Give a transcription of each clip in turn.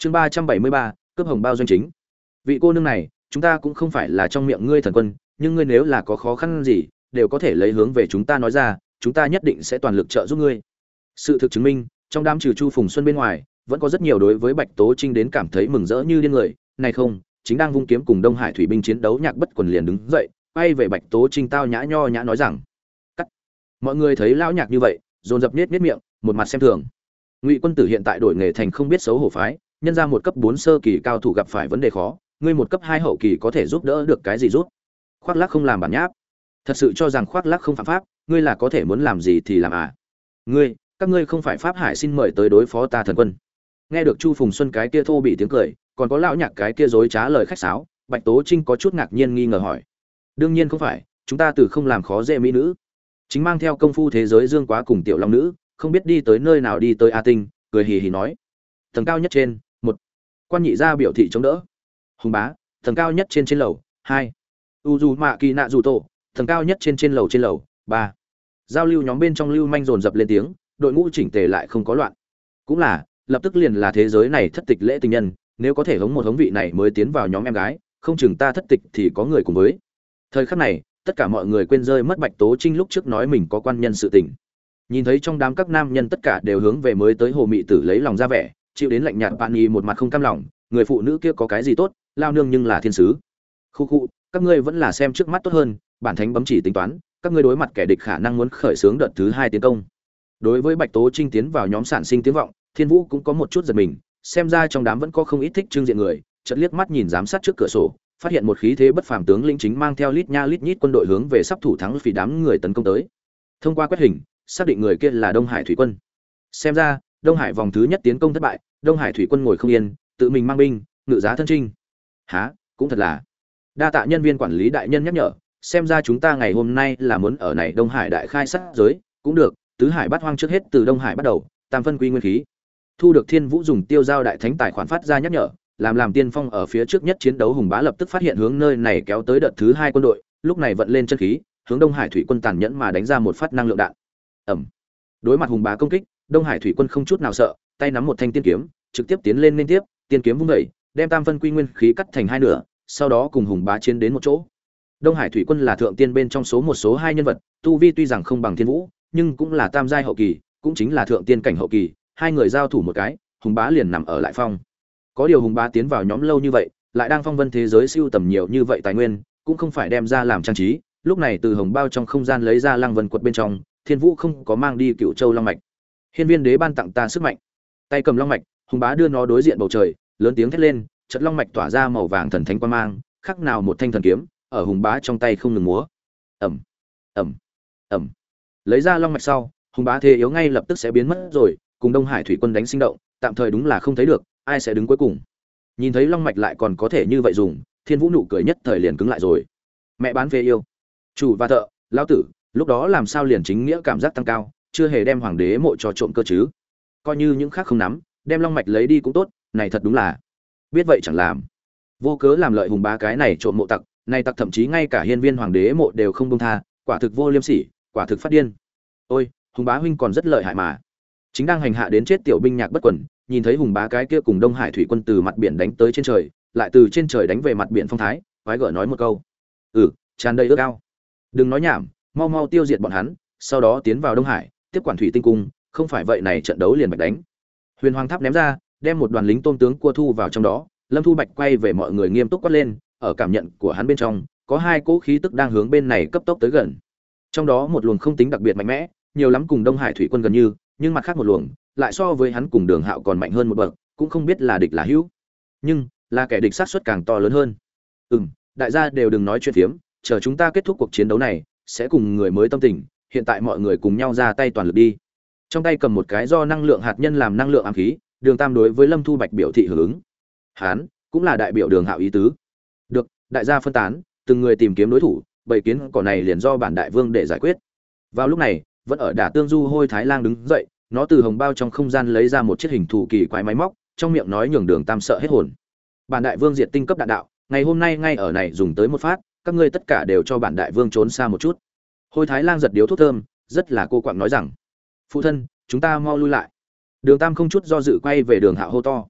chương ba trăm bảy mươi ba, cướp hồng bao doanh chính. Vị cô nương này, chúng ta cũng không phải là trong miệng ngươi thần quân, nhưng ngươi nếu là có khó khăn gì, đều có thể lấy hướng về chúng ta nói ra, chúng ta nhất định sẽ toàn lực trợ giúp ngươi. Sự thực chứng minh, trong đám trừ chu phùng xuân bên ngoài, vẫn có rất nhiều đối với bạch tố trinh đến cảm thấy mừng rỡ như điên người. Này không, chính đang vung kiếm cùng đông hải thủy binh chiến đấu nhạc bất quần liền đứng dậy, quay về bạch tố trinh tao nhã nho nhã nói rằng, cắt. Mọi người thấy lão nhạc như vậy, dồn dập nết nết miệng, một mặt xem thường. Ngụy quân tử hiện tại đổi nghề thành không biết xấu hổ phái nhân ra một cấp bốn sơ kỳ cao thủ gặp phải vấn đề khó, ngươi một cấp hai hậu kỳ có thể giúp đỡ được cái gì rút? Khoác lác không làm bản nháp. Thật sự cho rằng khoác lác không phạm pháp, ngươi là có thể muốn làm gì thì làm à? Ngươi, các ngươi không phải pháp hải xin mời tới đối phó ta thần quân. Nghe được chu phùng xuân cái kia thô bị tiếng cười, còn có lão nhạc cái kia dối trá lời khách sáo, bạch tố trinh có chút ngạc nhiên nghi ngờ hỏi. Đương nhiên không phải, chúng ta từ không làm khó dễ mỹ nữ. Chính mang theo công phu thế giới dương quá cùng tiểu long nữ, không biết đi tới nơi nào đi tới a tinh, cười hì hì nói. Tầng cao nhất trên quan nhị gia biểu thị chống đỡ. Hùng bá tầng cao nhất trên trên lầu, hai. U dù mạ kỳ nạ dù tổ tầng cao nhất trên trên lầu trên lầu, ba. Giao lưu nhóm bên trong lưu manh dồn dập lên tiếng, đội ngũ chỉnh tề lại không có loạn. Cũng là, lập tức liền là thế giới này thất tịch lễ tình nhân, nếu có thể hống một hống vị này mới tiến vào nhóm em gái, không chừng ta thất tịch thì có người cùng với. Thời khắc này, tất cả mọi người quên rơi mất bạch tố trinh lúc trước nói mình có quan nhân sự tình. Nhìn thấy trong đám các nam nhân tất cả đều hướng về mới tới hồ mị tử lấy lòng ra vẻ chịu đến lạnh nhạt bạn nhi một mặt không cam lòng, người phụ nữ kia có cái gì tốt, lao nương nhưng là thiên sứ. Khu khu, các ngươi vẫn là xem trước mắt tốt hơn, bản thánh bấm chỉ tính toán, các ngươi đối mặt kẻ địch khả năng muốn khởi xướng đợt thứ hai tiến công. Đối với bạch tố trinh tiến vào nhóm sản sinh tiếng vọng, thiên vũ cũng có một chút giật mình, xem ra trong đám vẫn có không ít thích trưng diện người, chợt liếc mắt nhìn giám sát trước cửa sổ, phát hiện một khí thế bất phàm tướng lĩnh chính mang theo lít nha lít nhít quân đội hướng về sắp thủ thắng phỉ đám người tấn công tới. Thông qua quét hình, xác định người kia là đông hải thủy quân. Xem ra đông hải vòng thứ nhất tiến công thất bại, đông hải thủy quân ngồi không yên, tự mình mang binh, ngự giá thân trinh. Há cũng thật là. Đa tạ nhân viên quản lý đại nhân nhắc nhở, xem ra chúng ta ngày hôm nay là muốn ở này đông hải đại khai sát giới, cũng được, tứ hải bắt hoang trước hết từ đông hải bắt đầu, tam phân quy nguyên khí. Thu được thiên vũ dùng tiêu giao đại thánh tài khoản phát ra nhắc nhở, làm làm tiên phong ở phía trước nhất chiến đấu hùng bá lập tức phát hiện hướng nơi này kéo tới đợt thứ hai quân đội, lúc này vận lên chân khí, hướng đông hải thủy quân tàn nhẫn mà đánh ra một phát năng lượng đạn. Ẩm. Đối mặt hùng bá công kích đông hải thủy quân không chút nào sợ tay nắm một thanh tiên kiếm trực tiếp tiến lên liên tiếp tiên kiếm vung dậy, đem tam phân quy nguyên khí cắt thành hai nửa sau đó cùng hùng bá chiến đến một chỗ. Đông hải thủy quân là thượng tiên bên trong số một số hai nhân vật tu vi tuy rằng không bằng thiên vũ nhưng cũng là tam giai hậu kỳ cũng chính là thượng tiên cảnh hậu kỳ hai người giao thủ một cái hùng bá liền nằm ở lại phong. Có điều hùng bá tiến vào nhóm lâu như vậy lại đang phong vân thế giới siêu tầm nhiều như vậy tài nguyên cũng không phải đem ra làm trang trí lúc này từ hồng bao trong không gian lấy ra lăng vân quật bên trong thiên vũ không có mang đi cựu châu long mạch hiên viên đế ban tặng ta sức mạnh. Tay cầm long mạch, hùng bá đưa nó đối diện bầu trời, lớn tiếng thét lên trận long mạch tỏa ra màu vàng thần thánh quan mang khác nào một thanh thần kiếm, ở hùng bá trong tay không ngừng múa. Ẩm ẩm ẩm lấy ra long mạch sau, hùng bá thế yếu ngay lập tức sẽ biến mất rồi, cùng đông hải thủy quân đánh sinh động, tạm thời đúng là không thấy được, ai sẽ đứng cuối cùng. Nhìn thấy long mạch lại còn có thể như vậy dùng, thiên vũ nụ cười nhất thời liền cứng lại rồi. Mẹ bán về yêu. Chủ và thợ lao tử, lúc đó làm sao liền chính nghĩa cảm giác tăng cao chưa hề đem hoàng đế mộ cho trộm cơ chứ. Coi như những khác không nắm, đem long mạch lấy đi cũng tốt, này thật đúng là. Biết vậy chẳng làm. Vô cớ làm lợi hùng bá cái này trộm mộ tặc này tặc thậm chí ngay cả hiên viên hoàng đế mộ đều không công tha, quả thực vô liêm sỉ, quả thực phát điên. Ôi, hùng bá huynh còn rất lợi hại mà. Chính đang hành hạ đến chết tiểu binh nhạc bất quẩn, nhìn thấy hùng bá cái kia cùng đông hải thủy quân từ mặt biển đánh tới trên trời, lại từ trên trời đánh về mặt biển phong thái, quái gở nói một câu. Ừ tràn đầy ước ao. Đừng nói nhảm, mau mau tiêu diệt bọn hắn, sau đó tiến vào đông hải tiếp quản thủy tinh cung, không phải vậy này trận đấu liền bạch đánh. Huyền hoàng tháp ném ra, đem một đoàn lính tôn tướng cua thu vào trong đó, lâm thu bạch quay về mọi người nghiêm túc quát lên, ở cảm nhận của hắn bên trong, có hai cỗ khí tức đang hướng bên này cấp tốc tới gần. Trong đó một luồng không tính đặc biệt mạnh mẽ, nhiều lắm cùng đông hải thủy quân gần như, nhưng mặt khác một luồng, lại so với hắn cùng đường hạo còn mạnh hơn một bậc, cũng không biết là địch là hữu. Nhưng, là kẻ địch sát suất càng to lớn hơn. Ừ m đại gia đều đừng nói chuyện phiếm, chờ chúng ta kết thúc cuộc chiến đấu này, sẽ cùng người mới tâm tình hiện tại mọi người cùng nhau ra tay toàn lực đi. Trong tay cầm một cái do năng lượng hạt nhân làm năng lượng ám khí, đường tam đối với lâm thu bạch biểu thị hưởng ứng. Hán, cũng là đại biểu đường hạo ý tứ. Được, đại gia phân tán, từng người tìm kiếm đối thủ bảy kiến cỏ này liền do bản đại vương để giải quyết. Vào lúc này, vẫn ở đả tương du hôi thái lang đứng dậy, nó từ hồng bao trong không gian lấy ra một chiếc hình thù kỳ quái máy móc, trong miệng nói nhường đường tam sợ hết hồn. Bản đại vương diệt tinh cấp đạn đạo, ngày hôm nay ngay ở này dùng tới một phát, các ngươi tất cả đều cho bản đại vương trốn xa một chút hôi thái lang giật điếu thuốc thơm, rất là cô quạng nói rằng, phụ thân, chúng ta mau lui lại. Đường tam không chút do dự quay về đường hạ hô to.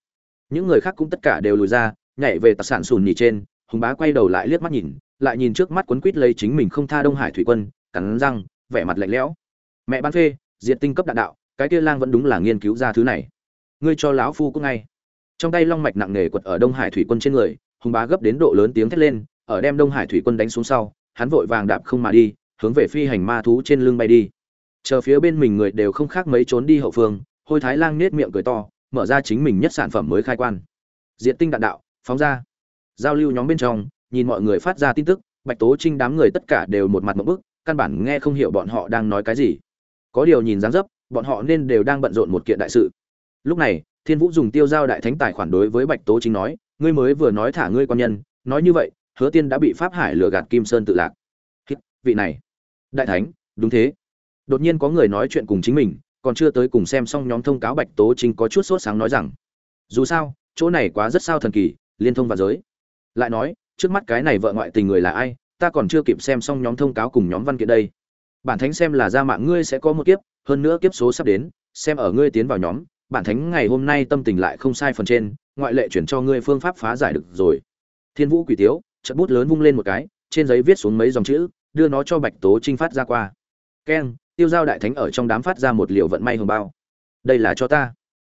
Những người khác cũng tất cả đều lùi ra, nhảy về tạc sản sùn nhì trên, hùng bá quay đầu lại liếc mắt nhìn, lại nhìn trước mắt quấn quít lấy chính mình không tha đông hải thủy quân, cắn răng, vẻ mặt lạnh lẽo. Mẹ bán phê, diệt tinh cấp đạn đạo, cái kia lang vẫn đúng là nghiên cứu ra thứ này. Ngươi cho lão phu cũng ngay. Trong tay long mạch nặng nề quật ở đông hải thủy quân trên người, hùng bá gấp đến độ lớn tiếng thét lên, ở đem đông hải thủy quân đánh xuống sau, hắn vội vàng đạp không mà đi hướng về phi hành ma thú trên lưng bay đi. Chờ phía bên mình người đều không khác mấy trốn đi hậu phương, hôi thái lang nết miệng cười to, mở ra chính mình nhất sản phẩm mới khai quan. Diện tinh đạn đạo, phóng ra. Giao lưu nhóm bên trong, nhìn mọi người phát ra tin tức, bạch tố trinh đám người tất cả đều một mặt một bức, căn bản nghe không hiểu bọn họ đang nói cái gì. Có điều nhìn dáng dấp, bọn họ nên đều đang bận rộn một kiện đại sự. Lúc này, thiên vũ dùng tiêu giao đại thánh tài khoản đối với bạch tố trinh nói, ngươi mới vừa nói thả ngươi quan nhân, nói như vậy, hứa tiên đã bị pháp hải lừa gạt kim sơn tự lạc. Vị này đại thánh, đúng thế. Đột nhiên có người nói chuyện cùng chính mình, còn chưa tới cùng xem xong nhóm thông cáo bạch tố trinh có chút sốt sáng nói rằng, dù sao, chỗ này quá rất sao thần kỳ, liên thông và giới. Lại nói, trước mắt cái này vợ ngoại tình người là ai, ta còn chưa kịp xem xong nhóm thông cáo cùng nhóm văn kiện đây. Bản thánh xem là ra mạng ngươi sẽ có một kiếp, hơn nữa kiếp số sắp đến, xem ở ngươi tiến vào nhóm, bản thánh ngày hôm nay tâm tình lại không sai phần trên, ngoại lệ chuyển cho ngươi phương pháp phá giải được rồi. Thiên vũ quỷ tiếu trận bút lớn vung lên một cái, trên giấy viết xuống mấy dòng chữ đưa nó cho bạch tố trinh phát ra qua. Keng tiêu giao đại thánh ở trong đám phát ra một liều vận may hồng bao. Đây là cho ta.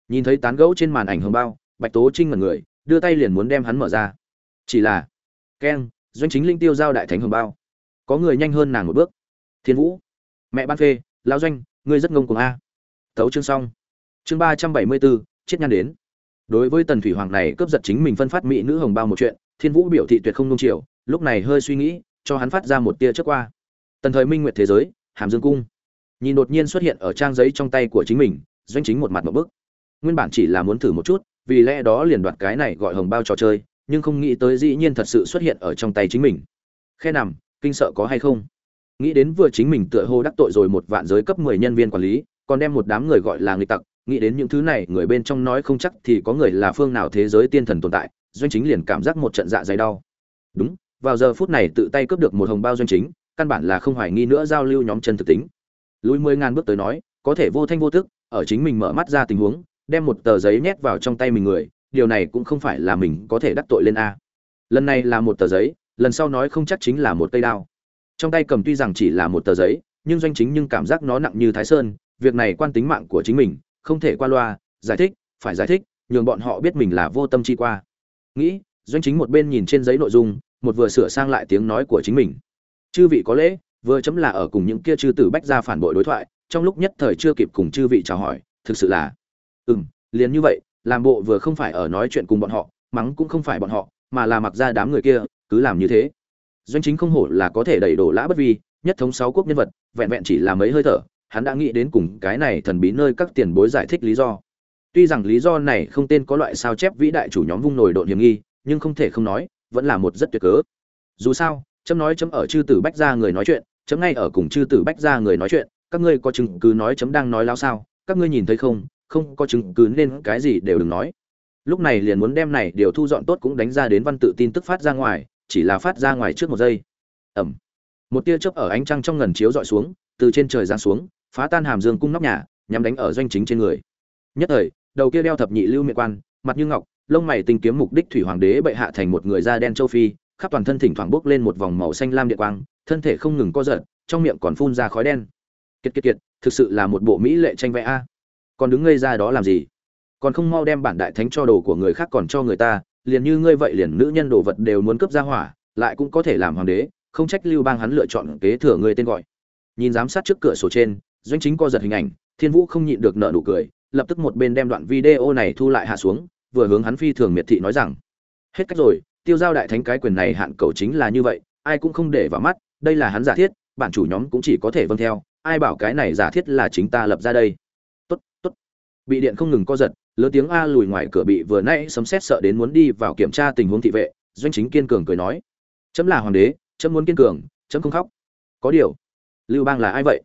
Nhìn thấy tán gẫu trên màn ảnh hồng bao, bạch tố trinh mật người, đưa tay liền muốn đem hắn mở ra. Chỉ là keng doanh chính linh tiêu giao đại thánh hồng bao. Có người nhanh hơn nàng một bước. Thiên vũ, mẹ ban phê lao doanh, ngươi rất ngông cuồng a. Tấu chương xong. Chương ba trăm bảy mươi bốn, chết nhăn đến. Đối với tần thủy hoàng này cướp giật chính mình phân phát mỹ nữ hồng bao một chuyện, thiên vũ biểu thị tuyệt không nung chiều, lúc này hơi suy nghĩ cho hắn phát ra một tia trước qua. Tần thời minh nguyệt thế giới, hàm dương cung. Nhìn đột nhiên xuất hiện ở trang giấy trong tay của chính mình, doanh chính một mặt một bức. Nguyên bản chỉ là muốn thử một chút, vì lẽ đó liền đoạt cái này gọi hồng bao trò chơi, nhưng không nghĩ tới dĩ nhiên thật sự xuất hiện ở trong tay chính mình. Khe nằm, kinh sợ có hay không? Nghĩ đến vừa chính mình tựa hồ đắc tội rồi một vạn giới cấp mười nhân viên quản lý, còn đem một đám người gọi là người tặc, nghĩ đến những thứ này, người bên trong nói không chắc thì có người là phương nào thế giới tiên thần tồn tại, doanh chính liền cảm giác một trận dạ dày đau. Đúng vào giờ phút này tự tay cướp được một hồng bao doanh chính, căn bản là không hoài nghi nữa giao lưu nhóm chân thực tính. Lùi mười ngàn bước tới nói, có thể vô thanh vô tức, ở chính mình mở mắt ra tình huống, đem một tờ giấy nhét vào trong tay mình người, điều này cũng không phải là mình có thể đắc tội lên a. Lần này là một tờ giấy, lần sau nói không chắc chính là một cây đao. Trong tay cầm tuy rằng chỉ là một tờ giấy, nhưng doanh chính nhưng cảm giác nó nặng như thái sơn, việc này quan tính mạng của chính mình, không thể qua loa, giải thích, phải giải thích, nhường bọn họ biết mình là vô tâm chi qua. Nghĩ, doanh chính một bên nhìn trên giấy nội dung một vừa sửa sang lại tiếng nói của chính mình. Chư vị có lễ, vừa chấm là ở cùng những kia chư tử bách ra phản bội đối thoại, trong lúc nhất thời chưa kịp cùng chư vị chào hỏi, thực sự là ừ m liền như vậy, làm bộ vừa không phải ở nói chuyện cùng bọn họ, mắng cũng không phải bọn họ, mà là mặc ra đám người kia, cứ làm như thế. Doanh chính không hổ là có thể đẩy đổ lã bất vi, nhất thống sáu quốc nhân vật, vẹn vẹn chỉ là mấy hơi thở, hắn đã nghĩ đến cùng cái này thần bí nơi các tiền bối giải thích lý do. Tuy rằng lý do này không tên có loại sao chép vĩ đại chủ nhóm vung nổi độn hiểm nghi, nhưng không thể không nói vẫn là một rất tuyệt cớ. Dù sao, chấm nói chấm ở chư tử bách ra người nói chuyện, chấm ngay ở cùng chư tử bách ra người nói chuyện, các ngươi có chứng cứ nói chấm đang nói lao sao? Các ngươi nhìn thấy không? Không có chứng cứ nên cái gì đều đừng nói. Lúc này liền muốn đem này điều thu dọn tốt cũng đánh ra đến văn tự tin tức phát ra ngoài, chỉ là phát ra ngoài trước một giây. Ẩm. Một tia chớp ở ánh trăng trong ngần chiếu dọi xuống, từ trên trời giáng xuống, phá tan hàm dương cung nóc nhà, nhắm đánh ở doanh chính trên người. Nhất thời, đầu kia đeo thập nhị lưu miệng quan, mặt như ngọc lông mày tinh kiếm mục đích thủy hoàng đế bệ hạ thành một người da đen châu phi, khắp toàn thân thỉnh thoảng bốc lên một vòng màu xanh lam điện quang, thân thể không ngừng co giật, trong miệng còn phun ra khói đen. Kiệt kiệt kiệt, thực sự là một bộ mỹ lệ tranh vẽ a. Còn đứng ngây ra đó làm gì? Còn không mau đem bản đại thánh cho đồ của người khác còn cho người ta, liền như ngươi vậy liền nữ nhân đồ vật đều muốn cướp ra hỏa, lại cũng có thể làm hoàng đế, không trách lưu bang hắn lựa chọn kế thừa người tên gọi. Nhìn giám sát trước cửa sổ trên, doanh chính co giật hình ảnh, thiên vũ không nhịn được nợ nụ cười, lập tức một bên đem đoạn video này thu lại hạ xuống vừa hướng hắn phi thường miệt thị nói rằng, hết cách rồi, tiêu giao đại thánh cái quyền này hạn cầu chính là như vậy, ai cũng không để vào mắt, đây là hắn giả thiết, bản chủ nhóm cũng chỉ có thể vâng theo, ai bảo cái này giả thiết là chính ta lập ra đây? Tốt tốt. Bị điện không ngừng co giật, lớn tiếng a lùi ngoài cửa bị vừa nãy sấm sét sợ đến muốn đi vào kiểm tra tình huống thị vệ, doanh chính kiên cường cười nói, chấm là hoàng đế, chấm muốn kiên cường, chấm không khóc. Có điều, lưu bang là ai vậy?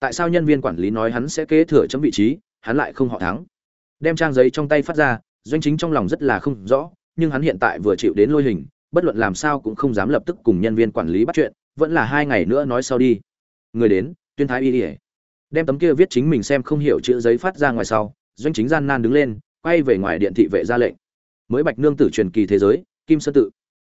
Tại sao nhân viên quản lý nói hắn sẽ kế thừa chấm vị trí, hắn lại không họ thắng? Đem trang giấy trong tay phát ra doanh chính trong lòng rất là không rõ, nhưng hắn hiện tại vừa chịu đến lôi hình, bất luận làm sao cũng không dám lập tức cùng nhân viên quản lý bắt chuyện, vẫn là hai ngày nữa nói sau đi. Người đến, tuyên thái y ỉa đem tấm kia viết chính mình xem không hiểu chữ giấy phát ra ngoài sau, doanh chính gian nan đứng lên, quay về ngoài điện thị vệ ra lệnh. Mới bạch nương tử truyền kỳ thế giới, kim sơn tự.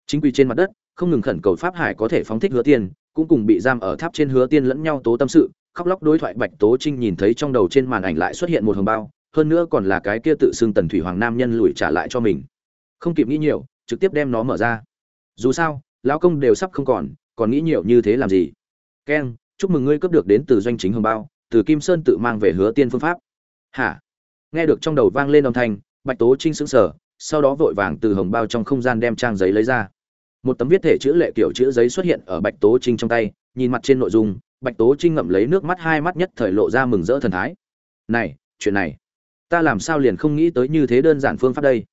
Chính quy trên mặt đất, không ngừng khẩn cầu pháp hải có thể phóng thích hứa tiên, cũng cùng bị giam ở tháp trên hứa tiên lẫn nhau tố tâm sự, khóc lóc đối thoại bạch tố trinh nhìn thấy trong đầu trên màn ảnh lại xuất hiện một hồng bao hơn nữa còn là cái kia tự xưng tần thủy hoàng nam nhân lùi trả lại cho mình. Không kịp nghĩ nhiều, trực tiếp đem nó mở ra. Dù sao, lão công đều sắp không còn còn nghĩ nhiều như thế làm gì? Keng chúc mừng ngươi cấp được đến từ doanh chính hồng bao, từ kim sơn tự mang về hứa tiên phương pháp. Hả? Nghe được trong đầu vang lên âm thanh, bạch tố trinh sững sờ, sau đó vội vàng từ hồng bao trong không gian đem trang giấy lấy ra. Một tấm viết thể chữ lệ kiểu chữ giấy xuất hiện ở bạch tố trinh trong tay, nhìn mặt trên nội dung, bạch tố trinh ngậm lấy nước mắt, hai mắt nhất thời lộ ra mừng rỡ thần thái. Này, chuyện này ta làm sao liền không nghĩ tới như thế đơn giản phương pháp đây?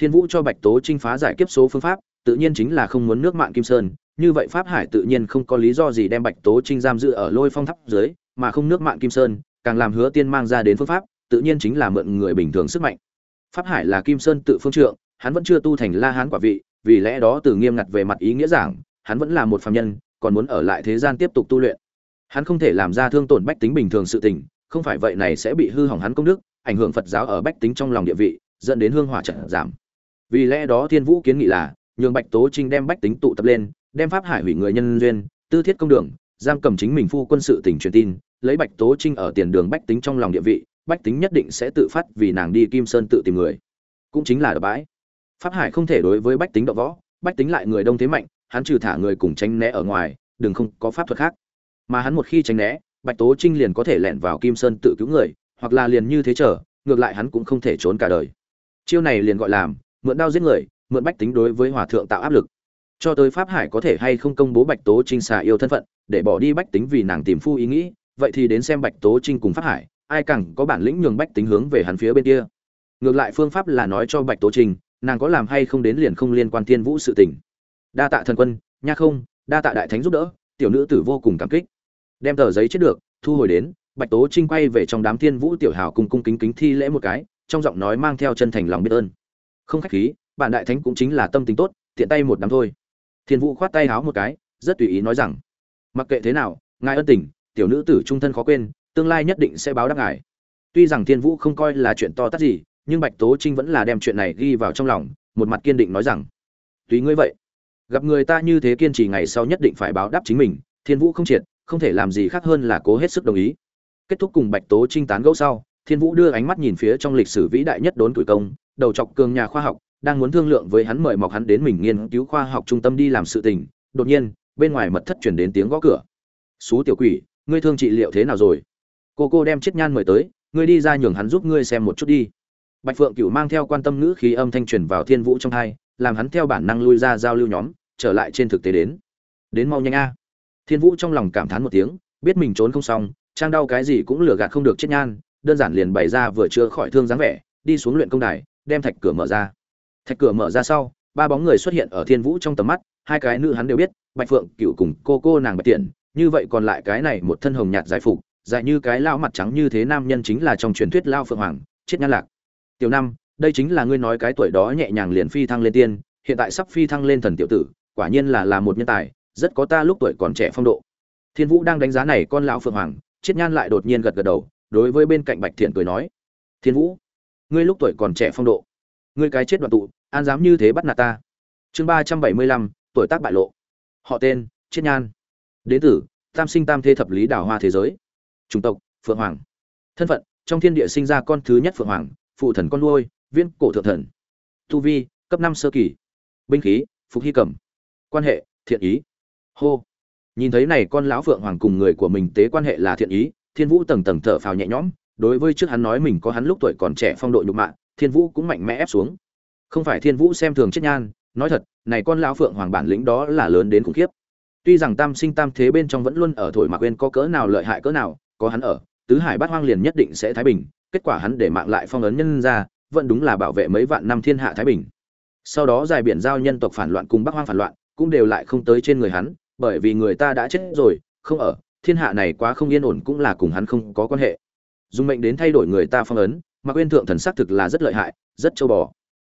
Thiên vũ cho bạch tố trinh phá giải kiếp số phương pháp, tự nhiên chính là không muốn nước mạng kim sơn, như vậy pháp hải tự nhiên không có lý do gì đem bạch tố trinh giam giữ ở lôi phong tháp dưới, mà không nước mạng kim sơn, càng làm hứa tiên mang ra đến phương pháp, tự nhiên chính là mượn người bình thường sức mạnh. Pháp hải là kim sơn tự phương trượng, hắn vẫn chưa tu thành la hán quả vị, vì lẽ đó từ nghiêm ngặt về mặt ý nghĩa giảng, hắn vẫn là một phàm nhân, còn muốn ở lại thế gian tiếp tục tu luyện. Hắn không thể làm ra thương tổn bách tính bình thường sự tình, không phải vậy này sẽ bị hư hỏng hắn công đức ảnh hưởng phật giáo ở bách tính trong lòng địa vị, dẫn đến hương hỏa trận giảm. Vì lẽ đó thiên vũ kiến nghị là, nhường bạch tố trinh đem bách tính tụ tập lên, đem pháp hải hủy người nhân duyên, tư thiết công đường, giam cầm chính mình phu quân sự tỉnh truyền tin, lấy bạch tố trinh ở tiền đường bách tính trong lòng địa vị, bách tính nhất định sẽ tự phát vì nàng đi kim sơn tự tìm người. Cũng chính là đ bãi. Pháp hải không thể đối với bách tính đọ võ, bách tính lại người đông thế mạnh, hắn trừ thả người cùng tránh né ở ngoài, đừng không có pháp thuật khác. Mà hắn một khi tránh né, bạch tố trinh liền có thể lẻn vào kim sơn tự cứu người hoặc là liền như thế trở ngược lại hắn cũng không thể trốn cả đời. Chiêu này liền gọi làm, mượn đao giết người, mượn bách tính đối với hòa thượng tạo áp lực. Cho tới pháp hải có thể hay không công bố bạch tố trinh xà yêu thân phận, để bỏ đi bách tính vì nàng tìm phu ý nghĩ, vậy thì đến xem bạch tố trinh cùng pháp hải, ai càng có bản lĩnh nhường bách tính hướng về hắn phía bên kia. Ngược lại phương pháp là nói cho bạch tố trinh, nàng có làm hay không đến liền không liên quan thiên vũ sự tình. Đa tạ thần quân, nha không, đa tạ đại thánh giúp đỡ, tiểu nữ tử vô cùng cảm kích. Đem tờ giấy chết được, thu hồi đến bạch tố trinh quay về trong đám thiên vũ tiểu hào cùng cung kính kính thi lễ một cái, trong giọng nói mang theo chân thành lòng biết ơn. Không khách khí, bạn đại thánh cũng chính là tâm tính tốt, tiện tay một đám thôi. Thiên vũ khoát tay háo một cái, rất tùy ý nói rằng, mặc kệ thế nào, ngài ân tình, tiểu nữ tử trung thân khó quên, tương lai nhất định sẽ báo đáp ngài. Tuy rằng thiên vũ không coi là chuyện to tát gì, nhưng bạch tố trinh vẫn là đem chuyện này ghi vào trong lòng, một mặt kiên định nói rằng, tùy ngươi vậy. Gặp người ta như thế kiên trì ngày sau nhất định phải báo đáp chính mình, thiên vũ không triệt, không thể làm gì khác hơn là cố hết sức đồng ý kết thúc cùng bạch tố trinh tán gẫu sau, thiên vũ đưa ánh mắt nhìn phía trong lịch sử vĩ đại nhất đốn tuổi công, đầu chọc cường nhà khoa học, đang muốn thương lượng với hắn mời mọc hắn đến mình nghiên cứu khoa học trung tâm đi làm sự tình. Đột nhiên, bên ngoài mật thất chuyển đến tiếng gõ cửa. Xú tiểu quỷ, ngươi thương trị liệu thế nào rồi? Cô cô đem chiếc nhan mời tới, ngươi đi ra nhường hắn giúp ngươi xem một chút đi. Bạch phượng cửu mang theo quan tâm ngữ khí âm thanh truyền vào thiên vũ trong hai, làm hắn theo bản năng lui ra giao lưu nhóm, trở lại trên thực tế đến. Đến mau nhanh a. Thiên vũ trong lòng cảm thán một tiếng, biết mình trốn không xong trang đau cái gì cũng lừa gạt không được chết nhan, đơn giản liền bày ra vừa chưa khỏi thương dáng vẻ, đi xuống luyện công đài, đem thạch cửa mở ra. Thạch cửa mở ra sau, ba bóng người xuất hiện ở thiên vũ trong tầm mắt, hai cái nữ hắn đều biết, bạch phượng cựu cùng, cô cô, nàng bạch tiện như vậy còn lại cái này một thân hồng nhạt giải phục, dài như cái lao mặt trắng như thế nam nhân chính là trong truyền thuyết lao phượng hoàng, chết nhan lạc. Tiểu năm đây chính là ngươi nói cái tuổi đó nhẹ nhàng liền phi thăng lên tiên, hiện tại sắp phi thăng lên thần tiểu tử, quả nhiên là là một nhân tài, rất có ta lúc tuổi còn trẻ phong độ. Thiên vũ đang đánh giá này con lão phượng hoàng chiết nhan lại đột nhiên gật gật đầu, đối với bên cạnh bạch thiện cười nói, thiên vũ, ngươi lúc tuổi còn trẻ phong độ, ngươi cái chết đoạn tụ, an dám như thế bắt nạt ta? Chương ba trăm bảy mươi lăm, tuổi tác bại lộ. Họ tên, chiết nhan. Đến tử, tam sinh tam thế thập lý đảo hoa thế giới. Chủng tộc, phượng hoàng. Thân phận, trong thiên địa sinh ra con thứ nhất phượng hoàng, phụ thần con nuôi viên cổ thượng thần. Tu vi, cấp năm sơ kỳ. Binh khí, phục hy cầm. Quan hệ, thiện ý. Hô nhìn thấy này con lão phượng hoàng cùng người của mình tế quan hệ là thiện ý, thiên vũ tầng tầng thở phào nhẹ nhõm, đối với trước hắn nói mình có hắn lúc tuổi còn trẻ phong độ nhục mạ, thiên vũ cũng mạnh mẽ ép xuống. Không phải thiên vũ xem thường chết nhan, nói thật, này con lão phượng hoàng bản lĩnh đó là lớn đến khủng khiếp. Tuy rằng tam sinh tam thế bên trong vẫn luôn ở thổi mạc quên có cỡ nào lợi hại cỡ nào, có hắn ở, tứ hải bát hoang liền nhất định sẽ thái bình, kết quả hắn để mạng lại phong ấn nhân ra, vẫn đúng là bảo vệ mấy vạn năm thiên hạ thái bình. Sau đó dài biển giao nhân tộc phản loạn cùng bắc hoang phản loạn, cũng đều lại không tới trên người hắn bởi vì người ta đã chết rồi, không ở, thiên hạ này quá không yên ổn cũng là cùng hắn không có quan hệ. Dùng mệnh đến thay đổi người ta phong ấn, mà quên thượng thần xác thực là rất lợi hại, rất châu bò.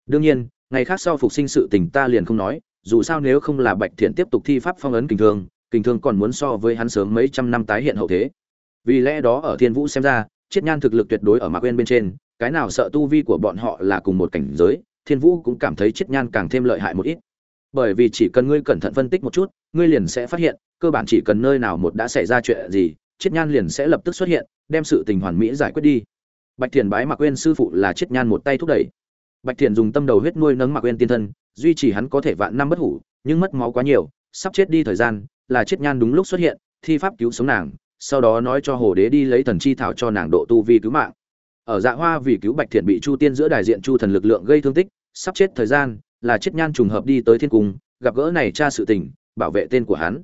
Đương nhiên, ngày khác sau phục sinh sự tình ta liền không nói, dù sao nếu không là bạch thiện tiếp tục thi pháp phong ấn kình thương kình thương còn muốn so với hắn sớm mấy trăm năm tái hiện hậu thế. Vì lẽ đó ở thiên vũ xem ra chiết nhan thực lực tuyệt đối ở mạc quên bên trên, cái nào sợ tu vi của bọn họ là cùng một cảnh giới, thiên vũ cũng cảm thấy chiết nhan càng thêm lợi hại một ít bởi vì chỉ cần ngươi cẩn thận phân tích một chút, ngươi liền sẽ phát hiện, cơ bản chỉ cần nơi nào một đã xảy ra chuyện gì chiết nhan liền sẽ lập tức xuất hiện, đem sự tình hoàn mỹ giải quyết đi. Bạch thiền bái mạc quên sư phụ là chiết nhan một tay thúc đẩy. Bạch thiền dùng tâm đầu huyết nuôi nấng mạc quên tiên thân, duy trì hắn có thể vạn năm bất hủ, nhưng mất máu quá nhiều, sắp chết đi thời gian, là chiết nhan đúng lúc xuất hiện, thi pháp cứu sống nàng, sau đó nói cho hồ đế đi lấy thần chi thảo cho nàng độ tu vi cứu mạng. Ở dạ hoa vì cứu bạch thiền bị chu tiên giữa đại diện chu thần lực lượng gây thương tích, sắp chết thời gian là chiết nhan trùng hợp đi tới thiên cung, gặp gỡ này tra sự tình, bảo vệ tên của hắn.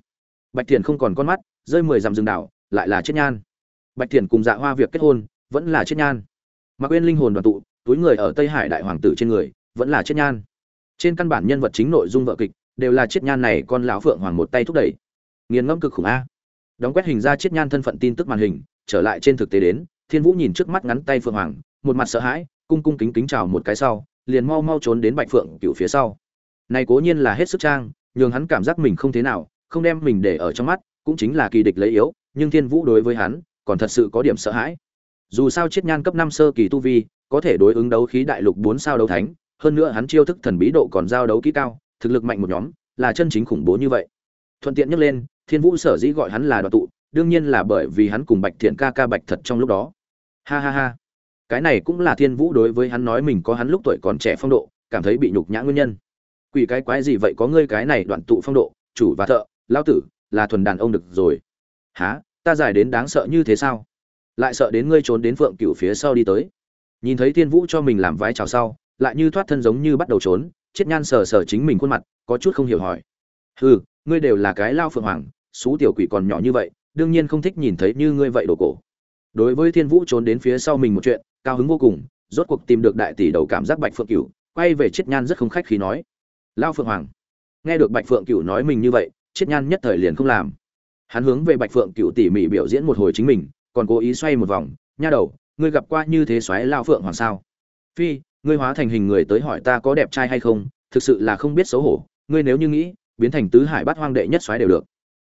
Bạch thiền không còn con mắt, rơi mười dặm rừng đảo, lại là chiết nhan. Bạch thiền cùng dạ hoa việc kết hôn, vẫn là chiết nhan. Mặc quên linh hồn đoàn tụ, túi người ở tây hải đại hoàng tử trên người, vẫn là chiết nhan. Trên căn bản nhân vật chính nội dung vợ kịch, đều là chiết nhan này con lão phượng hoàng một tay thúc đẩy. Nghiền ngẫm cực khủng a. Đóng quét hình ra chiết nhan thân phận tin tức màn hình, trở lại trên thực tế đến, thiên vũ nhìn trước mắt ngắn tay phượng hoàng, một mặt sợ hãi, cung cung kính kính chào một cái sau liền mau mau trốn đến bạch phượng cựu phía sau. Này cố nhiên là hết sức trang, nhường hắn cảm giác mình không thế nào, không đem mình để ở trong mắt, cũng chính là kỳ địch lấy yếu, nhưng thiên vũ đối với hắn, còn thật sự có điểm sợ hãi. Dù sao chiết nhan cấp năm sơ kỳ tu vi, có thể đối ứng đấu khí đại lục bốn sao đấu thánh, hơn nữa hắn chiêu thức thần bí độ còn giao đấu kỹ cao, thực lực mạnh một nhóm, là chân chính khủng bố như vậy. Thuận tiện nhắc lên, thiên vũ sở dĩ gọi hắn là đoạt tụ, đương nhiên là bởi vì hắn cùng bạch thiện ca ca bạch thật trong lúc đó. Ha ha ha cái này cũng là thiên vũ đối với hắn nói mình có hắn lúc tuổi còn trẻ phong độ, cảm thấy bị nhục nhã nguyên nhân. Quỷ cái quái gì vậy có ngươi cái này đoạn tụ phong độ, chủ và thợ, lao tử, là thuần đàn ông được rồi. Há ta giải đến đáng sợ như thế sao? Lại sợ đến ngươi trốn đến phượng cửu phía sau đi tới. Nhìn thấy thiên vũ cho mình làm vái chào sau, lại như thoát thân giống như bắt đầu trốn, chết nhan sờ sờ chính mình khuôn mặt, có chút không hiểu hỏi. Hừ, ngươi đều là cái lao phượng hoàng, xú tiểu quỷ còn nhỏ như vậy, đương nhiên không thích nhìn thấy như ngươi vậy đồ cổ. Đối với thiên vũ trốn đến phía sau mình một chuyện cao hứng vô cùng, rốt cuộc tìm được đại tỷ đầu cảm giác bạch phượng cửu, quay về chiết nhan rất không khách khí nói lao phượng hoàng, nghe được bạch phượng cửu nói mình như vậy, chiết nhan nhất thời liền không làm. Hắn hướng về bạch phượng cửu tỉ mỉ biểu diễn một hồi chính mình, còn cố ý xoay một vòng, nha đầu, ngươi gặp qua như thế xoáy lao phượng hoàng sao? Phi, ngươi hóa thành hình người tới hỏi ta có đẹp trai hay không, thực sự là không biết xấu hổ, ngươi nếu như nghĩ, biến thành tứ hải bát hoang đệ nhất xoáy đều được.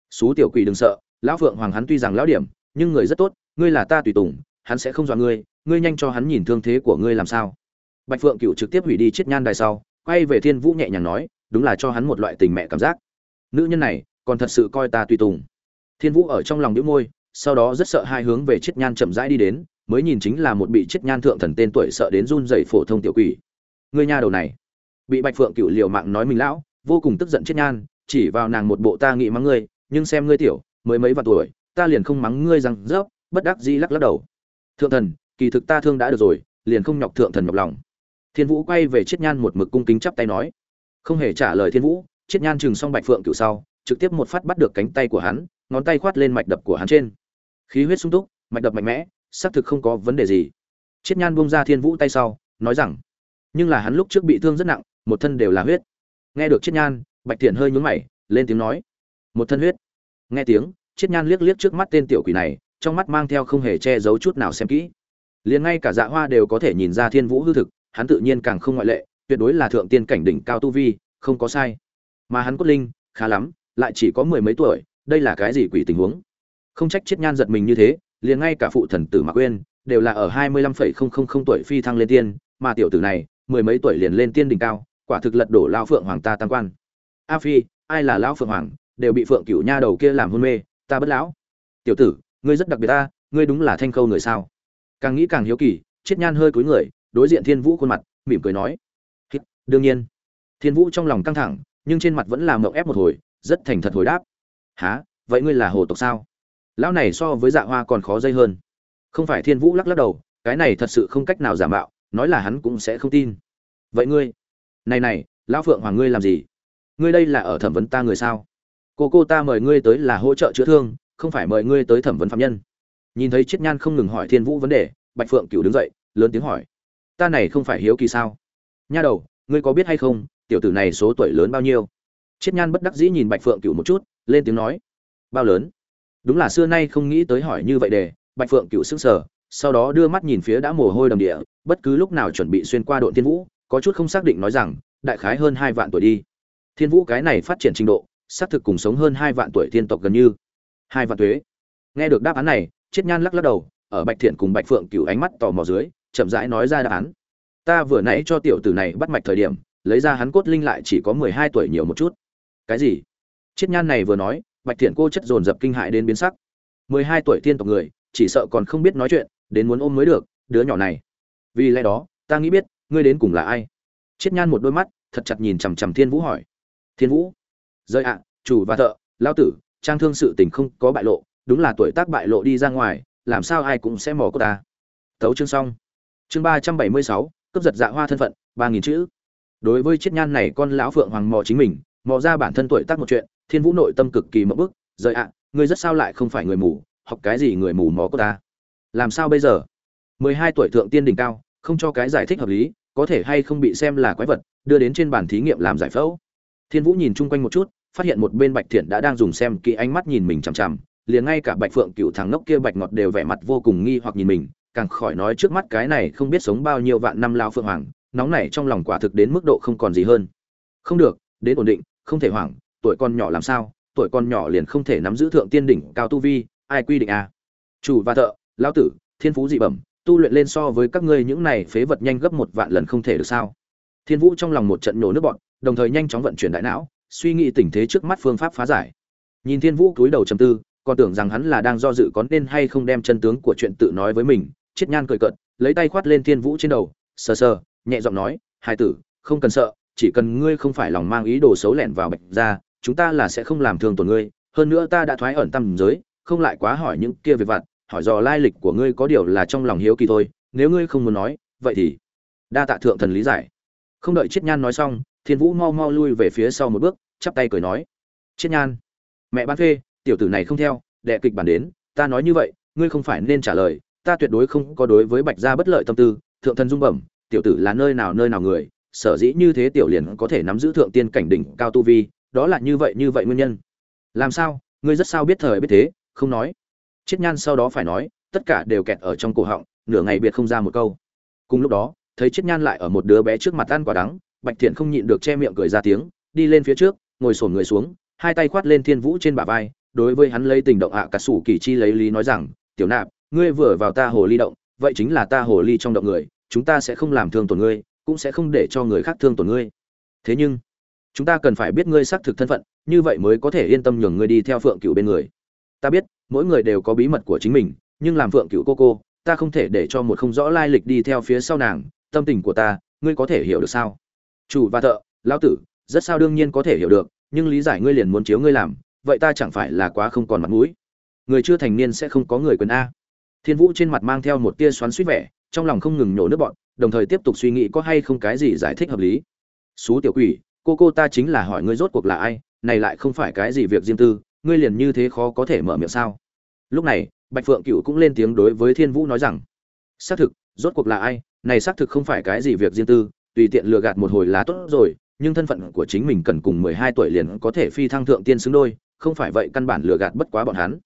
Xú tiểu quỷ đừng sợ, lão phượng hoàng hắn tuy rằng lão điểm, nhưng người rất tốt, ngươi là ta tùy tùng hắn sẽ không dọa ngươi ngươi nhanh cho hắn nhìn thương thế của ngươi làm sao. Bạch phượng cựu trực tiếp hủy đi chiếc nhan đài sau, quay về thiên vũ nhẹ nhàng nói, đúng là cho hắn một loại tình mẹ cảm giác. Nữ nhân này, còn thật sự coi ta tùy tùng. Thiên vũ ở trong lòng đĩu môi, sau đó rất sợ hai hướng về chiếc nhan chậm rãi đi đến, mới nhìn chính là một bị chiếc nhan thượng thần tên tuổi sợ đến run rẩy phổ thông tiểu quỷ. Ngươi nha đầu này. Bị bạch phượng cựu liều mạng nói mình lão, vô cùng tức giận chiếc nhan, chỉ vào nàng một bộ ta nghĩ mắng ngươi, nhưng xem ngươi tiểu, mới mấy vạn tuổi, ta liền không mắng ngươi rằng rớp, bất đắc dĩ lắc lắc đầu thượng thần, kỳ thực ta thương đã được rồi, liền không nhọc thượng thần nhọc lòng. Thiên vũ quay về chiết nhan một mực cung kính chắp tay nói. Không hề trả lời thiên vũ, chiết nhan chừng xong bạch phượng cựu sau, trực tiếp một phát bắt được cánh tay của hắn, ngón tay khoát lên mạch đập của hắn trên. Khí huyết sung túc, mạch đập mạnh mẽ, xác thực không có vấn đề gì. Chiết nhan bung ra thiên vũ tay sau, nói rằng, nhưng là hắn lúc trước bị thương rất nặng, một thân đều là huyết. Nghe được chiết nhan, bạch thiện hơi nhún mày, lên tiếng nói. Một thân huyết. Nghe tiếng, chiết nhan liếc liếc trước mắt tên tiểu quỷ này trong mắt mang theo không hề che giấu chút nào xem kỹ. Liền ngay cả dạ hoa đều có thể nhìn ra thiên vũ hư thực, hắn tự nhiên càng không ngoại lệ, tuyệt đối là thượng tiên cảnh đỉnh cao tu vi, không có sai. Mà hắn cốt linh, khá lắm, lại chỉ có mười mấy tuổi, đây là cái gì quỷ tình huống? Không trách chết nhan giật mình như thế, liền ngay cả phụ thần tử mạc quên đều là ở hai mươi lăm phẩy không không không tuổi phi thăng lên tiên, mà tiểu tử này, mười mấy tuổi liền lên tiên đỉnh cao, quả thực lật đổ lao phượng hoàng ta tam quan. A phi, ai là lão phượng hoàng, đều bị phượng cửu nha đầu kia làm hôn mê, ta bất lão. Tiểu tử ngươi rất đặc biệt ta ngươi đúng là thanh khâu người sao? Càng nghĩ càng hiếu kỳ chiết nhan hơi cúi người đối diện thiên vũ khuôn mặt mỉm cười nói. Thì, đương nhiên. Thiên vũ trong lòng căng thẳng nhưng trên mặt vẫn làm mộng ép một hồi rất thành thật hồi đáp. Há vậy ngươi là hồ tộc sao? Lão này so với dạ hoa còn khó dây hơn. Không phải thiên vũ lắc lắc đầu cái này thật sự không cách nào giả mạo nói là hắn cũng sẽ không tin. Vậy ngươi? Này này lão phượng hoàng ngươi làm gì? Ngươi đây là ở thẩm vấn ta người sao? Cô cô ta mời ngươi tới là hỗ trợ chữa thương không phải mời ngươi tới thẩm vấn phạm nhân. Nhìn thấy chiết nhan không ngừng hỏi thiên vũ vấn đề, bạch phượng cửu đứng dậy, lớn tiếng hỏi, ta này không phải hiếu kỳ sao? Nha đầu, ngươi có biết hay không, tiểu tử này số tuổi lớn bao nhiêu? Chiết nhan bất đắc dĩ nhìn bạch phượng cửu một chút, lên tiếng nói, bao lớn? Đúng là xưa nay không nghĩ tới hỏi như vậy để, bạch phượng cửu sững sờ, sau đó đưa mắt nhìn phía đã mồ hôi đầm địa, bất cứ lúc nào chuẩn bị xuyên qua độn thiên vũ, có chút không xác định nói rằng, đại khái hơn hai vạn tuổi đi. Thiên vũ cái này phát triển trình độ, xác thực cùng sống hơn hai vạn tuổi thiên tộc gần như hai vạn thuế. Nghe được đáp án này, chiết nhan lắc lắc đầu, ở bạch thiện cùng bạch phượng cửu ánh mắt tò mò dưới, chậm rãi nói ra đáp án. Ta vừa nãy cho tiểu tử này bắt mạch thời điểm, lấy ra hắn cốt linh lại chỉ có mười hai tuổi nhiều một chút. Cái gì? Chiết nhan này vừa nói, bạch thiện cô chất dồn dập kinh hại đến biến sắc. Mười hai tuổi tiên tộc người, chỉ sợ còn không biết nói chuyện, đến muốn ôm mới được, đứa nhỏ này. Vì lẽ đó, ta nghĩ biết, ngươi đến cùng là ai? Chiết nhan một đôi mắt, thật chặt nhìn chằm chằm thiên vũ hỏi. Thiên vũ? Rơi ạ, chủ và thợ lao tử trang thương sự tình không có bại lộ, đúng là tuổi tác bại lộ đi ra ngoài, làm sao ai cũng sẽ mò cô ta. Thấu chương xong. Chương ba trăm bảy mươi sáu, cướp giật dạ hoa thân phận, ba nghìn chữ. Đối với chiết nhan này con lão phượng hoàng mò chính mình, mò ra bản thân tuổi tác một chuyện, thiên vũ nội tâm cực kỳ mẫu bức, rời ạ, ngươi rất sao lại không phải người mù, học cái gì người mù mò cô ta? Làm sao bây giờ? Mười hai tuổi thượng tiên đỉnh cao, không cho cái giải thích hợp lý, có thể hay không bị xem là quái vật, đưa đến trên bàn thí nghiệm làm giải phẫu. Thiên vũ nhìn chung quanh một chút phát hiện một bên bạch thiện đã đang dùng xem kỹ ánh mắt nhìn mình chằm chằm, liền ngay cả bạch phượng cựu thằng ngốc kia bạch ngọt đều vẻ mặt vô cùng nghi hoặc nhìn mình, càng khỏi nói trước mắt cái này không biết sống bao nhiêu vạn năm lao phượng hoàng, nóng nảy trong lòng quả thực đến mức độ không còn gì hơn. Không được, đến ổn định, không thể hoảng, tuổi con nhỏ làm sao, tuổi con nhỏ liền không thể nắm giữ thượng tiên đỉnh cao tu vi, ai quy định à? Chủ và thợ, lão tử, thiên phú dị bẩm, tu luyện lên so với các ngươi những này phế vật nhanh gấp một vạn lần không thể được sao? Thiên vũ trong lòng một trận nổ nước bọn đồng thời nhanh chóng vận chuyển đại não suy nghĩ tình thế trước mắt phương pháp phá giải. Nhìn thiên vũ cúi đầu trầm tư, còn tưởng rằng hắn là đang do dự có nên hay không đem chân tướng của chuyện tự nói với mình, chết nhan cười cợt, lấy tay khoát lên thiên vũ trên đầu, sờ sờ, nhẹ giọng nói hai tử, không cần sợ, chỉ cần ngươi không phải lòng mang ý đồ xấu lẻn vào bạch ra chúng ta là sẽ không làm thương tổn ngươi. Hơn nữa ta đã thoái ẩn tâm giới, không lại quá hỏi những kia việc vặt, hỏi dò lai lịch của ngươi có điều là trong lòng hiếu kỳ thôi, nếu ngươi không muốn nói, vậy thì đa tạ thượng thần lý giải. Không đợi chiết nhan nói xong thiên vũ mau mau lui về phía sau một bước, chắp tay cười nói chiết nhan, mẹ bán phê, tiểu tử này không theo, đệ kịch bản đến, ta nói như vậy, ngươi không phải nên trả lời, ta tuyệt đối không có đối với bạch gia bất lợi tâm tư, thượng thần dung bẩm, tiểu tử là nơi nào nơi nào người, sở dĩ như thế tiểu liền có thể nắm giữ thượng tiên cảnh đỉnh cao tu vi, đó là như vậy như vậy nguyên nhân. Làm sao? Ngươi rất sao biết thời biết thế, không nói. Chiết nhan sau đó phải nói, tất cả đều kẹt ở trong cổ họng, nửa ngày biệt không ra một câu. Cùng lúc đó, thấy chiết nhan lại ở một đứa bé trước mặt ăn quả đắng bạch thiện không nhịn được che miệng cười ra tiếng, đi lên phía trước, ngồi sổn người xuống, hai tay khoát lên thiên vũ trên bả vai, đối với hắn lấy tình động ạ à cả sủ kỳ chi lấy lý nói rằng, tiểu nạp, ngươi vừa vào ta hồ ly động, vậy chính là ta hồ ly trong động người, chúng ta sẽ không làm thương tổn ngươi, cũng sẽ không để cho người khác thương tổn ngươi. Thế nhưng, chúng ta cần phải biết ngươi xác thực thân phận, như vậy mới có thể yên tâm nhường ngươi đi theo phượng cựu bên người. Ta biết, mỗi người đều có bí mật của chính mình, nhưng làm phượng cựu cô cô, ta không thể để cho một không rõ lai lịch đi theo phía sau nàng, tâm tình của ta, ngươi có thể hiểu được sao? Chủ và thợ, lão tử, rất sao đương nhiên có thể hiểu được, nhưng lý giải ngươi liền muốn chiếu ngươi làm, vậy ta chẳng phải là quá không còn mặt mũi? Người chưa thành niên sẽ không có người quyền a. Thiên vũ trên mặt mang theo một tia xoắn suýt vẻ, trong lòng không ngừng nhổ nước bọn đồng thời tiếp tục suy nghĩ có hay không cái gì giải thích hợp lý. Xú tiểu quỷ, cô cô ta chính là hỏi ngươi rốt cuộc là ai, này lại không phải cái gì việc riêng tư, ngươi liền như thế khó có thể mở miệng sao? Lúc này, bạch phượng cựu cũng lên tiếng đối với thiên vũ nói rằng, xác thực, rốt cuộc là ai, này xác thực không phải cái gì việc riêng tư tùy tiện lừa gạt một hồi là tốt rồi, nhưng thân phận của chính mình cần cùng mười hai tuổi liền có thể phi thăng thượng tiên xứng đôi, không phải vậy căn bản lừa gạt bất quá bọn hắn.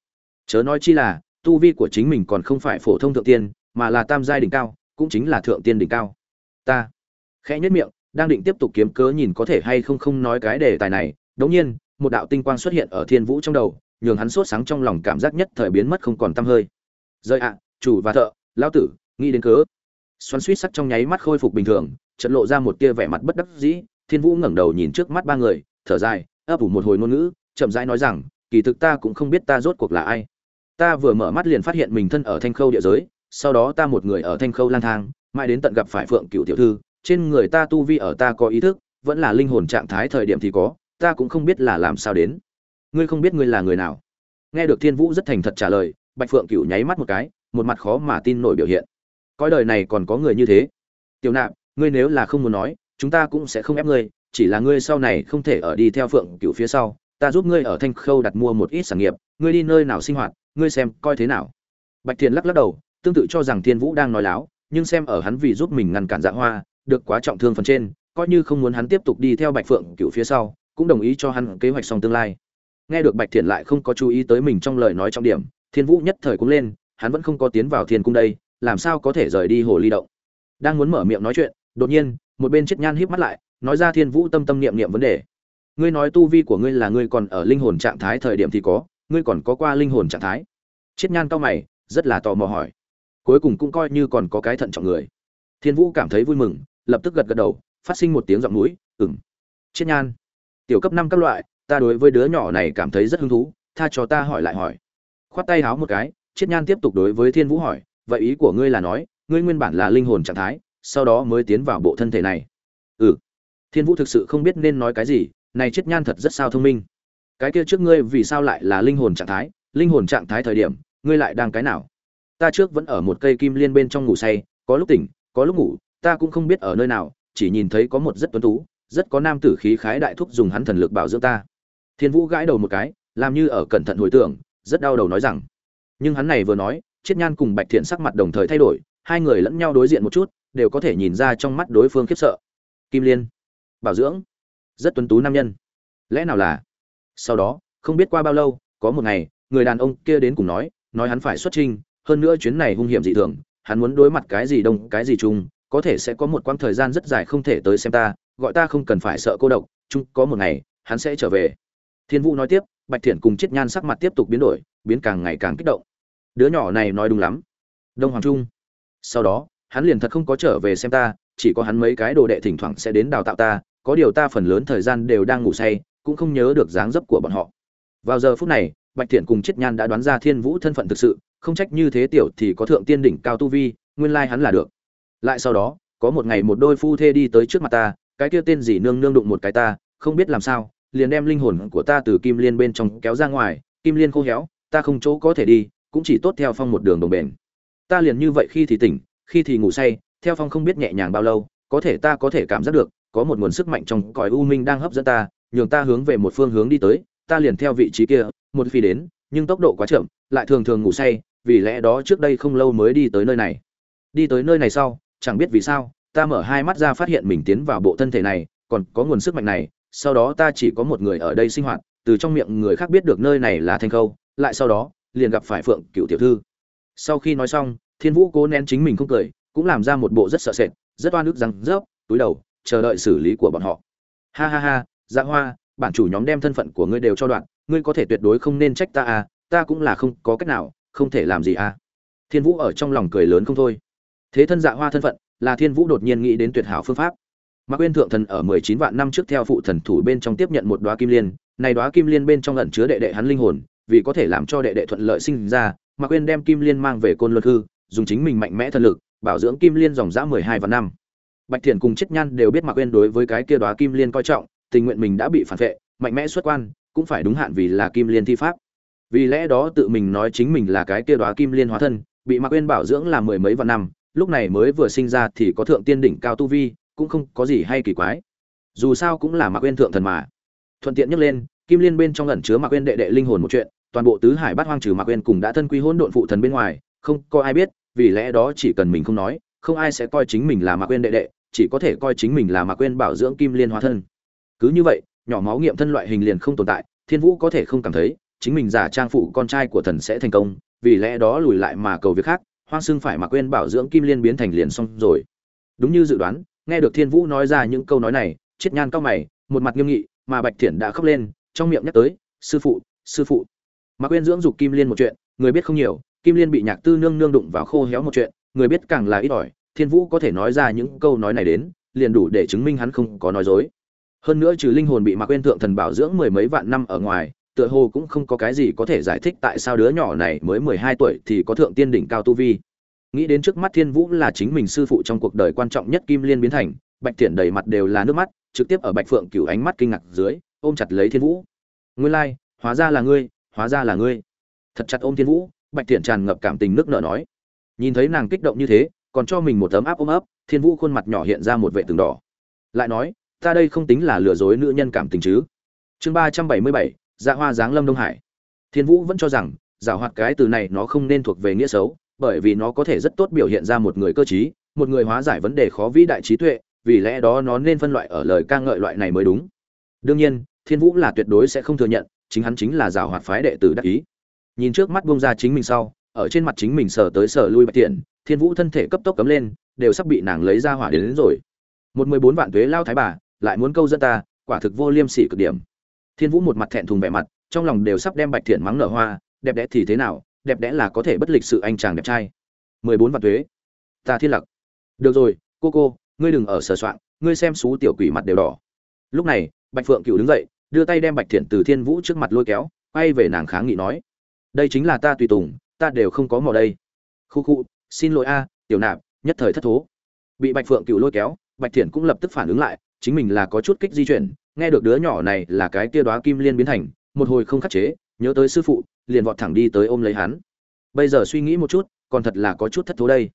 Chớ nói chi là, tu vi của chính mình còn không phải phổ thông thượng tiên, mà là tam giai đỉnh cao, cũng chính là thượng tiên đỉnh cao. Ta khẽ nhất miệng, đang định tiếp tục kiếm cớ nhìn có thể hay không không nói cái đề tài này đống nhiên, một đạo tinh quang xuất hiện ở thiên vũ trong đầu, nhường hắn sốt sáng trong lòng cảm giác nhất thời biến mất không còn tăm hơi. Rơi ạ, chủ và thợ, lão tử, nghĩ đến cớ. Xoắn suýt sắc trong nháy mắt khôi phục bình thường trận lộ ra một tia vẻ mặt bất đắc dĩ, thiên vũ ngẩng đầu nhìn trước mắt ba người, thở dài, ấp ủ một hồi ngôn ngữ, chậm rãi nói rằng, kỳ thực ta cũng không biết ta rốt cuộc là ai. Ta vừa mở mắt liền phát hiện mình thân ở thanh khâu địa giới, sau đó ta một người ở thanh khâu lang thang, mãi đến tận gặp phải phượng cửu tiểu thư, trên người ta tu vi ở ta có ý thức, vẫn là linh hồn trạng thái thời điểm thì có, ta cũng không biết là làm sao đến. Ngươi không biết ngươi là người nào? Nghe được thiên vũ rất thành thật trả lời, bạch phượng cửu nháy mắt một cái, một mặt khó mà tin nổi biểu hiện. Coi đời này còn có người như thế? Tiểu nạp ngươi nếu là không muốn nói, chúng ta cũng sẽ không ép ngươi, chỉ là ngươi sau này không thể ở đi theo phượng cựu phía sau, ta giúp ngươi ở thanh khâu đặt mua một ít sản nghiệp, ngươi đi nơi nào sinh hoạt, ngươi xem coi thế nào. Bạch thiền lắc lắc đầu, tương tự cho rằng thiên vũ đang nói láo, nhưng xem ở hắn vì giúp mình ngăn cản dạ hoa, được quá trọng thương phần trên, coi như không muốn hắn tiếp tục đi theo bạch phượng cựu phía sau, cũng đồng ý cho hắn kế hoạch xong tương lai. Nghe được bạch thiện lại không có chú ý tới mình trong lời nói trọng điểm, thiên vũ nhất thời cũng lên, hắn vẫn không có tiến vào thiên cung đây, làm sao có thể rời đi hồ ly động? Đang muốn mở miệng nói chuyện đột nhiên, một bên chết nhan híp mắt lại, nói ra thiên vũ tâm tâm niệm niệm vấn đề. Ngươi nói tu vi của ngươi là ngươi còn ở linh hồn trạng thái thời điểm thì có, ngươi còn có qua linh hồn trạng thái. Chết nhan cao mày, rất là tò mò hỏi. Cuối cùng cũng coi như còn có cái thận trọng người. Thiên vũ cảm thấy vui mừng, lập tức gật gật đầu, phát sinh một tiếng giọng mũi ừng chết nhan, tiểu cấp năm các loại, ta đối với đứa nhỏ này cảm thấy rất hứng thú, tha cho ta hỏi lại hỏi. Khoát tay háo một cái chết nhan tiếp tục đối với thiên vũ hỏi, vậy ý của ngươi là nói, ngươi nguyên bản là linh hồn trạng thái sau đó mới tiến vào bộ thân thể này. Ừ. Thiên vũ thực sự không biết nên nói cái gì, này chiết nhan thật rất sao thông minh. Cái kia trước ngươi vì sao lại là linh hồn trạng thái, linh hồn trạng thái thời điểm, ngươi lại đang cái nào? Ta trước vẫn ở một cây kim liên bên trong ngủ say, có lúc tỉnh, có lúc ngủ, ta cũng không biết ở nơi nào, chỉ nhìn thấy có một rất tuấn tú, rất có nam tử khí khái đại thúc dùng hắn thần lực bảo dưỡng ta. Thiên vũ gãi đầu một cái, làm như ở cẩn thận hồi tưởng, rất đau đầu nói rằng, nhưng hắn này vừa nói, chiết nhan cùng bạch thiện sắc mặt đồng thời thay đổi, hai người lẫn nhau đối diện một chút đều có thể nhìn ra trong mắt đối phương khiếp sợ. Kim liên, bảo dưỡng, rất tuấn tú nam nhân. Lẽ nào là? Sau đó, không biết qua bao lâu, có một ngày, người đàn ông kia đến cùng nói nói hắn phải xuất trình, hơn nữa chuyến này hung hiểm dị thường, hắn muốn đối mặt cái gì đông, cái gì chung có thể sẽ có một quãng thời gian rất dài không thể tới xem ta, gọi ta không cần phải sợ cô độc, chung có một ngày, hắn sẽ trở về. Thiên vũ nói tiếp, bạch Thiển cùng chiết nhan sắc mặt tiếp tục biến đổi, biến càng ngày càng kích động. Đứa nhỏ này nói đúng lắm. Đông hoàng trung. Sau đó hắn liền thật không có trở về xem ta, chỉ có hắn mấy cái đồ đệ thỉnh thoảng sẽ đến đào tạo ta, có điều ta phần lớn thời gian đều đang ngủ say, cũng không nhớ được dáng dấp của bọn họ. Vào giờ phút này, bạch thiện cùng chiết nhan đã đoán ra thiên vũ thân phận thực sự, không trách như thế tiểu thì có thượng tiên đỉnh cao tu vi, nguyên lai hắn là được. Lại sau đó, có một ngày một đôi phu thê đi tới trước mặt ta, cái kia tên gì nương nương đụng một cái ta, không biết làm sao, liền đem linh hồn của ta từ kim liên bên trong kéo ra ngoài, kim liên khô héo, ta không chỗ có thể đi, cũng chỉ tốt theo phong một đường đồng bền. Ta liền như vậy khi thì tỉnh khi thì ngủ say, theo phong không biết nhẹ nhàng bao lâu, có thể ta có thể cảm giác được, có một nguồn sức mạnh trong cõi u minh đang hấp dẫn ta, nhường ta hướng về một phương hướng đi tới, ta liền theo vị trí kia, một phi đến, nhưng tốc độ quá chậm, lại thường thường ngủ say, vì lẽ đó trước đây không lâu mới đi tới nơi này. Đi tới nơi này sau, chẳng biết vì sao, ta mở hai mắt ra phát hiện mình tiến vào bộ thân thể này, còn có nguồn sức mạnh này, sau đó ta chỉ có một người ở đây sinh hoạt, từ trong miệng người khác biết được nơi này là thanh khâu, lại sau đó, liền gặp phải phượng cựu tiểu thư. Sau khi nói xong thiên vũ cố nén chính mình không cười, cũng làm ra một bộ rất sợ sệt, rất oan ức răng rớp, túi đầu, chờ đợi xử lý của bọn họ. Ha ha ha dạ hoa, bản chủ nhóm đem thân phận của ngươi đều cho đoạn, ngươi có thể tuyệt đối không nên trách ta à ta cũng là không có cách nào, không thể làm gì à. Thiên vũ ở trong lòng cười lớn không thôi. Thế thân dạ hoa thân phận, là thiên vũ đột nhiên nghĩ đến tuyệt hảo phương pháp. Mạc quên thượng thần ở mười chín vạn năm trước theo phụ thần thủ bên trong tiếp nhận một đoá kim liên, này đoá kim liên bên trong ẩn chứa đệ đệ hắn linh hồn, vì có thể làm cho đệ đệ thuận lợi sinh ra, mạc quên đem kim liên mang về côn luân hư dùng chính mình mạnh mẽ thần lực, bảo dưỡng kim liên dòng dã mười hai vạn năm. Bạch thiện cùng chết nhan đều biết mạc quên đối với cái kia đoá kim liên coi trọng, tình nguyện mình đã bị phản vệ, mạnh mẽ xuất quan, cũng phải đúng hạn vì là kim liên thi pháp. Vì lẽ đó tự mình nói chính mình là cái kia đoá kim liên hóa thân, bị mạc quên bảo dưỡng là mười mấy vạn năm, lúc này mới vừa sinh ra thì có thượng tiên đỉnh cao tu vi, cũng không có gì hay kỳ quái. Dù sao cũng là mạc quên thượng thần mà. Thuận tiện nhắc lên, kim liên bên trong ẩn chứa mạc quên đệ đệ linh hồn một chuyện, toàn bộ tứ hải bát hoang trừ mạc quên cùng đã thân quy hỗn độn phụ thần bên ngoài, không có ai biết vì lẽ đó chỉ cần mình không nói, không ai sẽ coi chính mình là mạc quên đệ đệ, chỉ có thể coi chính mình là mạc quên bảo dưỡng kim liên hóa thân. Cứ như vậy, nhỏ máu nghiệm thân loại hình liền không tồn tại, thiên vũ có thể không cảm thấy, chính mình giả trang phụ con trai của thần sẽ thành công, vì lẽ đó lùi lại mà cầu việc khác, hoang xương phải mà quên bảo dưỡng kim liên biến thành liền xong rồi. Đúng như dự đoán, nghe được thiên vũ nói ra những câu nói này chết nhan cao mày, một mặt nghiêm nghị, mà bạch thiển đã khóc lên, trong miệng nhắc tới, sư phụ sư phụ. Mà quên dưỡng dục kim liên một chuyện, người biết không nhiều kim liên bị nhạc tư nương nương đụng vào khô héo một chuyện, người biết càng là ít ỏi, thiên vũ có thể nói ra những câu nói này đến, liền đủ để chứng minh hắn không có nói dối. Hơn nữa trừ linh hồn bị mạc quên thượng thần bảo dưỡng mười mấy vạn năm ở ngoài, tựa hồ cũng không có cái gì có thể giải thích tại sao đứa nhỏ này mới mười hai tuổi thì có thượng tiên đỉnh cao tu vi. Nghĩ đến trước mắt thiên vũ là chính mình sư phụ trong cuộc đời quan trọng nhất kim liên biến thành, bạch thiện đầy mặt đều là nước mắt, trực tiếp ở bạch phượng cửu ánh mắt kinh ngạc dưới, ôm chặt lấy thiên vũ. Nguyên lai, hóa ra là ngươi, hóa ra là ngươi. Thật chặt ôm thiên vũ bạch thiện tràn ngập cảm tình nước nở nói. Nhìn thấy nàng kích động như thế, còn cho mình một tấm áp ôm ấp, thiên vũ khuôn mặt nhỏ hiện ra một vệ tường đỏ. Lại nói, ta đây không tính là lừa dối nữ nhân cảm tình chứ? Chương ba trăm bảy mươi bảy dạ hoa giáng lâm đông hải. Thiên vũ vẫn cho rằng, giả hoạt cái từ này nó không nên thuộc về nghĩa xấu, bởi vì nó có thể rất tốt biểu hiện ra một người cơ trí, một người hóa giải vấn đề khó vĩ đại trí tuệ, vì lẽ đó nó nên phân loại ở lời ca ngợi loại này mới đúng. Đương nhiên, thiên vũ là tuyệt đối sẽ không thừa nhận, chính hắn chính là giả hoạt phái đệ tử đắc ý nhìn trước mắt bông ra chính mình sau ở trên mặt chính mình sờ tới sờ lui bạch tiện thiên vũ thân thể cấp tốc cấm lên đều sắp bị nàng lấy ra hỏa đến, đến rồi. Một mười bốn vạn tuế lao thái bà lại muốn câu dẫn ta quả thực vô liêm sỉ cực điểm. Thiên vũ một mặt thẹn thùng vẻ mặt trong lòng đều sắp đem bạch thiện mắng nở hoa đẹp đẽ thì thế nào đẹp đẽ là có thể bất lịch sự anh chàng đẹp trai. Mười bốn vạn tuế. Ta thiên lặc. Được rồi cô cô ngươi đừng ở sờ soạn ngươi xem xú tiểu quỷ mặt đều đỏ. Lúc này bạch phượng cựu đứng dậy đưa tay đem bạch thiện từ thiên vũ trước mặt lôi kéo quay về nàng kháng nghị nói đây chính là ta tùy tùng, ta đều không có mò đây. Khu khu, xin lỗi a, tiểu nạp, nhất thời thất thố. Bị bạch phượng cựu lôi kéo, bạch thiện cũng lập tức phản ứng lại, chính mình là có chút kích di chuyển, nghe được đứa nhỏ này là cái kia đoá kim liên biến thành, một hồi không khắc chế, nhớ tới sư phụ, liền vọt thẳng đi tới ôm lấy hắn. Bây giờ suy nghĩ một chút, còn thật là có chút thất thố đây.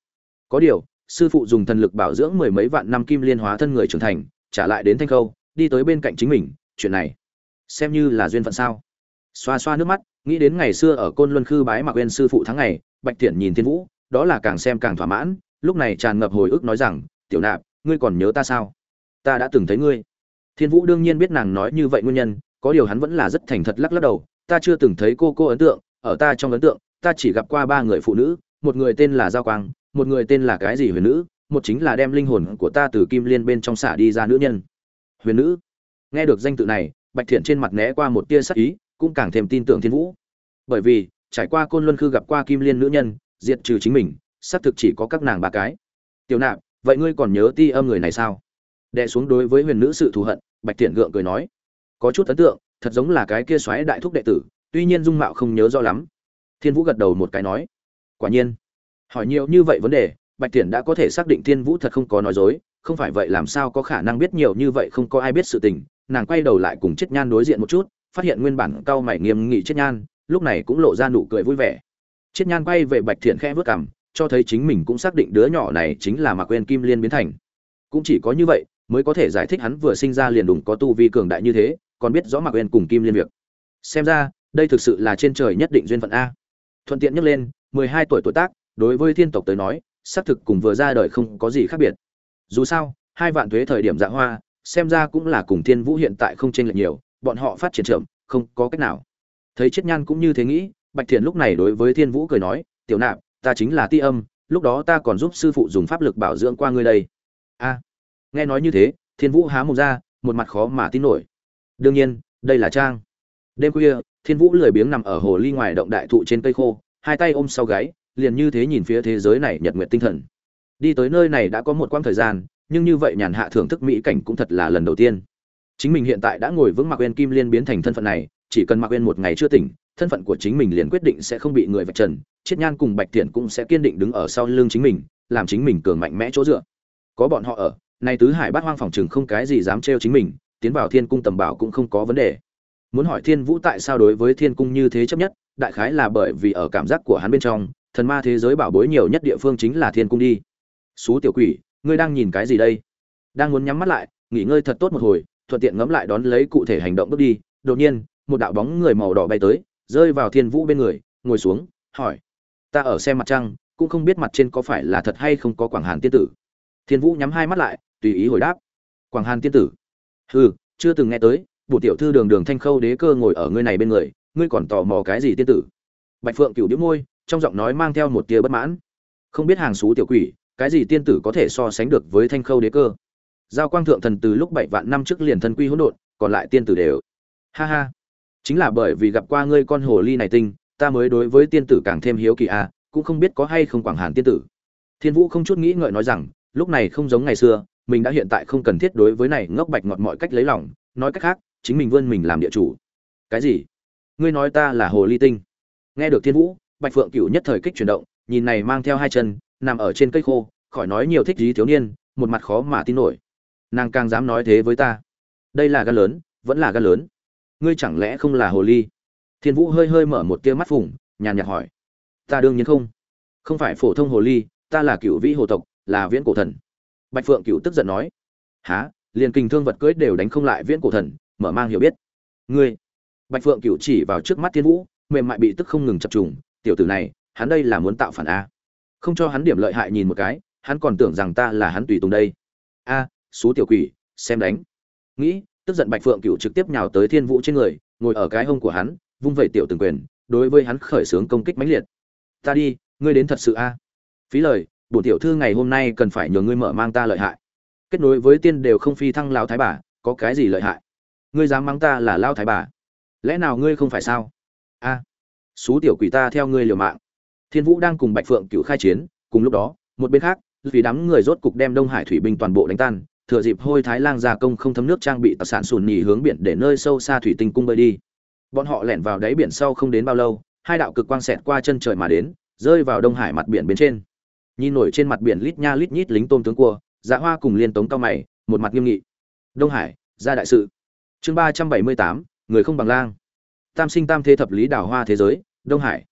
Có điều, sư phụ dùng thần lực bảo dưỡng mười mấy vạn năm kim liên hóa thân người trưởng thành, trả lại đến thanh khâu, đi tới bên cạnh chính mình, chuyện này, xem như là duyên phận sao? Xoa xoa nước mắt nghĩ đến ngày xưa ở côn luân khư bái mạc quên sư phụ tháng ngày, bạch thiện nhìn thiên vũ, đó là càng xem càng thỏa mãn, lúc này tràn ngập hồi ức nói rằng, tiểu nạp, ngươi còn nhớ ta sao? Ta đã từng thấy ngươi. Thiên vũ đương nhiên biết nàng nói như vậy nguyên nhân, có điều hắn vẫn là rất thành thật lắc lắc đầu, ta chưa từng thấy cô cô ấn tượng, ở ta trong ấn tượng, ta chỉ gặp qua ba người phụ nữ, một người tên là giao quang, một người tên là cái gì huyền nữ, một chính là đem linh hồn của ta từ kim liên bên trong xả đi ra nữ nhân. Huyền nữ. Nghe được danh tự này, bạch thiện trên mặt né qua một tia sắc ý cũng càng thêm tin tưởng thiên vũ. Bởi vì, trải qua côn luân khư gặp qua kim liên nữ nhân, diệt trừ chính mình, xác thực chỉ có các nàng ba cái. Tiểu nạp, vậy ngươi còn nhớ ti âm người này sao? Đệ xuống đối với huyền nữ sự thù hận, bạch thiện gượng cười nói. Có chút ấn tượng, thật giống là cái kia xoáy đại thúc đệ tử, tuy nhiên dung mạo không nhớ rõ lắm. Thiên vũ gật đầu một cái nói. Quả nhiên. Hỏi nhiều như vậy vấn đề, bạch thiện đã có thể xác định thiên vũ thật không có nói dối, không phải vậy làm sao có khả năng biết nhiều như vậy không có ai biết sự tình. Nàng quay đầu lại cùng chết nhan đối diện một chút phát hiện nguyên bản cao mày nghiêm nghị chết nhan, lúc này cũng lộ ra nụ cười vui vẻ. Chết nhan quay về bạch thiện khẽ vớt cảm cho thấy chính mình cũng xác định đứa nhỏ này chính là mạc quên kim liên biến thành. Cũng chỉ có như vậy, mới có thể giải thích hắn vừa sinh ra liền đùng có tu vi cường đại như thế, còn biết rõ mạc quên cùng kim liên việc. Xem ra, đây thực sự là trên trời nhất định duyên phận a. Thuận tiện nhắc lên, mười hai tuổi tuổi tác, đối với thiên tộc tới nói, xác thực cùng vừa ra đời không có gì khác biệt. Dù sao, hai vạn thuế thời điểm dạ hoa, xem ra cũng là cùng thiên vũ hiện tại không chênh lệch nhiều bọn họ phát triển chậm, không có cách nào. Thấy chết nhan cũng như thế nghĩ, bạch thiện lúc này đối với thiên vũ cười nói, tiểu nạp, ta chính là ti âm, lúc đó ta còn giúp sư phụ dùng pháp lực bảo dưỡng qua ngươi đây. A. Nghe nói như thế, thiên vũ há mồm ra, một mặt khó mà tin nổi. Đương nhiên, đây là trang. Đêm khuya, thiên vũ lười biếng nằm ở hồ ly ngoài động đại thụ trên cây khô, hai tay ôm sau gáy, liền như thế nhìn phía thế giới này nhật nguyện tinh thần. Đi tới nơi này đã có một quãng thời gian, nhưng như vậy nhàn hạ thưởng thức mỹ cảnh cũng thật là lần đầu tiên chính mình hiện tại đã ngồi vững mạc quên kim liên biến thành thân phận này, chỉ cần mạc quên một ngày chưa tỉnh, thân phận của chính mình liền quyết định sẽ không bị người vạch trần chiết nhan cùng bạch thiện cũng sẽ kiên định đứng ở sau lưng chính mình, làm chính mình cường mạnh mẽ chỗ dựa. Có bọn họ ở, nay tứ hải bát hoang phòng chừng không cái gì dám trêu chính mình, tiến vào thiên cung tầm bảo cũng không có vấn đề. Muốn hỏi thiên vũ tại sao đối với thiên cung như thế chấp nhất, đại khái là bởi vì ở cảm giác của hắn bên trong, thần ma thế giới bảo bối nhiều nhất địa phương chính là thiên cung đi. Xú tiểu quỷ, ngươi đang nhìn cái gì đây? Đang muốn nhắm mắt lại, nghỉ ngơi thật tốt một hồi thuận tiện ngẫm lại đón lấy cụ thể hành động bước đi. Đột nhiên, một đạo bóng người màu đỏ bay tới, rơi vào thiên vũ bên người, ngồi xuống, hỏi, ta ở xem mặt trăng, cũng không biết mặt trên có phải là thật hay không có quảng hàn tiên tử. Thiên vũ nhắm hai mắt lại, tùy ý hồi đáp, quảng hàn tiên tử. Hừ, chưa từng nghe tới, bổ tiểu thư đường đường thanh khâu đế cơ ngồi ở ngươi này bên người, ngươi còn tò mò cái gì tiên tử? Bạch phượng cửu đĩu môi, trong giọng nói mang theo một tia bất mãn. Không biết hàng xú tiểu quỷ, cái gì tiên tử có thể so sánh được với thanh khâu đế cơ? Giao quang thượng thần từ lúc bảy vạn năm trước liền thân quy hỗn độn còn lại tiên tử đều. Ha ha. Chính là bởi vì gặp qua ngươi con hồ ly này tinh ta mới đối với tiên tử càng thêm hiếu kỳ a à, cũng không biết có hay không quảng hàn tiên tử. Thiên vũ không chút nghĩ ngợi nói rằng lúc này không giống ngày xưa mình đã hiện tại không cần thiết đối với này ngốc bạch ngọt mọi cách lấy lòng nói cách khác chính mình vươn mình làm địa chủ. Cái gì? Ngươi nói ta là hồ ly tinh. Nghe được thiên vũ bạch phượng cửu nhất thời kích chuyển động nhìn này mang theo hai chân nằm ở trên cây khô khỏi nói nhiều thích gì thiếu niên một mặt khó mà tin nổi nàng càng dám nói thế với ta. Đây là gan lớn vẫn là gan lớn. Ngươi chẳng lẽ không là hồ ly? Thiên vũ hơi hơi mở một tia mắt phủng nhàn nhạt hỏi. Ta đương nhiên không. Không phải phổ thông hồ ly ta là cựu vĩ hồ tộc là viễn cổ thần. Bạch phượng cựu tức giận nói. Há liền kình thương vật cưới đều đánh không lại viễn cổ thần mở mang hiểu biết. Ngươi. Bạch phượng cựu chỉ vào trước mắt thiên vũ mềm mại bị tức không ngừng chập trùng. Tiểu tử này hắn đây là muốn tạo phản a. Không cho hắn điểm lợi hại nhìn một cái hắn còn tưởng rằng ta là hắn tùy tùng đây. A à, xú tiểu quỷ xem đánh. Nghĩ tức giận bạch phượng cựu trực tiếp nhào tới thiên vũ trên người ngồi ở cái hông của hắn vung vẩy tiểu từng quyền đối với hắn khởi xướng công kích mãnh liệt. Ta đi ngươi đến thật sự a? Phí lời bổn tiểu thư ngày hôm nay cần phải nhờ ngươi mở mang ta lợi hại. Kết nối với tiên đều không phi thăng lao thái bà có cái gì lợi hại? Ngươi dám mắng ta là lao thái bà? Lẽ nào ngươi không phải sao? A à, xú tiểu quỷ ta theo ngươi liều mạng. Thiên vũ đang cùng bạch phượng cựu khai chiến cùng lúc đó một bên khác vì đám người rốt cục đem đông hải thủy binh toàn bộ đánh tan thừa dịp hôi thái lang gia công không thấm nước trang bị tạc sản sùn nhì hướng biển để nơi sâu xa thủy tinh cung bơi đi. Bọn họ lẻn vào đáy biển sau không đến bao lâu, hai đạo cực quang xẹt qua chân trời mà đến, rơi vào đông hải mặt biển bên trên. Nhìn nổi trên mặt biển lít nha lít nhít lính tôm tướng cua dạ hoa cùng liên tống cao mày, một mặt nghiêm nghị. Đông hải, ra đại sự. Chương ba trăm bảy mươi tám, người không bằng lang. Tam sinh tam thế thập lý đảo hoa thế giới, đông hải.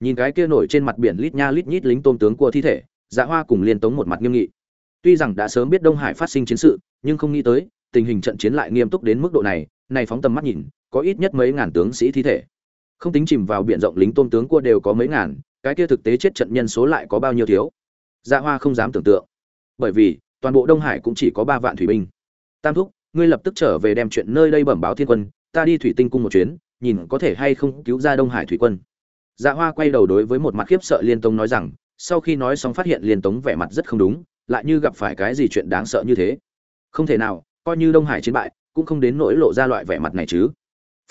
Nhìn cái kia nổi trên mặt biển lít nha lít nhít lính tôm tướng cua thi thể dạ hoa cùng liên tống một mặt nghiêm nghị tuy rằng đã sớm biết đông hải phát sinh chiến sự, nhưng không nghĩ tới, tình hình trận chiến lại nghiêm túc đến mức độ này này phóng tầm mắt nhìn, có ít nhất mấy ngàn tướng sĩ thi thể. Không tính chìm vào biển rộng lính tôm tướng cua đều có mấy ngàn, cái kia thực tế chết trận nhân số lại có bao nhiêu thiếu? Dạ hoa không dám tưởng tượng. Bởi vì, toàn bộ đông hải cũng chỉ có ba vạn thủy binh. Tam thúc, ngươi lập tức trở về đem chuyện nơi đây bẩm báo thiên quân, ta đi thủy tinh cung một chuyến, nhìn có thể hay không cứu ra đông hải thủy quân. Dạ hoa quay đầu đối với một mặt khiếp sợ liên tông nói rằng sau khi nói xong phát hiện liên tống vẻ mặt rất không đúng, lại như gặp phải cái gì chuyện đáng sợ như thế. Không thể nào, coi như đông hải chiến bại, cũng không đến nỗi lộ ra loại vẻ mặt này chứ.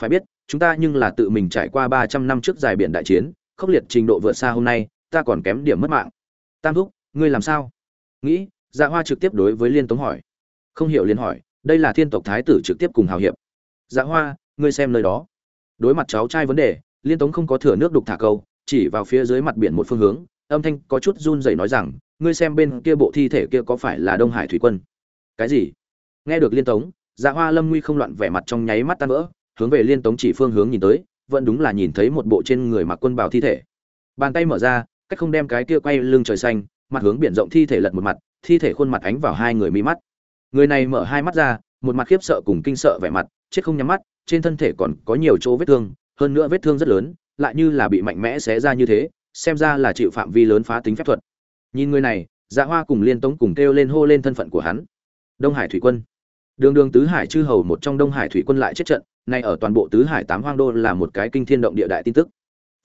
Phải biết, chúng ta nhưng là tự mình trải qua ba trăm năm trước dài biển đại chiến, khốc liệt trình độ vượt xa hôm nay, ta còn kém điểm mất mạng. Tam thúc, ngươi làm sao? Nghĩ dạ hoa trực tiếp đối với liên tống hỏi. Không hiểu liên hỏi, đây là thiên tộc thái tử trực tiếp cùng hào hiệp. Dạ hoa, ngươi xem nơi đó. Đối mặt cháu trai vấn đề, liên tống không có thừa nước đục thả câu, chỉ vào phía dưới mặt biển một phương hướng âm thanh có chút run rẩy nói rằng, ngươi xem bên kia bộ thi thể kia có phải là đông hải thủy quân? Cái gì? Nghe được liên tống dạ hoa lâm nguy không loạn vẻ mặt trong nháy mắt tan vỡ, hướng về liên tống chỉ phương hướng nhìn tới, vẫn đúng là nhìn thấy một bộ trên người mặc quân bào thi thể. Bàn tay mở ra, cách không đem cái kia quay lưng trời xanh, mặt hướng biển rộng thi thể lật một mặt, thi thể khuôn mặt ánh vào hai người mi mắt. Người này mở hai mắt ra, một mặt khiếp sợ cùng kinh sợ vẻ mặt, chết không nhắm mắt, trên thân thể còn có nhiều chỗ vết thương, hơn nữa vết thương rất lớn, lại như là bị mạnh mẽ xé ra như thế xem ra là chịu phạm vi lớn phá tính phép thuật. Nhìn người này dạ hoa cùng liên tống cùng kêu lên hô lên thân phận của hắn. Đông hải thủy quân. Đường đường tứ hải chư hầu một trong đông hải thủy quân lại chết trận, nay ở toàn bộ tứ hải tám hoang đô là một cái kinh thiên động địa đại tin tức.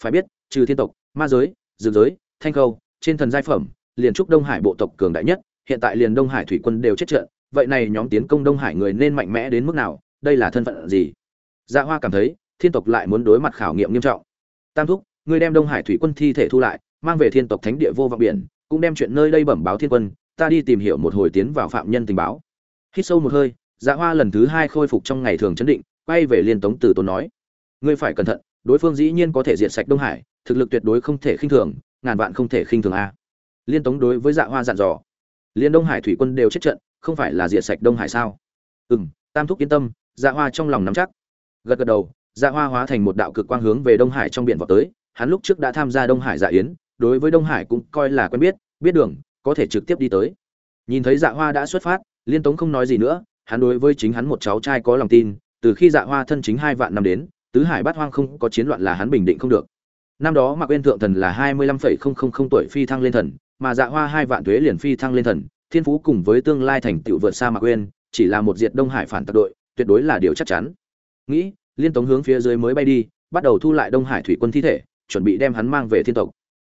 Phải biết, trừ thiên tộc, ma giới, dược giới, thanh khâu, trên thần giai phẩm, liền trúc đông hải bộ tộc cường đại nhất, hiện tại liền đông hải thủy quân đều chết trận, vậy này nhóm tiến công đông hải người nên mạnh mẽ đến mức nào, đây là thân phận gì? Dạ hoa cảm thấy, thiên tộc lại muốn đối mặt khảo nghiệm nghiêm trọng. Tam thúc ngươi đem đông hải thủy quân thi thể thu lại, mang về thiên tộc thánh địa vô vọng biển, cũng đem chuyện nơi đây bẩm báo thiên quân, ta đi tìm hiểu một hồi tiến vào phạm nhân tình báo. Hít sâu một hơi dạ hoa lần thứ hai khôi phục trong ngày thường chấn định, quay về liên tống từ tôn nói. Ngươi phải cẩn thận, đối phương dĩ nhiên có thể diệt sạch đông hải, thực lực tuyệt đối không thể khinh thường, ngàn vạn không thể khinh thường a. Liên tống đối với dạ hoa dặn dò. Liên đông hải thủy quân đều chết trận, không phải là diệt sạch đông hải sao? Ừ m tam thúc yên tâm dạ hoa trong lòng nắm chắc. Gật gật đầu dạ hoa hóa thành một đạo cực quang hướng về đông hải trong biển vào tới hắn lúc trước đã tham gia đông hải dạ yến, đối với đông hải cũng coi là quen biết biết đường, có thể trực tiếp đi tới. Nhìn thấy dạ hoa đã xuất phát, liên tống không nói gì nữa, hắn đối với chính hắn một cháu trai có lòng tin, từ khi dạ hoa thân chính hai vạn năm đến, tứ hải bát hoang không có chiến loạn là hắn bình định không được. Năm đó mạc Uyên thượng thần là hai mươi lăm phẩy không không không tuổi phi thăng lên thần, mà dạ hoa hai vạn tuế liền phi thăng lên thần, thiên phú cùng với tương lai thành tựu vượt xa mạc Uyên chỉ là một diệt đông hải phản tặc đội, tuyệt đối là điều chắc chắn. Nghĩ, liên tống hướng phía dưới mới bay đi, bắt đầu thu lại đông hải thủy quân thi thể chuẩn bị đem hắn mang về thiên tộc.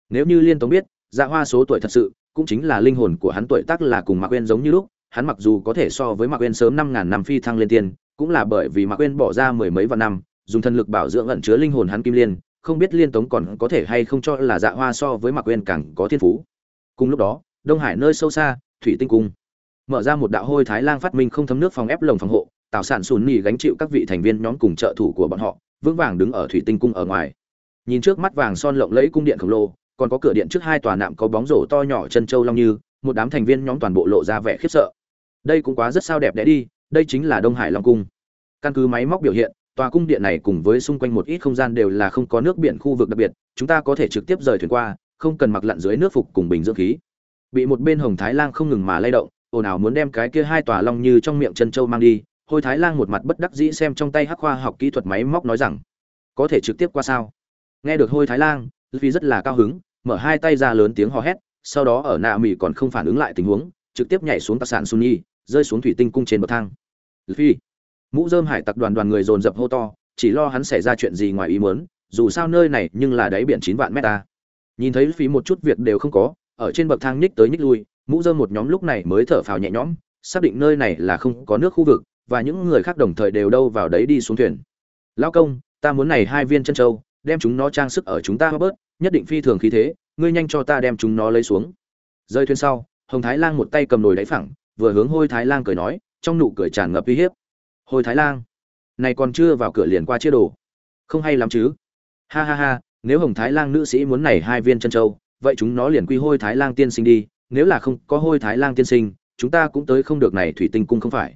Nếu như liên tống biết dạ hoa số tuổi thật sự, cũng chính là linh hồn của hắn tuổi tác là cùng mạc quên giống như lúc, hắn mặc dù có thể so với mạc quên sớm năm ngàn năm phi thăng lên tiên, cũng là bởi vì mạc quên bỏ ra mười mấy vạn năm, dùng thần lực bảo dưỡng ẩn chứa linh hồn hắn kim liên, không biết liên tống còn có thể hay không cho là dạ hoa so với mạc quên càng có thiên phú. Cùng lúc đó, đông hải nơi sâu xa, thủy tinh cung. Mở ra một đạo hôi thái lang phát minh không thấm nước phòng ép lồng phòng hộ tạo sản sùn nỉ gánh chịu các vị thành viên nhóm cùng trợ thủ của bọn họ, vững vàng đứng ở thủy tinh cung ở ngoài nhìn trước mắt vàng son lộng lẫy cung điện khổng lồ, còn có cửa điện trước hai tòa nạm có bóng rổ to nhỏ chân châu long như, một đám thành viên nhóm toàn bộ lộ ra vẻ khiếp sợ. Đây cũng quá rất sao đẹp đẽ đi, đây chính là đông hải long cung. Căn cứ máy móc biểu hiện, tòa cung điện này cùng với xung quanh một ít không gian đều là không có nước biển khu vực đặc biệt, chúng ta có thể trực tiếp rời thuyền qua, không cần mặc lặn dưới nước phục cùng bình dưỡng khí. Bị một bên hồng thái lang không ngừng mà lay động, ồn ào muốn đem cái kia hai tòa long như trong miệng chân châu mang đi, hôi thái lang một mặt bất đắc dĩ xem trong tay hắc khoa học kỹ thuật máy móc nói rằng, có thể trực tiếp qua sao? Nghe được hôi thái lang vì rất là cao hứng, mở hai tay ra lớn tiếng hò hét, sau đó ở nạ mỹ còn không phản ứng lại tình huống, trực tiếp nhảy xuống tạc sản sunni rơi xuống thủy tinh cung trên bậc thang. Phi mũ dơm hải tặc đoàn đoàn người dồn dập hô to, chỉ lo hắn xảy ra chuyện gì ngoài ý muốn, dù sao nơi này nhưng là đáy biển chín vạn mét ta. Nhìn thấy phí một chút việc đều không có, ở trên bậc thang nhích tới nhích lui, mũ dơm một nhóm lúc này mới thở phào nhẹ nhõm, xác định nơi này là không có nước khu vực, và những người khác đồng thời đều đâu vào đấy đi xuống thuyền. Lao công, ta muốn này hai viên chân trâu đem chúng nó trang sức ở chúng ta bớt nhất định phi thường khí thế, ngươi nhanh cho ta đem chúng nó lấy xuống. Rơi thuyền sau, hồng thái lang một tay cầm nồi đáy phẳng, vừa hướng hôi thái lang cười nói, trong nụ cười tràn ngập uy hiếp. Hôi thái lang này còn chưa vào cửa liền qua chia đồ. Không hay lắm chứ. Ha ha ha, nếu hồng thái lang nữ sĩ muốn này hai viên chân châu, vậy chúng nó liền quy hôi thái lang tiên sinh đi, nếu là không có hôi thái lang tiên sinh, chúng ta cũng tới không được này thủy tinh cung không phải.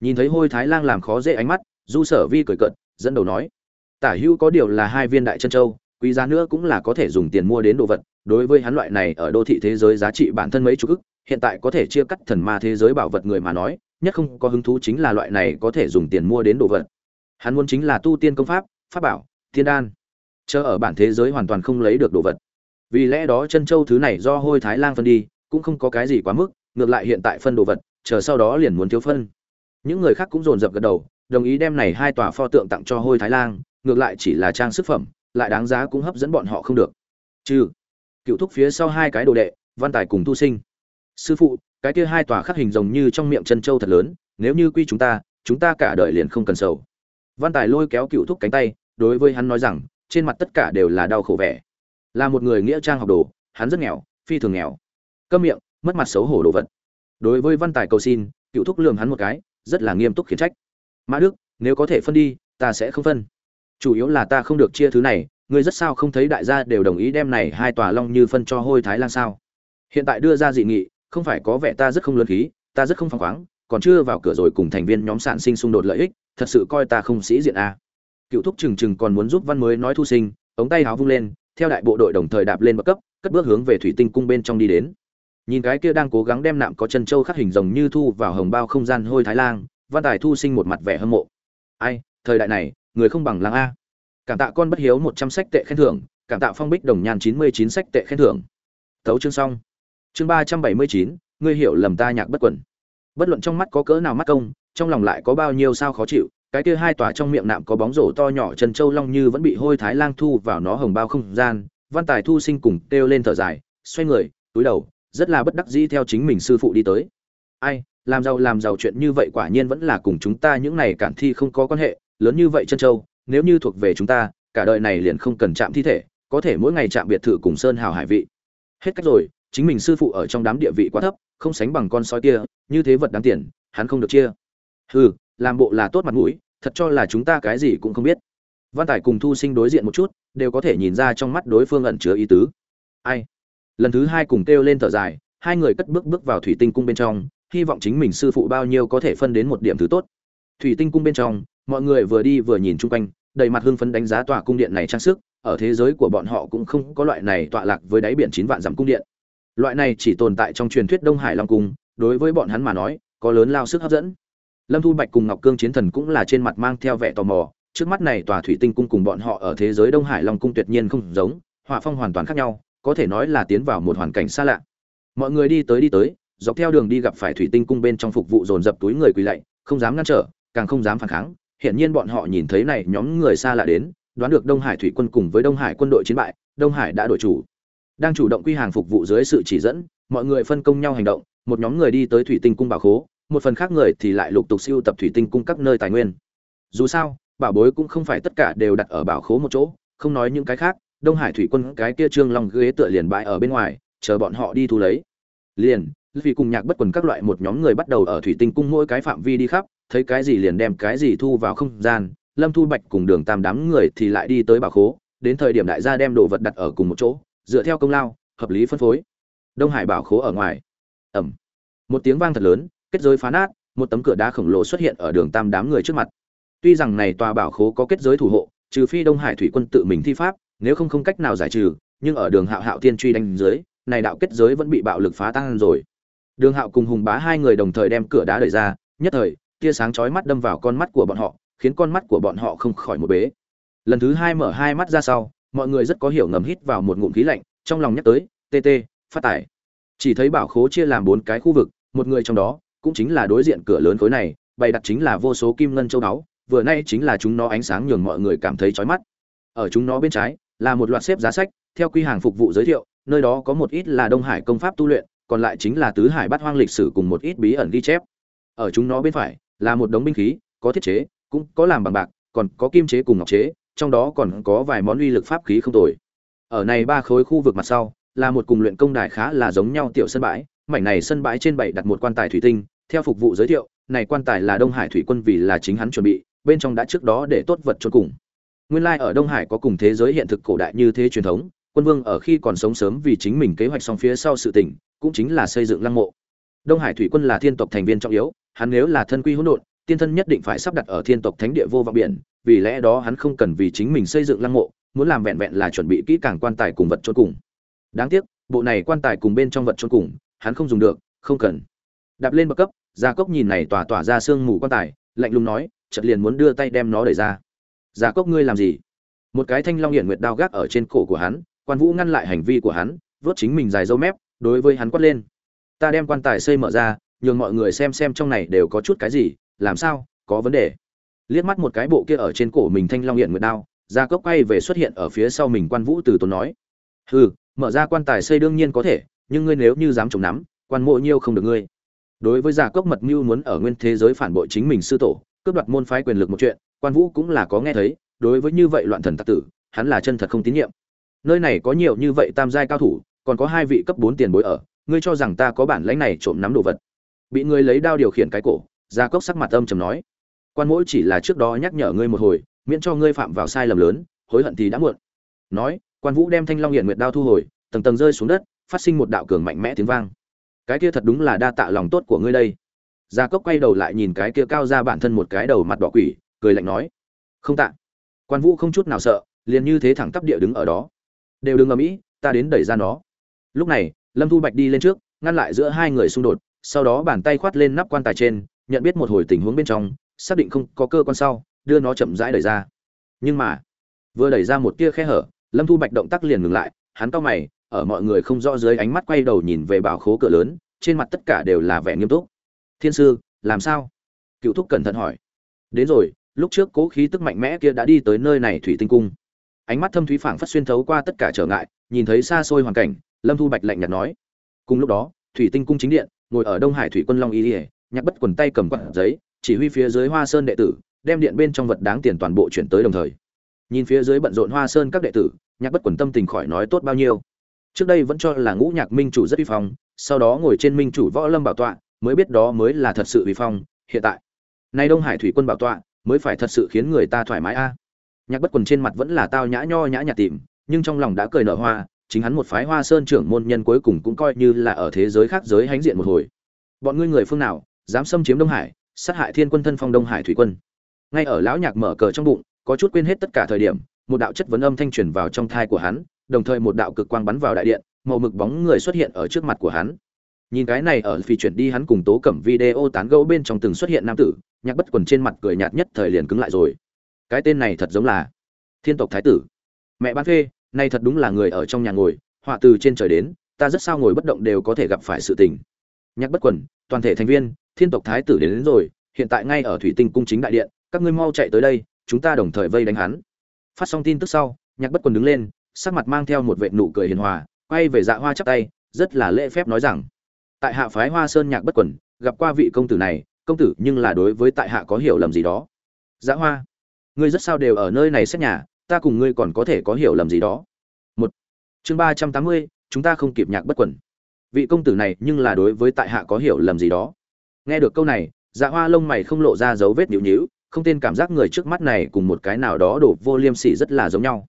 Nhìn thấy hôi thái lang làm khó dễ ánh mắt, du sở vi cười cợt, dẫn đầu nói tả hữu có điều là hai viên đại chân châu, quý giá nữa cũng là có thể dùng tiền mua đến đồ vật. Đối với hắn loại này ở đô thị thế giới giá trị bản thân mấy chục ức, hiện tại có thể chia cắt thần ma thế giới bảo vật người mà nói, nhất không có hứng thú chính là loại này có thể dùng tiền mua đến đồ vật. Hắn muốn chính là tu tiên công pháp pháp bảo, thiên đan. Chờ ở bản thế giới hoàn toàn không lấy được đồ vật. Vì lẽ đó chân châu thứ này do hôi thái lang phân đi, cũng không có cái gì quá mức, ngược lại hiện tại phân đồ vật, chờ sau đó liền muốn thiếu phân. Những người khác cũng dồn dập gật đầu, đồng ý đem này hai tòa pho tượng tặng cho hôi thái lang ngược lại chỉ là trang sức phẩm, lại đáng giá cũng hấp dẫn bọn họ không được. Trừ cựu thúc phía sau hai cái đồ đệ, văn tài cùng tu sinh. Sư phụ, cái kia hai tòa khắc hình rồng như trong miệng chân trâu thật lớn, nếu như quy chúng ta chúng ta cả đời liền không cần sầu. Văn tài lôi kéo cựu thúc cánh tay, đối với hắn nói rằng, trên mặt tất cả đều là đau khổ vẻ. Là một người nghĩa trang học đồ, hắn rất nghèo, phi thường nghèo. Câm miệng, mất mặt xấu hổ đồ vật. Đối với văn tài cầu xin, cựu thúc lường hắn một cái, rất là nghiêm túc khiển trách. Mã đức, nếu có thể phân đi, ta sẽ không phân chủ yếu là ta không được chia thứ này ngươi rất sao không thấy đại gia đều đồng ý đem này hai tòa long như phân cho hôi thái lan sao? Hiện tại đưa ra dị nghị không phải có vẻ ta rất không lớn khí ta rất không phăng khoáng còn chưa vào cửa rồi cùng thành viên nhóm sản sinh xung đột lợi ích thật sự coi ta không sĩ diện a. À. cựu thúc trừng trừng còn muốn giúp văn mới nói thu sinh ống tay háo vung lên theo đại bộ đội đồng thời đạp lên bậc cấp cất bước hướng về thủy tinh cung bên trong đi đến. Nhìn cái kia đang cố gắng đem nạm có chân châu khắc hình rồng như thu vào hồng bao không gian hôi thái lan, văn tài thu sinh một mặt vẻ hâm mộ. Ai thời đại này người không bằng làng a. Cảm tạ con bất hiếu một trăm sách tệ khen thưởng, cảm tạ phong bích đồng nhàn chín mươi chín sách tệ khen thưởng. Thấu chương xong. Chương ba trăm bảy mươi chín, ngươi hiểu lầm ta nhạc bất quẩn bất luận trong mắt có cỡ nào mắt công, trong lòng lại có bao nhiêu sao khó chịu, cái kia hai tòa trong miệng nạm có bóng rổ to nhỏ trần châu long như vẫn bị hôi thái lang thu vào nó hồng bao không gian, văn tài thu sinh cùng kêu lên thở dài, xoay người, túi đầu, rất là bất đắc dĩ theo chính mình sư phụ đi tới. Ai, làm giàu làm giàu chuyện như vậy quả nhiên vẫn là cùng chúng ta những này cản thi không có quan hệ lớn như vậy chân châu, nếu như thuộc về chúng ta, cả đời này liền không cần chạm thi thể, có thể mỗi ngày chạm biệt thự cùng sơn hào hải vị. Hết cách rồi, chính mình sư phụ ở trong đám địa vị quá thấp, không sánh bằng con sói kia, như thế vật đáng tiền, hắn không được chia. Hừ, làm bộ là tốt mặt mũi, thật cho là chúng ta cái gì cũng không biết. Văn tài cùng thu sinh đối diện một chút, đều có thể nhìn ra trong mắt đối phương ẩn chứa ý tứ. Ai? Lần thứ hai cùng kêu lên thở dài, hai người cất bước bước vào thủy tinh cung bên trong, hy vọng chính mình sư phụ bao nhiêu có thể phân đến một điểm thứ tốt. Thủy tinh cung bên trong mọi người vừa đi vừa nhìn chung quanh, đầy mặt hưng phấn đánh giá tòa cung điện này trang sức, ở thế giới của bọn họ cũng không có loại này tọa lạc với đáy biển chín vạn dặm cung điện. Loại này chỉ tồn tại trong truyền thuyết đông hải long cung, đối với bọn hắn mà nói, có lớn lao sức hấp dẫn. Lâm thu bạch cùng ngọc cương chiến thần cũng là trên mặt mang theo vẻ tò mò, trước mắt này tòa thủy tinh cung cùng bọn họ ở thế giới đông hải long cung tuyệt nhiên không giống, họa phong hoàn toàn khác nhau, có thể nói là tiến vào một hoàn cảnh xa lạ. Mọi người đi tới đi tới, dọc theo đường đi gặp phải thủy tinh cung bên trong phục vụ dồn dập túi người quỳ lạy, không dám ngăn trở, càng không dám phản kháng hiện nhiên bọn họ nhìn thấy này nhóm người xa lạ đến, đoán được đông hải thủy quân cùng với đông hải quân đội chiến bại, đông hải đã đổi chủ. Đang chủ động quy hàng phục vụ dưới sự chỉ dẫn, mọi người phân công nhau hành động, một nhóm người đi tới thủy tinh cung bảo khố, một phần khác người thì lại lục tục siêu tập thủy tinh cung các nơi tài nguyên. Dù sao, bảo bối cũng không phải tất cả đều đặt ở bảo khố một chỗ, không nói những cái khác, đông hải thủy quân cái kia trương long ghế tựa liền bãi ở bên ngoài, chờ bọn họ đi thu lấy. Liền, vì cùng nhạc bất quần các loại một nhóm người bắt đầu ở thủy tinh cung mỗi cái phạm vi đi khắp thấy cái gì liền đem cái gì thu vào không gian, lâm thu bạch cùng đường tam đám người thì lại đi tới bảo khố, đến thời điểm đại gia đem đồ vật đặt ở cùng một chỗ, dựa theo công lao, hợp lý phân phối. Đông hải bảo khố ở ngoài. Ẩm một tiếng vang thật lớn, kết giới phá nát, một tấm cửa đá khổng lồ xuất hiện ở đường tam đám người trước mặt. Tuy rằng này tòa bảo khố có kết giới thủ hộ, trừ phi đông hải thủy quân tự mình thi pháp, nếu không không cách nào giải trừ, nhưng ở đường hạo hạo tiên truy đánh dưới, này đạo kết giới vẫn bị bạo lực phá tan rồi. Đường hạo cùng hùng bá hai người đồng thời đem cửa đá đẩy ra, nhất thời tia sáng chói mắt đâm vào con mắt của bọn họ, khiến con mắt của bọn họ không khỏi một bế. Lần thứ hai mở hai mắt ra sau, mọi người rất có hiểu ngầm hít vào một ngụm khí lạnh, trong lòng nhắc tới tt phát tải chỉ thấy bảo khố chia làm bốn cái khu vực, một người trong đó cũng chính là đối diện cửa lớn khối này, bày đặt chính là vô số kim ngân châu báu, vừa nay chính là chúng nó ánh sáng nhường mọi người cảm thấy chói mắt. Ở chúng nó bên trái là một loạt xếp giá sách, theo quy hàng phục vụ giới thiệu, nơi đó có một ít là đông hải công pháp tu luyện, còn lại chính là tứ hải bát hoang lịch sử cùng một ít bí ẩn ghi chép. Ở chúng nó bên phải là một đống binh khí, có thiết chế, cũng có làm bằng bạc, còn có kim chế cùng ngọc chế, trong đó còn có vài món uy lực pháp khí không tồi. Ở này ba khối khu vực mặt sau, là một cùng luyện công đài khá là giống nhau tiểu sân bãi. Mảnh này sân bãi trên bảy đặt một quan tài thủy tinh. Theo phục vụ giới thiệu, này quan tài là đông hải thủy quân vì là chính hắn chuẩn bị, bên trong đã trước đó để tốt vật chôn cùng. Nguyên lai like ở đông hải có cùng thế giới hiện thực cổ đại như thế truyền thống, quân vương ở khi còn sống sớm vì chính mình kế hoạch xong phía sau sự tỉnh, cũng chính là xây dựng lăng mộ. Đông hải thủy quân là thiên tộc thành viên trọng yếu hắn nếu là thân quy hỗn độn, tiên thân nhất định phải sắp đặt ở thiên tộc thánh địa vô vọng biển, vì lẽ đó hắn không cần vì chính mình xây dựng lăng mộ, muốn làm vẹn vẹn là chuẩn bị kỹ càng quan tài cùng vật chôn cùng. Đáng tiếc, bộ này quan tài cùng bên trong vật chôn cùng, hắn không dùng được, không cần. Đạp lên bậc cấp, gia cốc nhìn này tỏa tỏa ra sương mù quan tài, lạnh lùng nói, chợt liền muốn đưa tay đem nó đẩy ra. Gia cốc ngươi làm gì? Một cái thanh long hiển nguyệt đao gác ở trên cổ của hắn, quan vũ ngăn lại hành vi của hắn, vớt chính mình dài râu mép, đối với hắn quát lên. Ta đem quan tài xây mở ra nhường mọi người xem xem trong này đều có chút cái gì, làm sao, có vấn đề. Liếc mắt một cái bộ kia ở trên cổ mình thanh long hiện nguyệt đao, gia cốc quay về xuất hiện ở phía sau mình quan vũ từ tốn nói, hừ, mở ra quan tài xây đương nhiên có thể, nhưng ngươi nếu như dám chống nắm, quan mộ nhiêu không được ngươi. Đối với gia cốc mật mưu muốn ở nguyên thế giới phản bội chính mình sư tổ, cướp đoạt môn phái quyền lực một chuyện, quan vũ cũng là có nghe thấy, đối với như vậy loạn thần tặc tử, hắn là chân thật không tín nhiệm. Nơi này có nhiều như vậy tam giai cao thủ, còn có hai vị cấp bốn tiền bối ở, ngươi cho rằng ta có bản lãnh này trộm nắm đồ vật bị ngươi lấy đao điều khiển cái cổ, gia cốc sắc mặt âm trầm nói, quan mỗi chỉ là trước đó nhắc nhở ngươi một hồi, miễn cho ngươi phạm vào sai lầm lớn, hối hận thì đã muộn. Nói, quan vũ đem thanh long hiện nguyệt đao thu hồi, tầng tầng rơi xuống đất, phát sinh một đạo cường mạnh mẽ tiếng vang. Cái kia thật đúng là đa tạ lòng tốt của ngươi đây. Gia cốc quay đầu lại nhìn cái kia cao ra bản thân một cái đầu mặt đỏ quỷ, cười lạnh nói, không tạ. Quan vũ không chút nào sợ, liền như thế thẳng tắp địa đứng ở đó. Đều đừng ở mỹ ta đến đẩy ra nó. Lúc này, lâm thu bạch đi lên trước, ngăn lại giữa hai người xung đột sau đó bàn tay khoát lên nắp quan tài trên, nhận biết một hồi tình huống bên trong, xác định không có cơ quan sau, đưa nó chậm rãi đẩy ra. Nhưng mà, vừa đẩy ra một tia khe hở, lâm thu bạch động tác liền ngừng lại, hắn cau mày, ở mọi người không rõ dưới ánh mắt quay đầu nhìn về bảo khố cửa lớn, trên mặt tất cả đều là vẻ nghiêm túc. Thiên sư, làm sao? Cựu thúc cẩn thận hỏi. Đến rồi, lúc trước cố khí tức mạnh mẽ kia đã đi tới nơi này thủy tinh cung. Ánh mắt thâm thúy phảng phất xuyên thấu qua tất cả trở ngại, nhìn thấy xa xôi hoàn cảnh, lâm thu bạch lạnh nhạt nói. Cùng lúc đó, thủy tinh cung chính điện ngồi ở đông hải thủy quân long y ỉa nhạc bất quần tay cầm quạt giấy, chỉ huy phía dưới hoa sơn đệ tử, đem điện bên trong vật đáng tiền toàn bộ chuyển tới đồng thời. Nhìn phía dưới bận rộn hoa sơn các đệ tử nhạc bất quần tâm tình khỏi nói tốt bao nhiêu. Trước đây vẫn cho là ngũ nhạc minh chủ rất uy phong, sau đó ngồi trên minh chủ võ lâm bảo tọa, mới biết đó mới là thật sự uy phong, hiện tại. Nay đông hải thủy quân bảo tọa, mới phải thật sự khiến người ta thoải mái a. Nhạc bất quần trên mặt vẫn là tao nhã nho nhã nhạt tìm nhưng trong lòng đã cười nở hoa chính hắn một phái hoa sơn trưởng môn nhân cuối cùng cũng coi như là ở thế giới khác giới hãnh diện một hồi. Bọn ngươi người phương nào, dám xâm chiếm đông hải, sát hại thiên quân thân phong đông hải thủy quân. Ngay ở lão nhạc mở cờ trong bụng, có chút quên hết tất cả thời điểm, một đạo chất vấn âm thanh truyền vào trong thai của hắn, đồng thời một đạo cực quang bắn vào đại điện, màu mực bóng người xuất hiện ở trước mặt của hắn. Nhìn cái này ở phi chuyển đi hắn cùng tố cẩm video tán gẫu bên trong từng xuất hiện nam tử, nhạc bất quần trên mặt cười nhạt nhất thời liền cứng lại rồi. Cái tên này thật giống là thiên tộc thái tử. Mẹ ban phê nay thật đúng là người ở trong nhà ngồi họa từ trên trời đến ta rất sao ngồi bất động đều có thể gặp phải sự tình. Nhạc bất quần toàn thể thành viên thiên tộc thái tử đến, đến rồi hiện tại ngay ở thủy tinh cung chính đại điện các ngươi mau chạy tới đây chúng ta đồng thời vây đánh hắn. Phát xong tin tức sau nhạc bất quần đứng lên sắc mặt mang theo một vệ nụ cười hiền hòa quay về dạ hoa chắp tay rất là lễ phép nói rằng tại hạ phái hoa sơn nhạc bất quần gặp qua vị công tử này công tử nhưng là đối với tại hạ có hiểu lầm gì đó. Dạ hoa ngươi rất sao đều ở nơi này xét nhà ta cùng ngươi còn có thể có hiểu lầm gì đó. Một, chương ba trăm tám mươi, chúng ta không kịp nhạc bất quần vị công tử này nhưng là đối với tại hạ có hiểu lầm gì đó. Nghe được câu này dạ hoa lông mày không lộ ra dấu vết nhịu nhịu không tên cảm giác người trước mắt này cùng một cái nào đó đổ vô liêm sỉ rất là giống nhau.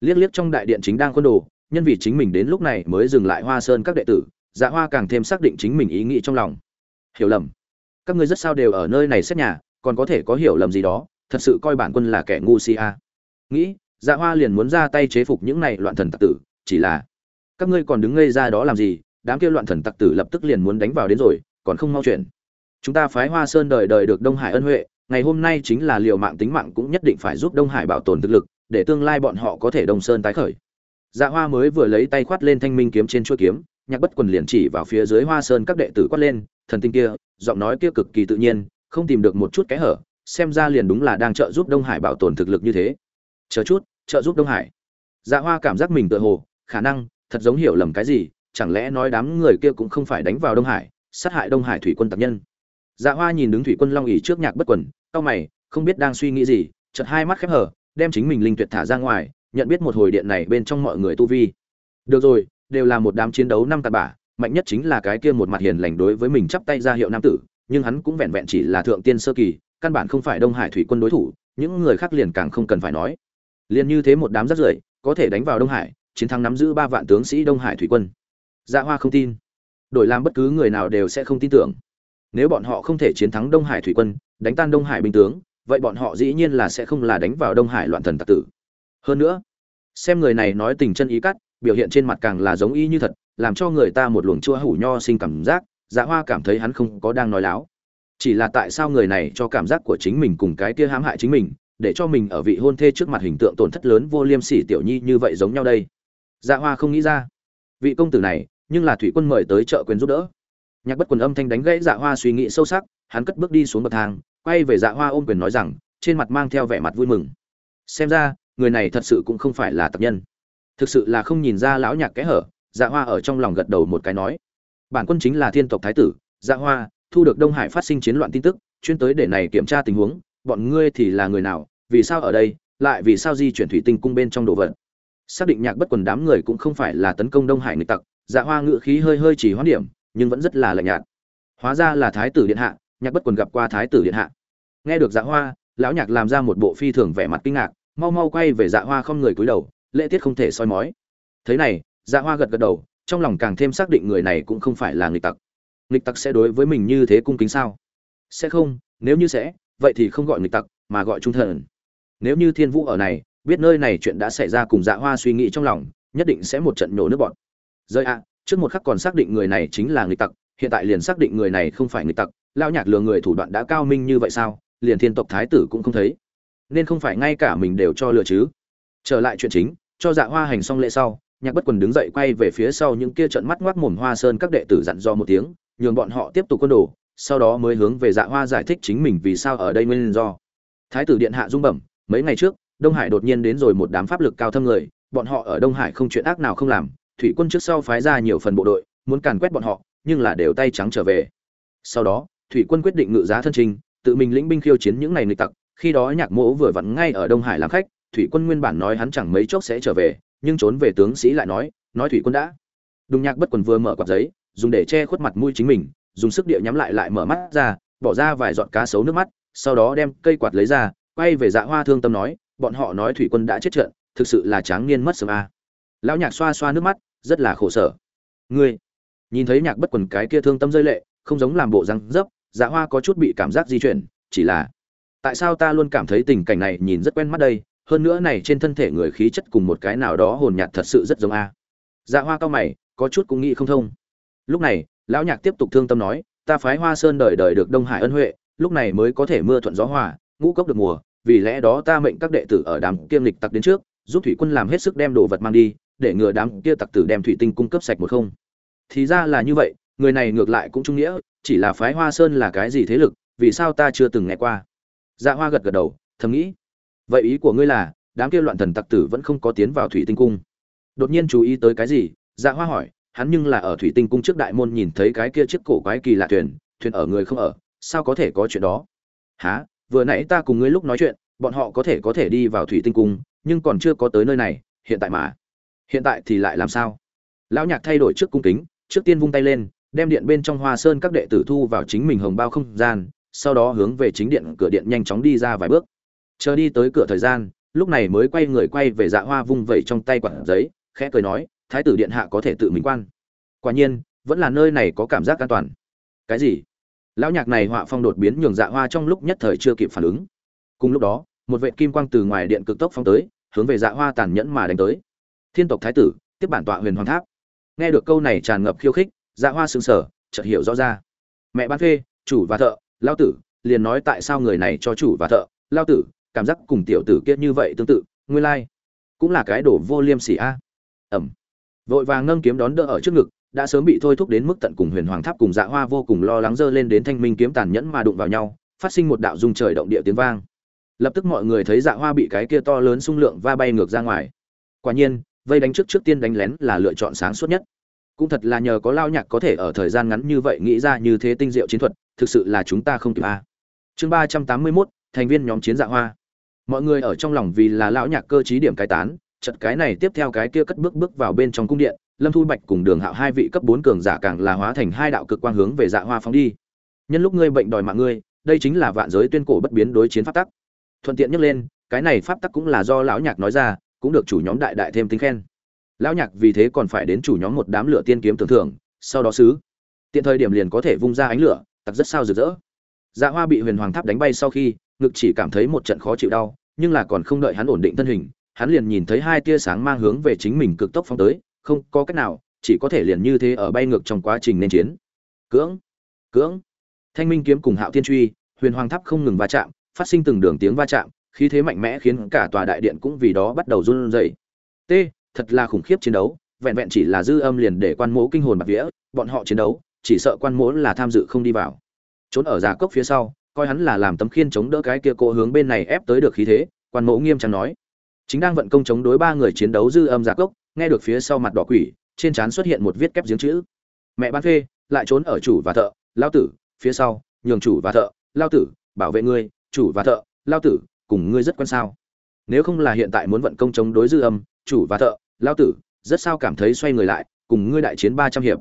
Liếc liếc trong đại điện chính đang quân đồ, nhân vì chính mình đến lúc này mới dừng lại hoa sơn các đệ tử dạ hoa càng thêm xác định chính mình ý nghĩ trong lòng. Hiểu lầm. Các ngươi rất sao đều ở nơi này xét nhà, còn có thể có hiểu lầm gì đó, thật sự coi bản quân là kẻ ngu si a nghĩ dạ hoa liền muốn ra tay chế phục những này loạn thần tặc tử, chỉ là, các ngươi còn đứng ngây ra đó làm gì? Đám kia loạn thần tặc tử lập tức liền muốn đánh vào đến rồi, còn không mau chuyện. Chúng ta phái hoa sơn đời đời được đông hải ân huệ, ngày hôm nay chính là liều mạng tính mạng cũng nhất định phải giúp đông hải bảo tồn thực lực, để tương lai bọn họ có thể đông sơn tái khởi. Dạ hoa mới vừa lấy tay khoát lên thanh minh kiếm trên chuôi kiếm, nhạc bất quần liền chỉ vào phía dưới hoa sơn các đệ tử quát lên, thần tinh kia, giọng nói kia cực kỳ tự nhiên, không tìm được một chút kẽ hở, xem ra liền đúng là đang trợ giúp đông hải bảo tồn thực lực như thế chờ chút, trợ giúp đông hải. Dạ hoa cảm giác mình tự hồ, khả năng, thật giống hiểu lầm cái gì, chẳng lẽ nói đám người kia cũng không phải đánh vào đông hải, sát hại đông hải thủy quân tặc nhân. Dạ hoa nhìn đứng thủy quân long ỉ trước nhạc bất quần, cau mày, không biết đang suy nghĩ gì, chợt hai mắt khép hở đem chính mình linh tuyệt thả ra ngoài, nhận biết một hồi điện này bên trong mọi người tu vi. Được rồi, đều là một đám chiến đấu năm tạt bả, mạnh nhất chính là cái kia một mặt hiền lành đối với mình chắp tay ra hiệu nam tử, nhưng hắn cũng vẹn vẹn chỉ là thượng tiên sơ kỳ, căn bản không phải đông hải thủy quân đối thủ, những người khác liền càng không cần phải nói liền như thế một đám rất rưởi, có thể đánh vào đông hải, chiến thắng nắm giữ ba vạn tướng sĩ đông hải thủy quân. Dạ hoa không tin. Đổi làm bất cứ người nào đều sẽ không tin tưởng. Nếu bọn họ không thể chiến thắng đông hải thủy quân, đánh tan đông hải binh tướng, vậy bọn họ dĩ nhiên là sẽ không là đánh vào đông hải loạn thần tặc tử. Hơn nữa, xem người này nói tình chân ý cắt, biểu hiện trên mặt càng là giống y như thật, làm cho người ta một luồng chua hủ nho sinh cảm giác dạ hoa cảm thấy hắn không có đang nói láo. Chỉ là tại sao người này cho cảm giác của chính mình cùng cái kia hãm hại chính mình để cho mình ở vị hôn thê trước mặt hình tượng tổn thất lớn vô liêm sỉ tiểu nhi như vậy giống nhau đây. Dạ hoa không nghĩ ra. Vị công tử này, nhưng là thủy quân mời tới chợ quyền giúp đỡ. Nhạc bất quần âm thanh đánh gãy dạ hoa suy nghĩ sâu sắc, hắn cất bước đi xuống bậc thang, quay về dạ hoa ôm quyền nói rằng, trên mặt mang theo vẻ mặt vui mừng. Xem ra, người này thật sự cũng không phải là tập nhân. Thực sự là không nhìn ra lão nhạc kẽ hở dạ hoa ở trong lòng gật đầu một cái nói. Bản quân chính là thiên tộc thái tử dạ hoa, thu được đông hải phát sinh chiến loạn tin tức, chuyên tới để này kiểm tra tình huống bọn ngươi thì là người nào, vì sao ở đây, lại vì sao di chuyển thủy tinh cung bên trong đồ vật? Xác định nhạc bất quần đám người cũng không phải là tấn công đông hải nghịch tặc dạ hoa ngự khí hơi hơi chỉ hoán điểm, nhưng vẫn rất là lạnh nhạt. Hóa ra là thái tử điện hạ, nhạc bất quần gặp qua thái tử điện hạ. Nghe được dạ hoa, lão nhạc làm ra một bộ phi thường vẻ mặt kinh ngạc, mau mau quay về dạ hoa không người cúi đầu, lễ tiết không thể soi mói. Thế này dạ hoa gật gật đầu, trong lòng càng thêm xác định người này cũng không phải là nghịch tặc. Nghịch tặc sẽ đối với mình như thế cung kính sao? Sẽ không, nếu như sẽ vậy thì không gọi nghịch tặc, mà gọi trung thần. Nếu như thiên vũ ở này, biết nơi này chuyện đã xảy ra cùng dạ hoa suy nghĩ trong lòng, nhất định sẽ một trận nhổ nước bọn rơi ạ, trước một khắc còn xác định người này chính là nghịch tặc, hiện tại liền xác định người này không phải nghịch tặc lao nhạc lừa người thủ đoạn đã cao minh như vậy sao, liền thiên tộc thái tử cũng không thấy. Nên không phải ngay cả mình đều cho lừa chứ. Trở lại chuyện chính, cho dạ hoa hành xong lễ sau, nhạc bất quần đứng dậy quay về phía sau những kia trận mắt ngoác mồm hoa sơn các đệ tử dặn do một tiếng, nhường bọn họ tiếp tục quân đồ sau đó mới hướng về dạ hoa giải thích chính mình vì sao ở đây nguyên do. Thái tử điện hạ dung bẩm, mấy ngày trước, đông hải đột nhiên đến rồi một đám pháp lực cao thâm người, bọn họ ở đông hải không chuyện ác nào không làm, thủy quân trước sau phái ra nhiều phần bộ đội, muốn càn quét bọn họ, nhưng là đều tay trắng trở về. Sau đó, thủy quân quyết định ngự giá thân trình, tự mình lĩnh binh khiêu chiến những ngày nghịch tặc, khi đó nhạc mỗ vừa vặn ngay ở đông hải làm khách, thủy quân nguyên bản nói hắn chẳng mấy chốc sẽ trở về, nhưng trốn về tướng sĩ lại nói nói thủy quân đã. Đùng nhạc bất quần vừa mở quạt giấy, dùng để che khuất mặt mũi chính mình dùng sức địa nhắm lại lại mở mắt ra, bỏ ra vài giọt cá sấu nước mắt, sau đó đem cây quạt lấy ra, quay về dạ hoa thương tâm nói, bọn họ nói thủy quân đã chết trận, thực sự là tráng niên mất sớm a. À. lão nhạc xoa xoa nước mắt, rất là khổ sở. Ngươi, nhìn thấy nhạc bất quần cái kia thương tâm rơi lệ, không giống làm bộ răng dấp dạ hoa có chút bị cảm giác di chuyển, chỉ là, tại sao ta luôn cảm thấy tình cảnh này nhìn rất quen mắt đây, hơn nữa này trên thân thể người khí chất cùng một cái nào đó hồn nhạt thật sự rất giống a. Dạ hoa cao mày, có chút cũng nghĩ không thông. Lúc này lão nhạc tiếp tục thương tâm nói, ta phái hoa sơn đời đời được đông hải ân huệ, lúc này mới có thể mưa thuận gió hòa, ngũ cốc được mùa, vì lẽ đó ta mệnh các đệ tử ở đám kiêm lịch tặc đến trước, giúp thủy quân làm hết sức đem đồ vật mang đi, để ngừa đám kia tặc tử đem thủy tinh cung cấp sạch một không. Thì ra là như vậy, người này ngược lại cũng trung nghĩa, chỉ là phái hoa sơn là cái gì thế lực, vì sao ta chưa từng nghe qua? Dạ hoa gật gật đầu, thầm nghĩ, vậy ý của ngươi là, đám kia loạn thần tặc tử vẫn không có tiến vào thủy tinh cung? Đột nhiên chú ý tới cái gì dạ hoa hỏi hắn nhưng là ở thủy tinh cung trước đại môn nhìn thấy cái kia chiếc cổ quái kỳ lạ thuyền thuyền ở người không ở, sao có thể có chuyện đó? Há vừa nãy ta cùng ngươi lúc nói chuyện, bọn họ có thể có thể đi vào thủy tinh cung, nhưng còn chưa có tới nơi này, hiện tại mà. Hiện tại thì lại làm sao? Lão nhạc thay đổi trước cung kính, trước tiên vung tay lên, đem điện bên trong hoa sơn các đệ tử thu vào chính mình hồng bao không gian, sau đó hướng về chính điện cửa điện nhanh chóng đi ra vài bước. Chờ đi tới cửa thời gian, lúc này mới quay người quay về dạ hoa vung vẩy trong tay quản giấy, khẽ cười nói thái tử điện hạ có thể tự mình quan. Quả nhiên, vẫn là nơi này có cảm giác an toàn. Cái gì? Lão nhạc này họa phong đột biến nhường dạ hoa trong lúc nhất thời chưa kịp phản ứng. Cùng lúc đó, một vệ kim quang từ ngoài điện cực tốc phong tới, hướng về dạ hoa tàn nhẫn mà đánh tới. Thiên tộc thái tử, tiếp bản tọa huyền hoàng tháp. Nghe được câu này tràn ngập khiêu khích dạ hoa sững sờ, chợt hiểu rõ ra. Mẹ bán phê, chủ và thợ lao tử, liền nói tại sao người này cho chủ và thợ lao tử, cảm giác cùng tiểu tử kia như vậy tương tự, nguyên lai, cũng là cái đổ vô liêm sỉ a. Ẩm vội vàng nâng kiếm đón đỡ ở trước ngực, đã sớm bị thôi thúc đến mức tận cùng huyền hoàng tháp cùng dạ hoa vô cùng lo lắng dơ lên đến thanh minh kiếm tàn nhẫn mà đụng vào nhau, phát sinh một đạo dung trời động địa tiếng vang. Lập tức mọi người thấy dạ hoa bị cái kia to lớn xung lượng va bay ngược ra ngoài. Quả nhiên, vây đánh trước trước tiên đánh lén là lựa chọn sáng suốt nhất. Cũng thật là nhờ có lao nhạc có thể ở thời gian ngắn như vậy nghĩ ra như thế tinh diệu chiến thuật, thực sự là chúng ta không kịp a. Chương ba trăm tám mươi mốt, thành viên nhóm chiến dạ hoa. Mọi người ở trong lòng vì là lão nhạc cơ trí điểm cai tán chật cái này tiếp theo cái kia cất bước bước vào bên trong cung điện, lâm thu bạch cùng đường hạo hai vị cấp bốn cường giả càng là hóa thành hai đạo cực quang hướng về dạ hoa phóng đi. Nhân lúc ngươi bệnh đòi mạng ngươi, đây chính là vạn giới tuyên cổ bất biến đối chiến pháp tắc. Thuận tiện nhắc lên, cái này pháp tắc cũng là do lão nhạc nói ra, cũng được chủ nhóm đại đại thêm tính khen. Lão nhạc vì thế còn phải đến chủ nhóm một đám lửa tiên kiếm tưởng thưởng, sau đó xứ tiện thời điểm liền có thể vung ra ánh lửa, tặc rất sao rực rỡ. Dạ hoa bị huyền hoàng tháp đánh bay sau khi, ngực chỉ cảm thấy một trận khó chịu đau, nhưng là còn không đợi hắn ổn định thân hình hắn liền nhìn thấy hai tia sáng mang hướng về chính mình cực tốc phóng tới, không có cách nào, chỉ có thể liền như thế ở bay ngược trong quá trình nên chiến. Cưỡng cưỡng. Thanh minh kiếm cùng hạo thiên truy, huyền hoàng tháp không ngừng va chạm, phát sinh từng đường tiếng va chạm, khí thế mạnh mẽ khiến cả tòa đại điện cũng vì đó bắt đầu run rẩy. T, thật là khủng khiếp chiến đấu, vẹn vẹn chỉ là dư âm liền để quan mỗ kinh hồn bạt vía, bọn họ chiến đấu, chỉ sợ quan mỗ là tham dự không đi vào. Trốn ở giả cốc phía sau, coi hắn là làm tấm khiên chống đỡ cái kia cỗ hướng bên này ép tới được khí thế, quan mỗ nghiêm trang nói chính đang vận công chống đối ba người chiến đấu dư âm giả cốc, nghe được phía sau mặt đỏ quỷ, trên trán xuất hiện một viết kép giếng chữ. Mẹ bán phê, lại trốn ở chủ và thợ, lao tử, phía sau, nhường chủ và thợ, lao tử, bảo vệ ngươi, chủ và thợ, lao tử, cùng ngươi rất quan sao. Nếu không là hiện tại muốn vận công chống đối dư âm, chủ và thợ, lao tử, rất sao cảm thấy xoay người lại, cùng ngươi đại chiến ba trăm hiệp.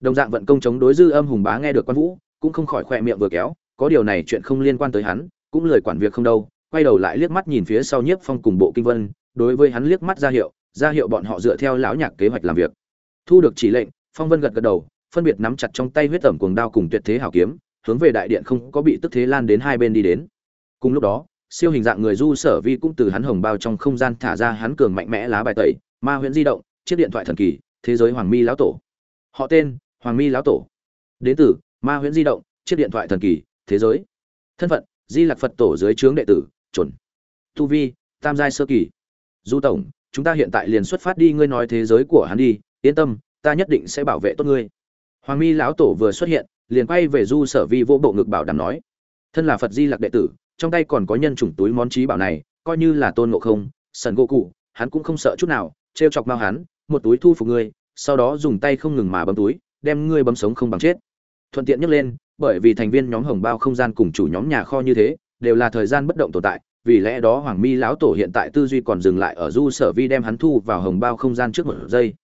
Đồng dạng vận công chống đối dư âm hùng bá nghe được quan vũ, cũng không khỏi khoe miệng vừa kéo, có điều này chuyện không liên quan tới hắn, cũng lời quản việc không đâu quay đầu lại liếc mắt nhìn phía sau nhiếp phong cùng bộ kinh vân, đối với hắn liếc mắt ra hiệu ra hiệu bọn họ dựa theo lão nhạc kế hoạch làm việc. Thu được chỉ lệnh, phong vân gật gật đầu, phân biệt nắm chặt trong tay huyết tẩm cuồng đao cùng tuyệt thế hảo kiếm, hướng về đại điện không có bị tức thế lan đến hai bên đi đến. Cùng lúc đó, siêu hình dạng người du sở vi cũng từ hắn hồng bao trong không gian thả ra hắn cường mạnh mẽ lá bài tẩy, ma huyễn di động, chiếc điện thoại thần kỳ, thế giới hoàng mi lão tổ. Họ tên, hoàng mi lão tổ. Đến từ, ma huyễn di động, chiếc điện thoại thần kỳ, thế giới. Thân phận, di lạc phật tổ dưới trướng đệ tử chuẩn. Tu vi, tam giai sơ kỳ. Du tổng, chúng ta hiện tại liền xuất phát đi, ngươi nói thế giới của hắn đi. Yên tâm, ta nhất định sẽ bảo vệ tốt ngươi. Hoàng mi lão tổ vừa xuất hiện, liền quay về du sở vi vô bộ ngực bảo đảm nói, thân là phật di lạc đệ tử, trong tay còn có nhân chủng túi món trí bảo này, coi như là tôn ngộ không, sần gỗ cụ, hắn cũng không sợ chút nào, trêu chọc mao hắn, một túi thu phục ngươi, sau đó dùng tay không ngừng mà bấm túi, đem ngươi bấm sống không bằng chết. Thuận tiện nhắc lên, bởi vì thành viên nhóm hồng bao không gian cùng chủ nhóm nhà kho như thế đều là thời gian bất động tồn tại, vì lẽ đó hoàng mi lão tổ hiện tại tư duy còn dừng lại ở du sở vi đem hắn thu vào hồng bao không gian trước một giây.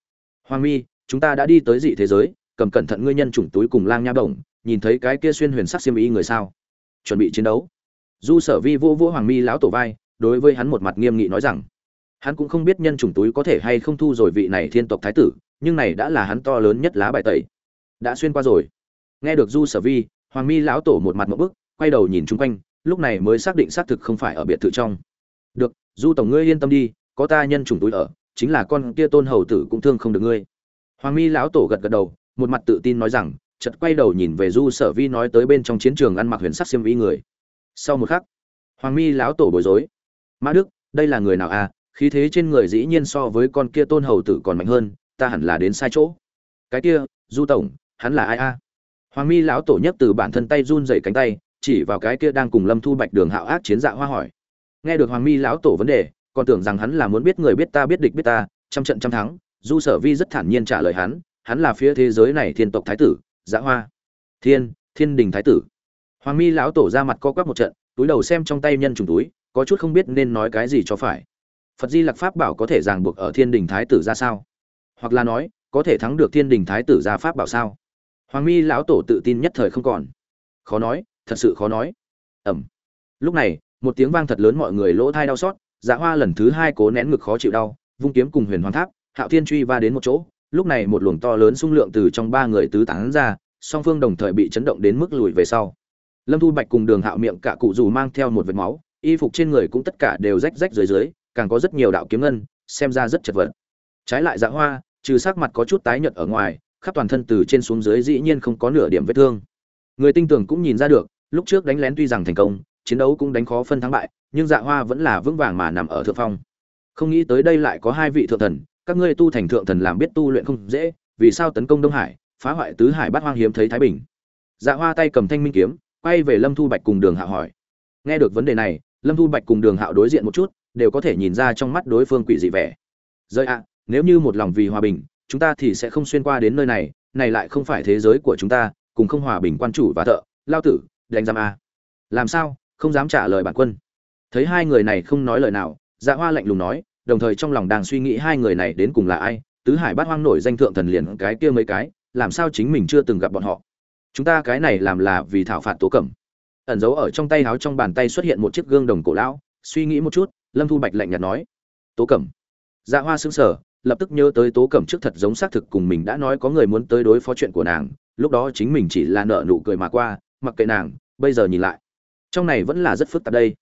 Hoàng mi, chúng ta đã đi tới dị thế giới, cầm cẩn thận ngươi nhân chủng túi cùng lang nha bổng, nhìn thấy cái kia xuyên huyền sắc xiêm ý người sao? Chuẩn bị chiến đấu. Du sở vi vô vô hoàng mi lão tổ vai, đối với hắn một mặt nghiêm nghị nói rằng, hắn cũng không biết nhân chủng túi có thể hay không thu rồi vị này thiên tộc thái tử, nhưng này đã là hắn to lớn nhất lá bài tẩy. Đã xuyên qua rồi. Nghe được du sở vi, hoàng mi lão tổ một mặt một bức, quay đầu nhìn chung quanh lúc này mới xác định xác thực không phải ở biệt thự trong. Được, du tổng ngươi yên tâm đi, có ta nhân chủng túi ở, chính là con kia tôn hầu tử cũng thương không được ngươi. Hoàng mi lão tổ gật gật đầu, một mặt tự tin nói rằng, chợt quay đầu nhìn về du sở vi nói tới bên trong chiến trường ăn mặc huyền sắc xiêm y người. Sau một khắc, hoàng mi lão tổ bối rối. Mã đức, đây là người nào à? Khí thế trên người dĩ nhiên so với con kia tôn hầu tử còn mạnh hơn, ta hẳn là đến sai chỗ. Cái kia, du tổng, hắn là ai a hoàng mi lão tổ nhất từ bản thân tay run rẩy cánh tay chỉ vào cái kia đang cùng lâm thu bạch đường hạo ác chiến dạ hoa hỏi. Nghe được hoàng mi lão tổ vấn đề, còn tưởng rằng hắn là muốn biết người biết ta biết địch biết ta, trăm trận trăm thắng, du sở vi rất thản nhiên trả lời hắn hắn là phía thế giới này thiên tộc thái tử dạ hoa. Thiên thiên đình thái tử. Hoàng mi lão tổ ra mặt co quắp một trận, túi đầu xem trong tay nhân trùng túi, có chút không biết nên nói cái gì cho phải. Phật di lặc pháp bảo có thể ràng buộc ở thiên đình thái tử ra sao? Hoặc là nói, có thể thắng được thiên đình thái tử ra pháp bảo sao? Hoàng mi lão tổ tự tin nhất thời không còn. Khó nói thật sự khó nói. Ẩm. Lúc này, một tiếng vang thật lớn mọi người lỗ thai đau xót dạ hoa lần thứ hai cố nén ngực khó chịu đau, vung kiếm cùng huyền hoàng tháp, hạo thiên truy va đến một chỗ, lúc này một luồng to lớn xung lượng từ trong ba người tứ tán ra, song phương đồng thời bị chấn động đến mức lùi về sau. Lâm thu bạch cùng đường hạo miệng cả cụ dù mang theo một vệt máu, y phục trên người cũng tất cả đều rách rách dưới dưới, càng có rất nhiều đạo kiếm ngân, xem ra rất chật vật. Trái lại dạ hoa, trừ sắc mặt có chút tái nhợt ở ngoài, khắp toàn thân từ trên xuống dưới dĩ nhiên không có nửa điểm vết thương. Người tinh tường cũng nhìn ra được lúc trước đánh lén tuy rằng thành công, chiến đấu cũng đánh khó phân thắng bại, nhưng dạ hoa vẫn là vững vàng mà nằm ở thượng phong. Không nghĩ tới đây lại có hai vị thượng thần, các ngươi tu thành thượng thần làm biết tu luyện không dễ, vì sao tấn công đông hải, phá hoại tứ hải bát hoang hiếm thấy thái bình? Dạ hoa tay cầm thanh minh kiếm, quay về lâm thu bạch cùng đường hạo hỏi. Nghe được vấn đề này, lâm thu bạch cùng đường hạo đối diện một chút, đều có thể nhìn ra trong mắt đối phương quỷ dị vẻ. Rơi ạ, nếu như một lòng vì hòa bình, chúng ta thì sẽ không xuyên qua đến nơi này này lại không phải thế giới của chúng ta, cùng không hòa bình quan chủ và thợ, lao tử đánh giam a. Làm sao? Không dám trả lời bản quân. Thấy hai người này không nói lời nào dạ hoa lạnh lùng nói, đồng thời trong lòng đang suy nghĩ hai người này đến cùng là ai, tứ hải bát hoang nổi danh thượng thần liền cái kia mấy cái, làm sao chính mình chưa từng gặp bọn họ? Chúng ta cái này làm là vì thảo phạt tố cẩm. Ẩn giấu ở trong tay háo trong bàn tay xuất hiện một chiếc gương đồng cổ lão, suy nghĩ một chút, lâm thu bạch lạnh nhạt nói, tố cẩm. Dạ hoa xứng sở lập tức nhớ tới tố cẩm trước thật giống xác thực cùng mình đã nói có người muốn tới đối phó chuyện của nàng, lúc đó chính mình chỉ là nợ nụ cười mà qua mặc kệ nàng, bây giờ nhìn lại. Trong này vẫn là rất phức tạp đây.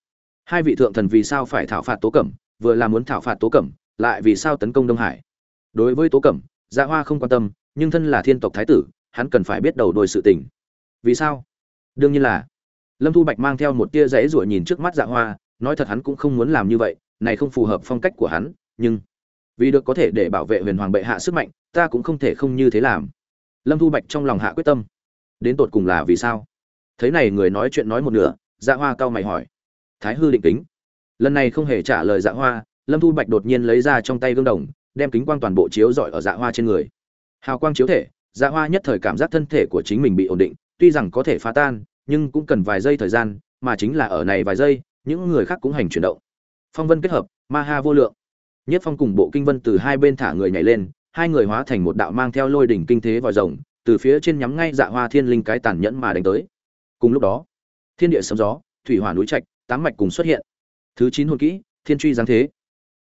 Hai vị thượng thần vì sao phải thảo phạt tố cẩm, vừa là muốn thảo phạt tố cẩm, lại vì sao tấn công đông hải? Đối với tố cẩm dạ hoa không quan tâm, nhưng thân là thiên tộc thái tử, hắn cần phải biết đầu đôi sự tình. Vì sao? Đương nhiên là, lâm thu bạch mang theo một tia rẽ rủa nhìn trước mắt dạ hoa, nói thật hắn cũng không muốn làm như vậy, này không phù hợp phong cách của hắn, nhưng vì được có thể để bảo vệ huyền hoàng bệ hạ sức mạnh, ta cũng không thể không như thế làm. Lâm thu bạch trong lòng hạ quyết tâm. Đến tột cùng là vì sao? Thấy này người nói chuyện nói một nửa dạ hoa cao mày hỏi. Thái hư định kính. Lần này không hề trả lời dạ hoa, lâm thu bạch đột nhiên lấy ra trong tay gương đồng, đem kính quang toàn bộ chiếu rọi ở dạ hoa trên người. Hào quang chiếu thể dạ hoa nhất thời cảm giác thân thể của chính mình bị ổn định, tuy rằng có thể phá tan, nhưng cũng cần vài giây thời gian, mà chính là ở này vài giây, những người khác cũng hành chuyển động. Phong vân kết hợp, ma ha vô lượng. Nhất phong cùng bộ kinh vân từ hai bên thả người nhảy lên, hai người hóa thành một đạo mang theo lôi đỉnh kinh thế vòi rồng, từ phía trên nhắm ngay dạ hoa thiên linh cái tàn nhẫn mà đánh tới cùng lúc đó, thiên địa sấm gió, thủy hỏa núi trạch, tám mạch cùng xuất hiện. Thứ chín hồn kỹ, thiên truy giáng thế.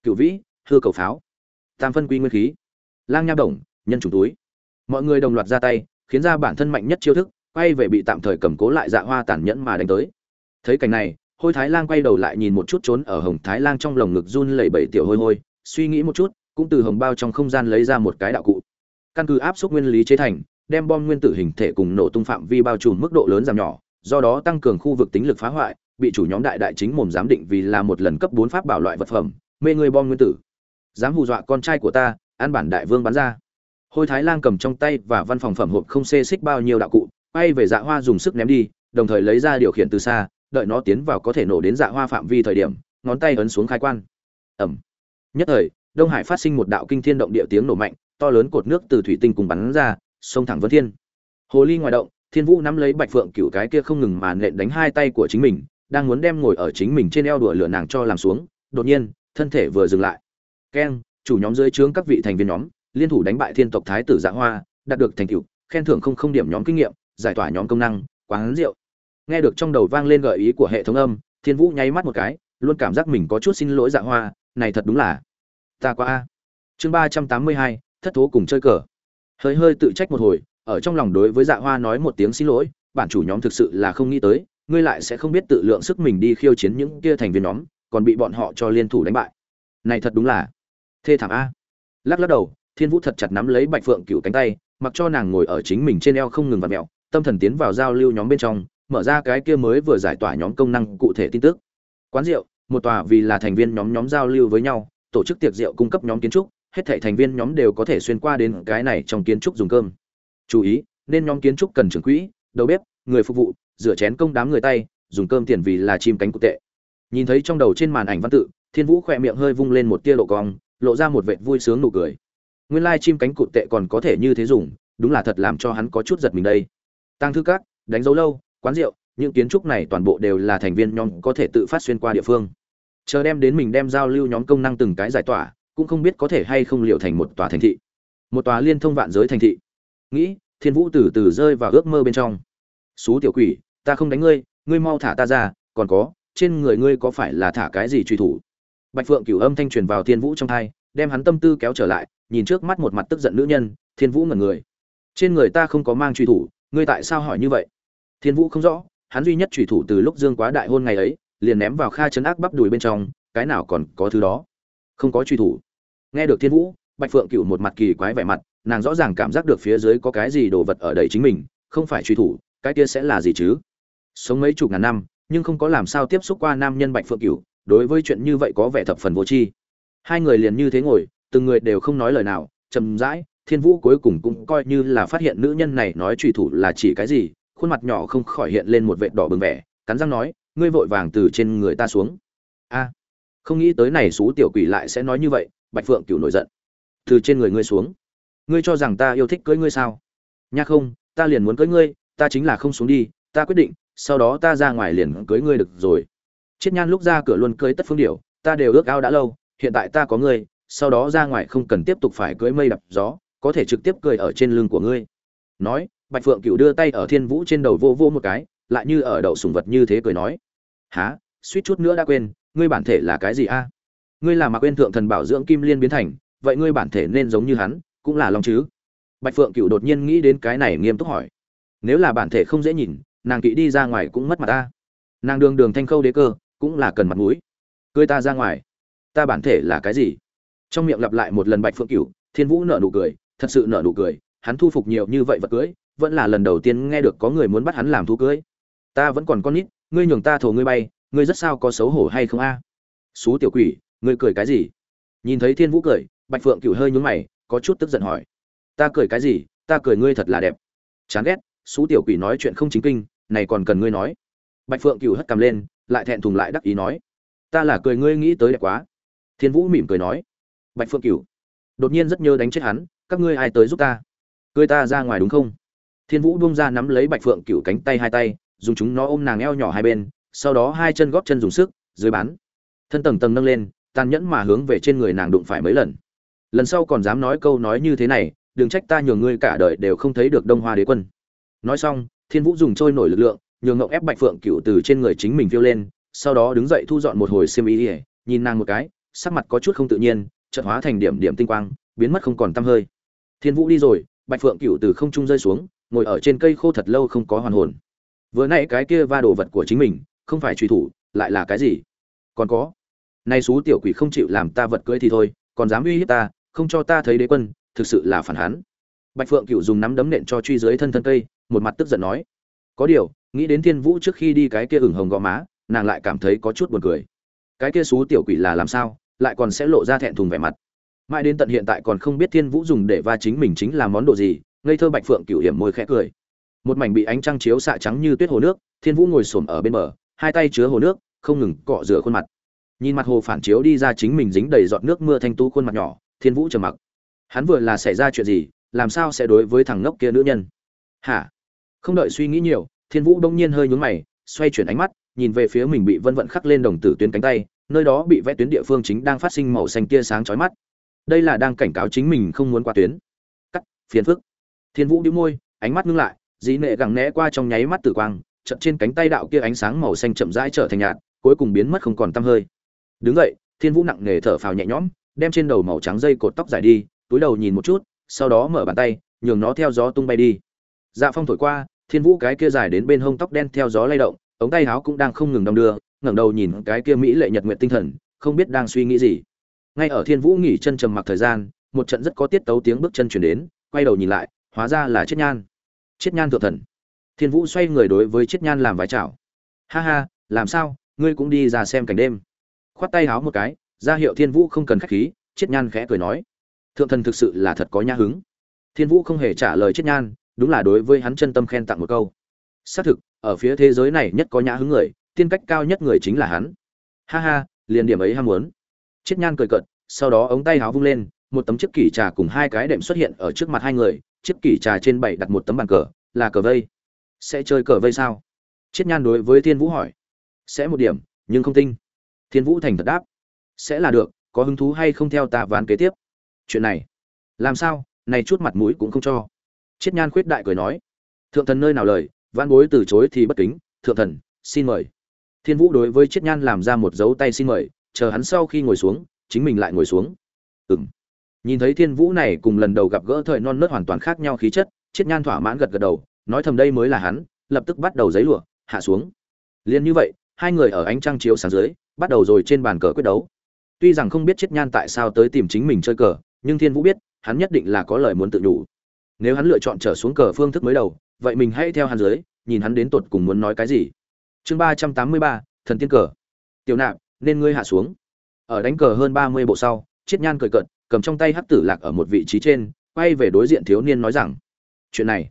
Cựu vĩ, hư cầu pháo. Tam phân quy nguyên khí. Lang nha đồng nhân trùng túi. Mọi người đồng loạt ra tay, khiến ra bản thân mạnh nhất chiêu thức, quay về bị tạm thời cầm cố lại dạ hoa tàn nhẫn mà đánh tới. Thấy cảnh này, hôi thái lang quay đầu lại nhìn một chút trốn ở hồng thái lang trong lồng ngực run lẩy bẩy tiểu hôi hôi, suy nghĩ một chút, cũng từ hồng bao trong không gian lấy ra một cái đạo cụ. Căn cứ áp suất nguyên lý chế thành, đem bom nguyên tử hình thể cùng nổ tung phạm vi bao trùm mức độ lớn giảm nhỏ do đó tăng cường khu vực tính lực phá hoại, bị chủ nhóm đại đại chính mồm giám định vì là một lần cấp bốn pháp bảo loại vật phẩm, mê người bom nguyên tử. Dám hù dọa con trai của ta, an bản đại vương bắn ra. Hôi thái lang cầm trong tay và văn phòng phẩm hộp không xê xích bao nhiêu đạo cụ bay về dạ hoa dùng sức ném đi, đồng thời lấy ra điều khiển từ xa, đợi nó tiến vào có thể nổ đến dạ hoa phạm vi thời điểm, ngón tay ấn xuống khai quan. Ẩm. Nhất thời, đông hải phát sinh một đạo kinh thiên động địa tiếng nổ mạnh, to lớn cột nước từ thủy tinh cùng bắn ra, sông thẳng vân thiên. Hồ ly ngoài động thiên vũ nắm lấy bạch phượng cựu cái kia không ngừng mà nện đánh hai tay của chính mình, đang muốn đem ngồi ở chính mình trên eo đùa lửa nàng cho làm xuống, đột nhiên, thân thể vừa dừng lại. Keng, chủ nhóm dưới trướng các vị thành viên nhóm, liên thủ đánh bại thiên tộc thái tử dạ hoa, đạt được thành tựu, khen thưởng không không điểm nhóm kinh nghiệm, giải tỏa nhóm công năng, quán rượu. Nghe được trong đầu vang lên gợi ý của hệ thống âm, thiên vũ nháy mắt một cái, luôn cảm giác mình có chút xin lỗi dạ hoa, này thật đúng là ta quá a. Chương ba trăm tám mươi hai, thất thố cùng chơi cờ. Hơi hơi tự trách một hồi ở trong lòng đối với dạ hoa nói một tiếng xin lỗi, bản chủ nhóm thực sự là không nghĩ tới, ngươi lại sẽ không biết tự lượng sức mình đi khiêu chiến những kia thành viên nhóm, còn bị bọn họ cho liên thủ đánh bại. Này thật đúng là thê thảm a. Lắc lắc đầu, thiên vũ thật chặt nắm lấy bạch phượng cựu cánh tay, mặc cho nàng ngồi ở chính mình trên eo không ngừng vặt mẹo, tâm thần tiến vào giao lưu nhóm bên trong, mở ra cái kia mới vừa giải tỏa nhóm công năng cụ thể tin tức. Quán rượu, một tòa vì là thành viên nhóm nhóm giao lưu với nhau, tổ chức tiệc rượu cung cấp nhóm kiến trúc, hết thảy thành viên nhóm đều có thể xuyên qua đến cái này trong kiến trúc dùng cơm chú ý, nên nhóm kiến trúc cần trưởng quỹ, đầu bếp, người phục vụ, rửa chén công đám người tay, dùng cơm tiền vì là chim cánh cụ tệ. Nhìn thấy trong đầu trên màn ảnh văn tự, thiên vũ khỏe miệng hơi vung lên một tia lộ cong, lộ ra một vệt vui sướng nụ cười. Nguyên lai chim cánh cụt tệ còn có thể như thế dùng, đúng là thật làm cho hắn có chút giật mình đây. Tăng thư các, đánh dấu lâu, quán rượu, những kiến trúc này toàn bộ đều là thành viên nhóm có thể tự phát xuyên qua địa phương. Chờ đem đến mình đem giao lưu nhóm công năng từng cái giải tỏa, cũng không biết có thể hay không liệu thành một tòa thành thị. Một tòa liên thông vạn giới thành thị nghĩ, thiên vũ từ từ rơi vào ước mơ bên trong. Xú tiểu quỷ, ta không đánh ngươi ngươi mau thả ta ra, còn có, trên người ngươi có phải là thả cái gì truy thủ? Bạch phượng cửu âm thanh truyền vào thiên vũ trong thai, đem hắn tâm tư kéo trở lại, nhìn trước mắt một mặt tức giận nữ nhân, thiên vũ ngẩn người. Trên người ta không có mang truy thủ, ngươi tại sao hỏi như vậy? Thiên vũ không rõ, hắn duy nhất truy thủ từ lúc dương quá đại hôn ngày ấy, liền ném vào kha chấn ác bắp đùi bên trong, cái nào còn có thứ đó? Không có truy thủ. Nghe được thiên vũ, bạch phượng cửu một mặt kỳ quái vẻ mặt nàng rõ ràng cảm giác được phía dưới có cái gì đồ vật ở đầy chính mình, không phải truy thủ, cái kia sẽ là gì chứ? Sống mấy chục ngàn năm, nhưng không có làm sao tiếp xúc qua nam nhân bạch phượng cửu. đối với chuyện như vậy có vẻ thập phần vô tri. Hai người liền như thế ngồi, từng người đều không nói lời nào, chậm rãi, thiên vũ cuối cùng cũng coi như là phát hiện nữ nhân này nói truy thủ là chỉ cái gì, khuôn mặt nhỏ không khỏi hiện lên một vệt đỏ bừng vẻ, cắn răng nói, ngươi vội vàng từ trên người ta xuống. A, không nghĩ tới này xú tiểu quỷ lại sẽ nói như vậy, bạch phượng cửu nổi giận. Từ trên người ngươi xuống ngươi cho rằng ta yêu thích cưới ngươi sao? Nha không, ta liền muốn cưới ngươi, ta chính là không xuống đi, ta quyết định, sau đó ta ra ngoài liền cưới ngươi được rồi. Chiết nhan lúc ra cửa luôn cưới tất phương điểu, ta đều ước ao đã lâu, hiện tại ta có ngươi, sau đó ra ngoài không cần tiếp tục phải cưới mây đập gió, có thể trực tiếp cười ở trên lưng của ngươi. Nói, bạch phượng cựu đưa tay ở thiên vũ trên đầu vô vô một cái, lại như ở đậu sùng vật như thế cười nói. Há suýt chút nữa đã quên, ngươi bản thể là cái gì a? Ngươi là mặc quên thượng thần bảo dưỡng kim liên biến thành, vậy ngươi bản thể nên giống như hắn cũng là long chứ. Bạch phượng cựu đột nhiên nghĩ đến cái này nghiêm túc hỏi. Nếu là bản thể không dễ nhìn, nàng kỵ đi ra ngoài cũng mất mặt ta. Nàng đường đường thanh khâu đế cơ, cũng là cần mặt mũi. Cưới ta ra ngoài. Ta bản thể là cái gì? Trong miệng lặp lại một lần bạch phượng cửu, thiên vũ nở nụ cười, thật sự nở nụ cười. Hắn thu phục nhiều như vậy vật cưới, vẫn là lần đầu tiên nghe được có người muốn bắt hắn làm thú cưới. Ta vẫn còn con nít, ngươi nhường ta thổ ngươi bay, ngươi rất sao có xấu hổ hay không a? À? xú tiểu quỷ, ngươi cười cái gì? Nhìn thấy thiên vũ cười, bạch phượng cửu hơi nhún mày có chút tức giận hỏi, ta cười cái gì? Ta cười ngươi thật là đẹp. Chán ghét, xú tiểu quỷ nói chuyện không chính kinh, này còn cần ngươi nói. Bạch phượng cựu hất cằm lên, lại thẹn thùng lại đắc ý nói, ta là cười ngươi nghĩ tới đẹp quá. Thiên vũ mỉm cười nói, bạch phượng cựu đột nhiên rất nhớ đánh chết hắn, các ngươi ai tới giúp ta? Cười ta ra ngoài đúng không? Thiên vũ buông ra nắm lấy bạch phượng cựu cánh tay hai tay, dùng chúng nó ôm nàng eo nhỏ hai bên, sau đó hai chân góp chân dùng sức, dưới bán. Thân tầng tầng nâng lên, tàn nhẫn mà hướng về trên người nàng đụng phải mấy lần lần sau còn dám nói câu nói như thế này, đừng trách ta nhường ngươi cả đời đều không thấy được đông hoa đế quân. Nói xong, thiên vũ dùng trôi nổi lực lượng, nhường ngậu ép bạch phượng cựu từ trên người chính mình phiêu lên, sau đó đứng dậy thu dọn một hồi xiêm ý ỉa nhìn nàng một cái, sắc mặt có chút không tự nhiên, chợt hóa thành điểm điểm tinh quang, biến mất không còn tăm hơi. Thiên vũ đi rồi, bạch phượng cựu từ không trung rơi xuống, ngồi ở trên cây khô thật lâu không có hoàn hồn. Vừa nãy cái kia va đồ vật của chính mình, không phải truy thủ, lại là cái gì? Còn có, nay xú tiểu quỷ không chịu làm ta vật cưỡi thì thôi, còn dám uy hiếp ta không cho ta thấy đế quân, thực sự là phản hán bạch phượng cựu dùng nắm đấm nện cho truy dưới thân thân cây, một mặt tức giận nói. Có điều, nghĩ đến thiên vũ trước khi đi cái kia ửng hồng gò má, nàng lại cảm thấy có chút buồn cười. Cái kia xú tiểu quỷ là làm sao, lại còn sẽ lộ ra thẹn thùng vẻ mặt. Mãi đến tận hiện tại còn không biết thiên vũ dùng để va chính mình chính là món đồ gì, ngây thơ bạch phượng cựu hiểm môi khẽ cười. Một mảnh bị ánh trăng chiếu xạ trắng như tuyết hồ nước, thiên vũ ngồi xổm ở bên bờ, hai tay chứa hồ nước, không ngừng cọ rửa khuôn mặt. Nhìn mặt hồ phản chiếu đi ra chính mình dính đầy giọt nước mưa thanh tú khuôn mặt nhỏ thiên vũ trầm mặc. Hắn vừa là xảy ra chuyện gì, làm sao sẽ đối với thằng ngốc kia nữ nhân? Hả? Không đợi suy nghĩ nhiều, thiên vũ đông nhiên hơi nhướng mày, xoay chuyển ánh mắt, nhìn về phía mình bị vân vận khắc lên đồng tử tuyến cánh tay, nơi đó bị vẽ tuyến địa phương chính đang phát sinh màu xanh tia sáng chói mắt. Đây là đang cảnh cáo chính mình không muốn qua tuyến. Cắt, phiền phức. Thiên vũ đĩu môi, ánh mắt ngưng lại, dĩ nệ gẳng né qua trong nháy mắt tử quang chậm trên cánh tay đạo kia ánh sáng màu xanh chậm rãi trở thành nhạt, cuối cùng biến mất không còn tăm hơi. Đứng dậy, thiên vũ nặng nề thở phào nhẹ nhõm đem trên đầu màu trắng dây cột tóc dài đi, túi đầu nhìn một chút, sau đó mở bàn tay, nhường nó theo gió tung bay đi. Dạ phong thổi qua, thiên vũ cái kia dài đến bên hông tóc đen theo gió lay động, ống tay áo cũng đang không ngừng đong đưa, ngẩng đầu nhìn cái kia mỹ lệ nhật nguyện tinh thần, không biết đang suy nghĩ gì. Ngay ở thiên vũ nghỉ chân trầm mặc thời gian, một trận rất có tiết tấu tiếng bước chân chuyển đến, quay đầu nhìn lại, hóa ra là chiết nhan. Chiết nhan thượng thần. Thiên vũ xoay người đối với chiết nhan làm vái chào. Ha ha, làm sao? Ngươi cũng đi ra xem cảnh đêm. Khoát tay háo một cái ra hiệu thiên vũ không cần khách khí, chiết nhan khẽ cười nói. Thượng thần thực sự là thật có nhã hứng. Thiên vũ không hề trả lời chiết nhan, đúng là đối với hắn chân tâm khen tặng một câu. Xác thực, ở phía thế giới này nhất có nhã hứng người, tiên cách cao nhất người chính là hắn. Ha ha, liền điểm ấy ham muốn. Chiết nhan cười cợt, sau đó ống tay háo vung lên, một tấm chiếc kỷ trà cùng hai cái đệm xuất hiện ở trước mặt hai người, chiếc kỷ trà trên bảy đặt một tấm bàn cờ, là cờ vây. Sẽ chơi cờ vây sao? Chiết nhan đối với thiên vũ hỏi. Sẽ một điểm, nhưng không tinh thiên vũ thành thật đáp sẽ là được, có hứng thú hay không theo ta ván kế tiếp. Chuyện này, làm sao, này chút mặt mũi cũng không cho. Chiết nhan khuyết đại cười nói. Thượng thần nơi nào lời văn bối từ chối thì bất kính. Thượng thần, xin mời. Thiên vũ đối với chiết nhan làm ra một dấu tay xin mời, chờ hắn sau khi ngồi xuống, chính mình lại ngồi xuống. Ừng nhìn thấy thiên vũ này cùng lần đầu gặp gỡ thời non nớt hoàn toàn khác nhau khí chất, chiết nhan thỏa mãn gật gật đầu, nói thầm đây mới là hắn, lập tức bắt đầu giấy lụa, hạ xuống. Liền như vậy, hai người ở ánh trăng chiếu sáng dưới, bắt đầu rồi trên bàn cờ quyết đấu tuy rằng không biết chết nhan tại sao tới tìm chính mình chơi cờ nhưng thiên vũ biết hắn nhất định là có lời muốn tự đủ nếu hắn lựa chọn trở xuống cờ phương thức mới đầu vậy mình hãy theo hắn dưới nhìn hắn đến tột cùng muốn nói cái gì. Chương ba trăm tám mươi ba thần tiên cờ. Tiểu nạp nên ngươi hạ xuống. Ở đánh cờ hơn ba mươi bộ sau chết nhan cười cợt, cầm trong tay hắc tử lạc ở một vị trí trên quay về đối diện thiếu niên nói rằng chuyện này.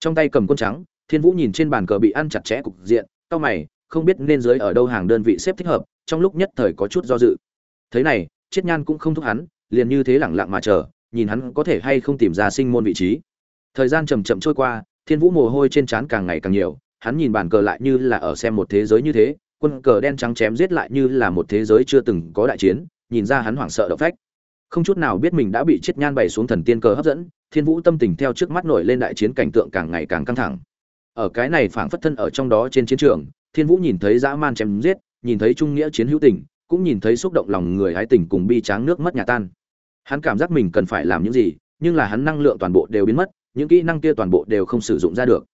Trong tay cầm quân trắng thiên vũ nhìn trên bàn cờ bị ăn chặt chẽ cục diện tao mày không biết nên dưới ở đâu hàng đơn vị xếp thích hợp trong lúc nhất thời có chút do dự thế này, chiết nhan cũng không thúc hắn, liền như thế lẳng lặng mà chờ, nhìn hắn có thể hay không tìm ra sinh môn vị trí. Thời gian chậm chậm trôi qua, thiên vũ mồ hôi trên trán càng ngày càng nhiều, hắn nhìn bàn cờ lại như là ở xem một thế giới như thế, quân cờ đen trắng chém giết lại như là một thế giới chưa từng có đại chiến, nhìn ra hắn hoảng sợ động phách. Không chút nào biết mình đã bị chết nhan bày xuống thần tiên cờ hấp dẫn, thiên vũ tâm tình theo trước mắt nổi lên đại chiến cảnh tượng càng ngày càng căng thẳng. Ở cái này phảng phất thân ở trong đó trên chiến trường, thiên vũ nhìn thấy dã man chém giết, nhìn thấy trung nghĩa chiến hữu tình cũng nhìn thấy xúc động lòng người hái tình cùng bi tráng nước mất nhà tan. Hắn cảm giác mình cần phải làm những gì, nhưng là hắn năng lượng toàn bộ đều biến mất, những kỹ năng kia toàn bộ đều không sử dụng ra được.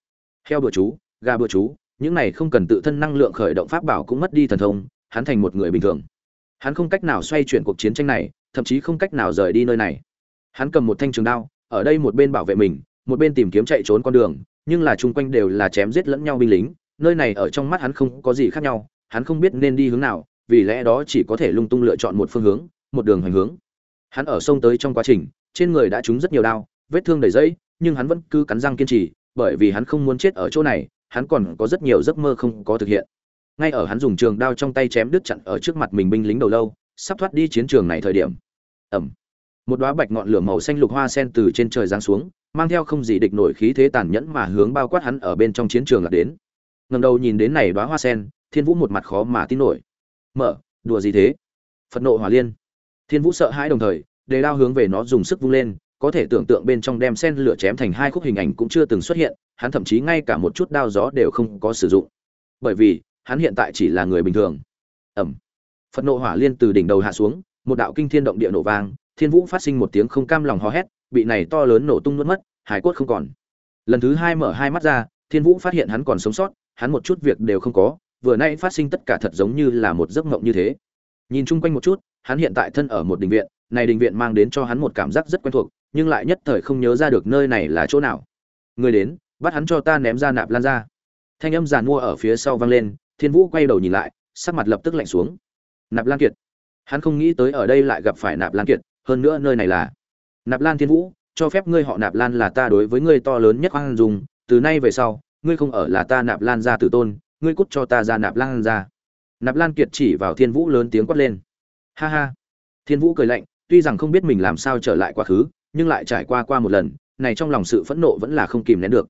Heo bừa chú, gà bừa chú, những này không cần tự thân năng lượng khởi động pháp bảo cũng mất đi thần thông, hắn thành một người bình thường. Hắn không cách nào xoay chuyển cuộc chiến tranh này, thậm chí không cách nào rời đi nơi này. Hắn cầm một thanh trường đao, ở đây một bên bảo vệ mình, một bên tìm kiếm chạy trốn con đường, nhưng là chung quanh đều là chém giết lẫn nhau binh lính, nơi này ở trong mắt hắn không có gì khác nhau, hắn không biết nên đi hướng nào vì lẽ đó chỉ có thể lung tung lựa chọn một phương hướng, một đường hành hướng. Hắn ở sông tới trong quá trình, trên người đã trúng rất nhiều đao vết thương đầy dẫy, nhưng hắn vẫn cứ cắn răng kiên trì, bởi vì hắn không muốn chết ở chỗ này, hắn còn có rất nhiều giấc mơ không có thực hiện. Ngay ở hắn dùng trường đao trong tay chém đứt chặn ở trước mặt mình binh lính đầu lâu, sắp thoát đi chiến trường này thời điểm. Ẩm một đóa bạch ngọn lửa màu xanh lục hoa sen từ trên trời giáng xuống, mang theo không gì địch nổi khí thế tàn nhẫn mà hướng bao quát hắn ở bên trong chiến trường là đến. Ngầm đầu nhìn đến này đóa hoa sen, thiên vũ một mặt khó mà tin nổi mở, đùa gì thế? Phật nộ hỏa liên. Thiên vũ sợ hãi đồng thời, đề đao hướng về nó dùng sức vung lên, có thể tưởng tượng bên trong đem sen lửa chém thành hai khúc hình ảnh cũng chưa từng xuất hiện, hắn thậm chí ngay cả một chút đao gió đều không có sử dụng. Bởi vì, hắn hiện tại chỉ là người bình thường. Ẩm. Phật nộ hỏa liên từ đỉnh đầu hạ xuống, một đạo kinh thiên động địa nổ vang, thiên vũ phát sinh một tiếng không cam lòng hò hét, bị này to lớn nổ tung nuốt mất, hải cốt không còn. Lần thứ hai mở hai mắt ra, thiên vũ phát hiện hắn còn sống sót, hắn một chút việc đều không có vừa nay phát sinh tất cả thật giống như là một giấc mộng như thế. Nhìn chung quanh một chút, hắn hiện tại thân ở một đình viện, này đình viện mang đến cho hắn một cảm giác rất quen thuộc, nhưng lại nhất thời không nhớ ra được nơi này là chỗ nào. Người đến, bắt hắn cho ta ném ra nạp lan ra. Thanh âm giàn mua ở phía sau vang lên, thiên vũ quay đầu nhìn lại, sắc mặt lập tức lạnh xuống. Nạp lan kiệt. Hắn không nghĩ tới ở đây lại gặp phải nạp lan kiệt, hơn nữa nơi này là nạp lan thiên vũ, cho phép ngươi họ nạp lan là ta đối với ngươi to lớn nhất hoang dùng từ nay về sau, ngươi không ở là ta nạp lan ra tử tôn ngươi cút cho ta ra nạp lan ra. Nạp lan kiệt chỉ vào thiên vũ lớn tiếng quát lên. Ha ha. Thiên vũ cười lạnh, tuy rằng không biết mình làm sao trở lại quá khứ, nhưng lại trải qua qua một lần, này trong lòng sự phẫn nộ vẫn là không kìm nén được.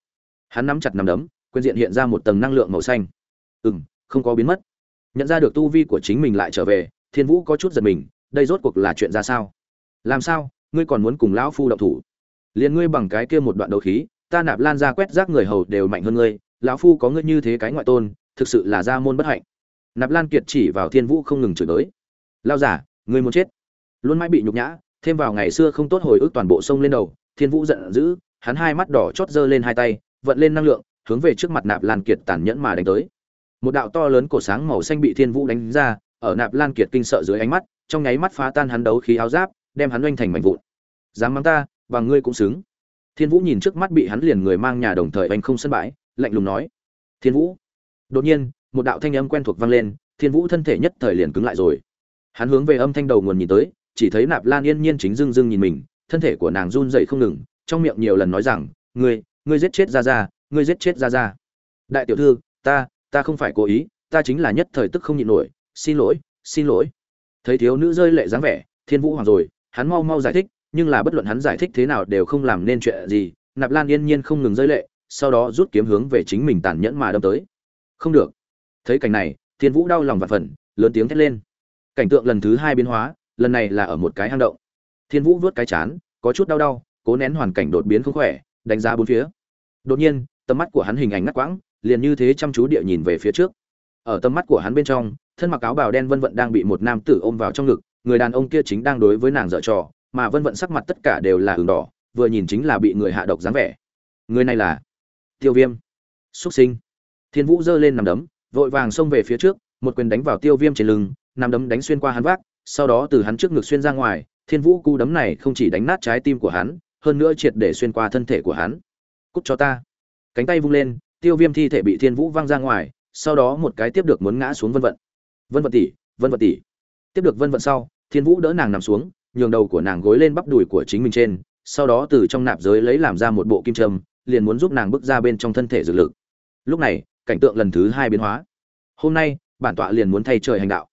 Hắn nắm chặt nắm đấm quyền diện hiện ra một tầng năng lượng màu xanh. Ừ m không có biến mất. Nhận ra được tu vi của chính mình lại trở về, thiên vũ có chút giật mình, đây rốt cuộc là chuyện ra sao? Làm sao, ngươi còn muốn cùng lão phu động thủ? Liền ngươi bằng cái kia một đoạn đấu khí, ta nạp lan ra quét rác người hầu đều mạnh hơn ngươi, lão phu có ngươi như thế cái ngoại tôn thực sự là gia môn bất hạnh. Nạp lan kiệt chỉ vào thiên vũ không ngừng chửi tới lao giả, ngươi muốn chết. Luôn mãi bị nhục nhã, thêm vào ngày xưa không tốt hồi ức toàn bộ sông lên đầu, thiên vũ giận dữ, hắn hai mắt đỏ chót giơ lên hai tay, vận lên năng lượng, hướng về trước mặt nạp lan kiệt tàn nhẫn mà đánh tới. Một đạo to lớn cổ sáng màu xanh bị thiên vũ đánh ra, ở nạp lan kiệt kinh sợ dưới ánh mắt, trong nháy mắt phá tan hắn đấu khí áo giáp, đem hắn oanh thành mảnh vụn. Dám mắng ta và ngươi cũng xứng. Thiên vũ nhìn trước mắt bị hắn liền người mang nhà đồng thời oanh không sân bãi, lạnh lùng nói. Thiên vũ đột nhiên, một đạo thanh âm quen thuộc vang lên, thiên vũ thân thể nhất thời liền cứng lại rồi. Hắn hướng về âm thanh đầu nguồn nhìn tới, chỉ thấy nạp lan yên nhiên chính dưng dưng nhìn mình, thân thể của nàng run dậy không ngừng, trong miệng nhiều lần nói rằng, ngươi ngươi giết chết ra ra ngươi giết chết ra ra đại tiểu thư, ta ta không phải cố ý, ta chính là nhất thời tức không nhịn nổi, xin lỗi xin lỗi. Thấy thiếu nữ rơi lệ dáng vẻ, thiên vũ hoàng rồi, hắn mau mau giải thích, nhưng là bất luận hắn giải thích thế nào đều không làm nên chuyện gì, nạp lan yên nhiên không ngừng rơi lệ, sau đó rút kiếm hướng về chính mình tàn nhẫn mà đâm tới không được. Thấy cảnh này, thiên vũ đau lòng và phần lớn tiếng thét lên. Cảnh tượng lần thứ hai biến hóa, lần này là ở một cái hang động. Thiên vũ vớt cái chán, có chút đau đau, cố nén hoàn cảnh đột biến không khỏe, đánh giá bốn phía. Đột nhiên, tầm mắt của hắn hình ảnh ngắt quãng, liền như thế chăm chú địa nhìn về phía trước. Ở tầm mắt của hắn bên trong, thân mặc áo bào đen vân vận đang bị một nam tử ôm vào trong ngực, người đàn ông kia chính đang đối với nàng dở trò, mà vân vận sắc mặt tất cả đều là hừng đỏ, vừa nhìn chính là bị người hạ độc dáng vẻ. Người này là tiêu viêm. Xuất sinh thiên vũ giơ lên nằm đấm, vội vàng xông về phía trước, một quyền đánh vào tiêu viêm trên lưng nằm đấm đánh xuyên qua hắn vác, sau đó từ hắn trước ngực xuyên ra ngoài, thiên vũ cú đấm này không chỉ đánh nát trái tim của hắn, hơn nữa triệt để xuyên qua thân thể của hắn. Cút cho ta. Cánh tay vung lên, tiêu viêm thi thể bị thiên vũ văng ra ngoài, sau đó một cái tiếp được muốn ngã xuống vân vận. Vân vận tỷ, vân vận tỷ. Tiếp được vân vận sau, thiên vũ đỡ nàng nằm xuống, nhường đầu của nàng gối lên bắp đùi của chính mình trên, sau đó từ trong nạp giới lấy làm ra một bộ kim trâm liền muốn giúp nàng bước ra bên trong thân thể dược lực. Lúc này cảnh tượng lần thứ hai biến hóa. Hôm nay, bản tọa liền muốn thay trời hành đạo.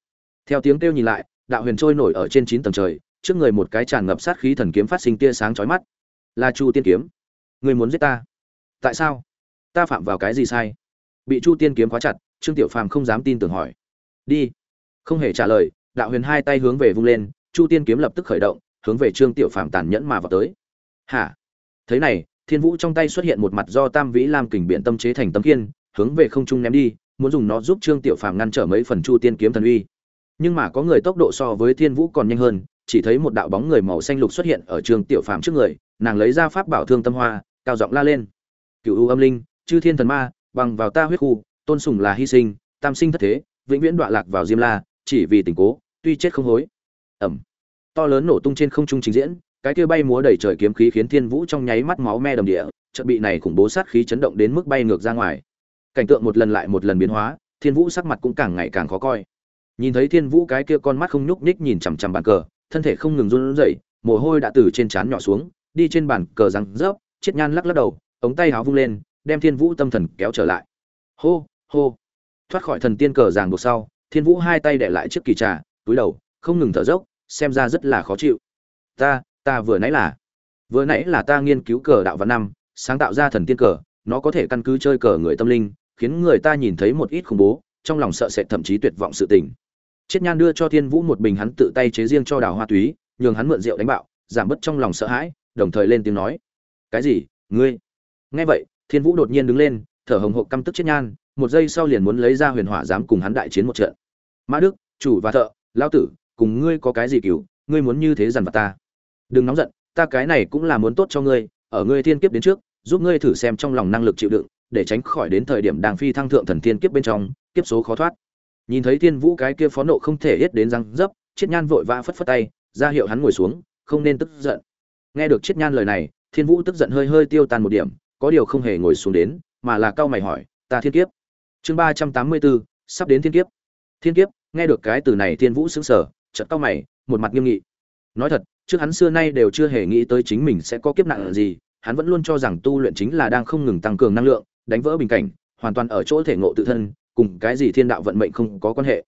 Theo tiếng kêu nhìn lại, đạo huyền trôi nổi ở trên chín tầng trời, trước người một cái tràn ngập sát khí thần kiếm phát sinh tia sáng chói mắt. Là chu tiên kiếm. Người muốn giết ta? Tại sao? Ta phạm vào cái gì sai? Bị chu tiên kiếm khóa chặt, trương tiểu phàm không dám tin tưởng hỏi. Đi. Không hề trả lời, đạo huyền hai tay hướng về vung lên, chu tiên kiếm lập tức khởi động, hướng về trương tiểu phàm tàn nhẫn mà vào tới. Hả? Thế này, thiên vũ trong tay xuất hiện một mặt do tam vĩ lam kình biện tâm chế thành tấm kiên hướng về không trung ném đi muốn dùng nó giúp trương tiểu phàm ngăn trở mấy phần chu tiên kiếm thần uy. Nhưng mà có người tốc độ so với thiên vũ còn nhanh hơn chỉ thấy một đạo bóng người màu xanh lục xuất hiện ở trương tiểu phàm trước người nàng lấy ra pháp bảo thương tâm hoa cao giọng la lên. Cựu u âm linh chư thiên thần ma bằng vào ta huyết khu tôn sùng là hy sinh tam sinh thất thế vĩnh viễn đọa lạc vào diêm la chỉ vì tình cố tuy chết không hối. Ầm, to lớn nổ tung trên không trung trình diễn cái kia bay múa đầy trời kiếm khí khiến thiên vũ trong nháy mắt máu me đầm địa chợt bị này khủng bố sát khí chấn động đến mức bay ngược ra ngoài cảnh tượng một lần lại một lần biến hóa, thiên vũ sắc mặt cũng càng ngày càng khó coi. Nhìn thấy thiên vũ cái kia con mắt không nhúc nhích nhìn chằm chằm bàn cờ, thân thể không ngừng run rẩy, mồ hôi đã từ trên trán nhỏ xuống, đi trên bàn cờ răng rớp, chiết nhan lắc lắc đầu, ống tay háo vung lên, đem thiên vũ tâm thần kéo trở lại. Hô hô. Thoát khỏi thần tiên cờ ràng buộc sau, thiên vũ hai tay để lại chiếc kỳ trà, túi đầu, không ngừng thở dốc, xem ra rất là khó chịu. Ta ta vừa nãy là, vừa nãy là ta nghiên cứu cờ đạo văn năm, sáng tạo ra thần tiên cờ, nó có thể căn cứ chơi cờ người tâm linh khiến người ta nhìn thấy một ít khủng bố, trong lòng sợ sệt thậm chí tuyệt vọng sự tình. Chiết nhan đưa cho thiên vũ một bình hắn tự tay chế riêng cho đào hoa túy, nhường hắn mượn rượu đánh bạo, giảm bớt trong lòng sợ hãi, đồng thời lên tiếng nói. Cái gì? Ngươi? Nghe vậy, thiên vũ đột nhiên đứng lên, thở hồng hộc căm tức chiết nhan, một giây sau liền muốn lấy ra huyền hỏa dám cùng hắn đại chiến một trận. Mã đức, chủ và thợ lao tử, cùng ngươi có cái gì cứu ngươi muốn như thế dằn vặt ta? Đừng nóng giận, ta cái này cũng là muốn tốt cho ngươi, ở ngươi thiên kiếp đến trước, giúp ngươi thử xem trong lòng năng lực chịu đựng để tránh khỏi đến thời điểm đang phi thăng thượng thần thiên kiếp bên trong, kiếp số khó thoát. Nhìn thấy thiên vũ cái kia phó nộ không thể hết đến răng dấp, chiết nhan vội vã phất phất tay, ra hiệu hắn ngồi xuống, không nên tức giận. Nghe được chiết nhan lời này, thiên vũ tức giận hơi hơi tiêu tan một điểm, có điều không hề ngồi xuống đến, mà là cao mày hỏi, ta thiên kiếp? Chương ba trăm tám mươi bốn, sắp đến thiên kiếp. Thiên kiếp, nghe được cái từ này thiên vũ sững sờ, chợt cao mày, một mặt nghiêm nghị. Nói thật, trước hắn xưa nay đều chưa hề nghĩ tới chính mình sẽ có kiếp nạn gì, hắn vẫn luôn cho rằng tu luyện chính là đang không ngừng tăng cường năng lượng đánh vỡ bình cảnh, hoàn toàn ở chỗ thể ngộ tự thân, cùng cái gì thiên đạo vận mệnh không có quan hệ.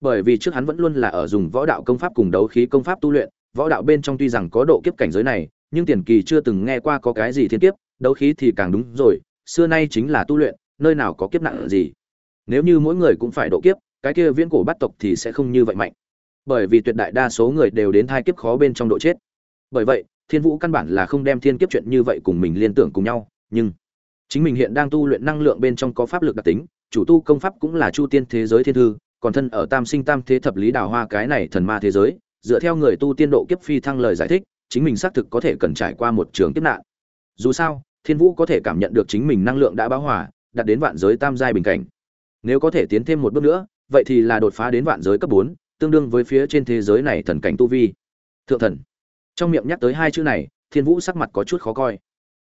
Bởi vì trước hắn vẫn luôn là ở dùng võ đạo công pháp cùng đấu khí công pháp tu luyện, võ đạo bên trong tuy rằng có độ kiếp cảnh giới này, nhưng tiền kỳ chưa từng nghe qua có cái gì thiên kiếp, đấu khí thì càng đúng rồi, xưa nay chính là tu luyện, nơi nào có kiếp nặng gì. Nếu như mỗi người cũng phải độ kiếp, cái kia viễn cổ bắt tộc thì sẽ không như vậy mạnh. Bởi vì tuyệt đại đa số người đều đến thai kiếp khó bên trong độ chết. Bởi vậy, thiên vũ căn bản là không đem thiên kiếp chuyện như vậy cùng mình liên tưởng cùng nhau, nhưng chính mình hiện đang tu luyện năng lượng bên trong có pháp lực đặc tính, chủ tu công pháp cũng là chu tiên thế giới thiên thư, còn thân ở tam sinh tam thế thập lý đào hoa cái này thần ma thế giới, dựa theo người tu tiên độ kiếp phi thăng lời giải thích, chính mình xác thực có thể cần trải qua một trường kiếp nạn. Dù sao, thiên vũ có thể cảm nhận được chính mình năng lượng đã báo hòa, đạt đến vạn giới tam giai bình cảnh. Nếu có thể tiến thêm một bước nữa, vậy thì là đột phá đến vạn giới cấp bốn, tương đương với phía trên thế giới này thần cảnh tu vi. Thượng thần. Trong miệng nhắc tới hai chữ này, thiên vũ sắc mặt có chút khó coi.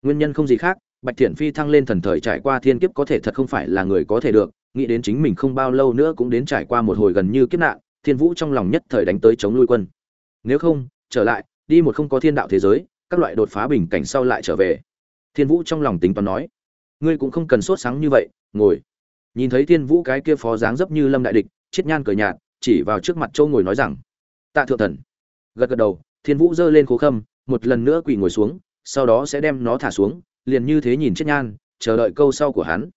Nguyên nhân không gì khác bạch Thiển phi thăng lên thần thời trải qua thiên kiếp có thể thật không phải là người có thể được, nghĩ đến chính mình không bao lâu nữa cũng đến trải qua một hồi gần như kiếp nạn, thiên vũ trong lòng nhất thời đánh tới chống nuôi quân. Nếu không, trở lại, đi một không có thiên đạo thế giới, các loại đột phá bình cảnh sau lại trở về. Thiên vũ trong lòng tính toán nói, ngươi cũng không cần sốt sáng như vậy, ngồi. Nhìn thấy thiên vũ cái kia phó dáng dấp như lâm đại địch chết nhan cười nhạt, chỉ vào trước mặt châu ngồi nói rằng, tạ thượng thần. Gật gật đầu, thiên vũ giơ lên cố khâm, một lần nữa quỳ ngồi xuống, sau đó sẽ đem nó thả xuống liền như thế nhìn chết nhan, chờ đợi câu sau của hắn.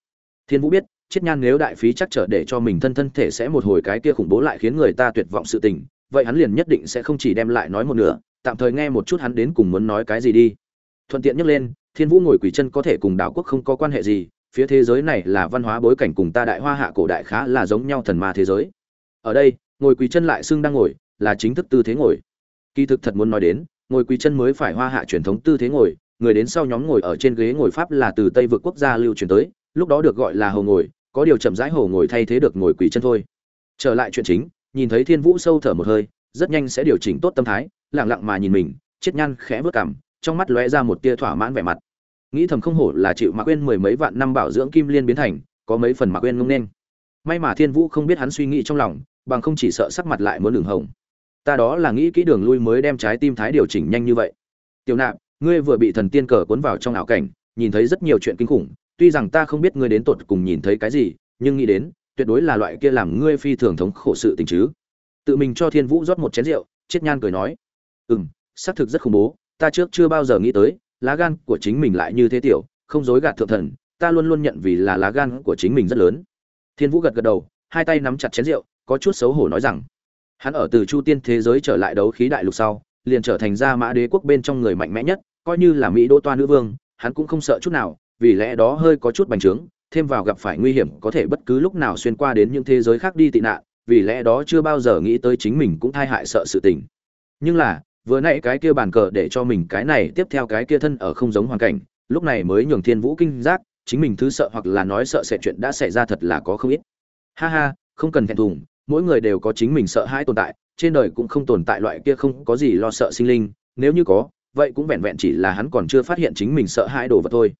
Thiên vũ biết, chết nhan nếu đại phí chắc trở để cho mình thân thân thể sẽ một hồi cái kia khủng bố lại khiến người ta tuyệt vọng sự tình, vậy hắn liền nhất định sẽ không chỉ đem lại nói một nửa, tạm thời nghe một chút hắn đến cùng muốn nói cái gì đi. Thuận tiện nhắc lên, thiên vũ ngồi quỷ chân có thể cùng đảo quốc không có quan hệ gì, phía thế giới này là văn hóa bối cảnh cùng ta đại hoa hạ cổ đại khá là giống nhau thần ma thế giới. Ở đây, ngồi quỳ chân lại xưng đang ngồi, là chính thức tư thế ngồi. Kỳ thực thật muốn nói đến, ngồi quỳ chân mới phải hoa hạ truyền thống tư thế ngồi người đến sau nhóm ngồi ở trên ghế ngồi pháp là từ tây vượt quốc gia lưu truyền tới, lúc đó được gọi là hầu ngồi, có điều chậm rãi hầu ngồi thay thế được ngồi quỳ chân thôi. Trở lại chuyện chính, nhìn thấy thiên vũ sâu thở một hơi, rất nhanh sẽ điều chỉnh tốt tâm thái, lặng lặng mà nhìn mình chết nhăn khẽ vớt cảm trong mắt lóe ra một tia thỏa mãn vẻ mặt. Nghĩ thầm không hổ là chịu mạc quên mười mấy vạn năm bảo dưỡng kim liên biến thành, có mấy phần mạc quên ngông nên. May mà thiên vũ không biết hắn suy nghĩ trong lòng, bằng không chỉ sợ sắc mặt lại muốn đường hồng. Ta đó là nghĩ kỹ đường lui mới đem trái tim thái điều chỉnh nhanh như vậy. Tiểu nạp ngươi vừa bị thần tiên cờ cuốn vào trong ảo cảnh, nhìn thấy rất nhiều chuyện kinh khủng, tuy rằng ta không biết ngươi đến tột cùng nhìn thấy cái gì, nhưng nghĩ đến, tuyệt đối là loại kia làm ngươi phi thường thống khổ sự tình chứ. Tự mình cho thiên vũ rót một chén rượu chết nhan cười nói ừ m xác thực rất khủng bố, ta trước chưa bao giờ nghĩ tới, lá gan của chính mình lại như thế tiểu, không dối gạt thượng thần, ta luôn luôn nhận vì là lá gan của chính mình rất lớn. Thiên vũ gật gật đầu, hai tay nắm chặt chén rượu, có chút xấu hổ nói rằng, hắn ở từ chu tiên thế giới trở lại đấu khí đại lục sau, liền trở thành ra mã đế quốc bên trong người mạnh mẽ nhất coi như là mỹ đô toa nữ vương, hắn cũng không sợ chút nào, vì lẽ đó hơi có chút bành trướng, thêm vào gặp phải nguy hiểm, có thể bất cứ lúc nào xuyên qua đến những thế giới khác đi tị nạn, vì lẽ đó chưa bao giờ nghĩ tới chính mình cũng thai hại sợ sự tình. Nhưng là, vừa nãy cái kia bàn cờ để cho mình cái này, tiếp theo cái kia thân ở không giống hoàn cảnh, lúc này mới nhường thiên vũ kinh giác, chính mình thứ sợ hoặc là nói sợ sẽ chuyện đã xảy ra thật là có không ít. Ha ha, không cần thẹn thùng, mỗi người đều có chính mình sợ hãi tồn tại, trên đời cũng không tồn tại loại kia không có gì lo sợ sinh linh, nếu như có vậy cũng vẹn vẹn chỉ là hắn còn chưa phát hiện chính mình sợ hãi đồ vật thôi.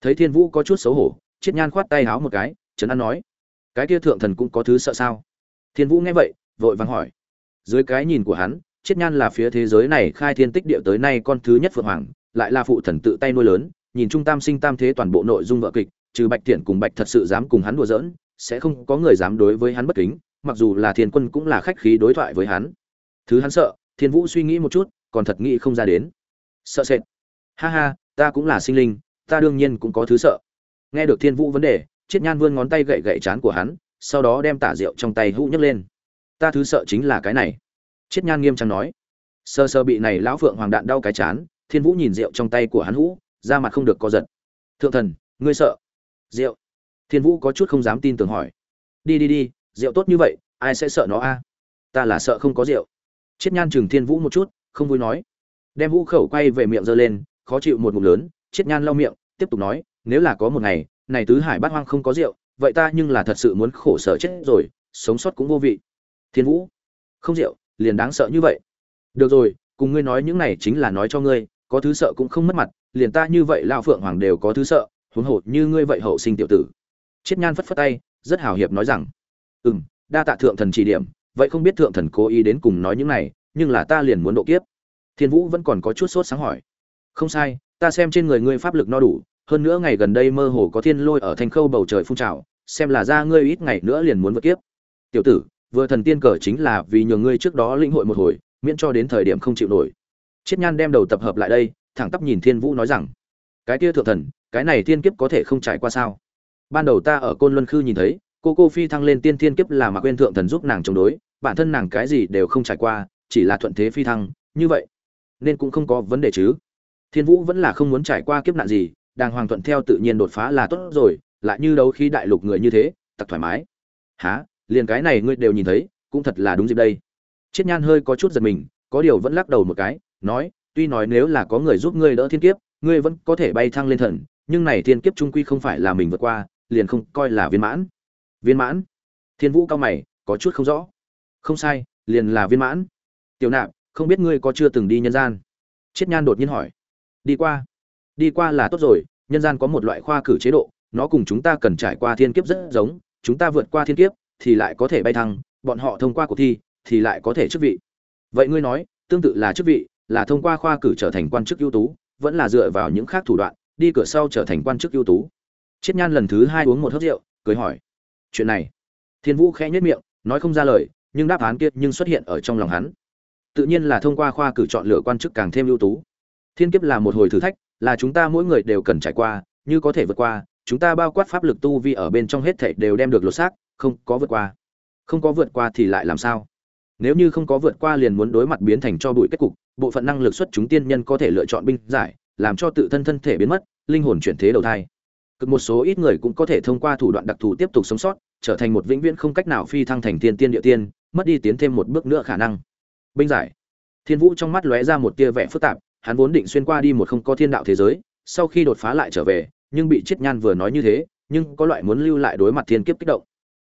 Thấy thiên vũ có chút xấu hổ, chiết nhan khoát tay háo một cái, trấn an nói, cái kia thượng thần cũng có thứ sợ sao? Thiên vũ nghe vậy, vội vàng hỏi. Dưới cái nhìn của hắn, chiết nhan là phía thế giới này khai thiên tích địa tới nay con thứ nhất phượng hoàng, lại là phụ thần tự tay nuôi lớn, nhìn trung tam sinh tam thế toàn bộ nội dung vợ kịch, trừ bạch thiện cùng bạch thật sự dám cùng hắn đùa giỡn, sẽ không có người dám đối với hắn bất kính, mặc dù là thiên quân cũng là khách khí đối thoại với hắn. Thứ hắn sợ, thiên vũ suy nghĩ một chút, còn thật nghĩ không ra đến sợ sệt. Ha ha, ta cũng là sinh linh, ta đương nhiên cũng có thứ sợ. Nghe được thiên vũ vấn đề, chiết nhan vươn ngón tay gậy gậy chán của hắn, sau đó đem tả rượu trong tay hũ nhấc lên. Ta thứ sợ chính là cái này. Chiết nhan nghiêm trang nói. Sơ sơ bị này lão phượng hoàng đạn đau cái chán, thiên vũ nhìn rượu trong tay của hắn hũ, da mặt không được co giật. Thượng thần, ngươi sợ. Rượu. Thiên vũ có chút không dám tin tưởng hỏi. Đi đi đi, rượu tốt như vậy, ai sẽ sợ nó a? Ta là sợ không có rượu. Chiết nhan chừng thiên vũ một chút, không vui nói đem vũ khẩu quay về miệng giơ lên, khó chịu một ngụm lớn, chiết nhan lau miệng, tiếp tục nói, nếu là có một ngày, này tứ hải bát hoang không có rượu, vậy ta nhưng là thật sự muốn khổ sở chết rồi, sống sót cũng vô vị. Thiên vũ, không rượu, liền đáng sợ như vậy. Được rồi, cùng ngươi nói những này chính là nói cho ngươi, có thứ sợ cũng không mất mặt, liền ta như vậy lao phượng hoàng đều có thứ sợ, huống hồ như ngươi vậy hậu sinh tiểu tử. Chiết nhan phất phất tay, rất hào hiệp nói rằng ừ m đa tạ thượng thần chỉ điểm, vậy không biết thượng thần cố ý đến cùng nói những này, nhưng là ta liền muốn độ kiếp thiên vũ vẫn còn có chút sốt sáng hỏi. Không sai, ta xem trên người ngươi pháp lực no đủ, hơn nữa ngày gần đây mơ hồ có thiên lôi ở thành khâu bầu trời phun trào, xem là ra ngươi ít ngày nữa liền muốn vượt kiếp. Tiểu tử, vừa thần tiên cờ chính là vì nhường ngươi trước đó lĩnh hội một hồi, miễn cho đến thời điểm không chịu nổi. Chiết nhan đem đầu tập hợp lại đây, thẳng tắp nhìn thiên vũ nói rằng, cái kia thượng thần, cái này thiên kiếp có thể không trải qua sao? Ban đầu ta ở côn luân khư nhìn thấy, cô cô phi thăng lên tiên thiên kiếp là mà quên thượng thần giúp nàng chống đối, bản thân nàng cái gì đều không trải qua, chỉ là thuận thế phi thăng, như vậy nên cũng không có vấn đề chứ. Thiên vũ vẫn là không muốn trải qua kiếp nạn gì, đàng hoàng thuận theo tự nhiên đột phá là tốt rồi, lại như đấu khi đại lục người như thế tặc thoải mái. Há liền cái này ngươi đều nhìn thấy, cũng thật là đúng dịp đây. Chiết nhan hơi có chút giật mình, có điều vẫn lắc đầu một cái, nói, tuy nói nếu là có người giúp ngươi đỡ thiên kiếp, ngươi vẫn có thể bay thăng lên thần, nhưng này thiên kiếp trung quy không phải là mình vượt qua, liền không coi là viên mãn. Viên mãn? Thiên vũ cao mày, có chút không rõ. Không sai, liền là viên mãn. Tiểu nạp không biết ngươi có chưa từng đi nhân gian? Chiết nhan đột nhiên hỏi. Đi qua. Đi qua là tốt rồi, nhân gian có một loại khoa cử chế độ, nó cùng chúng ta cần trải qua thiên kiếp rất giống, chúng ta vượt qua thiên kiếp thì lại có thể bay thăng, bọn họ thông qua cuộc thi thì lại có thể chức vị. Vậy ngươi nói, tương tự là chức vị, là thông qua khoa cử trở thành quan chức ưu tú, vẫn là dựa vào những khác thủ đoạn, đi cửa sau trở thành quan chức ưu tú? Chiết nhan lần thứ hai uống một hớp rượu, cười hỏi. Chuyện này. Thiên vũ khẽ nhất miệng, nói không ra lời, nhưng đáp án kia nhưng xuất hiện ở trong lòng hắn tự nhiên là thông qua khoa cử chọn lựa quan chức càng thêm ưu tú. Thiên kiếp là một hồi thử thách, là chúng ta mỗi người đều cần trải qua, như có thể vượt qua, chúng ta bao quát pháp lực tu vi ở bên trong hết thảy đều đem được lột xác, không có vượt qua. Không có vượt qua thì lại làm sao? Nếu như không có vượt qua liền muốn đối mặt biến thành cho bụi kết cục, bộ phận năng lực xuất chúng tiên nhân có thể lựa chọn binh giải, làm cho tự thân thân thể biến mất, linh hồn chuyển thế đầu thai. Cực một số ít người cũng có thể thông qua thủ đoạn đặc thù tiếp tục sống sót, trở thành một vĩnh viễn không cách nào phi thăng thành tiên tiên địa tiên, mất đi tiến thêm một bước nữa khả năng binh giải. Thiên vũ trong mắt lóe ra một tia vẻ phức tạp, hắn vốn định xuyên qua đi một không có thiên đạo thế giới, sau khi đột phá lại trở về, nhưng bị chết nhan vừa nói như thế, nhưng có loại muốn lưu lại đối mặt thiên kiếp kích động.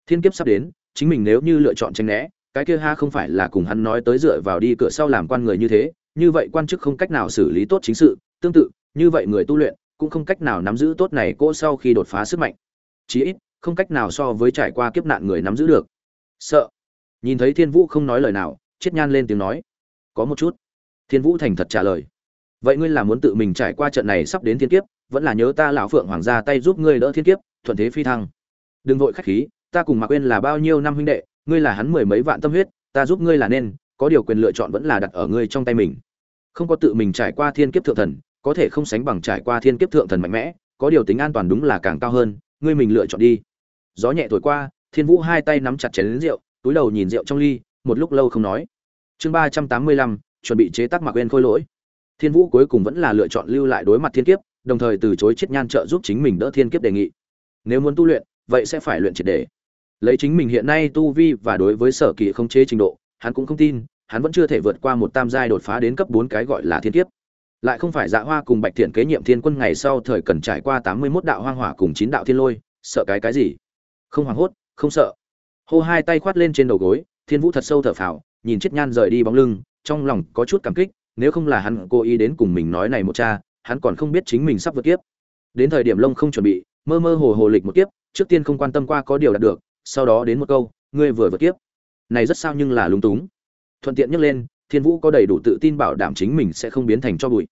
Thiên kiếp sắp đến, chính mình nếu như lựa chọn tránh né, cái kia ha không phải là cùng hắn nói tới dựa vào đi cửa sau làm quan người như thế, như vậy quan chức không cách nào xử lý tốt chính sự, tương tự, như vậy người tu luyện cũng không cách nào nắm giữ tốt này cô sau khi đột phá sức mạnh. Chí ít, không cách nào so với trải qua kiếp nạn người nắm giữ được. Sợ. Nhìn thấy thiên vũ không nói lời nào chết nhan lên tiếng nói. Có một chút. Thiên vũ thành thật trả lời. Vậy ngươi là muốn tự mình trải qua trận này sắp đến thiên kiếp, vẫn là nhớ ta lão phượng hoàng gia tay giúp ngươi đỡ thiên kiếp, thuận thế phi thăng. Đừng vội khách khí, ta cùng mạc quên là bao nhiêu năm huynh đệ, ngươi là hắn mười mấy vạn tâm huyết, ta giúp ngươi là nên, có điều quyền lựa chọn vẫn là đặt ở ngươi trong tay mình. Không có tự mình trải qua thiên kiếp thượng thần, có thể không sánh bằng trải qua thiên kiếp thượng thần mạnh mẽ, có điều tính an toàn đúng là càng cao hơn, ngươi mình lựa chọn đi. Gió nhẹ thổi qua, thiên vũ hai tay nắm chặt chén lính rượu, túi đầu nhìn rượu trong ly một lúc lâu không nói. Chương ba trăm tám mươi lăm, chuẩn bị chế tác mặc quên khôi lỗi. Thiên vũ cuối cùng vẫn là lựa chọn lưu lại đối mặt thiên kiếp, đồng thời từ chối chiết nhan trợ giúp chính mình đỡ thiên kiếp đề nghị. Nếu muốn tu luyện, vậy sẽ phải luyện triệt để. Lấy chính mình hiện nay tu vi và đối với sở kỳ không chế trình độ, hắn cũng không tin, hắn vẫn chưa thể vượt qua một tam giai đột phá đến cấp bốn cái gọi là thiên kiếp. Lại không phải dạ hoa cùng bạch thiện kế nhiệm thiên quân ngày sau thời cần trải qua tám mươi 81 đạo hoang hỏa cùng chín đạo thiên lôi, sợ cái cái gì? Không hoảng hốt, không sợ. Hô hai tay khoát lên trên đầu gối thiên vũ thật sâu thở phào, nhìn chiết nhan rời đi bóng lưng, trong lòng có chút cảm kích, nếu không là hắn cố ý đến cùng mình nói này một cha, hắn còn không biết chính mình sắp vượt kiếp. Đến thời điểm lông không chuẩn bị, mơ mơ hồ hồ lịch một kiếp, trước tiên không quan tâm qua có điều đạt được, sau đó đến một câu, ngươi vừa vượt kiếp. Này rất sao nhưng là lúng túng. Thuận tiện nhắc lên, thiên vũ có đầy đủ tự tin bảo đảm chính mình sẽ không biến thành cho bụi.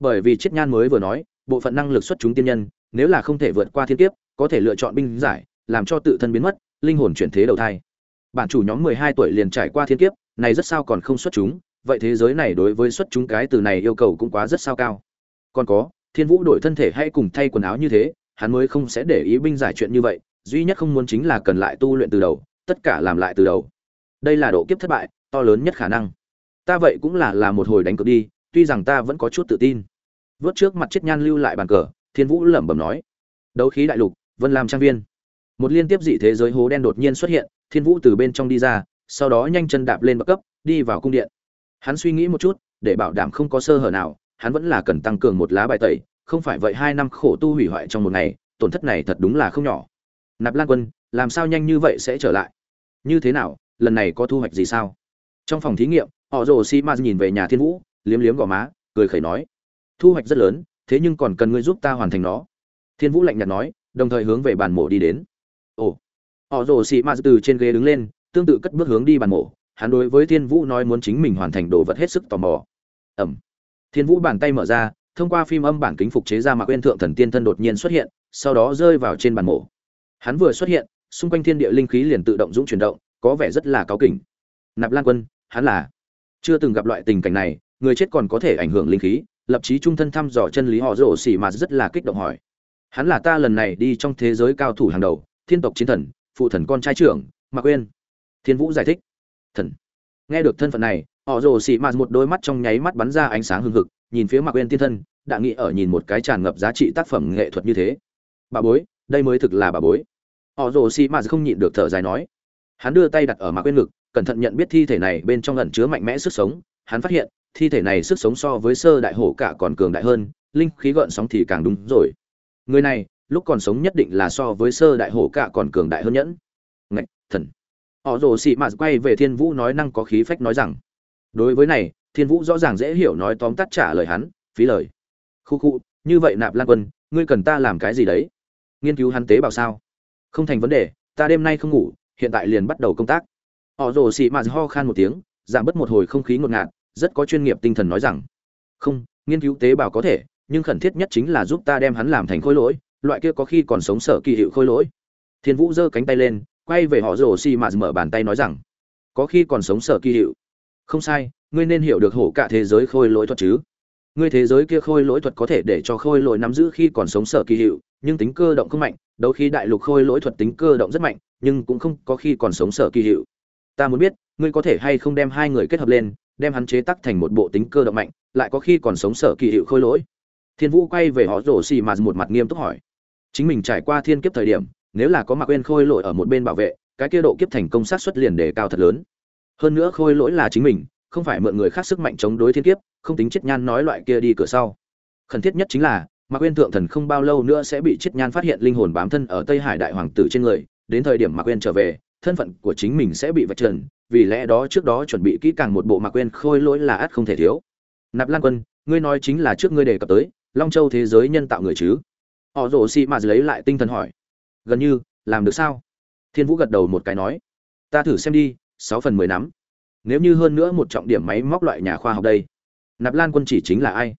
Bởi vì chiết nhan mới vừa nói, bộ phận năng lực xuất chúng tiên nhân, nếu là không thể vượt qua thiên kiếp, có thể lựa chọn binh giải, làm cho tự thân biến mất, linh hồn chuyển thế đầu thai bản chủ nhóm mười hai tuổi liền trải qua thiên kiếp, này rất sao còn không xuất chúng, vậy thế giới này đối với xuất chúng cái từ này yêu cầu cũng quá rất sao cao. Còn có, thiên vũ đổi thân thể hay cùng thay quần áo như thế, hắn mới không sẽ để ý binh giải chuyện như vậy, duy nhất không muốn chính là cần lại tu luyện từ đầu, tất cả làm lại từ đầu. Đây là độ kiếp thất bại, to lớn nhất khả năng. Ta vậy cũng là là một hồi đánh cược đi, tuy rằng ta vẫn có chút tự tin. Vớt trước mặt chết nhan lưu lại bàn cờ, thiên vũ lẩm bẩm nói. Đấu khí đại lục, vân làm trang viên. Một liên tiếp dị thế giới hố đen đột nhiên xuất hiện thiên vũ từ bên trong đi ra, sau đó nhanh chân đạp lên bậc cấp, đi vào cung điện. Hắn suy nghĩ một chút, để bảo đảm không có sơ hở nào, hắn vẫn là cần tăng cường một lá bài tẩy, không phải vậy hai năm khổ tu hủy hoại trong một ngày, tổn thất này thật đúng là không nhỏ. Nạp lan quân, làm sao nhanh như vậy sẽ trở lại? Như thế nào, lần này có thu hoạch gì sao? Trong phòng thí nghiệm, họ rồ si ma nhìn về nhà thiên vũ, liếm liếm gò má, cười khẩy nói, thu hoạch rất lớn, thế nhưng còn cần ngươi giúp ta hoàn thành nó. Thiên vũ lạnh nhạt nói, đồng thời hướng về bàn mổ đi đến. Ồ họ rồ si ma từ trên ghế đứng lên, tương tự cất bước hướng đi bàn mổ. Hắn đối với thiên vũ nói muốn chính mình hoàn thành đồ vật hết sức tò mò. Ẩm. Thiên vũ bàn tay mở ra, thông qua phim âm bản kính phục chế ra mạc quên thượng thần tiên thân đột nhiên xuất hiện, sau đó rơi vào trên bàn mổ. Hắn vừa xuất hiện, xung quanh thiên địa linh khí liền tự động dũng chuyển động, có vẻ rất là cáu kỉnh. Nạp lan quân, hắn là? Chưa từng gặp loại tình cảnh này, người chết còn có thể ảnh hưởng linh khí, lập chí trung thân thăm dò chân lý họ rổ xỉ mà rất là kích động hỏi. Hắn là ta lần này đi trong thế giới cao thủ hàng đầu, thiên tộc chiến thần phụ thần con trai trưởng, mạc quên thiên vũ giải thích. Thần. Nghe được thân phận này, họ rồ xị mạt một đôi mắt trong nháy mắt bắn ra ánh sáng hừng hực, nhìn phía mạc quên tiên thân, đã nghĩ ở nhìn một cái tràn ngập giá trị tác phẩm nghệ thuật như thế. Bà bối, đây mới thực là bà bối. Họ rồ xị mạt không nhịn được thở dài nói. Hắn đưa tay đặt ở mạc quên ngực, cẩn thận nhận biết thi thể này bên trong ẩn chứa mạnh mẽ sức sống. Hắn phát hiện, thi thể này sức sống so với sơ đại hổ cả còn cường đại hơn, linh khí gợn sóng thì càng đúng rồi. Người này lúc còn sống nhất định là so với sơ đại hổ cả còn cường đại hơn nhẫn. Ngạch, thần. Họ rồ xị mạt quay về thiên vũ nói năng có khí phách nói rằng, đối với này, thiên vũ rõ ràng dễ hiểu nói tóm tắt trả lời hắn, phí lời. Khu khu, như vậy nạp lan quân, ngươi cần ta làm cái gì đấy? Nghiên cứu hắn tế bào sao? Không thành vấn đề, ta đêm nay không ngủ, hiện tại liền bắt đầu công tác. Họ rồ xị mạt ho khan một tiếng, giảm bớt một hồi không khí ngột ngạt, rất có chuyên nghiệp tinh thần nói rằng, không, nghiên cứu tế bào có thể, nhưng khẩn thiết nhất chính là giúp ta đem hắn làm thành khối lỗi loại kia có khi còn sống sở kỳ hiệu khôi lỗi. Thiên vũ giơ cánh tay lên, quay về họ rồ xì mạt mở bàn tay nói rằng, có khi còn sống sở kỳ hiệu. Không sai, ngươi nên hiểu được hổ cả thế giới khôi lỗi thuật chứ. Ngươi thế giới kia khôi lỗi thuật có thể để cho khôi lỗi nắm giữ khi còn sống sở kỳ hiệu, nhưng tính cơ động không mạnh Đôi khi đại lục khôi lỗi thuật tính cơ động rất mạnh, nhưng cũng không có khi còn sống sở kỳ hiệu. Ta muốn biết, ngươi có thể hay không đem hai người kết hợp lên, đem hắn chế tắc thành một bộ tính cơ động mạnh, lại có khi còn sống sở kỳ hiệu khôi lỗi? Thiên vũ quay về họ rổ xì mà một mặt nghiêm túc hỏi chính mình trải qua thiên kiếp thời điểm, nếu là có mặc quên khôi lỗi ở một bên bảo vệ, cái kia độ kiếp thành công sát xuất liền đề cao thật lớn. Hơn nữa khôi lỗi là chính mình, không phải mượn người khác sức mạnh chống đối thiên kiếp, không tính chết nhan nói loại kia đi cửa sau. Khẩn thiết nhất chính là, Mặc quên thượng thần không bao lâu nữa sẽ bị chết nhan phát hiện linh hồn bám thân ở tây hải đại hoàng tử trên người, đến thời điểm Mặc quên trở về, thân phận của chính mình sẽ bị vạch trần, vì lẽ đó trước đó chuẩn bị kỹ càng một bộ Mặc quên khôi lỗi là ắt không thể thiếu. Nạp lan quân, ngươi nói chính là trước ngươi đề cập tới, long châu thế giới nhân tạo người chứ? Họ rồ xì mà lấy lại tinh thần hỏi. Gần như, làm được sao? Thiên vũ gật đầu một cái nói. Ta thử xem đi, sáu phần mười nắm. Nếu như hơn nữa một trọng điểm máy móc loại nhà khoa học đây. Nạp lan quân chỉ chính là ai?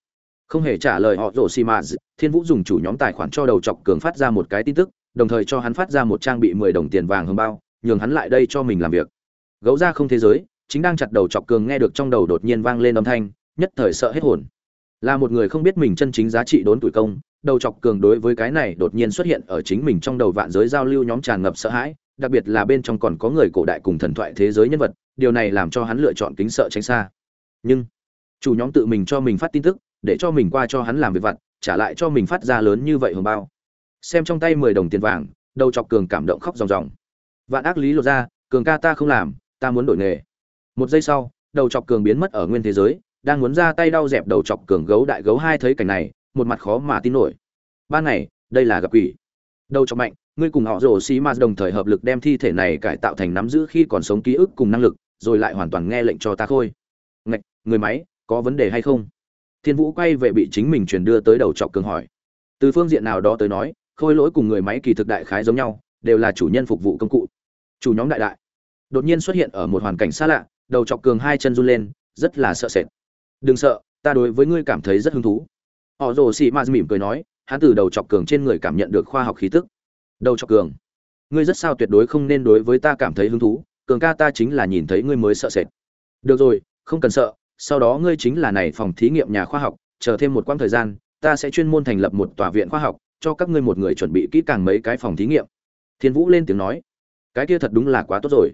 Không hề trả lời họ rồ xì mà. Thiên vũ dùng chủ nhóm tài khoản cho đầu chọc cường phát ra một cái tin tức, đồng thời cho hắn phát ra một trang bị mười đồng tiền vàng hương bao, nhường hắn lại đây cho mình làm việc. Gấu ra không thế giới, chính đang chặt đầu chọc cường nghe được trong đầu đột nhiên vang lên âm thanh, nhất thời sợ hết hồn. Là một người không biết mình chân chính giá trị đốn tuổi công đầu chọc cường đối với cái này đột nhiên xuất hiện ở chính mình trong đầu vạn giới giao lưu nhóm tràn ngập sợ hãi, đặc biệt là bên trong còn có người cổ đại cùng thần thoại thế giới nhân vật, điều này làm cho hắn lựa chọn kính sợ tránh xa. Nhưng, chủ nhóm tự mình cho mình phát tin tức, để cho mình qua cho hắn làm việc vặt, trả lại cho mình phát ra lớn như vậy hồng bao. Xem trong tay mười đồng tiền vàng, đầu chọc cường cảm động khóc ròng ròng. Vạn ác lý lột ra, cường ca ta không làm, ta muốn đổi nghề. Một giây sau, đầu chọc cường biến mất ở nguyên thế giới, đang muốn ra tay đau dẹp đầu chọc cường gấu đại gấu hai thấy cảnh này một mặt khó mà tin nổi. Ban ngày, đây là gặp quỷ. Đầu chọc mạnh, ngươi cùng họ rồ xí ma đồng thời hợp lực đem thi thể này cải tạo thành nắm giữ khi còn sống ký ức cùng năng lực, rồi lại hoàn toàn nghe lệnh cho ta khôi. Ngạch, người máy, có vấn đề hay không? Thiên vũ quay về bị chính mình truyền đưa tới đầu chọc cường hỏi. Từ phương diện nào đó tới nói, khôi lỗi cùng người máy kỳ thực đại khái giống nhau, đều là chủ nhân phục vụ công cụ. Chủ nhóm đại đại. Đột nhiên xuất hiện ở một hoàn cảnh xa lạ, đầu chọc cường hai chân run lên, rất là sợ sệt. Đừng sợ, ta đối với ngươi cảm thấy rất hứng thú họ rồ xì ma mỉm cười nói, hắn từ đầu chọc cường trên người cảm nhận được khoa học khí tức. Đầu chọc cường. Ngươi rất sao tuyệt đối không nên đối với ta cảm thấy hứng thú, cường ca ta chính là nhìn thấy ngươi mới sợ sệt. Được rồi, không cần sợ, sau đó ngươi chính là này phòng thí nghiệm nhà khoa học, chờ thêm một quãng thời gian, ta sẽ chuyên môn thành lập một tòa viện khoa học, cho các ngươi một người chuẩn bị kỹ càng mấy cái phòng thí nghiệm. Thiên vũ lên tiếng nói, cái kia thật đúng là quá tốt rồi.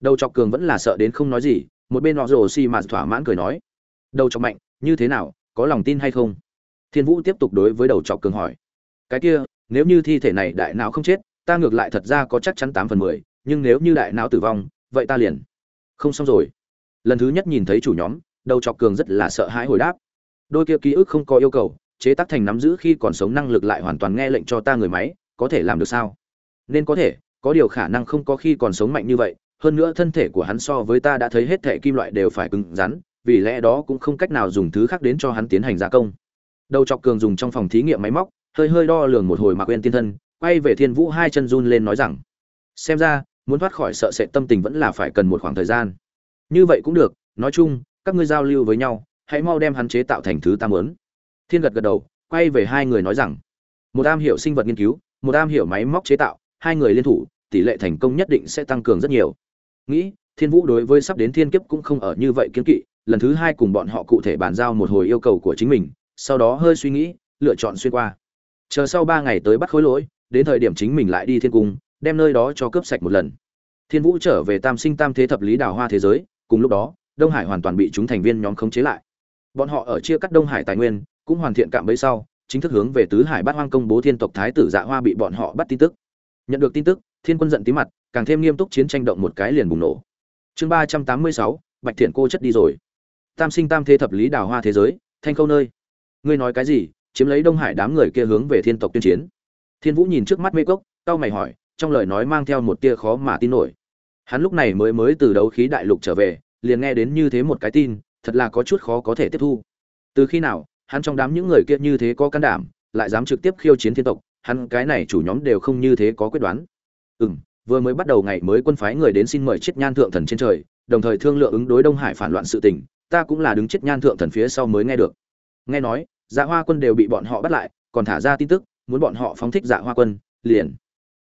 Đầu chọc cường vẫn là sợ đến không nói gì, một bên họ rồ xì mà thỏa mãn cười nói, đầu chọc mạnh, như thế nào, có lòng tin hay không? Thiên vũ tiếp tục đối với đầu chọc cường hỏi. Cái kia, nếu như thi thể này đại não không chết, ta ngược lại thật ra có chắc chắn tám phần mười, nhưng nếu như đại não tử vong, vậy ta liền không xong rồi. Lần thứ nhất nhìn thấy chủ nhóm, đầu chọc cường rất là sợ hãi hồi đáp. Đôi kia ký ức không có yêu cầu, chế tác thành nắm giữ khi còn sống năng lực lại hoàn toàn nghe lệnh cho ta người máy, có thể làm được sao? Nên có thể, có điều khả năng không có khi còn sống mạnh như vậy, hơn nữa thân thể của hắn so với ta đã thấy hết thể kim loại đều phải cứng rắn, vì lẽ đó cũng không cách nào dùng thứ khác đến cho hắn tiến hành gia công đầu chọc cường dùng trong phòng thí nghiệm máy móc, hơi hơi đo lường một hồi mà quên tiên thân, quay về thiên vũ hai chân run lên nói rằng, xem ra, muốn thoát khỏi sợ sệt tâm tình vẫn là phải cần một khoảng thời gian. Như vậy cũng được, nói chung, các ngươi giao lưu với nhau, hãy mau đem hắn chế tạo thành thứ ta muốn. Thiên gật gật đầu, quay về hai người nói rằng, một am hiểu sinh vật nghiên cứu, một am hiểu máy móc chế tạo, hai người liên thủ, tỷ lệ thành công nhất định sẽ tăng cường rất nhiều. Nghĩ, thiên vũ đối với sắp đến thiên kiếp cũng không ở như vậy kiến kỵ, lần thứ hai cùng bọn họ cụ thể bàn giao một hồi yêu cầu của chính mình sau đó hơi suy nghĩ, lựa chọn xuyên qua. Chờ sau ba ngày tới bắt khối lỗi, đến thời điểm chính mình lại đi thiên cung, đem nơi đó cho cướp sạch một lần. Thiên vũ trở về tam sinh tam thế thập lý đào hoa thế giới, cùng lúc đó, đông hải hoàn toàn bị chúng thành viên nhóm khống chế lại. Bọn họ ở chia cắt đông hải tài nguyên, cũng hoàn thiện cạm bẫy sau, chính thức hướng về tứ hải bát hoang công bố thiên tộc thái tử dạ hoa bị bọn họ bắt tin tức. Nhận được tin tức, thiên quân giận tí mặt, càng thêm nghiêm túc chiến tranh động một cái liền bùng nổ. Chương ba trăm tám mươi sáu, bạch thiện cô chất đi rồi. Tam sinh tam thế thập lý đào hoa thế giới, thanh khâu nơi ngươi nói cái gì, chiếm lấy đông hải đám người kia hướng về thiên tộc tuyên chiến. Thiên vũ nhìn trước mắt mê cốc tao mày hỏi, trong lời nói mang theo một tia khó mà tin nổi. Hắn lúc này mới mới từ đấu khí đại lục trở về, liền nghe đến như thế một cái tin, thật là có chút khó có thể tiếp thu. Từ khi nào, hắn trong đám những người kia như thế có can đảm, lại dám trực tiếp khiêu chiến thiên tộc, hắn cái này chủ nhóm đều không như thế có quyết đoán. Ừ m vừa mới bắt đầu ngày mới quân phái người đến xin mời chiết nhan thượng thần trên trời, đồng thời thương lượng ứng đối đông hải phản loạn sự tình, ta cũng là đứng chiết nhan thượng thần phía sau mới nghe được. Nghe nói dạ hoa quân đều bị bọn họ bắt lại, còn thả ra tin tức, muốn bọn họ phóng thích dạ hoa quân, liền.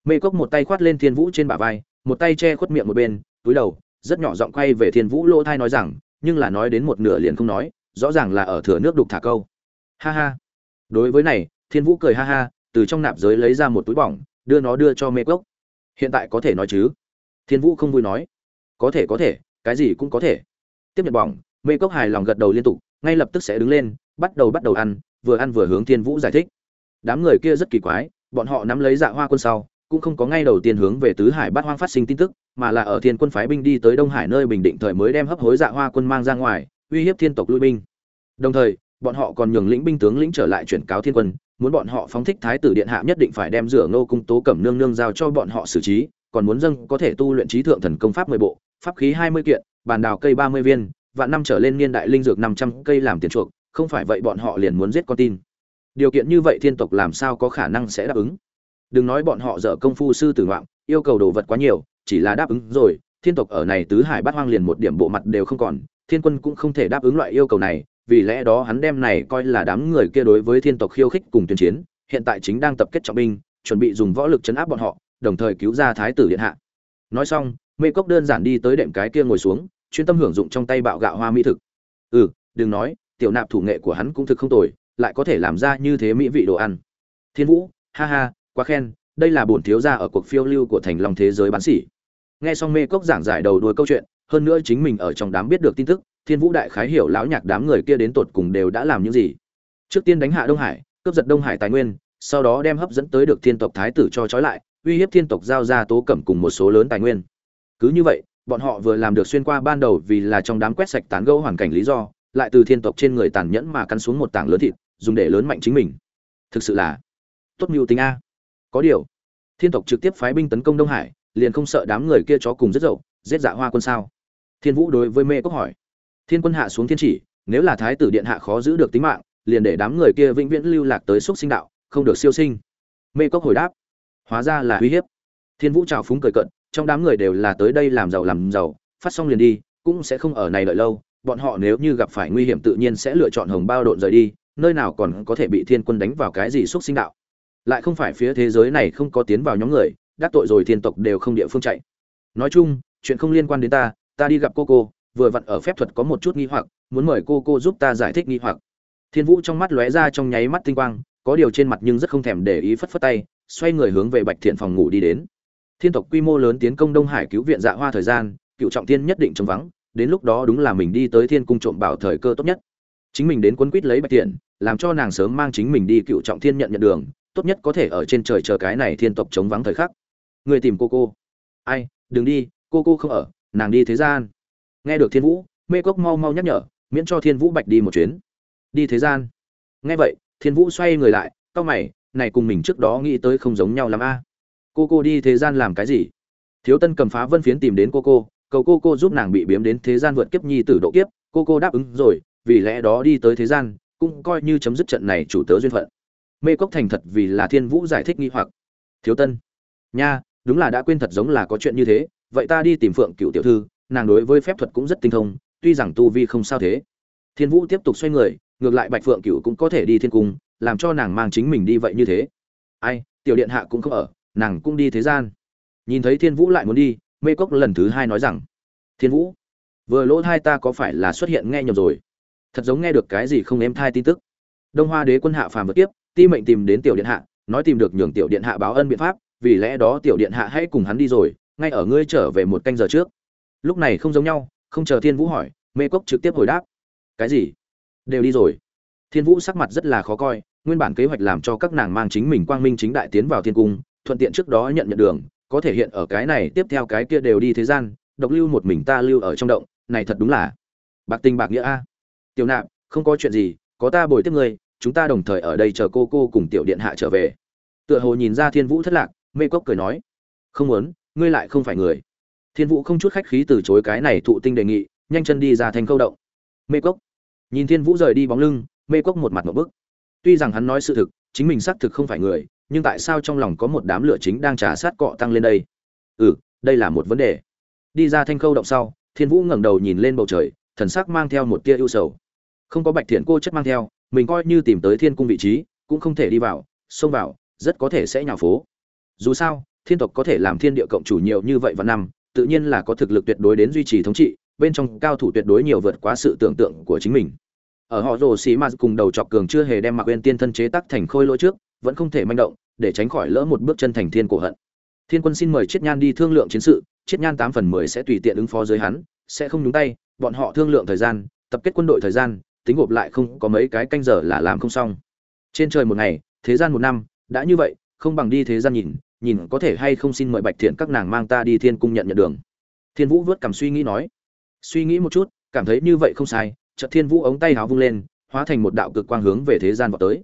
Mê cốc một tay khoát lên thiên vũ trên bả vai, một tay che khuất miệng một bên, túi đầu, rất nhỏ giọng quay về thiên vũ lỗ thai nói rằng, nhưng là nói đến một nửa liền không nói, rõ ràng là ở thừa nước đục thả câu. Ha ha. Đối với này, thiên vũ cười ha ha, từ trong nạp giới lấy ra một túi bỏng, đưa nó đưa cho mê cốc. Hiện tại có thể nói chứ? Thiên vũ không vui nói. Có thể có thể, cái gì cũng có thể. Tiếp nhận bỏng, mê cốc hài lòng gật đầu liên tục, ngay lập tức sẽ đứng lên bắt đầu bắt đầu ăn, vừa ăn vừa hướng thiên vũ giải thích. Đám người kia rất kỳ quái, bọn họ nắm lấy dạ hoa quân sau, cũng không có ngay đầu tiên hướng về tứ hải bát hoang phát sinh tin tức, mà là ở thiên quân phái binh đi tới đông hải nơi bình định thời mới đem hấp hối dạ hoa quân mang ra ngoài, uy hiếp thiên tộc lui binh. Đồng thời, bọn họ còn nhường lĩnh binh tướng lĩnh trở lại chuyển cáo thiên quân, muốn bọn họ phóng thích thái tử điện hạ nhất định phải đem rửa ngô cung tố cẩm nương nương giao cho bọn họ xử trí, còn muốn dâng có thể tu luyện trí thượng thần công pháp mười bộ, pháp khí hai mươi kiện, bàn đào cây ba mươi viên và năm trở lên niên đại linh dược năm trăm cây làm tiền chuộc không phải vậy bọn họ liền muốn giết con tin. Điều kiện như vậy thiên tộc làm sao có khả năng sẽ đáp ứng? Đừng nói bọn họ dở công phu sư tử ngoạn yêu cầu đồ vật quá nhiều, chỉ là đáp ứng rồi, thiên tộc ở này tứ hải bát hoang liền một điểm bộ mặt đều không còn, thiên quân cũng không thể đáp ứng loại yêu cầu này, vì lẽ đó hắn đem này coi là đám người kia đối với thiên tộc khiêu khích cùng tuyên chiến, hiện tại chính đang tập kết trọng binh, chuẩn bị dùng võ lực chấn áp bọn họ, đồng thời cứu ra thái tử điện hạ. Nói xong, mê cốc đơn giản đi tới đệm cái kia ngồi xuống, chuyên tâm hưởng dụng trong tay bạo gạo hoa mỹ thực. Ừ đừng nói tiểu nạp thủ nghệ của hắn cũng thực không tồi, lại có thể làm ra như thế mỹ vị đồ ăn. Thiên vũ, ha ha, quá khen, đây là bổn thiếu gia ở cuộc phiêu lưu của thành long thế giới bán sỉ. Nghe xong mê cốc giảng giải đầu đuôi câu chuyện, hơn nữa chính mình ở trong đám biết được tin tức, thiên vũ đại khái hiểu lão nhạc đám người kia đến tột cùng đều đã làm những gì. Trước tiên đánh hạ đông hải, cướp giật đông hải tài nguyên, sau đó đem hấp dẫn tới được thiên tộc thái tử cho trói lại, uy hiếp thiên tộc giao ra tố cẩm cùng một số lớn tài nguyên. Cứ như vậy, bọn họ vừa làm được xuyên qua ban đầu vì là trong đám quét sạch tán gẫu hoàn cảnh lý do lại từ thiên tộc trên người tàn nhẫn mà cắn xuống một tảng lớn thịt, dùng để lớn mạnh chính mình. Thực sự là tốt mưu tính a. Có điều, thiên tộc trực tiếp phái binh tấn công đông hải, liền không sợ đám người kia chó cùng rất dậu, giết dạ hoa quân sao? Thiên vũ đối với mê cốc hỏi. Thiên quân hạ xuống thiên chỉ, nếu là thái tử điện hạ khó giữ được tính mạng, liền để đám người kia vĩnh viễn lưu lạc tới xúc sinh đạo, không được siêu sinh. Mê cốc hồi đáp. Hóa ra là uy hiếp. Thiên vũ trào phúng cười cận trong đám người đều là tới đây làm giàu làm giàu, phát xong liền đi, cũng sẽ không ở này đợi lâu bọn họ nếu như gặp phải nguy hiểm tự nhiên sẽ lựa chọn hồng bao độn rời đi, nơi nào còn có thể bị thiên quân đánh vào cái gì xúc sinh đạo. Lại không phải phía thế giới này không có tiến vào nhóm người, đắc tội rồi thiên tộc đều không địa phương chạy. Nói chung, chuyện không liên quan đến ta ta đi gặp cô cô, vừa vặn ở phép thuật có một chút nghi hoặc, muốn mời cô cô giúp ta giải thích nghi hoặc. Thiên vũ trong mắt lóe ra trong nháy mắt tinh quang, có điều trên mặt nhưng rất không thèm để ý phất phất tay, xoay người hướng về bạch thiện phòng ngủ đi đến. Thiên tộc quy mô lớn tiến công đông hải cứu viện dạ hoa thời gian, cựu trọng thiên nhất định chống vắng đến lúc đó đúng là mình đi tới thiên cung trộm bảo thời cơ tốt nhất. Chính mình đến quấn quýt lấy bạch thiện làm cho nàng sớm mang chính mình đi cựu trọng thiên nhận nhận đường, tốt nhất có thể ở trên trời chờ cái này thiên tộc chống vắng thời khắc. Người tìm cô cô. Ai, đừng đi, cô cô không ở, nàng đi thế gian. Nghe được thiên vũ, mê cốc mau mau nhắc nhở, miễn cho thiên vũ bạch đi một chuyến. Đi thế gian. Nghe vậy, thiên vũ xoay người lại, cau mày, này cùng mình trước đó nghĩ tới không giống nhau lắm a. Cô cô đi thế gian làm cái gì? Thiếu tân cầm phá vân phiến tìm đến cô cô cầu cô cô giúp nàng bị biếm đến thế gian vượt kiếp nhi tử độ kiếp, cô cô đáp ứng rồi, vì lẽ đó đi tới thế gian, cũng coi như chấm dứt trận này chủ tớ duyên phận. Mê cốc thành thật vì là thiên vũ giải thích nghi hoặc. Thiếu tân. Nha, đúng là đã quên thật giống là có chuyện như thế, vậy ta đi tìm phượng cựu tiểu thư, nàng đối với phép thuật cũng rất tinh thông, tuy rằng tu vi không sao thế. Thiên vũ tiếp tục xoay người, ngược lại bạch phượng cựu cũng có thể đi thiên cung, làm cho nàng mang chính mình đi vậy như thế. Ai, tiểu điện hạ cũng không ở, nàng cũng đi thế gian. Nhìn thấy thiên vũ lại muốn đi mê cốc lần thứ hai nói rằng, thiên vũ, vừa lỗ thai ta có phải là xuất hiện nghe nhầm rồi? Thật giống nghe được cái gì không em thai tin tức. Đông hoa đế quân hạ phàm vượt tiếp ti mệnh tìm đến tiểu điện hạ, nói tìm được nhường tiểu điện hạ báo ân biện pháp, vì lẽ đó tiểu điện hạ hãy cùng hắn đi rồi, ngay ở ngươi trở về một canh giờ trước. Lúc này không giống nhau, không chờ thiên vũ hỏi, mê cốc trực tiếp hồi đáp, cái gì? Đều đi rồi. Thiên vũ sắc mặt rất là khó coi, nguyên bản kế hoạch làm cho các nàng mang chính mình quang minh chính đại tiến vào thiên cung, thuận tiện trước đó nhận nhận đường có thể hiện ở cái này, tiếp theo cái kia đều đi thế gian, độc lưu một mình ta lưu ở trong động, này thật đúng là bạc tình bạc nghĩa a. Tiểu nạp, không có chuyện gì, có ta bồi tiếp ngươi, chúng ta đồng thời ở đây chờ cô cô cùng tiểu điện hạ trở về. Tựa hồ nhìn ra thiên vũ thất lạc, mê cốc cười nói, không muốn, ngươi lại không phải người. Thiên vũ không chút khách khí từ chối cái này thụ tinh đề nghị, nhanh chân đi ra thành câu động. Mê cốc. Nhìn thiên vũ rời đi bóng lưng, mê cốc một mặt một bức. Tuy rằng hắn nói sự thực, chính mình xác thực không phải người nhưng tại sao trong lòng có một đám lửa chính đang trà sát cọ tăng lên đây? Ừ đây là một vấn đề. Đi ra thanh khâu động sau, thiên vũ ngẩng đầu nhìn lên bầu trời, thần sắc mang theo một tia ưu sầu. Không có bạch thiện cô chất mang theo, mình coi như tìm tới thiên cung vị trí, cũng không thể đi vào, xông vào, rất có thể sẽ nhào phố. Dù sao, thiên tộc có thể làm thiên địa cộng chủ nhiều như vậy và năm, tự nhiên là có thực lực tuyệt đối đến duy trì thống trị, bên trong cao thủ tuyệt đối nhiều vượt quá sự tưởng tượng của chính mình ở họ rồ xì ma cùng đầu chọc cường chưa hề đem mặc quên tiên thân chế tác thành khôi lỗi trước, vẫn không thể manh động, để tránh khỏi lỡ một bước chân thành thiên cổ hận. Thiên quân xin mời chiết nhan đi thương lượng chiến sự, chiết nhan tám phần mười sẽ tùy tiện ứng phó dưới hắn, sẽ không nhúng tay, bọn họ thương lượng thời gian, tập kết quân đội thời gian, tính gộp lại không có mấy cái canh giờ là làm không xong. Trên trời một ngày, thế gian một năm, đã như vậy, không bằng đi thế gian nhìn nhìn có thể hay không xin mời bạch thiện các nàng mang ta đi thiên cung nhận nhận đường. Thiên vũ vớt cảm suy nghĩ nói, suy nghĩ một chút, cảm thấy như vậy không sai chợt thiên vũ ống tay háo vung lên, hóa thành một đạo cực quang hướng về thế gian vào tới.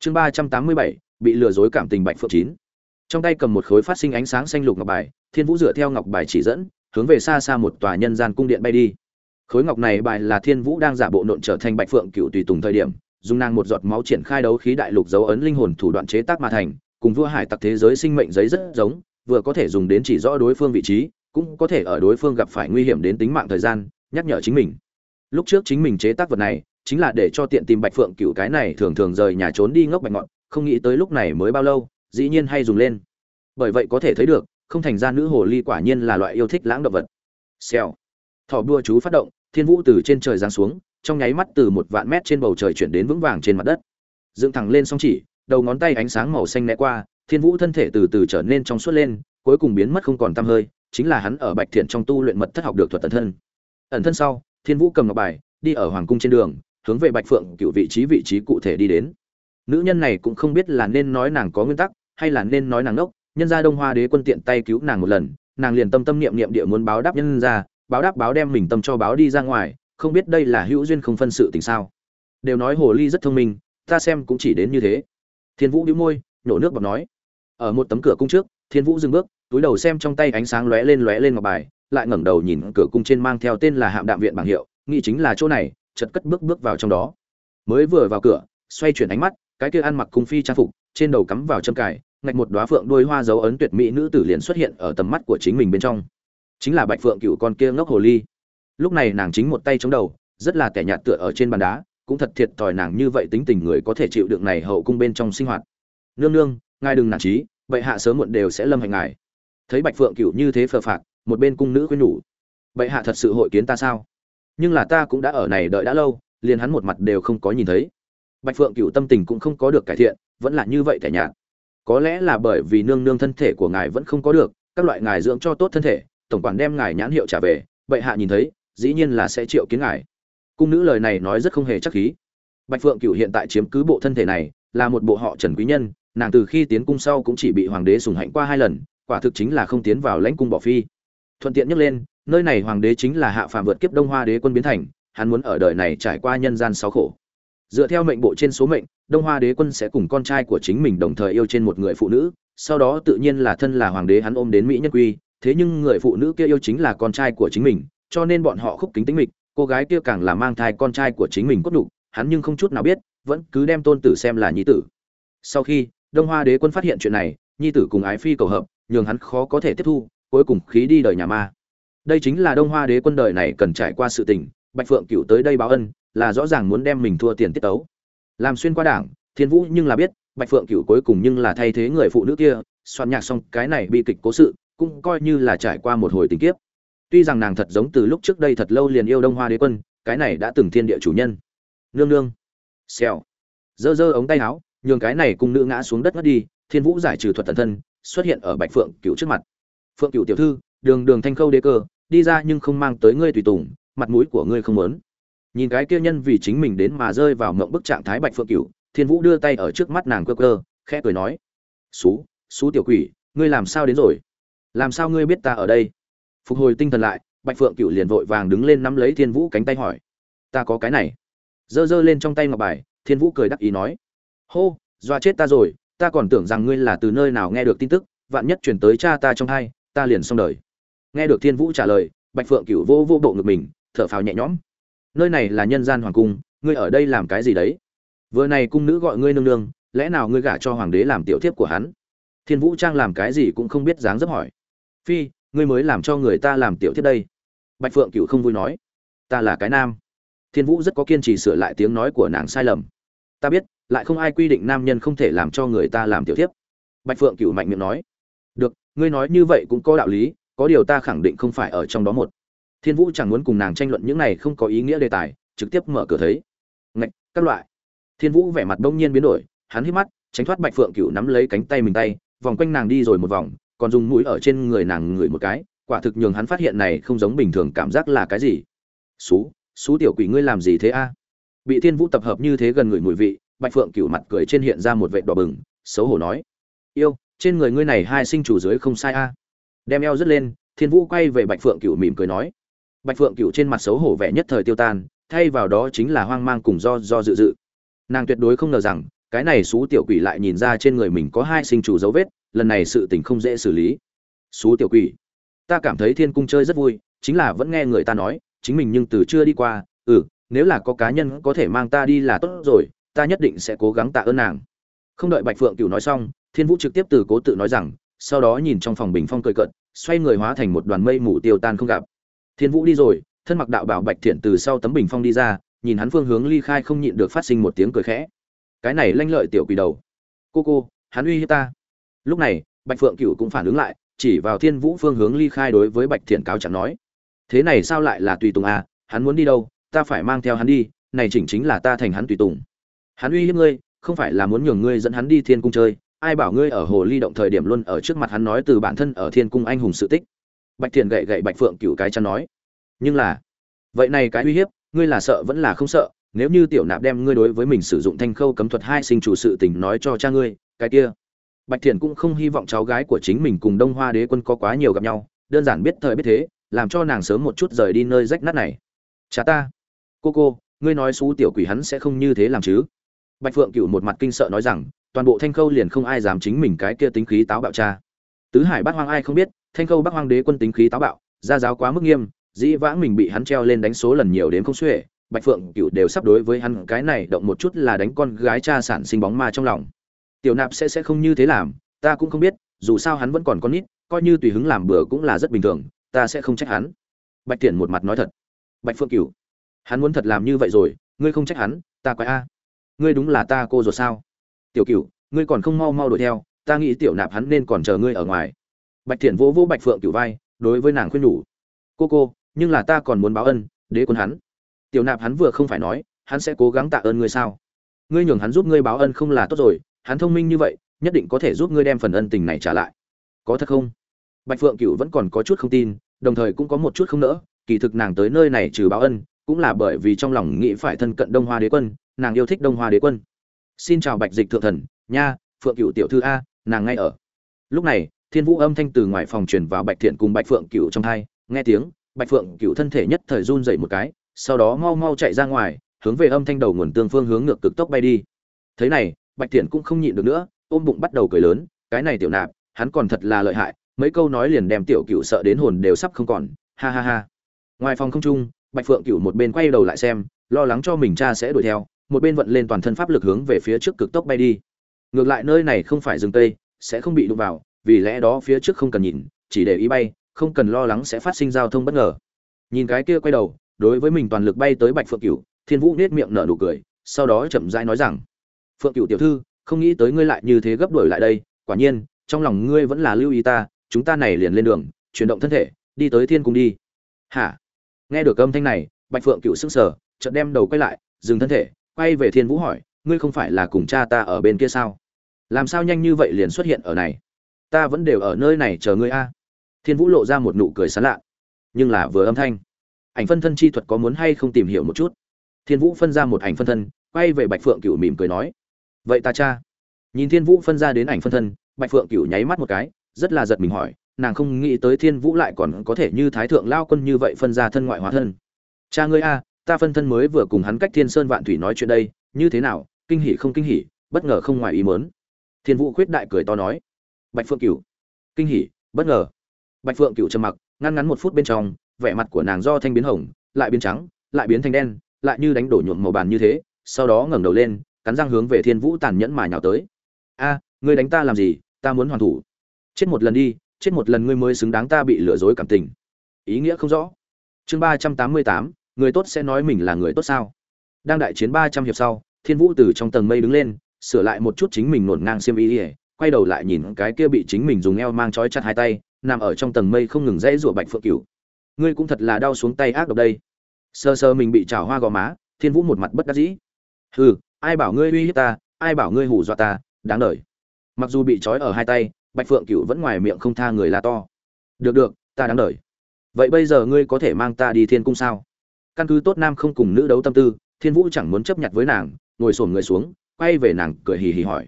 Chương ba trăm tám mươi bảy, bị lừa dối cảm tình bạch phượng chín. Trong tay cầm một khối phát sinh ánh sáng xanh lục ngọc bài, thiên vũ dựa theo ngọc bài chỉ dẫn, hướng về xa xa một tòa nhân gian cung điện bay đi. Khối ngọc này bài là thiên vũ đang giả bộ nộn trở thành bạch phượng cựu tùy tùng thời điểm, dùng nàng một giọt máu triển khai đấu khí đại lục dấu ấn linh hồn thủ đoạn chế tác mà thành, cùng vua hải tặc thế giới sinh mệnh giấy rất giống, vừa có thể dùng đến chỉ rõ đối phương vị trí, cũng có thể ở đối phương gặp phải nguy hiểm đến tính mạng thời gian, nhắc nhở chính mình lúc trước chính mình chế tác vật này, chính là để cho tiện tìm bạch phượng cựu cái này thường thường rời nhà trốn đi ngốc bạch ngọn, không nghĩ tới lúc này mới bao lâu, dĩ nhiên hay dùng lên. Bởi vậy có thể thấy được, không thành ra nữ hồ ly quả nhiên là loại yêu thích lãng động vật. Xèo. Thỏ đua chú phát động, thiên vũ từ trên trời giáng xuống, trong nháy mắt từ một vạn mét trên bầu trời chuyển đến vững vàng trên mặt đất. Dựng thẳng lên song chỉ, đầu ngón tay ánh sáng màu xanh né qua, thiên vũ thân thể từ từ trở nên trong suốt lên, cuối cùng biến mất không còn tăm hơi, chính là hắn ở bạch thiện trong tu luyện mật thất học được thuật ẩn thân. Ẩn thân sau thiên vũ cầm ngọc bài, đi ở hoàng cung trên đường, hướng về bạch phượng cựu vị trí vị trí cụ thể đi đến. Nữ nhân này cũng không biết là nên nói nàng có nguyên tắc, hay là nên nói nàng ngốc nhân gia đông hoa đế quân tiện tay cứu nàng một lần, nàng liền tâm tâm niệm niệm địa muốn báo đáp nhân gia, báo đáp báo đem mình tâm cho báo đi ra ngoài, không biết đây là hữu duyên không phân sự tình sao. Đều nói hồ ly rất thông minh, ta xem cũng chỉ đến như thế. Thiên vũ đĩu môi nổ nước bọt nói. Ở một tấm cửa cung trước thiên vũ dừng bước, túi đầu xem trong tay ánh sáng lóe lên lóe lên ngọc bài, lại ngẩng đầu nhìn cửa cung trên mang theo tên là hạm đạm viện bảng hiệu, nghĩ chính là chỗ này chật cất bước bước vào trong đó. Mới vừa vào cửa, xoay chuyển ánh mắt, cái kia ăn mặc cung phi trang phục, trên đầu cắm vào châm cài, ngạch một đóa phượng đuôi hoa dấu ấn tuyệt mỹ nữ tử liền xuất hiện ở tầm mắt của chính mình bên trong. Chính là bạch phượng cựu con kia ngốc hồ ly. Lúc này nàng chính một tay chống đầu, rất là kẻ nhạt tựa ở trên bàn đá, cũng thật thiệt thòi nàng như vậy tính tình người có thể chịu đựng này hậu cung bên trong sinh hoạt. Nương nương, ngài đừng nản trí bệ hạ sớm muộn đều sẽ lâm hành ngài. Thấy bạch phượng cựu như thế phờ phạt, một bên cung nữ khuyên nhủ bệ hạ thật sự hội kiến ta sao? Nhưng là ta cũng đã ở này đợi đã lâu liền hắn một mặt đều không có nhìn thấy. Bạch phượng cựu tâm tình cũng không có được cải thiện vẫn là như vậy thẻ nhạt. Có lẽ là bởi vì nương nương thân thể của ngài vẫn không có được các loại ngài dưỡng cho tốt thân thể tổng quản đem ngài nhãn hiệu trả về bệ hạ nhìn thấy dĩ nhiên là sẽ triệu kiến ngài. Cung nữ lời này nói rất không hề chắc khí. Bạch phượng cựu hiện tại chiếm cứ bộ thân thể này là một bộ họ trần quý nhân nàng từ khi tiến cung sau cũng chỉ bị hoàng đế sủng hạnh qua hai lần quả thực chính là không tiến vào lãnh cung bỏ phi. Thuận tiện nhắc lên nơi này hoàng đế chính là hạ phàm vượt kiếp đông hoa đế quân biến thành hắn muốn ở đời này trải qua nhân gian sáu khổ. Dựa theo mệnh bộ trên số mệnh đông hoa đế quân sẽ cùng con trai của chính mình đồng thời yêu trên một người phụ nữ sau đó tự nhiên là thân là hoàng đế hắn ôm đến mỹ nhân quy thế nhưng người phụ nữ kia yêu chính là con trai của chính mình cho nên bọn họ khúc kính tính mịch cô gái kia càng là mang thai con trai của chính mình cốt đủ, hắn nhưng không chút nào biết vẫn cứ đem tôn tử xem là nhi tử. Sau khi đông hoa đế quân phát hiện chuyện này, nhi tử cùng ái phi cầu hợp, nhường hắn khó có thể tiếp thu, cuối cùng khí đi đời nhà ma. Đây chính là đông hoa đế quân đời này cần trải qua sự tình, bạch phượng cựu tới đây báo ân, là rõ ràng muốn đem mình thua tiền tiết tấu. Làm xuyên qua đảng, thiên vũ nhưng là biết, bạch phượng cựu cuối cùng nhưng là thay thế người phụ nữ kia, soạn nhạc xong cái này bi kịch cố sự, cũng coi như là trải qua một hồi tình kiếp. Tuy rằng nàng thật giống từ lúc trước đây thật lâu liền yêu đông hoa đế quân, cái này đã từng thiên địa chủ nhân. Nương nương. Xèo. Dơ dơ ống tay áo nhường cái này cung nữ ngã xuống đất ngất đi thiên vũ giải trừ thuật thần thân xuất hiện ở bạch phượng cựu trước mặt. Phượng cựu tiểu thư đường đường thanh khâu đế cơ đi ra nhưng không mang tới ngươi tùy tùng mặt mũi của ngươi không lớn, nhìn cái kia nhân vì chính mình đến mà rơi vào mộng bức trạng thái bạch phượng cựu, thiên vũ đưa tay ở trước mắt nàng cơ cơ khẽ cười nói xú xú tiểu quỷ ngươi làm sao đến rồi? Làm sao ngươi biết ta ở đây? Phục hồi tinh thần lại bạch phượng cựu liền vội vàng đứng lên nắm lấy thiên vũ cánh tay hỏi ta có cái này? Giơ giơ lên trong tay ngọc bài thiên vũ cười đắc ý nói hô doa chết ta rồi, ta còn tưởng rằng ngươi là từ nơi nào nghe được tin tức, vạn nhất chuyển tới cha ta trong hai, ta liền xong đời. Nghe được thiên vũ trả lời, bạch phượng Cựu vô vô bộ ngực mình, thở phào nhẹ nhõm. Nơi này là nhân gian hoàng cung, ngươi ở đây làm cái gì đấy? Vừa này cung nữ gọi ngươi nương nương, lẽ nào ngươi gả cho hoàng đế làm tiểu thiếp của hắn? Thiên vũ trang làm cái gì cũng không biết dáng dấp hỏi. Phi, ngươi mới làm cho người ta làm tiểu thiếp đây. Bạch phượng Cựu không vui nói. Ta là cái nam. Thiên vũ rất có kiên trì sửa lại tiếng nói của nàng sai lầm. Ta biết lại không ai quy định nam nhân không thể làm cho người ta làm tiểu thiếp. Bạch phượng Cựu mạnh miệng nói, được, ngươi nói như vậy cũng có đạo lý, có điều ta khẳng định không phải ở trong đó một. Thiên vũ chẳng muốn cùng nàng tranh luận những này không có ý nghĩa đề tài, trực tiếp mở cửa thấy. Ngạch, các loại. Thiên vũ vẻ mặt bỗng nhiên biến đổi, hắn hít mắt, tránh thoát bạch phượng cựu nắm lấy cánh tay mình tay, vòng quanh nàng đi rồi một vòng, còn dùng mũi ở trên người nàng ngửi một cái, quả thực nhường hắn phát hiện này không giống bình thường cảm giác là cái gì. Xú xú tiểu quỷ ngươi làm gì thế a? Bị thiên vũ tập hợp như thế gần người mùi vị bạch phượng Cửu mặt cười trên hiện ra một vệt đỏ bừng, xấu hổ nói, yêu, trên người ngươi này hai sinh chủ dưới không sai a. Đem eo dứt lên, thiên vũ quay về bạch phượng Cửu mỉm cười nói, bạch phượng Cửu trên mặt xấu hổ vẻ nhất thời tiêu tan, thay vào đó chính là hoang mang cùng do do dự dự. Nàng tuyệt đối không ngờ rằng, cái này xú tiểu quỷ lại nhìn ra trên người mình có hai sinh chủ dấu vết, lần này sự tình không dễ xử lý. Xú tiểu quỷ? Ta cảm thấy thiên cung chơi rất vui, chính là vẫn nghe người ta nói, chính mình nhưng từ chưa đi qua ừ nếu là có cá nhân có thể mang ta đi là tốt rồi ta nhất định sẽ cố gắng tạ ơn nàng. Không đợi bạch phượng cửu nói xong, thiên vũ trực tiếp từ cố tự nói rằng, sau đó nhìn trong phòng bình phong cười cận xoay người hóa thành một đoàn mây mù tiêu tan không gặp. Thiên vũ đi rồi, thân mặc đạo bảo bạch thiện từ sau tấm bình phong đi ra, nhìn hắn phương hướng ly khai không nhịn được phát sinh một tiếng cười khẽ. Cái này lanh lợi tiểu quỷ đầu. Cô cô, hắn uy hiếp ta. Lúc này, bạch phượng cửu cũng phản ứng lại, chỉ vào thiên vũ phương hướng ly khai đối với bạch thiện cáo chẳng nói. Thế này sao lại là tùy tùng à hắn muốn đi đâu, ta phải mang theo hắn đi, này chỉnh chính là ta thành hắn tùy tùng hắn uy hiếp ngươi, không phải là muốn nhường ngươi dẫn hắn đi thiên cung chơi, ai bảo ngươi ở hồ ly động thời điểm luôn ở trước mặt hắn nói từ bản thân ở thiên cung anh hùng sự tích. Bạch thiền gậy gậy bạch phượng cửu cái chăn nói. Nhưng là, vậy này cái uy hiếp, ngươi là sợ vẫn là không sợ, nếu như tiểu nạp đem ngươi đối với mình sử dụng thanh khâu cấm thuật hai sinh chủ sự tình nói cho cha ngươi, cái kia. Bạch thiền cũng không hy vọng cháu gái của chính mình cùng đông hoa đế quân có quá nhiều gặp nhau, đơn giản biết thời biết thế, làm cho nàng sớm một chút rời đi nơi rách nát này. Cha ta. Cô cô, ngươi nói xú tiểu quỷ hắn sẽ không như thế làm chứ? Bạch phượng cựu một mặt kinh sợ nói rằng, toàn bộ thanh khâu liền không ai dám chính mình cái kia tính khí táo bạo cha. Tứ hải Bắc hoang ai không biết, thanh khâu bắc hoang đế quân tính khí táo bạo, gia giáo quá mức nghiêm, dĩ vãng mình bị hắn treo lên đánh số lần nhiều đến không xuể, bạch phượng cựu đều sắp đối với hắn cái này động một chút là đánh con gái cha sản sinh bóng ma trong lòng. Tiểu nạp sẽ sẽ không như thế làm, ta cũng không biết, dù sao hắn vẫn còn con nít, coi như tùy hứng làm bừa cũng là rất bình thường, ta sẽ không trách hắn. Bạch tiện một mặt nói thật. Bạch phượng cửu, hắn muốn thật làm như vậy rồi, ngươi không trách hắn, ta quái a ngươi đúng là ta cô rồi sao? Tiểu cửu, ngươi còn không mau mau đuổi theo, ta nghĩ tiểu nạp hắn nên còn chờ ngươi ở ngoài. Bạch thiện vỗ vỗ bạch phượng cửu vai, đối với nàng khuyên nhủ. Cô cô, nhưng là ta còn muốn báo ân, đế quân hắn. Tiểu nạp hắn vừa không phải nói, hắn sẽ cố gắng tạ ơn ngươi sao? Ngươi nhường hắn giúp ngươi báo ân không là tốt rồi, hắn thông minh như vậy, nhất định có thể giúp ngươi đem phần ân tình này trả lại. Có thật không? Bạch phượng cựu vẫn còn có chút không tin, đồng thời cũng có một chút không nỡ, kỳ thực nàng tới nơi này trừ báo ân cũng là bởi vì trong lòng nghĩ phải thân cận đông hoa đế quân, nàng yêu thích đông hoa đế quân. Xin chào bạch dịch thượng thần, nha, phượng cựu tiểu thư a, nàng ngay ở. Lúc này, thiên vũ âm thanh từ ngoài phòng truyền vào bạch thiện cùng bạch phượng cựu trong hai nghe tiếng, bạch phượng cựu thân thể nhất thời run dậy một cái, sau đó mau mau chạy ra ngoài, hướng về âm thanh đầu nguồn tương phương hướng ngược cực tốc bay đi. Thế này, bạch thiện cũng không nhịn được nữa, ôm bụng bắt đầu cười lớn, cái này tiểu nạp, hắn còn thật là lợi hại, mấy câu nói liền đem tiểu cựu sợ đến hồn đều sắp không còn, ha ha ha. Ngoài phòng không trung bạch phượng cựu một bên quay đầu lại xem, lo lắng cho mình cha sẽ đuổi theo, một bên vận lên toàn thân pháp lực hướng về phía trước cực tốc bay đi. Ngược lại nơi này không phải rừng tây, sẽ không bị đụng vào, vì lẽ đó phía trước không cần nhìn, chỉ để ý bay, không cần lo lắng sẽ phát sinh giao thông bất ngờ. Nhìn cái kia quay đầu, đối với mình toàn lực bay tới bạch phượng cửu, thiên vũ nết miệng nở nụ cười, sau đó chậm rãi nói rằng, phượng cửu tiểu thư, không nghĩ tới ngươi lại như thế gấp đuổi lại đây, quả nhiên, trong lòng ngươi vẫn là lưu ý ta, chúng ta này liền lên đường, chuyển động thân thể, đi tới thiên cung đi. Hả? Nghe được âm thanh này, bạch phượng cựu sững sờ, chợt đem đầu quay lại, dừng thân thể, quay về thiên vũ hỏi, ngươi không phải là cùng cha ta ở bên kia sao? Làm sao nhanh như vậy liền xuất hiện ở này? Ta vẫn đều ở nơi này chờ ngươi a. Thiên vũ lộ ra một nụ cười sán lạ. Nhưng là vừa âm thanh, ảnh phân thân chi thuật có muốn hay không tìm hiểu một chút? Thiên vũ phân ra một ảnh phân thân, quay về bạch phượng cựu mỉm cười nói, vậy ta cha. Nhìn thiên vũ phân ra đến ảnh phân thân, bạch phượng cựu nháy mắt một cái, rất là giật mình hỏi nàng không nghĩ tới thiên vũ lại còn có thể như thái thượng lao quân như vậy phân ra thân ngoại hóa thân. Cha ngươi a, ta phân thân mới vừa cùng hắn cách thiên sơn vạn thủy nói chuyện đây, như thế nào, kinh hỉ không kinh hỉ, bất ngờ không ngoài ý mớn thiên vũ khuyết đại cười to nói. Bạch phượng cửu. Kinh hỉ, bất ngờ. Bạch phượng cửu trầm mặc, ngăn ngắn một phút bên trong, vẻ mặt của nàng do thanh biến hồng, lại biến trắng, lại biến thành đen, lại như đánh đổ nhuộm màu bàn như thế, sau đó ngẩng đầu lên, cắn răng hướng về thiên vũ tàn nhẫn mà nhào tới. A, ngươi đánh ta làm gì, ta muốn hoàn thủ. Chết một lần đi chết một lần ngươi mới xứng đáng ta bị lừa dối cảm tình. Ý nghĩa không rõ. Chương ba trăm tám mươi tám, người tốt sẽ nói mình là người tốt sao? Đang đại chiến ba trăm hiệp sau, thiên vũ từ trong tầng mây đứng lên, sửa lại một chút chính mình nổn ngang xiêm ý ỉa quay đầu lại nhìn cái kia bị chính mình dùng eo mang trói chặt hai tay, nằm ở trong tầng mây không ngừng dãy rủa bạch phượng cửu. Ngươi cũng thật là đau xuống tay ác độc đây. Sơ sơ mình bị trào hoa gò má, thiên vũ một mặt bất đắc dĩ. Hừ, ai bảo ngươi uy hiếp ta, ai bảo ngươi hù dọa ta, đáng đời. Mặc dù bị trói ở hai tay bạch phượng cựu vẫn ngoài miệng không tha người la to. Được được, ta đáng đời. Vậy bây giờ ngươi có thể mang ta đi thiên cung sao? Căn cứ tốt nam không cùng nữ đấu tâm tư, thiên vũ chẳng muốn chấp nhận với nàng, ngồi sổm người xuống, quay về nàng cười hì hì hỏi.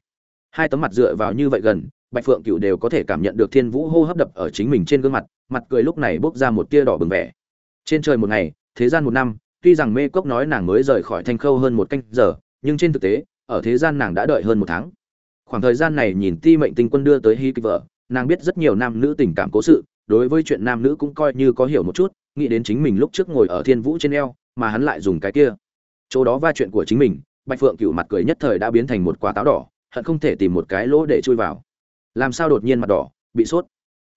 Hai tấm mặt dựa vào như vậy gần, bạch phượng cựu đều có thể cảm nhận được thiên vũ hô hấp đập ở chính mình trên gương mặt mặt cười lúc này bốc ra một tia đỏ bừng vẻ. Trên trời một ngày, thế gian một năm, tuy rằng mê cốc nói nàng mới rời khỏi thanh khâu hơn một canh giờ, nhưng trên thực tế, ở thế gian nàng đã đợi hơn một tháng khoảng thời gian này nhìn ti mệnh tinh quân đưa tới hy kịch vợ, nàng biết rất nhiều nam nữ tình cảm cố sự, đối với chuyện nam nữ cũng coi như có hiểu một chút, nghĩ đến chính mình lúc trước ngồi ở thiên vũ trên eo, mà hắn lại dùng cái kia. Chỗ đó va chuyện của chính mình, bạch phượng cựu mặt cười nhất thời đã biến thành một quả táo đỏ, hận không thể tìm một cái lỗ để chui vào. Làm sao đột nhiên mặt đỏ, bị sốt.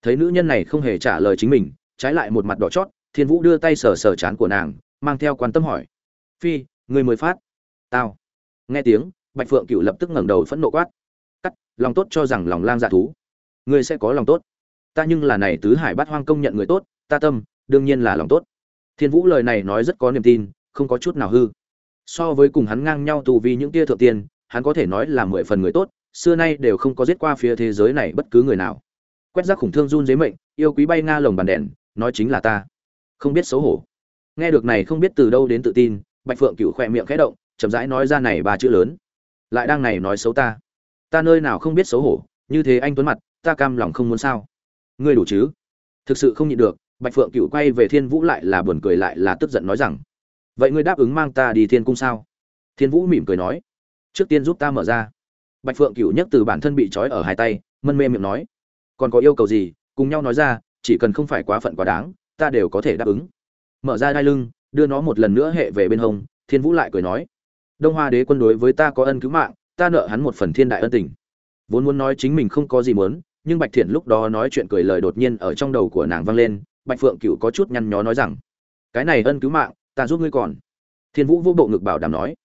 Thấy nữ nhân này không hề trả lời chính mình, trái lại một mặt đỏ chót, thiên vũ đưa tay sờ sờ chán của nàng, mang theo quan tâm hỏi. Phi, người mới phát? Tao. Nghe tiếng, bạch phượng cựu lập tức ngẩng đầu phẫn nộ quát cắt, lòng tốt cho rằng lòng lang dạ thú. Ngươi sẽ có lòng tốt. Ta nhưng là này tứ hải bát hoang công nhận người tốt, ta tâm, đương nhiên là lòng tốt. Thiên vũ lời này nói rất có niềm tin, không có chút nào hư. So với cùng hắn ngang nhau tù vì những tia thượng tiên, hắn có thể nói là mười phần người tốt, xưa nay đều không có giết qua phía thế giới này bất cứ người nào. Quét rác khủng thương run dế mệnh, yêu quý bay nga lồng bàn đèn, nói chính là ta. Không biết xấu hổ. Nghe được này không biết từ đâu đến tự tin, bạch phượng cựu khỏe miệng khẽ động, chậm rãi nói ra này ba chữ lớn. Lại đang này nói xấu ta ta nơi nào không biết xấu hổ, như thế anh tuấn mặt, ta cam lòng không muốn sao. Ngươi đủ chứ? Thực sự không nhịn được, bạch phượng cựu quay về thiên vũ lại là buồn cười lại là tức giận nói rằng, vậy ngươi đáp ứng mang ta đi thiên cung sao? Thiên vũ mỉm cười nói, trước tiên giúp ta mở ra. Bạch phượng cựu nhắc từ bản thân bị trói ở hai tay, mân mê miệng nói, còn có yêu cầu gì, cùng nhau nói ra, chỉ cần không phải quá phận quá đáng, ta đều có thể đáp ứng. Mở ra đai lưng, đưa nó một lần nữa hệ về bên hông, thiên vũ lại cười nói, đông hoa đế quân đối với ta có ân cứu mạng ta nợ hắn một phần thiên đại ân tình. Vốn muốn nói chính mình không có gì muốn, nhưng bạch thiện lúc đó nói chuyện cười lời đột nhiên ở trong đầu của nàng vang lên, bạch phượng cựu có chút nhăn nhó nói rằng, cái này ân cứu mạng, ta giúp ngươi còn. Thiên vũ vô bộ ngực bảo đảm nói,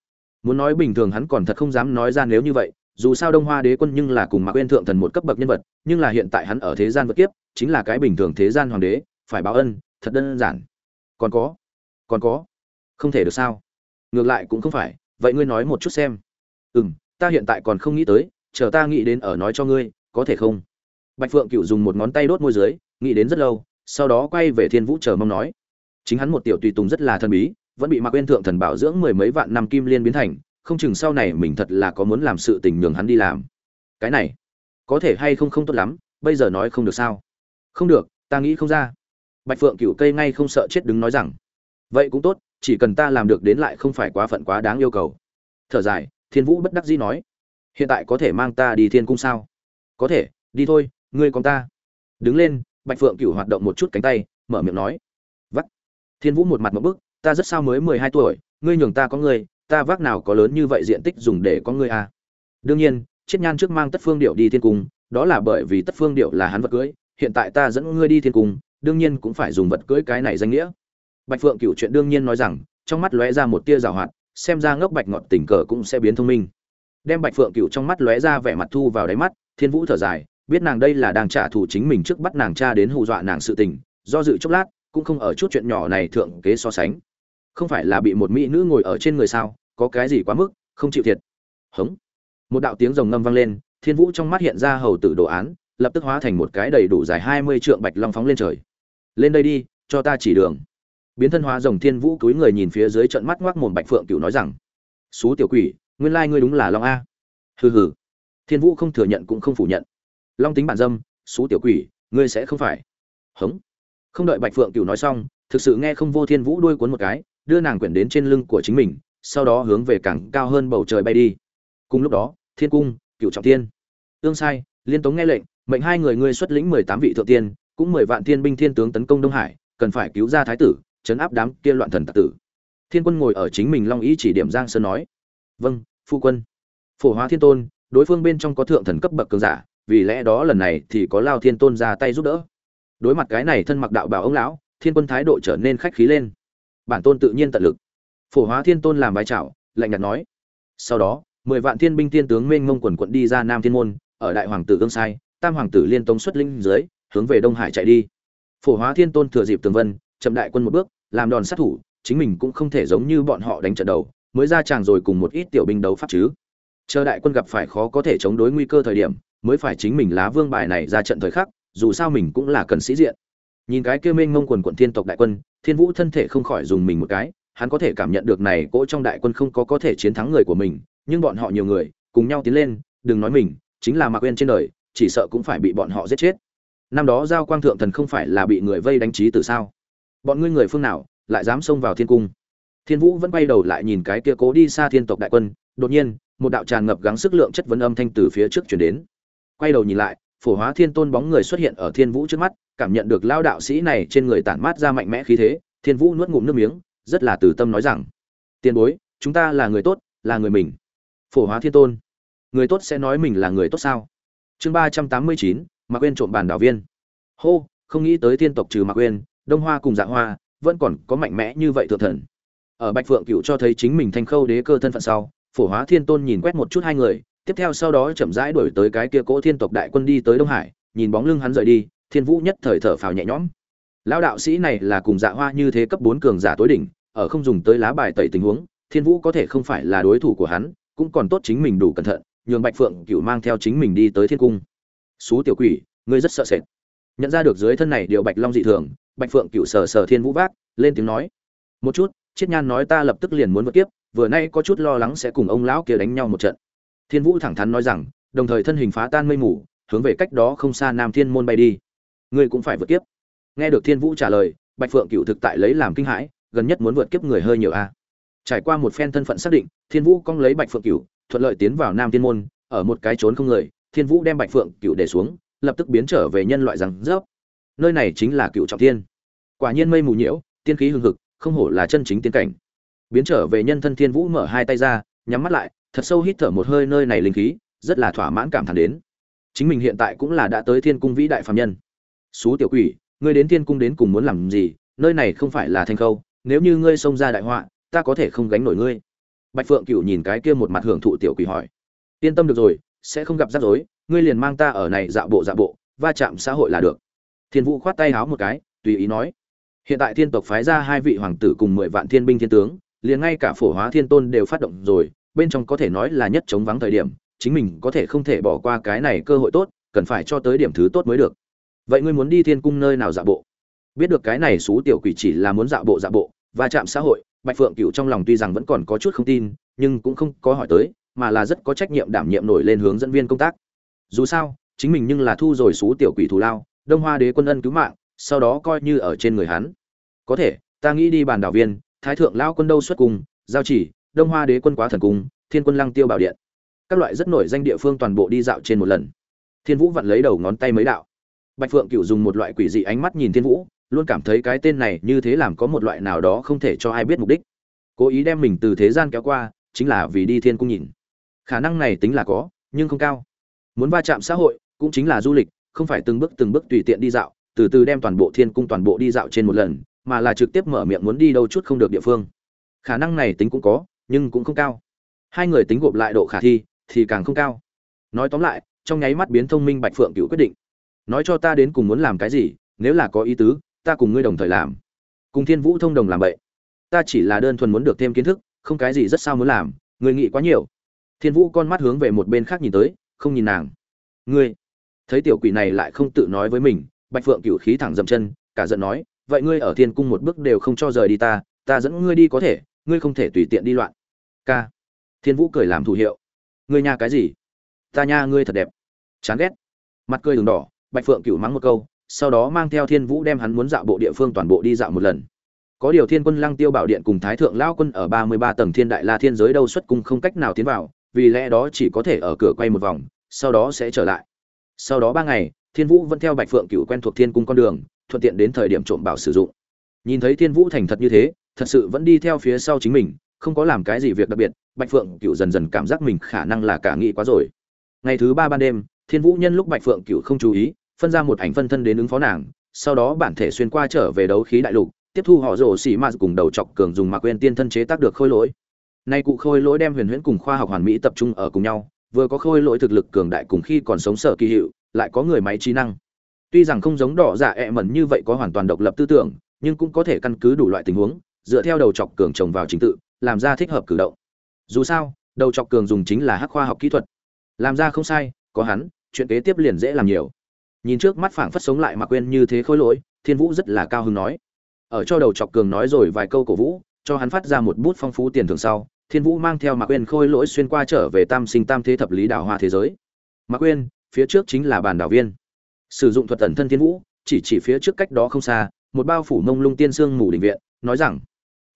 muốn nói bình thường hắn còn thật không dám nói ra nếu như vậy, dù sao đông hoa đế quân nhưng là cùng mạc quên thượng thần một cấp bậc nhân vật, nhưng là hiện tại hắn ở thế gian vật kiếp, chính là cái bình thường thế gian hoàng đế, phải báo ân, thật đơn giản. Còn có còn có, không thể được sao? Ngược lại cũng không phải, vậy ngươi nói một chút xem. Ừ m ta hiện tại còn không nghĩ tới, chờ ta nghĩ đến ở nói cho ngươi, có thể không? Bạch phượng cựu dùng một ngón tay đốt môi dưới, nghĩ đến rất lâu, sau đó quay về thiên vũ chờ mong nói. Chính hắn một tiểu tùy tùng rất là thần bí, vẫn bị mạc quên thượng thần bảo dưỡng mười mấy vạn năm kim liên biến thành, không chừng sau này mình thật là có muốn làm sự tình nhường hắn đi làm. Cái này, có thể hay không không tốt lắm, bây giờ nói không được sao? Không được, ta nghĩ không ra. Bạch phượng cựu cây ngay không sợ chết đứng nói rằng, vậy cũng tốt, chỉ cần ta làm được đến lại không phải quá phận quá đáng yêu cầu. Thở dài thiên vũ bất đắc dĩ nói, hiện tại có thể mang ta đi thiên cung sao? Có thể, đi thôi, ngươi con ta. Đứng lên, bạch phượng cửu hoạt động một chút cánh tay, mở miệng nói vắt thiên vũ một mặt một bức, ta rất sao mới mười hai tuổi, ngươi nhường ta có ngươi, ta vác nào có lớn như vậy diện tích dùng để có ngươi à. đương nhiên, chiết nhan trước mang tất phương điệu đi thiên cung, đó là bởi vì tất phương điệu là hắn vật cưới, hiện tại ta dẫn ngươi đi thiên cung, đương nhiên cũng phải dùng vật cưới cái này danh nghĩa. Bạch phượng cửu chuyện đương nhiên nói rằng, trong mắt lóe ra một tia rào hoạt xem ra ngốc bạch ngọt tình cờ cũng sẽ biến thông minh. Đem bạch phượng cựu trong mắt lóe ra vẻ mặt thu vào đáy mắt, thiên vũ thở dài, biết nàng đây là đang trả thù chính mình trước bắt nàng cha đến hù dọa nàng sự tình, do dự chốc lát, cũng không ở chút chuyện nhỏ này thượng kế so sánh. Không phải là bị một mỹ nữ ngồi ở trên người sao, có cái gì quá mức, không chịu thiệt. Hống. Một đạo tiếng rồng ngâm vang lên, thiên vũ trong mắt hiện ra hầu tử đồ án, lập tức hóa thành một cái đầy đủ dài hai mươi trượng bạch long phóng lên trời. Lên đây đi, cho ta chỉ đường biến thân hóa rồng thiên vũ cúi người nhìn phía dưới trận mắt ngoác mồm bạch phượng cửu nói rằng, xú tiểu quỷ, nguyên lai ngươi đúng là long a. Hừ hừ. Thiên vũ không thừa nhận cũng không phủ nhận. Long tính bản dâm, xú tiểu quỷ, ngươi sẽ không phải. Hống. Không đợi bạch phượng cửu nói xong, thực sự nghe không vô thiên vũ đuôi cuốn một cái, đưa nàng quyển đến trên lưng của chính mình, sau đó hướng về cảng cao hơn bầu trời bay đi. Cùng lúc đó, thiên cung cựu trọng tiên tương sai, liên tống nghe lệnh, mệnh hai người ngươi xuất lĩnh mười tám vị thượng tiên, cũng mười vạn thiên binh thiên tướng tấn công đông hải, cần phải cứu ra thái tử chấn áp đám kia loạn thần tặc tử. Thiên quân ngồi ở chính mình long ý chỉ điểm giang sơn nói vâng phu quân. Phổ hóa thiên tôn, đối phương bên trong có thượng thần cấp bậc cường giả, vì lẽ đó lần này thì có lao thiên tôn ra tay giúp đỡ. Đối mặt cái này thân mặc đạo bảo ông lão, thiên quân thái độ trở nên khách khí lên. Bản tôn tự nhiên tận lực. Phổ hóa thiên tôn làm vai trào lạnh nhạt nói, sau đó, mười vạn thiên binh thiên tướng mênh mông quần quận đi ra nam thiên môn, ở đại hoàng tử ương sai, tam hoàng tử liên tông xuất linh dưới, hướng về đông hải chạy đi. Phổ hóa thiên tôn thừa dịp tường vân chậm đại quân một bước, làm đòn sát thủ, chính mình cũng không thể giống như bọn họ đánh trận đầu, mới ra tràng rồi cùng một ít tiểu binh đấu pháp chứ. Chờ đại quân gặp phải khó có thể chống đối nguy cơ thời điểm, mới phải chính mình lá vương bài này ra trận thời khắc, dù sao mình cũng là cần sĩ diện. Nhìn cái kia mênh mông quần quần thiên tộc đại quân, thiên vũ thân thể không khỏi dùng mình một cái, hắn có thể cảm nhận được này cỗ trong đại quân không có có thể chiến thắng người của mình, nhưng bọn họ nhiều người, cùng nhau tiến lên, đừng nói mình, chính là mạc quên trên đời, chỉ sợ cũng phải bị bọn họ giết chết. Năm đó giao quang thượng thần không phải là bị người vây đánh trí từ sao? Bọn ngươi người phương nào, lại dám xông vào thiên cung? Thiên vũ vẫn quay đầu lại nhìn cái kia cố đi xa thiên tộc đại quân, đột nhiên, một đạo tràn ngập gắng sức lượng chất vấn âm thanh từ phía trước chuyển đến. Quay đầu nhìn lại, phổ hóa thiên tôn bóng người xuất hiện ở thiên vũ trước mắt, cảm nhận được lao đạo sĩ này trên người tản mát ra mạnh mẽ khí thế, thiên vũ nuốt ngụm nước miếng, rất là từ tâm nói rằng, tiền bối, chúng ta là người tốt, là người mình. Phổ hóa thiên tôn, người tốt sẽ nói mình là người tốt sao? Chương ba trăm tám mươi chín mà quên trộm bàn đảo viên. Hô, không nghĩ tới thiên tộc trừ mạc quên đông hoa cùng dạ hoa vẫn còn có mạnh mẽ như vậy thượng thần. Ở bạch phượng cựu cho thấy chính mình thanh khâu đế cơ thân phận sau, phổ hóa thiên tôn nhìn quét một chút hai người, tiếp theo sau đó chậm rãi đổi tới cái kia cỗ thiên tộc đại quân đi tới đông hải, nhìn bóng lưng hắn rời đi, thiên vũ nhất thời thở phào nhẹ nhõm. Lão đạo sĩ này là cùng dạ hoa như thế cấp bốn cường giả tối đỉnh, ở không dùng tới lá bài tẩy tình huống, thiên vũ có thể không phải là đối thủ của hắn, cũng còn tốt chính mình đủ cẩn thận, nhường bạch phượng cựu mang theo chính mình đi tới thiên cung. Xú tiểu quỷ, ngươi rất sợ sệt. Nhận ra được dưới thân này điều bạch long dị thường bạch phượng cựu sờ sờ thiên vũ vác, lên tiếng nói, một chút, chiết nhan nói ta lập tức liền muốn vượt kiếp, vừa nay có chút lo lắng sẽ cùng ông lão kia đánh nhau một trận. Thiên vũ thẳng thắn nói rằng, đồng thời thân hình phá tan mây mù, hướng về cách đó không xa nam thiên môn bay đi. Ngươi cũng phải vượt kiếp. Nghe được thiên vũ trả lời, bạch phượng cựu thực tại lấy làm kinh hãi, gần nhất muốn vượt kiếp người hơi nhiều a. Trải qua một phen thân phận xác định, thiên vũ cong lấy bạch phượng cựu thuận lợi tiến vào nam thiên môn, ở một cái trốn không người, thiên vũ đem bạch phượng cựu để xuống, lập tức biến trở về nhân loại rằng rớp nơi này chính là cựu trọng thiên. Quả nhiên mây mù nhiễu, tiên khí hưng hực, không hổ là chân chính tiên cảnh. Biến trở về nhân thân thiên vũ mở hai tay ra, nhắm mắt lại, thật sâu hít thở một hơi nơi này linh khí, rất là thỏa mãn cảm thán đến. Chính mình hiện tại cũng là đã tới thiên cung vĩ đại phạm nhân. Xú tiểu quỷ, ngươi đến thiên cung đến cùng muốn làm gì? Nơi này không phải là thanh khâu, nếu như ngươi xông ra đại họa, ta có thể không gánh nổi ngươi. Bạch phượng cựu nhìn cái kia một mặt hưởng thụ tiểu quỷ hỏi. Yên tâm được rồi, sẽ không gặp rắc rối, ngươi liền mang ta ở này dạo bộ dạo bộ, va chạm xã hội là được thiên vũ khoát tay háo một cái, tùy ý nói, hiện tại thiên tộc phái ra hai vị hoàng tử cùng mười vạn thiên binh thiên tướng, liền ngay cả phổ hóa thiên tôn đều phát động rồi, bên trong có thể nói là nhất chống vắng thời điểm, chính mình có thể không thể bỏ qua cái này cơ hội tốt, cần phải cho tới điểm thứ tốt mới được. Vậy ngươi muốn đi thiên cung nơi nào dạ bộ? Biết được cái này xú tiểu quỷ chỉ là muốn dạ bộ dạ bộ và chạm xã hội, bạch phượng cựu trong lòng tuy rằng vẫn còn có chút không tin, nhưng cũng không có hỏi tới, mà là rất có trách nhiệm đảm nhiệm nổi lên hướng dẫn viên công tác. Dù sao, chính mình nhưng là thu rồi xú tiểu quỷ thù lao đông hoa đế quân ân cứu mạng, sau đó coi như ở trên người hắn. Có thể, ta nghĩ đi bàn đảo viên, thái thượng lao quân đâu xuất cung giao chỉ, đông hoa đế quân quá thần cung, thiên quân lăng tiêu bảo điện. Các loại rất nổi danh địa phương toàn bộ đi dạo trên một lần. Thiên vũ vặn lấy đầu ngón tay mấy đạo. Bạch phượng cựu dùng một loại quỷ dị ánh mắt nhìn thiên vũ, luôn cảm thấy cái tên này như thế làm có một loại nào đó không thể cho ai biết mục đích. Cố ý đem mình từ thế gian kéo qua, chính là vì đi thiên cung nhìn. Khả năng này tính là có, nhưng không cao. Muốn va chạm xã hội, cũng chính là du lịch không phải từng bước từng bước tùy tiện đi dạo, từ từ đem toàn bộ thiên cung toàn bộ đi dạo trên một lần, mà là trực tiếp mở miệng muốn đi đâu chút không được địa phương. Khả năng này tính cũng có, nhưng cũng không cao. Hai người tính gộp lại độ khả thi, thì càng không cao. Nói tóm lại, trong nháy mắt biến thông minh bạch phượng cựu quyết định. Nói cho ta đến cùng muốn làm cái gì, nếu là có ý tứ, ta cùng ngươi đồng thời làm. Cùng thiên vũ thông đồng làm vậy. Ta chỉ là đơn thuần muốn được thêm kiến thức, không cái gì rất sao muốn làm, người nghĩ quá nhiều. Thiên vũ con mắt hướng về một bên khác nhìn tới, không nhìn nàng. Ngươi thấy tiểu quỷ này lại không tự nói với mình, bạch phượng cửu khí thẳng dậm chân, cả giận nói, vậy ngươi ở thiên cung một bước đều không cho rời đi ta ta dẫn ngươi đi có thể, ngươi không thể tùy tiện đi loạn. Ca. Thiên vũ cười làm thủ hiệu. Ngươi nha cái gì? Ta nha ngươi thật đẹp. Chán ghét. Mặt cười đường đỏ, bạch phượng cửu mắng một câu, sau đó mang theo thiên vũ đem hắn muốn dạo bộ địa phương toàn bộ đi dạo một lần. Có điều thiên quân lăng tiêu bảo điện cùng thái thượng lao quân ở ba mươi ba tầng thiên đại la thiên giới đâu xuất cung không cách nào tiến vào, vì lẽ đó chỉ có thể ở cửa quay một vòng, sau đó sẽ trở lại sau đó ba ngày, thiên vũ vẫn theo bạch phượng cựu quen thuộc thiên cung con đường, thuận tiện đến thời điểm trộm bảo sử dụng. Nhìn thấy thiên vũ thành thật như thế, thật sự vẫn đi theo phía sau chính mình, không có làm cái gì việc đặc biệt, bạch phượng cựu dần dần cảm giác mình khả năng là cả nghĩ quá rồi. Ngày thứ ba ban đêm, thiên vũ nhân lúc bạch phượng cựu không chú ý, phân ra một ảnh phân thân đến ứng phó nàng, sau đó bản thể xuyên qua trở về đấu khí đại lục, tiếp thu họ rổ xỉ m cùng đầu chọc cường dùng mạc quên tiên thân chế tác được khôi lỗi. Nay cụ khôi lỗi đem huyền huyễn cùng khoa học hoàn mỹ tập trung ở cùng nhau vừa có khôi lỗi thực lực cường đại cùng khi còn sống sở kỳ hiệu, lại có người máy trí năng. Tuy rằng không giống đỏ dạ ẹ mẩn như vậy có hoàn toàn độc lập tư tưởng, nhưng cũng có thể căn cứ đủ loại tình huống, dựa theo đầu chọc cường trồng vào trình tự, làm ra thích hợp cử động. Dù sao, đầu chọc cường dùng chính là hắc khoa học kỹ thuật. Làm ra không sai, có hắn, chuyện kế tiếp liền dễ làm nhiều. Nhìn trước mắt phảng phất sống lại mà quên như thế khôi lỗi, thiên vũ rất là cao hứng nói. Ở cho đầu chọc cường nói rồi vài câu cổ vũ, cho hắn phát ra một bút phong phú tiền thưởng sau thiên vũ mang theo mạc quên khôi lỗi xuyên qua trở về tam sinh tam thế thập lý đảo hoa thế giới. Mạc quên phía trước chính là bàn đảo viên. Sử dụng thuật tẩn thân thiên vũ, chỉ chỉ phía trước cách đó không xa, một bao phủ mông lung tiên sương mù định viện, nói rằng,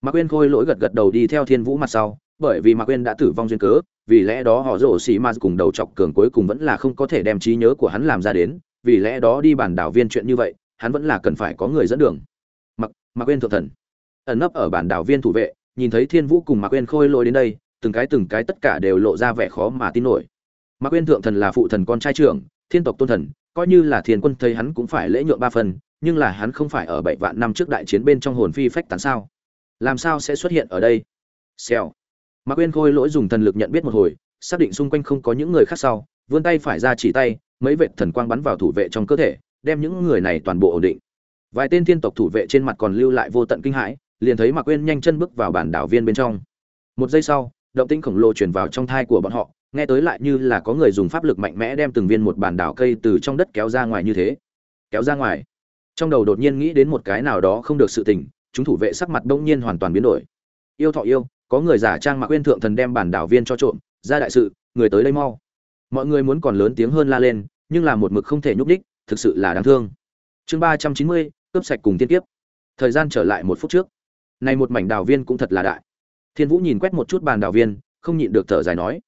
mạc quên khôi lỗi gật gật đầu đi theo thiên vũ mặt sau, bởi vì mạc quên đã tử vong duyên cớ, vì lẽ đó họ rổ xì ma cùng đầu chọc cường cuối cùng vẫn là không có thể đem trí nhớ của hắn làm ra đến, vì lẽ đó đi bản đảo viên chuyện như vậy, hắn vẫn là cần phải có người dẫn đường. Mặc mặc quên thượng thần. Ẩn nấp ở bản đảo viên thủ vệ nhìn thấy thiên vũ cùng mạc quên khôi lôi đến đây, từng cái từng cái tất cả đều lộ ra vẻ khó mà tin nổi. Mạc quên thượng thần là phụ thần con trai trưởng, thiên tộc tôn thần, coi như là thiên quân thấy hắn cũng phải lễ nhượng ba phần, nhưng là hắn không phải ở bảy vạn năm trước đại chiến bên trong hồn phi phách tán sao? Làm sao sẽ xuất hiện ở đây? Xèo. Mạc quên khôi lỗi dùng thần lực nhận biết một hồi, xác định xung quanh không có những người khác sau, vươn tay phải ra chỉ tay, mấy vệ thần quang bắn vào thủ vệ trong cơ thể, đem những người này toàn bộ ổn định. Vài tên thiên tộc thủ vệ trên mặt còn lưu lại vô tận kinh hãi liền thấy mạc quên nhanh chân bước vào bản đảo viên bên trong. Một giây sau, động tĩnh khổng lồ truyền vào trong thai của bọn họ, nghe tới lại như là có người dùng pháp lực mạnh mẽ đem từng viên một bản đảo cây từ trong đất kéo ra ngoài như thế. Kéo ra ngoài. Trong đầu đột nhiên nghĩ đến một cái nào đó không được sự tình, chúng thủ vệ sắc mặt bỗng nhiên hoàn toàn biến đổi. Yêu thọ yêu, có người giả trang mặc quên thượng thần đem bản đảo viên cho trộm, ra đại sự, người tới đây mau. Mọi người muốn còn lớn tiếng hơn la lên, nhưng là một mực không thể nhúc đích thực sự là đáng thương. Chương ba trăm chín mươi, cướp sạch cùng tiên tiếp thời gian trở lại một phút trước này một mảnh đào viên cũng thật là đại. Thiên vũ nhìn quét một chút bàn đào viên, không nhịn được thở dài nói.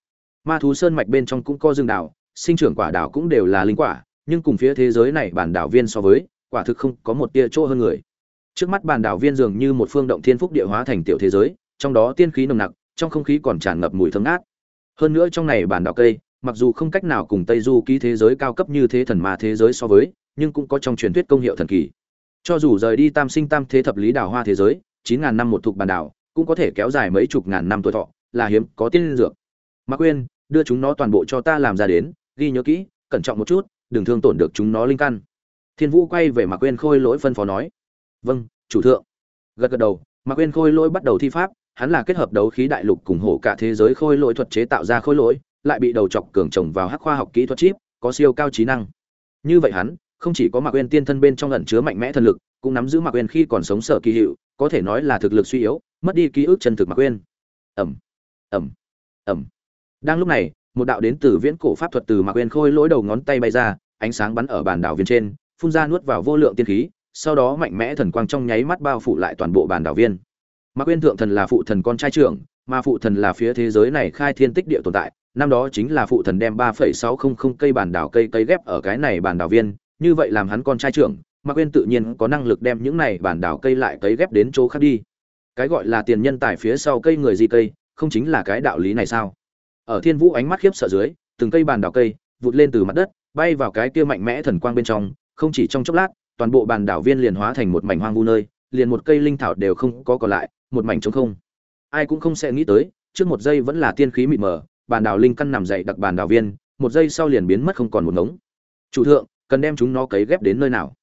Ma thú sơn mạch bên trong cũng có rừng đào, sinh trưởng quả đào cũng đều là linh quả, nhưng cùng phía thế giới này bản đảo viên so với, quả thực không có một tia chỗ hơn người. Trước mắt bản đảo viên dường như một phương động thiên phúc địa hóa thành tiểu thế giới, trong đó tiên khí nồng nặc, trong không khí còn tràn ngập mùi thơm ngát. Hơn nữa trong này bản đảo cây, mặc dù không cách nào cùng tây du ký thế giới cao cấp như thế thần ma thế giới so với, nhưng cũng có trong truyền thuyết công hiệu thần kỳ. Cho dù rời đi tam sinh tam thế thập lý đảo hoa thế giới chín ngàn năm một thuộc bản đảo, cũng có thể kéo dài mấy chục ngàn năm tuổi thọ, là hiếm, có tiên dược. Mạc quên đưa chúng nó toàn bộ cho ta làm ra đến, ghi nhớ kỹ, cẩn trọng một chút, đừng thương tổn được chúng nó linh căn. Thiên vũ quay về mạc quên khôi lỗi phân phó nói. Vâng chủ thượng. Gật gật đầu, mạc quên khôi lỗi bắt đầu thi pháp, hắn là kết hợp đấu khí đại lục cùng hổ cả thế giới khôi lỗi thuật chế tạo ra khôi lỗi, lại bị đầu chọc cường trồng vào hắc khoa học kỹ thuật chip, có siêu cao trí năng. Như vậy hắn, không chỉ có mạc quên tiên thân bên trong ẩn chứa mạnh mẽ thần lực, cũng nắm giữ mạc quên khi còn sống sở kỳ hiệu có thể nói là thực lực suy yếu, mất đi ký ức chân thực mà quên. Ẩm ẩm ẩm. Đang lúc này, một đạo đến từ viễn cổ pháp thuật từ mạc quên khôi lỗi đầu ngón tay bay ra, ánh sáng bắn ở bàn đảo viên trên, phun ra nuốt vào vô lượng tiên khí, sau đó mạnh mẽ thần quang trong nháy mắt bao phủ lại toàn bộ bàn đảo viên. Mạc quên thượng thần là phụ thần con trai trưởng, mà phụ thần là phía thế giới này khai thiên tích địa tồn tại, năm đó chính là phụ thần đem ba phẩy sáu không không cây bàn đảo cây cây ghép ở cái này bàn đảo viên, như vậy làm hắn con trai trưởng mạc quên tự nhiên có năng lực đem những này bàn đảo cây lại cấy ghép đến chỗ khác đi. Cái gọi là tiền nhân tài phía sau cây người di cây, không chính là cái đạo lý này sao? Ở thiên vũ ánh mắt khiếp sợ dưới, từng cây bàn đảo cây vụt lên từ mặt đất, bay vào cái kia mạnh mẽ thần quang bên trong, không chỉ trong chốc lát, toàn bộ bàn đảo viên liền hóa thành một mảnh hoang vu nơi, liền một cây linh thảo đều không có còn lại, một mảnh trống không. Ai cũng không sẽ nghĩ tới, trước một giây vẫn là tiên khí mịt mờ bàn đảo linh căn nằm dậy đặc bàn đảo viên, một giây sau liền biến mất không còn một ngống. Chủ thượng, cần đem chúng nó cấy ghép đến nơi nào?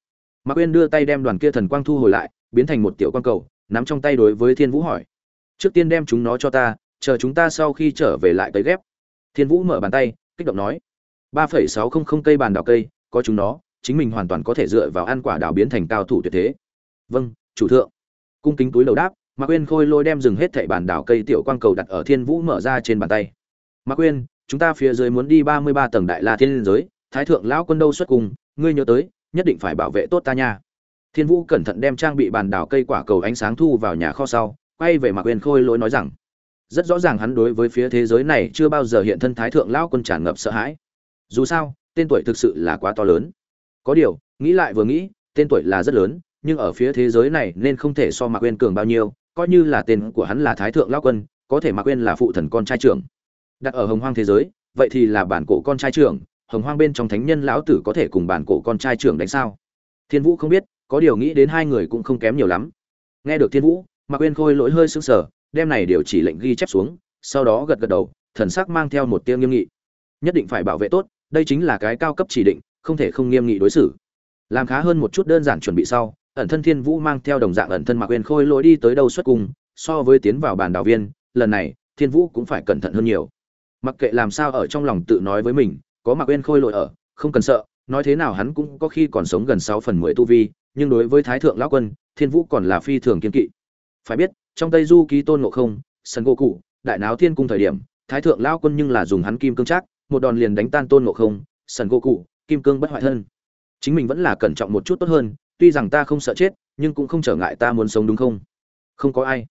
Mạc uyên đưa tay đem đoàn kia thần quang thu hồi lại, biến thành một tiểu quang cầu, nắm trong tay đối với thiên vũ hỏi. Trước tiên đem chúng nó cho ta, chờ chúng ta sau khi trở về lại cấy ghép. Thiên vũ mở bàn tay, kích động nói. Ba phẩy sáu không không cây bàn đào cây, có chúng nó, chính mình hoàn toàn có thể dựa vào ăn quả đào biến thành cao thủ tuyệt thế. Vâng chủ thượng. Cung kính túi đầu đáp, mạc uyên khôi lôi đem dừng hết thảy bàn đào cây tiểu quang cầu đặt ở thiên vũ mở ra trên bàn tay. Mạc uyên, chúng ta phía dưới muốn đi ba mươi ba tầng đại la thiên giới, thái thượng lão quân đâu xuất cùng ngươi nhớ tới nhất định phải bảo vệ tốt ta nha. Thiên vũ cẩn thận đem trang bị bàn đảo cây quả cầu ánh sáng thu vào nhà kho sau, quay về mạc uyên khôi lỗi nói rằng, rất rõ ràng hắn đối với phía thế giới này chưa bao giờ hiện thân thái thượng lão quân tràn ngập sợ hãi. Dù sao, tên tuổi thực sự là quá to lớn. Có điều, nghĩ lại vừa nghĩ, tên tuổi là rất lớn, nhưng ở phía thế giới này nên không thể so mạc quên cường bao nhiêu, coi như là tên của hắn là thái thượng lão quân, có thể mạc quên là phụ thần con trai trưởng. Đặt ở hồng hoang thế giới, vậy thì là bản cổ con trai trưởng hồng hoang bên trong thánh nhân lão tử có thể cùng bản cổ con trai trưởng đánh sao? Thiên vũ không biết, có điều nghĩ đến hai người cũng không kém nhiều lắm. Nghe được thiên vũ, mạc Uyên khôi lỗi hơi sững sờ, đem này điều chỉ lệnh ghi chép xuống, sau đó gật gật đầu, thần sắc mang theo một tiêu nghiêm nghị. Nhất định phải bảo vệ tốt, đây chính là cái cao cấp chỉ định, không thể không nghiêm nghị đối xử. Làm khá hơn một chút đơn giản chuẩn bị sau, ẩn thân thiên vũ mang theo đồng dạng ẩn thân mạc Uyên khôi lỗi đi tới đâu xuất cùng so với tiến vào bàn đảo viên, lần này, thiên vũ cũng phải cẩn thận hơn nhiều. Mặc kệ làm sao ở trong lòng tự nói với mình có mạc quên khôi lỗi ở, không cần sợ, nói thế nào hắn cũng có khi còn sống gần sáu phần mười tu vi, nhưng đối với thái thượng lão quân, thiên vũ còn là phi thường kiên kỵ. Phải biết, trong tây du ký tôn ngộ không, sân gỗ cụ, đại náo thiên cung thời điểm, thái thượng lão quân nhưng là dùng hắn kim cương chắc một đòn liền đánh tan tôn ngộ không, sân gỗ cụ, kim cương bất hoại thân. Chính mình vẫn là cẩn trọng một chút tốt hơn, tuy rằng ta không sợ chết, nhưng cũng không trở ngại ta muốn sống đúng không? Không có ai.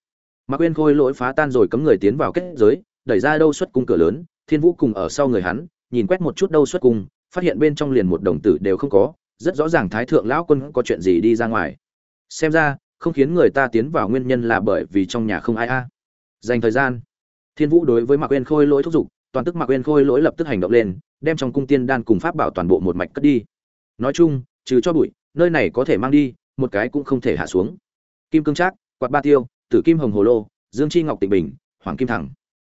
Mạc quen khôi lỗi phá tan rồi cấm người tiến vào kết giới, đẩy ra đâu xuất cung cửa lớn, thiên vũ cùng ở sau người hắn nhìn quét một chút đâu xuất cung, phát hiện bên trong liền một đồng tử đều không có, rất rõ ràng thái thượng lão quân có chuyện gì đi ra ngoài. Xem ra, không khiến người ta tiến vào nguyên nhân là bởi vì trong nhà không ai a. Dành thời gian, thiên vũ đối với mạc quên khôi lỗi thúc giục, toàn tức mạc quên khôi lỗi lập tức hành động lên, đem trong cung tiên đan cùng pháp bảo toàn bộ một mạch cất đi. Nói chung, trừ cho bụi, nơi này có thể mang đi, một cái cũng không thể hạ xuống. Kim cương trác, quạt ba tiêu, tử kim hồng hồ lô, dương chi ngọc tịnh bình, hoàng kim thẳng.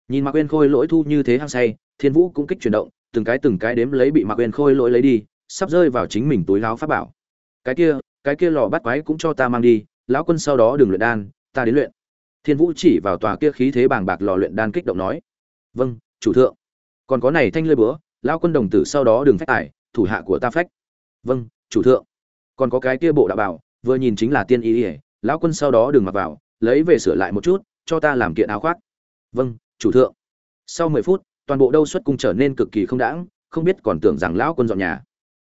Nhìn mạc quên khôi lỗi thu như thế hăng say, thiên vũ cũng kích chuyển động từng cái từng cái đếm lấy bị mạc quên khôi lỗi lấy đi, sắp rơi vào chính mình túi láo pháp bảo. Cái kia cái kia lò bắt quái cũng cho ta mang đi, lão quân sau đó đừng luyện đan, ta đến luyện. Thiên vũ chỉ vào tòa kia khí thế bàng bạc lò luyện đan kích động nói. Vâng chủ thượng. Còn có này thanh lơi búa, lão quân đồng tử sau đó đừng phách tải, thủ hạ của ta phách. Vâng chủ thượng. Còn có cái kia bộ đạo bảo, vừa nhìn chính là tiên y ỉa lão quân sau đó đừng mặc vào, lấy về sửa lại một chút, cho ta làm kiện áo khoác. Vâng chủ thượng. Sau mười phút toàn bộ đâu xuất cung trở nên cực kỳ không đãng, không biết còn tưởng rằng lão quân dọn nhà.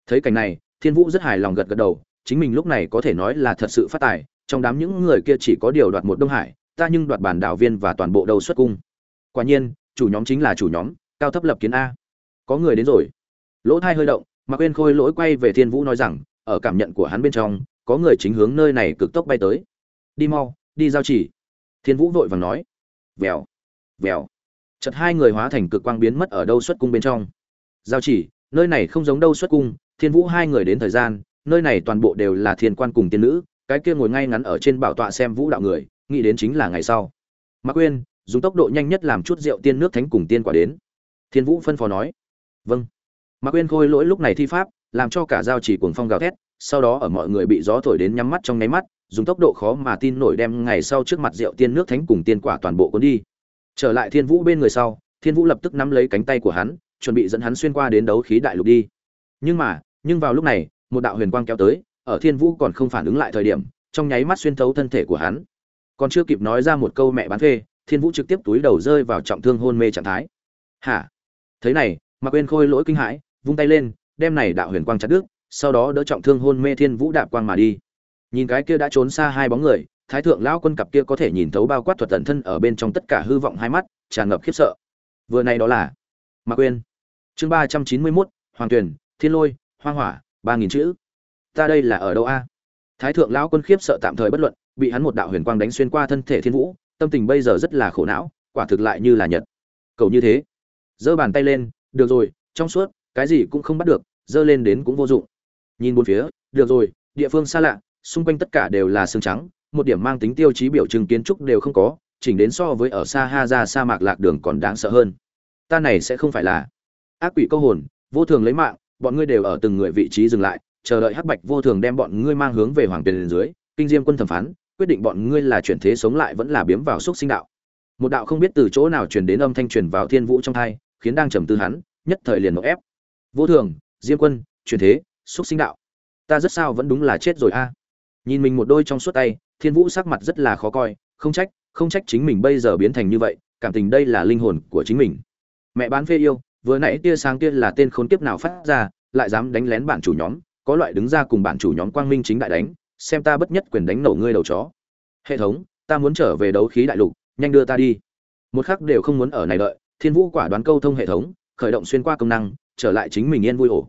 Thấy cảnh này, thiên vũ rất hài lòng gật gật đầu, chính mình lúc này có thể nói là thật sự phát tài, trong đám những người kia chỉ có điều đoạt một đông hải, ta nhưng đoạt bản đạo viên và toàn bộ đâu xuất cung. Quả nhiên, chủ nhóm chính là chủ nhóm, cao thấp lập kiến a. Có người đến rồi. Lỗ thai hơi động, mà quên khôi lỗi quay về thiên vũ nói rằng, ở cảm nhận của hắn bên trong, có người chính hướng nơi này cực tốc bay tới. Đi mau, đi giao chỉ. Thiên vũ vội vàng nói. Vèo vèo chật hai người hóa thành cực quang biến mất ở đâu xuất cung bên trong. Giao chỉ, nơi này không giống đâu xuất cung, thiên vũ hai người đến thời gian, nơi này toàn bộ đều là thiên quan cùng tiên nữ, cái kia ngồi ngay ngắn ở trên bảo tọa xem vũ đạo người, nghĩ đến chính là ngày sau. Mạc quên dùng tốc độ nhanh nhất làm chút rượu tiên nước thánh cùng tiên quả đến. Thiên vũ phân phó nói. Vâng. Mạc quên khôi lỗi lúc này thi pháp, làm cho cả giao chỉ cuồng phong gào thét, sau đó ở mọi người bị gió thổi đến nhắm mắt trong nháy mắt, dùng tốc độ khó mà tin nổi đem ngày sau trước mặt rượu tiên nước thánh cùng tiên quả toàn bộ cuốn đi trở lại thiên vũ bên người sau, thiên vũ lập tức nắm lấy cánh tay của hắn, chuẩn bị dẫn hắn xuyên qua đến đấu khí đại lục đi. Nhưng mà, nhưng vào lúc này, một đạo huyền quang kéo tới, ở thiên vũ còn không phản ứng lại thời điểm, trong nháy mắt xuyên thấu thân thể của hắn. Còn chưa kịp nói ra một câu mẹ bán phê, thiên vũ trực tiếp túi đầu rơi vào trọng thương hôn mê trạng thái. Hả? Thế này, mà quên khôi lỗi kinh hãi, vung tay lên, đem này đạo huyền quang chặt đứt, sau đó đỡ trọng thương hôn mê thiên vũ đạp quang mà đi. Nhìn cái kia đã trốn xa hai bóng người thái thượng lão quân cặp kia có thể nhìn thấu bao quát thuật tận thân ở bên trong tất cả hư vọng hai mắt tràn ngập khiếp sợ. Vừa này đó là mạc quên chương ba trăm chín mươi mốt hoàng Tuyền, thiên lôi hoang hỏa ba nghìn chữ. Ta đây là ở đâu a? Thái thượng lão quân khiếp sợ tạm thời bất luận bị hắn một đạo huyền quang đánh xuyên qua thân thể thiên vũ tâm tình bây giờ rất là khổ não quả thực lại như là nhật. Cầu như thế. Giơ bàn tay lên được rồi trong suốt cái gì cũng không bắt được giơ lên đến cũng vô dụng. Nhìn bốn phía được rồi địa phương xa lạ xung quanh tất cả đều là xương trắng một điểm mang tính tiêu chí biểu trưng kiến trúc đều không có, chỉnh đến so với ở xa ha ra sa mạc lạc đường còn đáng sợ hơn. Ta này sẽ không phải là ác quỷ câu hồn, vô thường lấy mạng, bọn ngươi đều ở từng người vị trí dừng lại, chờ đợi hắc bạch vô thường đem bọn ngươi mang hướng về hoàng tiền dưới, kinh diêm quân thẩm phán, quyết định bọn ngươi là chuyển thế sống lại vẫn là biếm vào xúc sinh đạo. Một đạo không biết từ chỗ nào truyền đến âm thanh truyền vào thiên vũ trong thai, khiến đang trầm tư hắn, nhất thời liền nộp ép. Vô thường, diêm quân, chuyển thế, xúc sinh đạo. Ta rất sao vẫn đúng là chết rồi a. Nhìn mình một đôi trong suốt tay thiên vũ sắc mặt rất là khó coi, không trách không trách chính mình bây giờ biến thành như vậy, cảm tình đây là linh hồn của chính mình. Mẹ bán phê yêu, vừa nãy tia sáng kia là tên khốn kiếp nào phát ra, lại dám đánh lén bản chủ nhóm, có loại đứng ra cùng bản chủ nhóm quang minh chính đại đánh, xem ta bất nhất quyền đánh nổ ngươi đầu chó. Hệ thống, ta muốn trở về đấu khí đại lục, nhanh đưa ta đi. Một khắc đều không muốn ở này đợi, thiên vũ quả đoán câu thông hệ thống, khởi động xuyên qua công năng, trở lại chính mình yên vui ổ.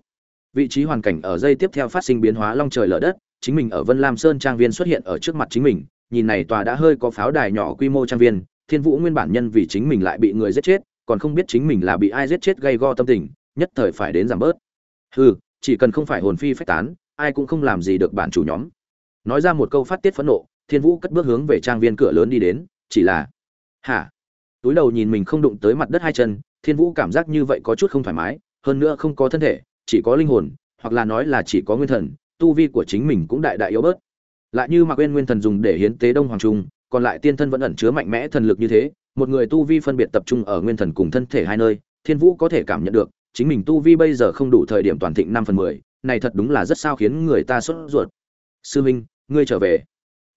Vị trí hoàn cảnh ở dây tiếp theo phát sinh biến hóa long trời lở đất chính mình ở vân lam sơn trang viên xuất hiện ở trước mặt chính mình, nhìn này tòa đã hơi có pháo đài nhỏ quy mô trang viên, thiên vũ nguyên bản nhân vì chính mình lại bị người giết chết, còn không biết chính mình là bị ai giết chết gây go tâm tình, nhất thời phải đến giảm bớt. Hừ, chỉ cần không phải hồn phi phách tán, ai cũng không làm gì được bản chủ nhóm. Nói ra một câu phát tiết phẫn nộ, thiên vũ cất bước hướng về trang viên cửa lớn đi đến, chỉ là, hả? Túi đầu nhìn mình không đụng tới mặt đất hai chân, thiên vũ cảm giác như vậy có chút không thoải mái, hơn nữa không có thân thể, chỉ có linh hồn, hoặc là nói là chỉ có nguyên thần tu vi của chính mình cũng đại đại yếu bớt. Lại như mà quên nguyên thần dùng để hiến tế đông hoàng trung, còn lại tiên thân vẫn ẩn chứa mạnh mẽ thần lực như thế, một người tu vi phân biệt tập trung ở nguyên thần cùng thân thể hai nơi, thiên vũ có thể cảm nhận được, chính mình tu vi bây giờ không đủ thời điểm toàn thịnh năm phần mười, này thật đúng là rất sao khiến người ta sốt ruột. Sư minh, ngươi trở về.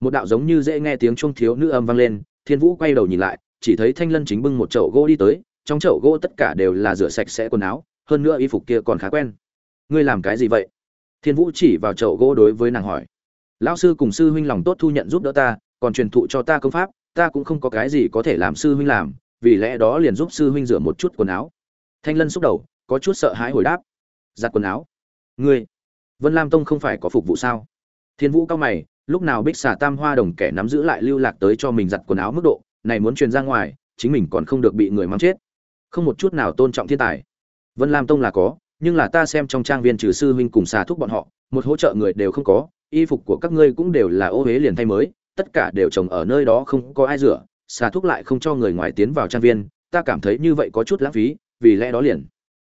Một đạo giống như dễ nghe tiếng chuông thiếu nữ âm vang lên, thiên vũ quay đầu nhìn lại, chỉ thấy thanh lân chính bưng một chậu gỗ đi tới, trong chậu gỗ tất cả đều là rửa sạch sẽ quần áo, hơn nữa y phục kia còn khá quen. Ngươi làm cái gì vậy? Thiên vũ chỉ vào chậu gỗ đối với nàng hỏi. Lão sư cùng sư huynh lòng tốt thu nhận giúp đỡ ta, còn truyền thụ cho ta công pháp, ta cũng không có cái gì có thể làm sư huynh làm, vì lẽ đó liền giúp sư huynh rửa một chút quần áo. Thanh lân xúc đầu, có chút sợ hãi hồi đáp. Giặt quần áo. Ngươi, vân lam tông không phải có phục vụ sao? Thiên vũ cao mày, lúc nào bích xà tam hoa đồng kẻ nắm giữ lại lưu lạc tới cho mình giặt quần áo mức độ, này muốn truyền ra ngoài, chính mình còn không được bị người mắng chết. Không một chút nào tôn trọng thiên tài. Vân lam tông là có nhưng là ta xem trong trang viên trừ sư huynh cùng xà thúc bọn họ, một hỗ trợ người đều không có, y phục của các ngươi cũng đều là ô huế liền thay mới, tất cả đều trồng ở nơi đó không có ai rửa, xà thúc lại không cho người ngoài tiến vào trang viên, ta cảm thấy như vậy có chút lãng phí, vì lẽ đó liền.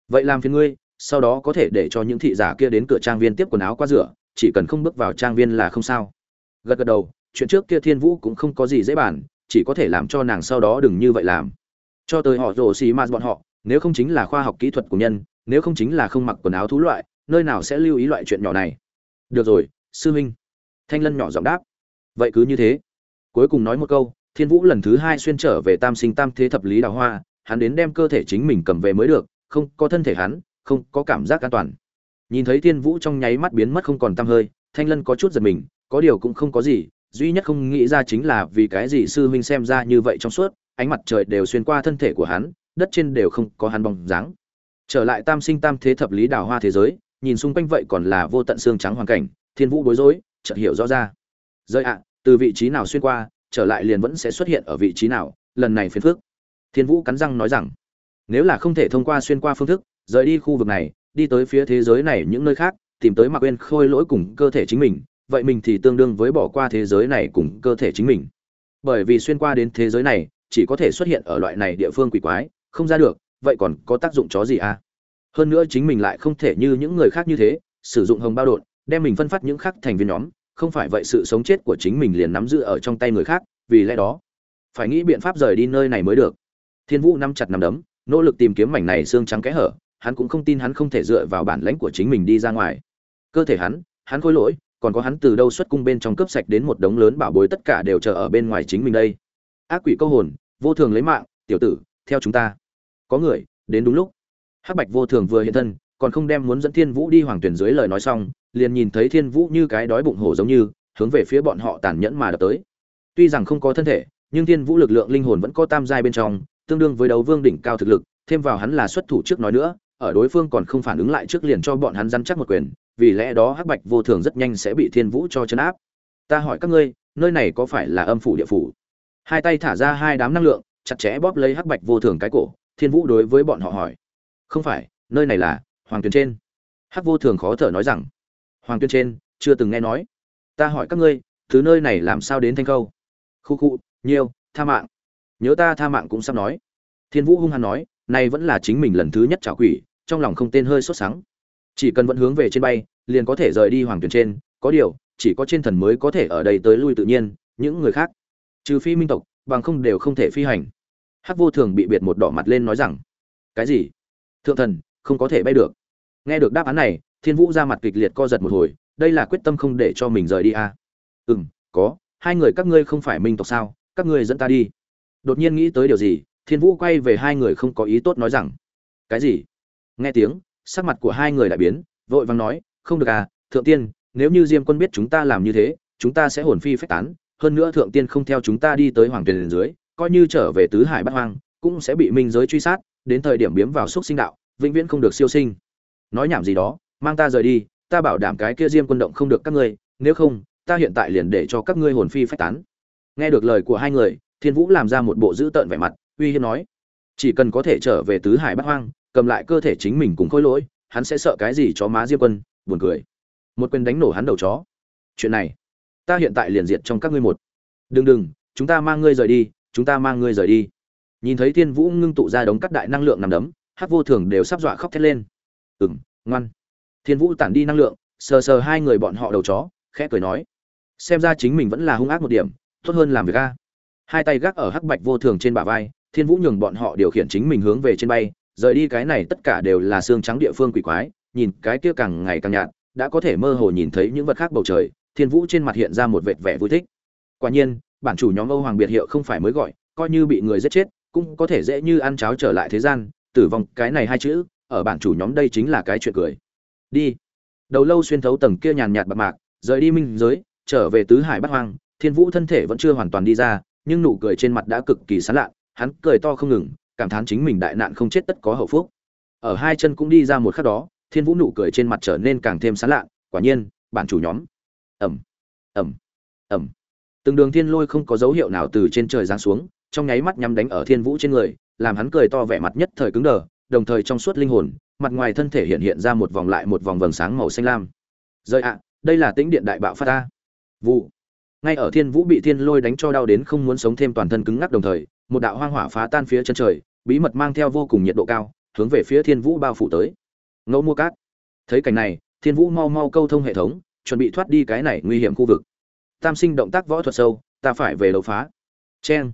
Vậy làm phiền ngươi, sau đó có thể để cho những thị giả kia đến cửa trang viên tiếp quần áo qua rửa, chỉ cần không bước vào trang viên là không sao. Gật gật đầu, chuyện trước kia thiên vũ cũng không có gì dễ bàn, chỉ có thể làm cho nàng sau đó đừng như vậy làm. Cho tới họ rồ xì ma bọn họ, nếu không chính là khoa học kỹ thuật của nhân nếu không chính là không mặc quần áo thú loại, nơi nào sẽ lưu ý loại chuyện nhỏ này? Được rồi, sư huynh. Thanh lân nhỏ giọng đáp. Vậy cứ như thế. Cuối cùng nói một câu, thiên vũ lần thứ hai xuyên trở về tam sinh tam thế thập lý đào hoa, hắn đến đem cơ thể chính mình cầm về mới được, không có thân thể hắn, không có cảm giác an toàn. Nhìn thấy thiên vũ trong nháy mắt biến mất không còn t hơi, thanh lân có chút giật mình, có điều cũng không có gì, duy nhất không nghĩ ra chính là vì cái gì sư huynh xem ra như vậy trong suốt, ánh mặt trời đều xuyên qua thân thể của hắn, đất trên đều không có hắn bóng dáng trở lại tam sinh tam thế thập lý đào hoa thế giới, nhìn xung quanh vậy còn là vô tận xương trắng hoàn cảnh, thiên vũ bối rối, chợt hiểu rõ ra. Rơi ạ, từ vị trí nào xuyên qua, trở lại liền vẫn sẽ xuất hiện ở vị trí nào, lần này phiền phức. Thiên vũ cắn răng nói rằng, nếu là không thể thông qua xuyên qua phương thức, rời đi khu vực này, đi tới phía thế giới này những nơi khác, tìm tới mặc quên khôi lỗi cùng cơ thể chính mình, vậy mình thì tương đương với bỏ qua thế giới này cùng cơ thể chính mình. Bởi vì xuyên qua đến thế giới này, chỉ có thể xuất hiện ở loại này địa phương quỷ quái, không ra được vậy còn có tác dụng chó gì à? Hơn nữa chính mình lại không thể như những người khác như thế, sử dụng hồng bao đột, đem mình phân phát những khác thành viên nhóm, không phải vậy sự sống chết của chính mình liền nắm giữ ở trong tay người khác, vì lẽ đó, phải nghĩ biện pháp rời đi nơi này mới được. Thiên vũ nắm chặt nắm đấm, nỗ lực tìm kiếm mảnh này xương trắng kẽ hở, hắn cũng không tin hắn không thể dựa vào bản lãnh của chính mình đi ra ngoài. Cơ thể hắn hắn khôi lỗi, còn có hắn từ đâu xuất cung bên trong cướp sạch đến một đống lớn bảo bối tất cả đều chờ ở bên ngoài chính mình đây. Ác quỷ câu hồn, vô thường lấy mạng, tiểu tử, theo chúng ta có người, đến đúng lúc. Hắc bạch vô thường vừa hiện thân, còn không đem muốn dẫn thiên vũ đi hoàng tuyển dưới lời nói xong, liền nhìn thấy thiên vũ như cái đói bụng hổ giống như, hướng về phía bọn họ tàn nhẫn mà đập tới. Tuy rằng không có thân thể, nhưng thiên vũ lực lượng linh hồn vẫn có tam giai bên trong, tương đương với đấu vương đỉnh cao thực lực, thêm vào hắn là xuất thủ trước nói nữa, ở đối phương còn không phản ứng lại trước liền cho bọn hắn dăn chắc một quyền, vì lẽ đó hắc bạch vô thường rất nhanh sẽ bị thiên vũ cho chấn áp. Ta hỏi các ngươi, nơi này có phải là âm phủ địa phủ? Hai tay thả ra hai đám năng lượng, chặt chẽ bóp lấy hắc bạch vô thường cái cổ thiên vũ đối với bọn họ hỏi. Không phải, nơi này là hoàng tuyền trên. Hắc vô thường khó thở nói rằng. Hoàng tuyền trên, chưa từng nghe nói. Ta hỏi các ngươi, thứ nơi này làm sao đến thanh khâu? Khu khu, nhiều, tha mạng. Nhớ ta tha mạng cũng sắp nói. Thiên vũ hung hăng nói nay vẫn là chính mình lần thứ nhất trả quỷ, trong lòng không tên hơi sốt sắng. Chỉ cần vẫn hướng về trên bay, liền có thể rời đi hoàng tuyền trên. Có điều, chỉ có trên thần mới có thể ở đây tới lui tự nhiên, những người khác. Trừ phi minh tộc, bằng không đều không thể phi hành hắc vô thường bị biệt một đỏ mặt lên nói rằng, cái gì? Thượng thần, không có thể bay được. Nghe được đáp án này, thiên vũ ra mặt kịch liệt co giật một hồi, đây là quyết tâm không để cho mình rời đi à. ừ m có. Hai người các ngươi không phải minh tộc sao? Các ngươi dẫn ta đi. Đột nhiên nghĩ tới điều gì, thiên vũ quay về hai người không có ý tốt nói rằng, cái gì? Nghe tiếng, sắc mặt của hai người lại biến, vội vàng nói, không được à thượng tiên, nếu như diêm quân biết chúng ta làm như thế, chúng ta sẽ hồn phi phách tán. Hơn nữa thượng tiên không theo chúng ta đi tới hoàng tuyền dưới coi như trở về tứ hải bát hoang, cũng sẽ bị minh giới truy sát, đến thời điểm biếm vào xúc sinh đạo, vĩnh viễn không được siêu sinh. Nói nhảm gì đó, mang ta rời đi, ta bảo đảm cái kia diêm quân động không được các ngươi, nếu không, ta hiện tại liền để cho các ngươi hồn phi phách tán. Nghe được lời của hai người, thiên vũ làm ra một bộ dữ tợn vẻ mặt, uy hiếp nói, chỉ cần có thể trở về tứ hải bát hoang, cầm lại cơ thể chính mình cùng khôi lỗi, hắn sẽ sợ cái gì cho má diêm quân, buồn cười. Một quyền đánh nổ hắn đầu chó. Chuyện này, ta hiện tại liền diệt trong các ngươi một. Đừng đừng, chúng ta mang ngươi rời đi chúng ta mang ngươi rời đi. Nhìn thấy thiên vũ ngưng tụ ra đống cắt đại năng lượng nằm đấm hát vô thường đều sắp dọa khóc thét lên. Ừng ngoan. Thiên vũ tản đi năng lượng, sờ sờ hai người bọn họ đầu chó, khẽ cười nói. Xem ra chính mình vẫn là hung ác một điểm, tốt hơn làm việc a. Hai tay gác ở hắc bạch vô thường trên bả vai, thiên vũ nhường bọn họ điều khiển chính mình hướng về trên bay, rời đi cái này tất cả đều là xương trắng địa phương quỷ quái, nhìn cái kia càng ngày càng nhạt, đã có thể mơ hồ nhìn thấy những vật khác bầu trời, thiên vũ trên mặt hiện ra một vệt vẻ vui thích. Quả nhiên bản chủ nhóm âu hoàng biệt hiệu không phải mới gọi, coi như bị người giết chết, cũng có thể dễ như ăn cháo trở lại thế gian. Tử vong, cái này hai chữ, ở bản chủ nhóm đây chính là cái chuyện cười. Đi. Đầu lâu xuyên thấu tầng kia nhàn nhạt bạc mạc, rời đi minh giới, trở về tứ hải bát hoang, thiên vũ thân thể vẫn chưa hoàn toàn đi ra, nhưng nụ cười trên mặt đã cực kỳ sán lạ hắn cười to không ngừng, cảm thán chính mình đại nạn không chết tất có hậu phúc. Ở hai chân cũng đi ra một khắc đó, thiên vũ nụ cười trên mặt trở nên càng thêm sán lạ quả nhiên, bản chủ nhóm. Ầm. Ầm. Ầm từng đường thiên lôi không có dấu hiệu nào từ trên trời giáng xuống, trong nháy mắt nhắm đánh ở thiên vũ trên người, làm hắn cười to vẻ mặt nhất thời cứng đờ, đồng thời trong suốt linh hồn, mặt ngoài thân thể hiện hiện ra một vòng lại một vòng vầng sáng màu xanh lam. Rơi ạ, đây là tĩnh điện đại bạo phát ta. Vụ. Ngay ở thiên vũ bị thiên lôi đánh cho đau đến không muốn sống thêm toàn thân cứng ngắc đồng thời, một đạo hoang hỏa phá tan phía chân trời, bí mật mang theo vô cùng nhiệt độ cao, hướng về phía thiên vũ bao phủ tới. Ngẫu mua cát. Thấy cảnh này, thiên vũ mau mau câu thông hệ thống, chuẩn bị thoát đi cái này nguy hiểm khu vực tam sinh động tác võ thuật sâu, ta phải về đấu phá. Cheng.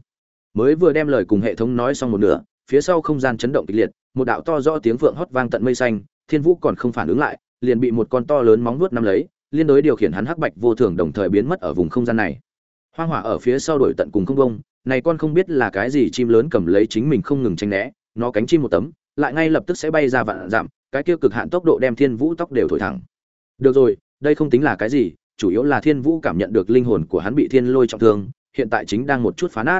Mới vừa đem lời cùng hệ thống nói xong một nửa, phía sau không gian chấn động kịch liệt, một đạo to rõ tiếng vượng hót vang tận mây xanh, thiên vũ còn không phản ứng lại, liền bị một con to lớn móng vuốt nắm lấy, liên đối điều khiển hắn hắc bạch vô thường đồng thời biến mất ở vùng không gian này. Hoang hỏa ở phía sau đổi tận cùng không bông, này con không biết là cái gì chim lớn cầm lấy chính mình không ngừng tranh né, nó cánh chim một tấm, lại ngay lập tức sẽ bay ra vạn giảm cái kia cực hạn tốc độ đem thiên vũ tóc đều thổi thẳng. Được rồi, đây không tính là cái gì chủ yếu là thiên vũ cảm nhận được linh hồn của hắn bị thiên lôi trọng thương, hiện tại chính đang một chút phá nát.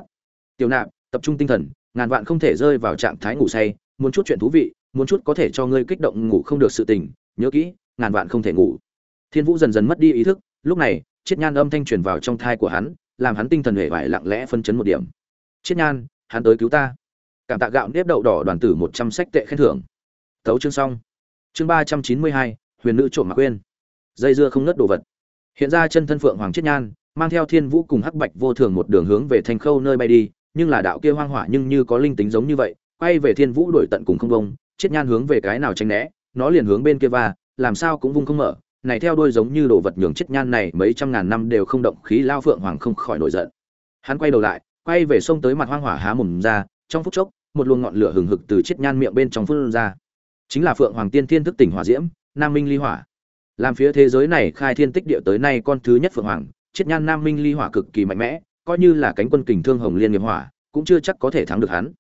Tiểu nạp, tập trung tinh thần, ngàn vạn không thể rơi vào trạng thái ngủ say, muốn chút chuyện thú vị, muốn chút có thể cho ngươi kích động ngủ không được sự tình, nhớ kỹ, ngàn vạn không thể ngủ. Thiên vũ dần dần mất đi ý thức, lúc này, chiết nhan âm thanh truyền vào trong thai của hắn, làm hắn tinh thần hề vải lặng lẽ phân chấn một điểm. Chiết nhan, hắn tới cứu ta. Cảm tạ gạo nếp đậu đỏ đoàn tử một trăm sách tệ khen thưởng. Tấu chương xong. Chương ba trăm chín mươi hai, huyền nữ trộm mà quên. Dây dưa không ngớt đồ vật hiện ra chân thân phượng hoàng chiết nhan, mang theo thiên vũ cùng hắc bạch vô thường một đường hướng về thành khâu nơi bay đi, nhưng là đạo kia hoang hỏa nhưng như có linh tính giống như vậy, quay về thiên vũ đổi tận cùng không công. chiết nhan hướng về cái nào tránh né, nó liền hướng bên kia va, làm sao cũng vung không mở. Này theo đuôi giống như đồ vật nhường chiết nhan này mấy trăm ngàn năm đều không động khí lao phượng hoàng không khỏi nổi giận. Hắn quay đầu lại, quay về sông tới mặt hoang hỏa há mồm ra, trong phút chốc, một luồng ngọn lửa hừng hực từ chiết nhan miệng bên trong phun ra. Chính là phượng hoàng tiên thiên thức tỉnh hỏa diễm, nam minh ly hỏa làm phía thế giới này khai thiên tích địa tới nay con thứ nhất phượng hoàng, chiết nhan nam minh ly hỏa cực kỳ mạnh mẽ, coi như là cánh quân kình thương hồng liên nghiệp hỏa, cũng chưa chắc có thể thắng được hắn.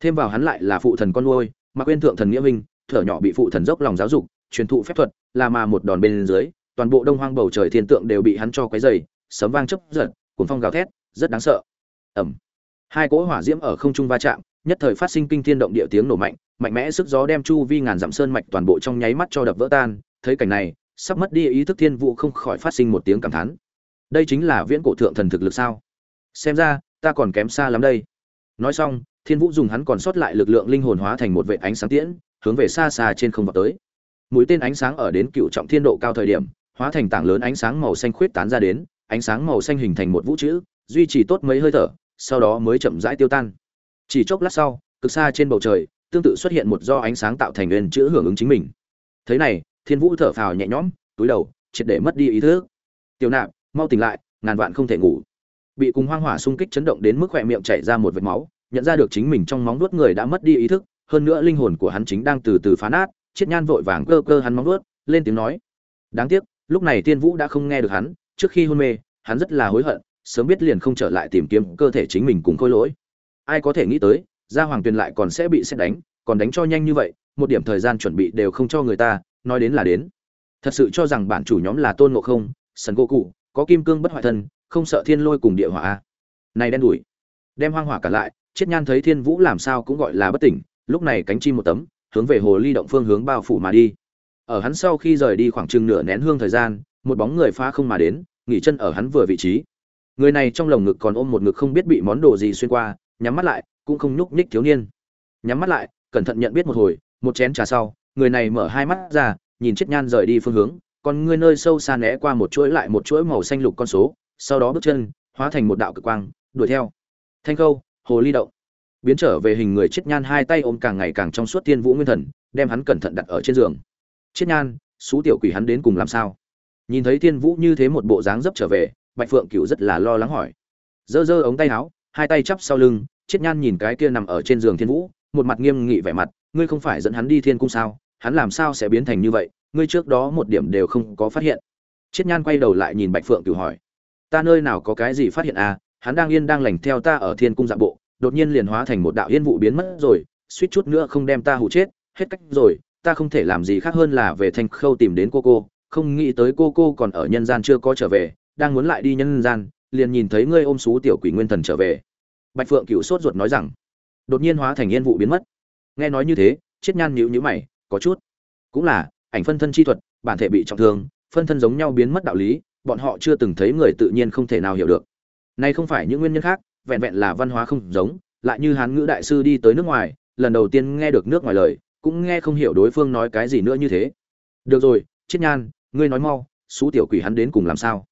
Thêm vào hắn lại là phụ thần con nuôi, mà quên thượng thần nghĩa minh thở nhỏ bị phụ thần dốc lòng giáo dục, truyền thụ phép thuật, là mà một đòn bên dưới, toàn bộ đông hoang bầu trời thiên tượng đều bị hắn cho quấy dày sấm vang chấp giật cuốn phong gào thét, rất đáng sợ. Ẩm hai cỗ hỏa diễm ở không trung va chạm, nhất thời phát sinh kinh thiên động địa tiếng nổ mạnh mạnh mẽ sức gió đem chu vi ngàn dặm sơn mạch toàn bộ trong nháy mắt cho đập vỡ tan, thấy cảnh này sắp mất đi ý thức thiên Vũ không khỏi phát sinh một tiếng cảm thán. Đây chính là viễn cổ thượng thần thực lực sao? Xem ra, ta còn kém xa lắm đây. Nói xong, thiên vũ dùng hắn còn sót lại lực lượng linh hồn hóa thành một vệ ánh sáng tiễn, hướng về xa xa trên không vào tới. Mũi tên ánh sáng ở đến cựu trọng thiên độ cao thời điểm, hóa thành tảng lớn ánh sáng màu xanh khuyết tán ra đến, ánh sáng màu xanh hình thành một vũ chữ, duy trì tốt mấy hơi thở, sau đó mới chậm rãi tiêu tan. Chỉ chốc lát sau, cực xa trên bầu trời, tương tự xuất hiện một do ánh sáng tạo thành nguyên chữ hưởng ứng chính mình. Thế này thiên vũ thở phào nhẹ nhõm, túi đầu, triệt để mất đi ý thức. Tiểu nạp, mau tỉnh lại, ngàn vạn không thể ngủ. Bị cùng hoang hỏa xung kích chấn động đến mức khỏe miệng chảy ra một vệt máu, nhận ra được chính mình trong móng vuốt người đã mất đi ý thức, hơn nữa linh hồn của hắn chính đang từ từ phá nát, chiết nhan vội vàng cơ cơ hắn móng vuốt, lên tiếng nói, đáng tiếc, lúc này Thiên vũ đã không nghe được hắn, trước khi hôn mê, hắn rất là hối hận, sớm biết liền không trở lại tìm kiếm cơ thể chính mình cùng khôi lỗi. Ai có thể nghĩ tới, gia hoàng tuyền lại còn sẽ bị xét đánh, còn đánh cho nhanh như vậy, một điểm thời gian chuẩn bị đều không cho người ta nói đến là đến. Thật sự cho rằng bản chủ nhóm là tôn ngộ không, sần gỗ cụ, có kim cương bất hoại thân, không sợ thiên lôi cùng địa hỏa này đen đủi. Đem hoang hỏa cả lại, chết nhan thấy thiên vũ làm sao cũng gọi là bất tỉnh, lúc này cánh chim một tấm, hướng về hồ ly động phương hướng bao phủ mà đi. Ở hắn sau khi rời đi khoảng chừng nửa nén hương thời gian, một bóng người phá không mà đến, nghỉ chân ở hắn vừa vị trí. Người này trong lồng ngực còn ôm một ngực không biết bị món đồ gì xuyên qua, nhắm mắt lại, cũng không nhúc nhích thiếu niên. Nhắm mắt lại, cẩn thận nhận biết một hồi, một chén trà sau người này mở hai mắt ra, nhìn chiếc nhan rời đi phương hướng còn ngươi nơi sâu xa né qua một chuỗi lại một chuỗi màu xanh lục con số, sau đó bước chân, hóa thành một đạo cực quang, đuổi theo. Thanh khâu, hồ ly động. Biến trở về hình người chiết nhan hai tay ôm càng ngày càng trong suốt tiên vũ nguyên thần, đem hắn cẩn thận đặt ở trên giường. Chiết nhan, xú tiểu quỷ hắn đến cùng làm sao? Nhìn thấy tiên vũ như thế một bộ dáng dấp trở về, bạch phượng cựu rất là lo lắng hỏi. Giơ giơ ống tay áo, hai tay chắp sau lưng chiết nhan nhìn cái kia nằm ở trên giường thiên vũ, một mặt nghiêm nghị vẻ mặt, ngươi không phải dẫn hắn đi thiên cung sao? Hắn làm sao sẽ biến thành như vậy, ngươi trước đó một điểm đều không có phát hiện. Chiết nhan quay đầu lại nhìn bạch phượng Cửu hỏi, ta nơi nào có cái gì phát hiện à? Hắn đang yên đang lành theo ta ở thiên cung dạ bộ, đột nhiên liền hóa thành một đạo yên vụ biến mất rồi, suýt chút nữa không đem ta hụ chết, hết cách rồi, ta không thể làm gì khác hơn là về thanh khâu tìm đến cô cô, không nghĩ tới cô cô còn ở nhân gian chưa có trở về, đang muốn lại đi nhân gian, liền nhìn thấy ngươi ôm xú tiểu quỷ nguyên thần trở về. Bạch phượng cựu sốt ruột nói rằng, đột nhiên hóa thành yên vụ biến mất. Nghe nói như thế, chiết nhan nhíu nhíu mày có chút. Cũng là, ảnh phân thân chi thuật, bản thể bị trọng thương, phân thân giống nhau biến mất đạo lý, bọn họ chưa từng thấy người tự nhiên không thể nào hiểu được. Nay không phải những nguyên nhân khác, vẹn vẹn là văn hóa không giống, lại như hán ngữ đại sư đi tới nước ngoài, lần đầu tiên nghe được nước ngoài lời, cũng nghe không hiểu đối phương nói cái gì nữa như thế. Được rồi, chiết nhan, ngươi nói mau, xú tiểu quỷ hắn đến cùng làm sao?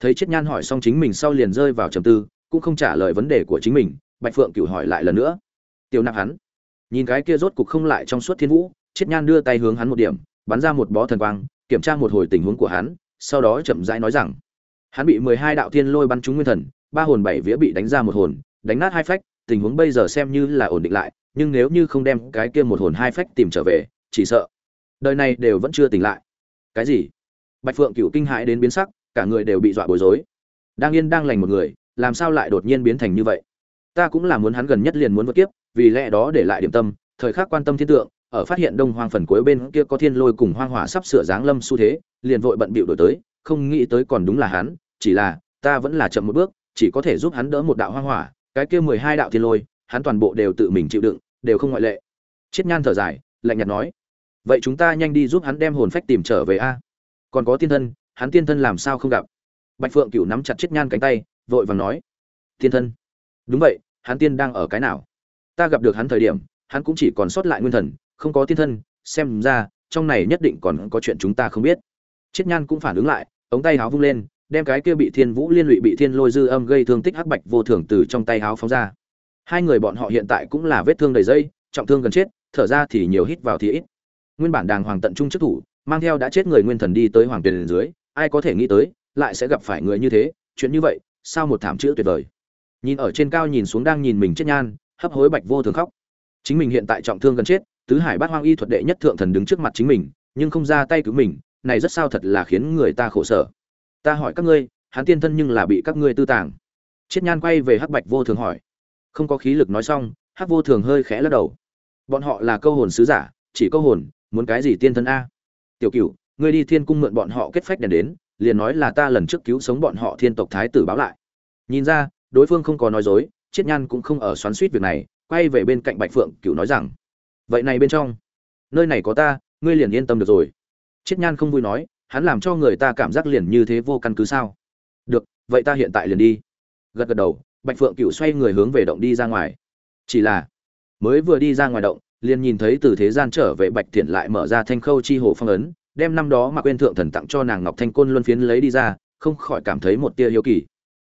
Thấy chiết nhan hỏi xong chính mình sau liền rơi vào trầm tư, cũng không trả lời vấn đề của chính mình, bạch phượng cửu hỏi lại lần nữa. Tiểu nạp hắn, nhìn cái kia rốt cục không lại trong suốt thiên vũ chiết nhan đưa tay hướng hắn một điểm, bắn ra một bó thần quang, kiểm tra một hồi tình huống của hắn, sau đó chậm rãi nói rằng, hắn bị mười hai đạo thiên lôi bắn trúng nguyên thần, ba hồn bảy vía bị đánh ra một hồn, đánh nát hai phách, tình huống bây giờ xem như là ổn định lại, nhưng nếu như không đem cái kia một hồn hai phách tìm trở về, chỉ sợ đời này đều vẫn chưa tỉnh lại. Cái gì? Bạch phượng cửu kinh hãi đến biến sắc, cả người đều bị dọa bối rối. Đang yên đang lành một người, làm sao lại đột nhiên biến thành như vậy? Ta cũng là muốn hắn gần nhất liền muốn vượt kiếp, vì lẽ đó để lại điểm tâm, thời khắc quan tâm thiên tượng ở phát hiện đông hoang phần cuối bên kia có thiên lôi cùng hoang hỏa sắp sửa giáng lâm xu thế, liền vội bận bịu đổi tới, không nghĩ tới còn đúng là hắn, chỉ là, ta vẫn là chậm một bước, chỉ có thể giúp hắn đỡ một đạo hoang hỏa, cái kia mười hai đạo thiên lôi, hắn toàn bộ đều tự mình chịu đựng, đều không ngoại lệ. Chiết nhan thở dài, lạnh nhạt nói, vậy chúng ta nhanh đi giúp hắn đem hồn phách tìm trở về a. Còn có tiên thân, hắn tiên thân làm sao không gặp? Bạch phượng cửu nắm chặt chiết nhan cánh tay, vội vàng nói, tiên thân. Đúng vậy, hắn tiên đang ở cái nào? Ta gặp được hắn thời điểm, hắn cũng chỉ còn sót lại nguyên thần không có tiên thân, xem ra, trong này nhất định còn có chuyện chúng ta không biết. Chiết nhan cũng phản ứng lại, ống tay háo vung lên, đem cái kia bị thiên vũ liên lụy bị thiên lôi dư âm gây thương tích hắc bạch vô thường từ trong tay háo phóng ra. Hai người bọn họ hiện tại cũng là vết thương đầy dây, trọng thương gần chết, thở ra thì nhiều hít vào thì ít. Nguyên bản đàng hoàng tận trung chức thủ, mang theo đã chết người nguyên thần đi tới hoàng tiền dưới, ai có thể nghĩ tới, lại sẽ gặp phải người như thế, chuyện như vậy, sao một thảm chữ tuyệt vời. Nhìn ở trên cao nhìn xuống đang nhìn mình chết nhan, hấp hối bạch vô thường khóc. Chính mình hiện tại trọng thương gần chết tứ hải bát hoang y thuật đệ nhất thượng thần đứng trước mặt chính mình, nhưng không ra tay cứu mình, này rất sao thật là khiến người ta khổ sở. Ta hỏi các ngươi, hắn tiên thân nhưng là bị các ngươi tư tàng. Chiết nhan quay về hắc bạch vô thường hỏi. Không có khí lực nói xong, hắc vô thường hơi khẽ lắc đầu. Bọn họ là câu hồn sứ giả, chỉ câu hồn, muốn cái gì tiên thân a? Tiểu cửu, ngươi đi thiên cung mượn bọn họ kết phách đèn đến, liền nói là ta lần trước cứu sống bọn họ thiên tộc thái tử báo lại. Nhìn ra, đối phương không có nói dối, chiết nhan cũng không ở xoắn suýt việc này, quay về bên cạnh bạch phượng cửu nói rằng vậy này bên trong. Nơi này có ta, ngươi liền yên tâm được rồi. Chiết nhan không vui nói, hắn làm cho người ta cảm giác liền như thế vô căn cứ sao? Được, vậy ta hiện tại liền đi. Gật gật đầu, bạch phượng cựu xoay người hướng về động đi ra ngoài. Chỉ là, mới vừa đi ra ngoài động, liền nhìn thấy từ thế gian trở về bạch thiện lại mở ra thanh khâu chi hồ phong ấn, đem năm đó mà quên thượng thần tặng cho nàng ngọc thanh côn luân phiến lấy đi ra, không khỏi cảm thấy một tia hiếu kỳ.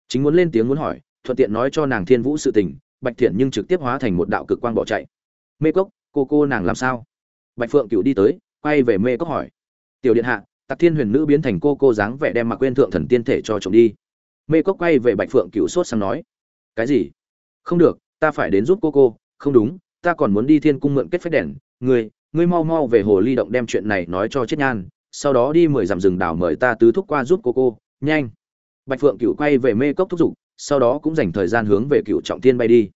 Chính muốn lên tiếng muốn hỏi, thuận tiện nói cho nàng thiên vũ sự tình, bạch thiện nhưng trực tiếp hóa thành một đạo cực quang bỏ chạy. Mê cốc cô cô nàng làm sao? Bạch phượng cựu đi tới, quay về mê cốc hỏi. Tiểu điện hạ tặc thiên huyền nữ biến thành cô cô dáng vẻ đem mặc quên thượng thần tiên thể cho chồng đi. Mê cốc quay về bạch phượng cựu sốt sang nói. Cái gì? Không được, ta phải đến giúp cô cô. Không đúng, ta còn muốn đi thiên cung mượn kết phép đèn. Ngươi ngươi mau mau về hồ ly động đem chuyện này nói cho chết nhan. Sau đó đi mười dặm rừng đảo mời ta tứ thúc qua giúp cô cô. Nhanh. Bạch phượng cựu quay về mê cốc thúc giục, sau đó cũng dành thời gian hướng về cựu trọng thiên bay đi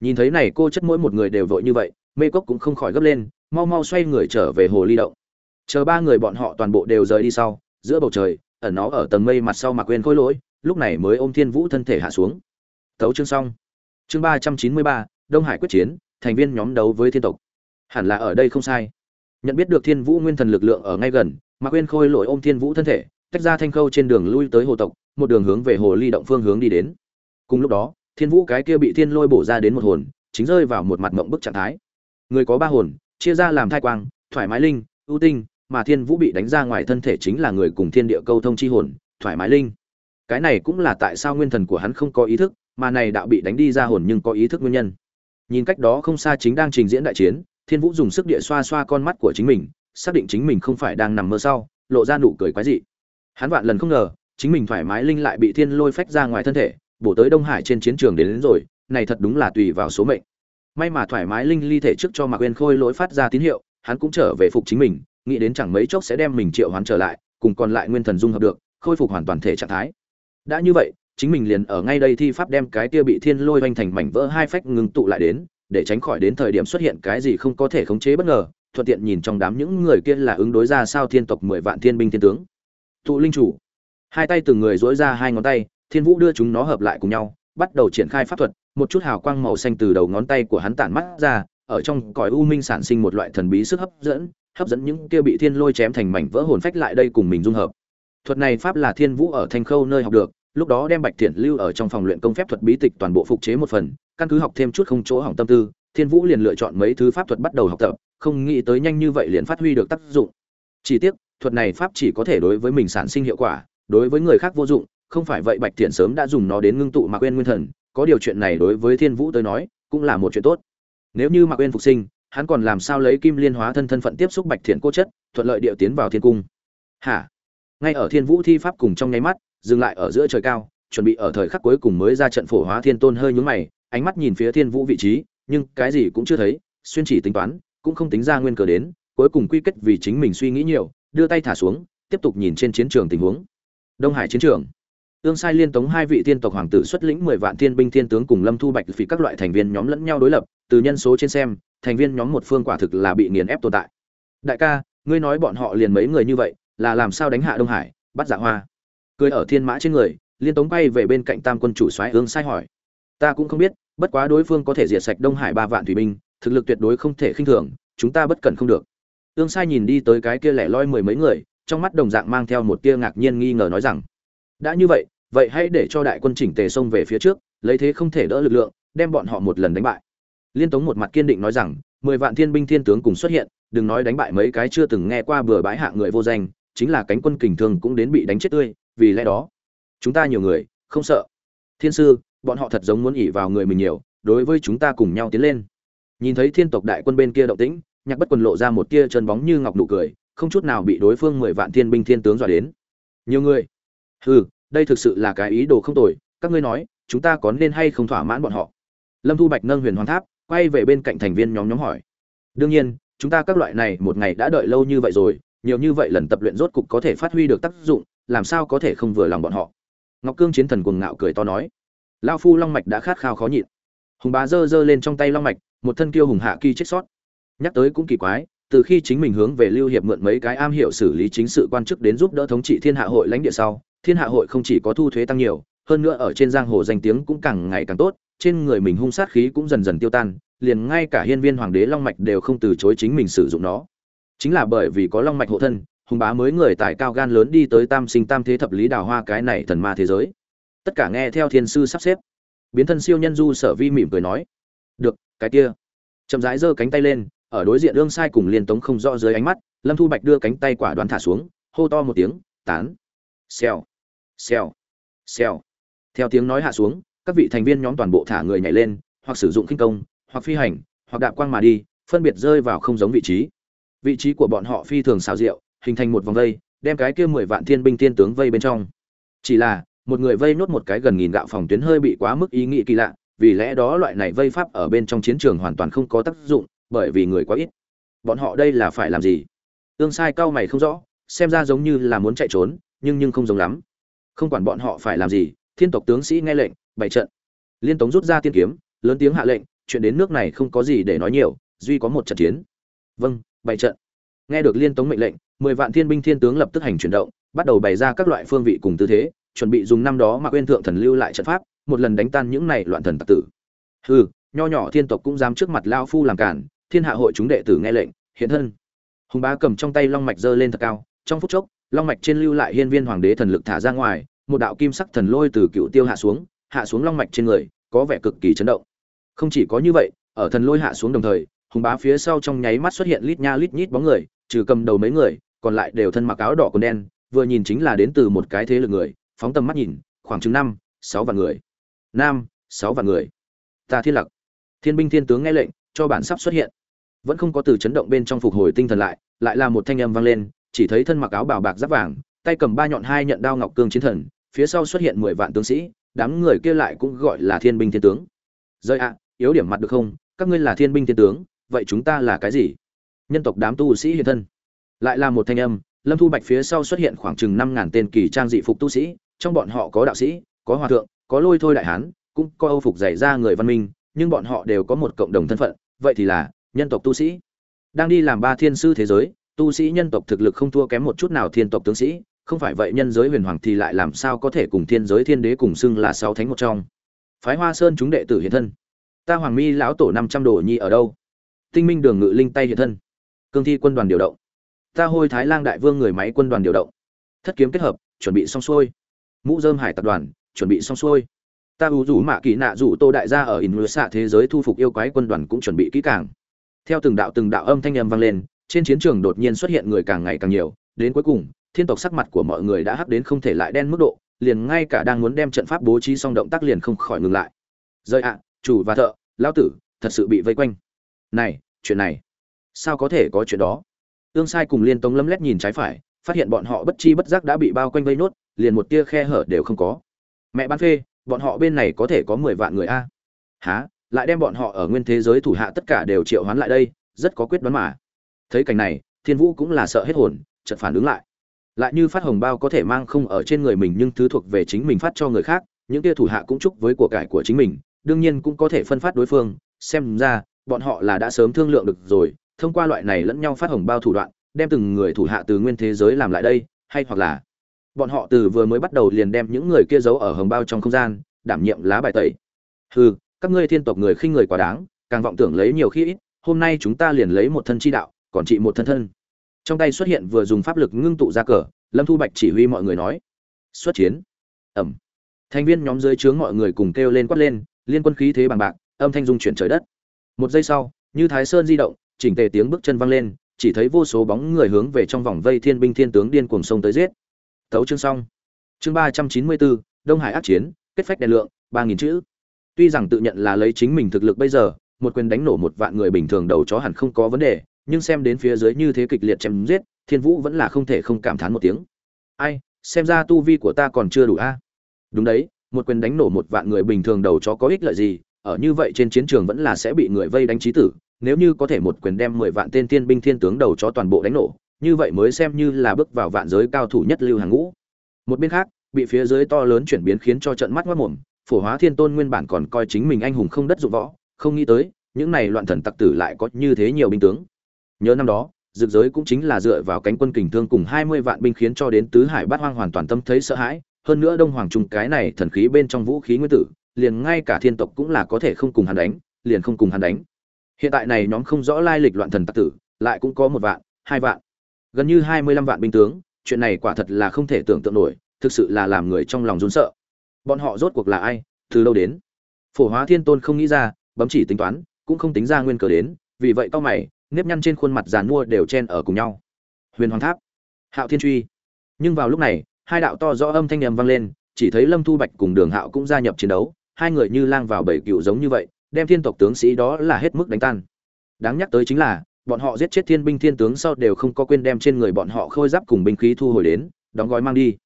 nhìn thấy này cô chất mỗi một người đều vội như vậy, mê cốc cũng không khỏi gấp lên, mau mau xoay người trở về hồ ly động. Chờ ba người bọn họ toàn bộ đều rời đi sau, giữa bầu trời, ẩn nó ở tầng mây mặt sau mà quên khôi lỗi, lúc này mới ôm thiên vũ thân thể hạ xuống. Thấu chương xong. Chương ba trăm chín mươi ba, đông hải quyết chiến, thành viên nhóm đấu với thiên tộc. Hẳn là ở đây không sai. Nhận biết được thiên vũ nguyên thần lực lượng ở ngay gần, mà quên khôi lỗi ôm thiên vũ thân thể, tách ra thanh khâu trên đường lui tới hồ tộc, một đường hướng về hồ ly động phương hướng đi đến. Cùng lúc đó thiên vũ cái kia bị thiên lôi bổ ra đến một hồn, chính rơi vào một mặt mộng bức trạng thái. Người có ba hồn, chia ra làm thai quang, thoải mái linh, ưu tinh, mà thiên vũ bị đánh ra ngoài thân thể chính là người cùng thiên địa câu thông chi hồn, thoải mái linh. Cái này cũng là tại sao nguyên thần của hắn không có ý thức, mà này đạo bị đánh đi ra hồn nhưng có ý thức nguyên nhân. Nhìn cách đó không xa chính đang trình diễn đại chiến, thiên vũ dùng sức địa xoa xoa con mắt của chính mình, xác định chính mình không phải đang nằm mơ sau, lộ ra nụ cười quái dị. Hắn vạn lần không ngờ, chính mình thoải mái linh lại bị thiên lôi phách ra ngoài thân thể bổ tới đông hải trên chiến trường đến, đến rồi này thật đúng là tùy vào số mệnh. May mà thoải mái linh ly thể trước cho mạc quên khôi lỗi phát ra tín hiệu hắn cũng trở về phục chính mình nghĩ đến chẳng mấy chốc sẽ đem mình triệu hoán trở lại cùng còn lại nguyên thần dung hợp được khôi phục hoàn toàn thể trạng thái. Đã như vậy chính mình liền ở ngay đây thi pháp đem cái kia bị thiên lôi vanh thành mảnh vỡ hai phách ngừng tụ lại đến để tránh khỏi đến thời điểm xuất hiện cái gì không có thể khống chế bất ngờ thuận tiện nhìn trong đám những người kia là ứng đối ra sao thiên tộc mười vạn thiên binh thiên tướng. Tụ linh chủ. Hai tay từng người duỗi ra hai ngón tay thiên vũ đưa chúng nó hợp lại cùng nhau, bắt đầu triển khai pháp thuật, một chút hào quang màu xanh từ đầu ngón tay của hắn tản mắt ra, ở trong cõi u minh sản sinh một loại thần bí sức hấp dẫn hấp dẫn những kia bị thiên lôi chém thành mảnh vỡ hồn phách lại đây cùng mình dung hợp. Thuật này pháp là thiên vũ ở thanh khâu nơi học được, lúc đó đem bạch thiện lưu ở trong phòng luyện công phép thuật bí tịch toàn bộ phục chế một phần, căn cứ học thêm chút không chỗ hỏng tâm tư, thiên vũ liền lựa chọn mấy thứ pháp thuật bắt đầu học tập, không nghĩ tới nhanh như vậy liền phát huy được tác dụng. Chỉ tiếc, thuật này pháp chỉ có thể đối với mình sản sinh hiệu quả, đối với người khác vô dụng không phải vậy bạch thiện sớm đã dùng nó đến ngưng tụ mạc quên nguyên thần, có điều chuyện này đối với thiên vũ tới nói, cũng là một chuyện tốt. Nếu như mạc quên phục sinh, hắn còn làm sao lấy kim liên hóa thân thân phận tiếp xúc bạch thiện cô chất, thuận lợi điệu tiến vào thiên cung. Hả? Ngay ở thiên vũ thi pháp cùng trong nháy mắt, dừng lại ở giữa trời cao, chuẩn bị ở thời khắc cuối cùng mới ra trận phổ hóa thiên tôn hơi nhướng mày, ánh mắt nhìn phía thiên vũ vị trí, nhưng cái gì cũng chưa thấy, xuyên chỉ tính toán, cũng không tính ra nguyên cờ đến, cuối cùng quy kết vì chính mình suy nghĩ nhiều, đưa tay thả xuống, tiếp tục nhìn trên chiến trường tình huống. Đông hải chiến trường. Ương Sai Liên Tống hai vị tiên tộc hoàng tử xuất lĩnh 10 vạn thiên binh thiên tướng cùng Lâm Thu Bạch phỉ các loại thành viên nhóm lẫn nhau đối lập, từ nhân số trên xem, thành viên nhóm một phương quả thực là bị nghiền ép tồn tại. Đại ca, ngươi nói bọn họ liền mấy người như vậy, là làm sao đánh hạ Đông Hải, bắt Dạ Hoa? Cười ở thiên mã trên người, Liên Tống bay về bên cạnh Tam quân chủ soái Ương Sai hỏi. Ta cũng không biết, bất quá đối phương có thể diệt sạch Đông Hải ba vạn thủy binh, thực lực tuyệt đối không thể khinh thường, chúng ta bất cần không được. Ương Sai nhìn đi tới cái kia lẻ loi mười mấy người, trong mắt đồng dạng mang theo một tia ngạc nhiên nghi ngờ nói rằng: đã như vậy, vậy hãy để cho đại quân chỉnh tề xông về phía trước, lấy thế không thể đỡ lực lượng, đem bọn họ một lần đánh bại. Liên tống một mặt kiên định nói rằng, mười vạn thiên binh thiên tướng cùng xuất hiện, đừng nói đánh bại mấy cái chưa từng nghe qua bừa bãi hạ người vô danh, chính là cánh quân kình thường cũng đến bị đánh chết tươi, vì lẽ đó, chúng ta nhiều người, không sợ. Thiên sư, bọn họ thật giống muốn ỉ vào người mình nhiều, đối với chúng ta cùng nhau tiến lên. Nhìn thấy thiên tộc đại quân bên kia động tĩnh, nhạc bất quần lộ ra một tia chân bóng như ngọc nụ cười, không chút nào bị đối phương mười vạn thiên binh thiên tướng dọa đến. Nhiều người? Hừ đây thực sự là cái ý đồ không tồi, các ngươi nói, chúng ta có nên hay không thỏa mãn bọn họ? Lâm thu bạch nâng huyền hoàng tháp, quay về bên cạnh thành viên nhóm nhóm hỏi. Đương nhiên, chúng ta các loại này một ngày đã đợi lâu như vậy rồi, nhiều như vậy lần tập luyện rốt cục có thể phát huy được tác dụng, làm sao có thể không vừa lòng bọn họ? Ngọc cương chiến thần cuồng ngạo cười to nói. Lao phu long mạch đã khát khao khó nhịn. Hùng bá giơ giơ lên trong tay long mạch, một thân kiêu hùng hạ kỳ chết sót. Nhắc tới cũng kỳ quái, từ khi chính mình hướng về lưu hiệp mượn mấy cái am hiểu xử lý chính sự quan chức đến giúp đỡ thống trị thiên hạ hội lãnh địa sau thiên hạ hội không chỉ có thu thuế tăng nhiều, hơn nữa ở trên giang hồ danh tiếng cũng càng ngày càng tốt, trên người mình hung sát khí cũng dần dần tiêu tan, liền ngay cả hiên viên hoàng đế long mạch đều không từ chối chính mình sử dụng nó. Chính là bởi vì có long mạch hộ thân, hùng bá mới người tài cao gan lớn đi tới tam sinh tam thế thập lý đào hoa cái này thần ma thế giới. Tất cả nghe theo thiên sư sắp xếp. Biến thân siêu nhân du sở vi mỉm cười nói, được, cái kia. Chậm rãi giơ cánh tay lên, ở đối diện ương sai cùng liên tống không rõ dưới ánh mắt, lâm thu bạch đưa cánh tay quả đoán thả xuống, hô to một tiếng, tán. Xèo xèo. Xèo. Theo tiếng nói hạ xuống, các vị thành viên nhóm toàn bộ thả người nhảy lên, hoặc sử dụng khinh công, hoặc phi hành, hoặc đạp quang mà đi, phân biệt rơi vào không giống vị trí. Vị trí của bọn họ phi thường xào rượu hình thành một vòng vây, đem cái kia mười vạn thiên binh thiên tướng vây bên trong. Chỉ là, một người vây nốt một cái gần nghìn gạo phòng tuyến hơi bị quá mức ý nghĩ kỳ lạ, vì lẽ đó loại này vây pháp ở bên trong chiến trường hoàn toàn không có tác dụng, bởi vì người quá ít. Bọn họ đây là phải làm gì? Ương sai cao mày không rõ, xem ra giống như là muốn chạy trốn, nhưng nhưng không giống lắm không quản bọn họ phải làm gì, thiên tộc tướng sĩ nghe lệnh, bày trận. Liên tống rút ra tiên kiếm, lớn tiếng hạ lệnh, chuyện đến nước này không có gì để nói nhiều, duy có một trận chiến. Vâng bày trận. Nghe được liên tống mệnh lệnh, mười vạn thiên binh thiên tướng lập tức hành chuyển động, bắt đầu bày ra các loại phương vị cùng tư thế, chuẩn bị dùng năm đó mà quên thượng thần lưu lại trận pháp, một lần đánh tan những này loạn thần tặc tử. Hừ, nho nhỏ thiên tộc cũng dám trước mặt lao phu làm cản, thiên hạ hội chúng đệ tử nghe lệnh, hiện thân. Hùng bá cầm trong tay long mạch giơ lên thật cao, trong phút chốc long mạch trên lưu lại hiên viên hoàng đế thần lực thả ra ngoài, một đạo kim sắc thần lôi từ cựu tiêu hạ xuống hạ xuống long mạch trên người, có vẻ cực kỳ chấn động. Không chỉ có như vậy, ở thần lôi hạ xuống đồng thời, hùng bá phía sau trong nháy mắt xuất hiện lít nha lít nhít bóng người, trừ cầm đầu mấy người, còn lại đều thân mặc áo đỏ còn đen, vừa nhìn chính là đến từ một cái thế lực người, phóng tầm mắt nhìn, khoảng chừng năm, sáu vạn người. Nam, sáu vạn người. Ta thiên lặc. Thiên binh thiên tướng nghe lệnh, cho bản sắp xuất hiện. Vẫn không có từ chấn động bên trong phục hồi tinh thần lại lại là một thanh âm vang lên chỉ thấy thân mặc áo bào bạc giáp vàng, tay cầm ba nhọn hai nhận đao ngọc cương chiến thần, phía sau xuất hiện mười vạn tướng sĩ, đám người kia lại cũng gọi là thiên binh thiên tướng. Rơi ạ, yếu điểm mặt được không? Các ngươi là thiên binh thiên tướng, vậy chúng ta là cái gì? Nhân tộc đám tu sĩ hiện thân. Lại là một thanh âm, lâm thu bạch phía sau xuất hiện khoảng chừng năm ngàn tên kỳ trang dị phục tu sĩ, trong bọn họ có đạo sĩ, có hòa thượng, có lôi thôi đại hán, cũng có âu phục dạy ra người văn minh, nhưng bọn họ đều có một cộng đồng thân phận, vậy thì là nhân tộc tu sĩ. Đang đi làm ba thiên sư thế giới tu sĩ nhân tộc thực lực không thua kém một chút nào thiên tộc tướng sĩ, không phải vậy nhân giới huyền hoàng thì lại làm sao có thể cùng thiên giới thiên đế cùng xưng là sáu thánh một trong. Phái hoa sơn chúng đệ tử hiện thân. Ta hoàng mi lão tổ năm trăm đồ nhi ở đâu? Tinh minh đường ngự linh tay hiện thân. Cương thi quân đoàn điều động. Ta hôi thái lang đại vương người máy quân đoàn điều động. Thất kiếm kết hợp, chuẩn bị xong xuôi. Mũ dơm hải tập đoàn, chuẩn bị xong xuôi. Ta ưu rủ mạ kỳ nạ rủ tô đại gia ở in lứa xạ thế giới thu phục yêu quái quân đoàn cũng chuẩn bị kỹ càng. Theo từng đạo từng đạo âm thanh âm vang lên trên chiến trường đột nhiên xuất hiện người càng ngày càng nhiều, đến cuối cùng, thiên tộc sắc mặt của mọi người đã hắc đến không thể lại đen mức độ, liền ngay cả đang muốn đem trận pháp bố trí xong động tác liền không khỏi ngừng lại. Rơi ạ, chủ và thợ, lão tử, thật sự bị vây quanh. Này, chuyện này, sao có thể có chuyện đó? Ương sai cùng liên tống lấm lét nhìn trái phải, phát hiện bọn họ bất chi bất giác đã bị bao quanh vây nốt, liền một tia khe hở đều không có. Mẹ bán phê, bọn họ bên này có thể có mười vạn người a? Há lại đem bọn họ ở nguyên thế giới thủ hạ tất cả đều triệu hoán lại đây, rất có quyết đoán mà thấy cảnh này, thiên vũ cũng là sợ hết hồn, chợt phản ứng lại. Lại như phát hồng bao có thể mang không ở trên người mình nhưng thứ thuộc về chính mình phát cho người khác, những kia thủ hạ cũng chúc với của cải của chính mình, đương nhiên cũng có thể phân phát đối phương. Xem ra, bọn họ là đã sớm thương lượng được rồi, thông qua loại này lẫn nhau phát hồng bao thủ đoạn, đem từng người thủ hạ từ nguyên thế giới làm lại đây, hay hoặc là bọn họ từ vừa mới bắt đầu liền đem những người kia giấu ở hồng bao trong không gian, đảm nhiệm lá bài tẩy. Hừ, các ngươi thiên tộc người khinh người quá đáng, càng vọng tưởng lấy nhiều khi ít, hôm nay chúng ta liền lấy một thân chi đạo còn trị một thân thân. Trong tay xuất hiện vừa dùng pháp lực ngưng tụ ra cờ, lâm thu bạch chỉ huy mọi người nói, xuất chiến. Ẩm. Thành viên nhóm dưới trướng mọi người cùng kêu lên quát lên, liên quân khí thế bằng bạc, âm thanh dung chuyển trời đất. Một giây sau, như thái sơn di động, chỉnh tề tiếng bước chân văng lên, chỉ thấy vô số bóng người hướng về trong vòng vây thiên binh thiên tướng điên cuồng sông tới giết. Tấu chương xong. Chương ba trăm chín mươi bốn, đông hải ác chiến, kết phách đèn lượng, ba nghìn chữ. Tuy rằng tự nhận là lấy chính mình thực lực bây giờ, một quyền đánh nổ một vạn người bình thường đầu chó hẳn không có vấn đề nhưng xem đến phía dưới như thế kịch liệt chém giết, thiên vũ vẫn là không thể không cảm thán một tiếng. Ai, xem ra tu vi của ta còn chưa đủ a. Đúng đấy, một quyền đánh nổ một vạn người bình thường đầu chó có ích lợi gì, ở như vậy trên chiến trường vẫn là sẽ bị người vây đánh chí tử, nếu như có thể một quyền đem mười vạn tên tiên binh thiên tướng đầu chó toàn bộ đánh nổ, như vậy mới xem như là bước vào vạn giới cao thủ nhất lưu hàng ngũ. Một bên khác, bị phía dưới to lớn chuyển biến khiến cho trận mắt mất mồm, phổ hóa thiên tôn nguyên bản còn coi chính mình anh hùng không đất dụng võ, không nghĩ tới, những này loạn thần tặc tử lại có như thế nhiều binh tướng nhớ năm đó dược giới cũng chính là dựa vào cánh quân kình thương cùng hai mươi vạn binh khiến cho đến tứ hải bát hoang hoàn toàn tâm thấy sợ hãi, hơn nữa đông hoàng trung cái này thần khí bên trong vũ khí nguyên tử, liền ngay cả thiên tộc cũng là có thể không cùng hắn đánh, liền không cùng hắn đánh. Hiện tại này nhóm không rõ lai lịch loạn thần tặc tử, lại cũng có một vạn, hai vạn, gần như hai mươi lăm vạn binh tướng, chuyện này quả thật là không thể tưởng tượng nổi, thực sự là làm người trong lòng run sợ. Bọn họ rốt cuộc là ai, từ đâu đến? Phổ hóa thiên tôn không nghĩ ra, bấm chỉ tính toán, cũng không tính ra nguyên cớ đến, vì vậy cao mày nếp nhăn trên khuôn mặt giàn mua đều chen ở cùng nhau. Huyền hoàng tháp, hạo thiên truy. Nhưng vào lúc này, hai đạo to rõ âm thanh nhầm vang lên, chỉ thấy lâm thu bạch cùng đường hạo cũng gia nhập chiến đấu, hai người như lang vào bảy cựu giống như vậy, đem thiên tộc tướng sĩ đó là hết mức đánh tan. Đáng nhắc tới chính là, bọn họ giết chết thiên binh thiên tướng sau đều không có quên đem trên người bọn họ khôi giáp cùng binh khí thu hồi đến, đóng gói mang đi.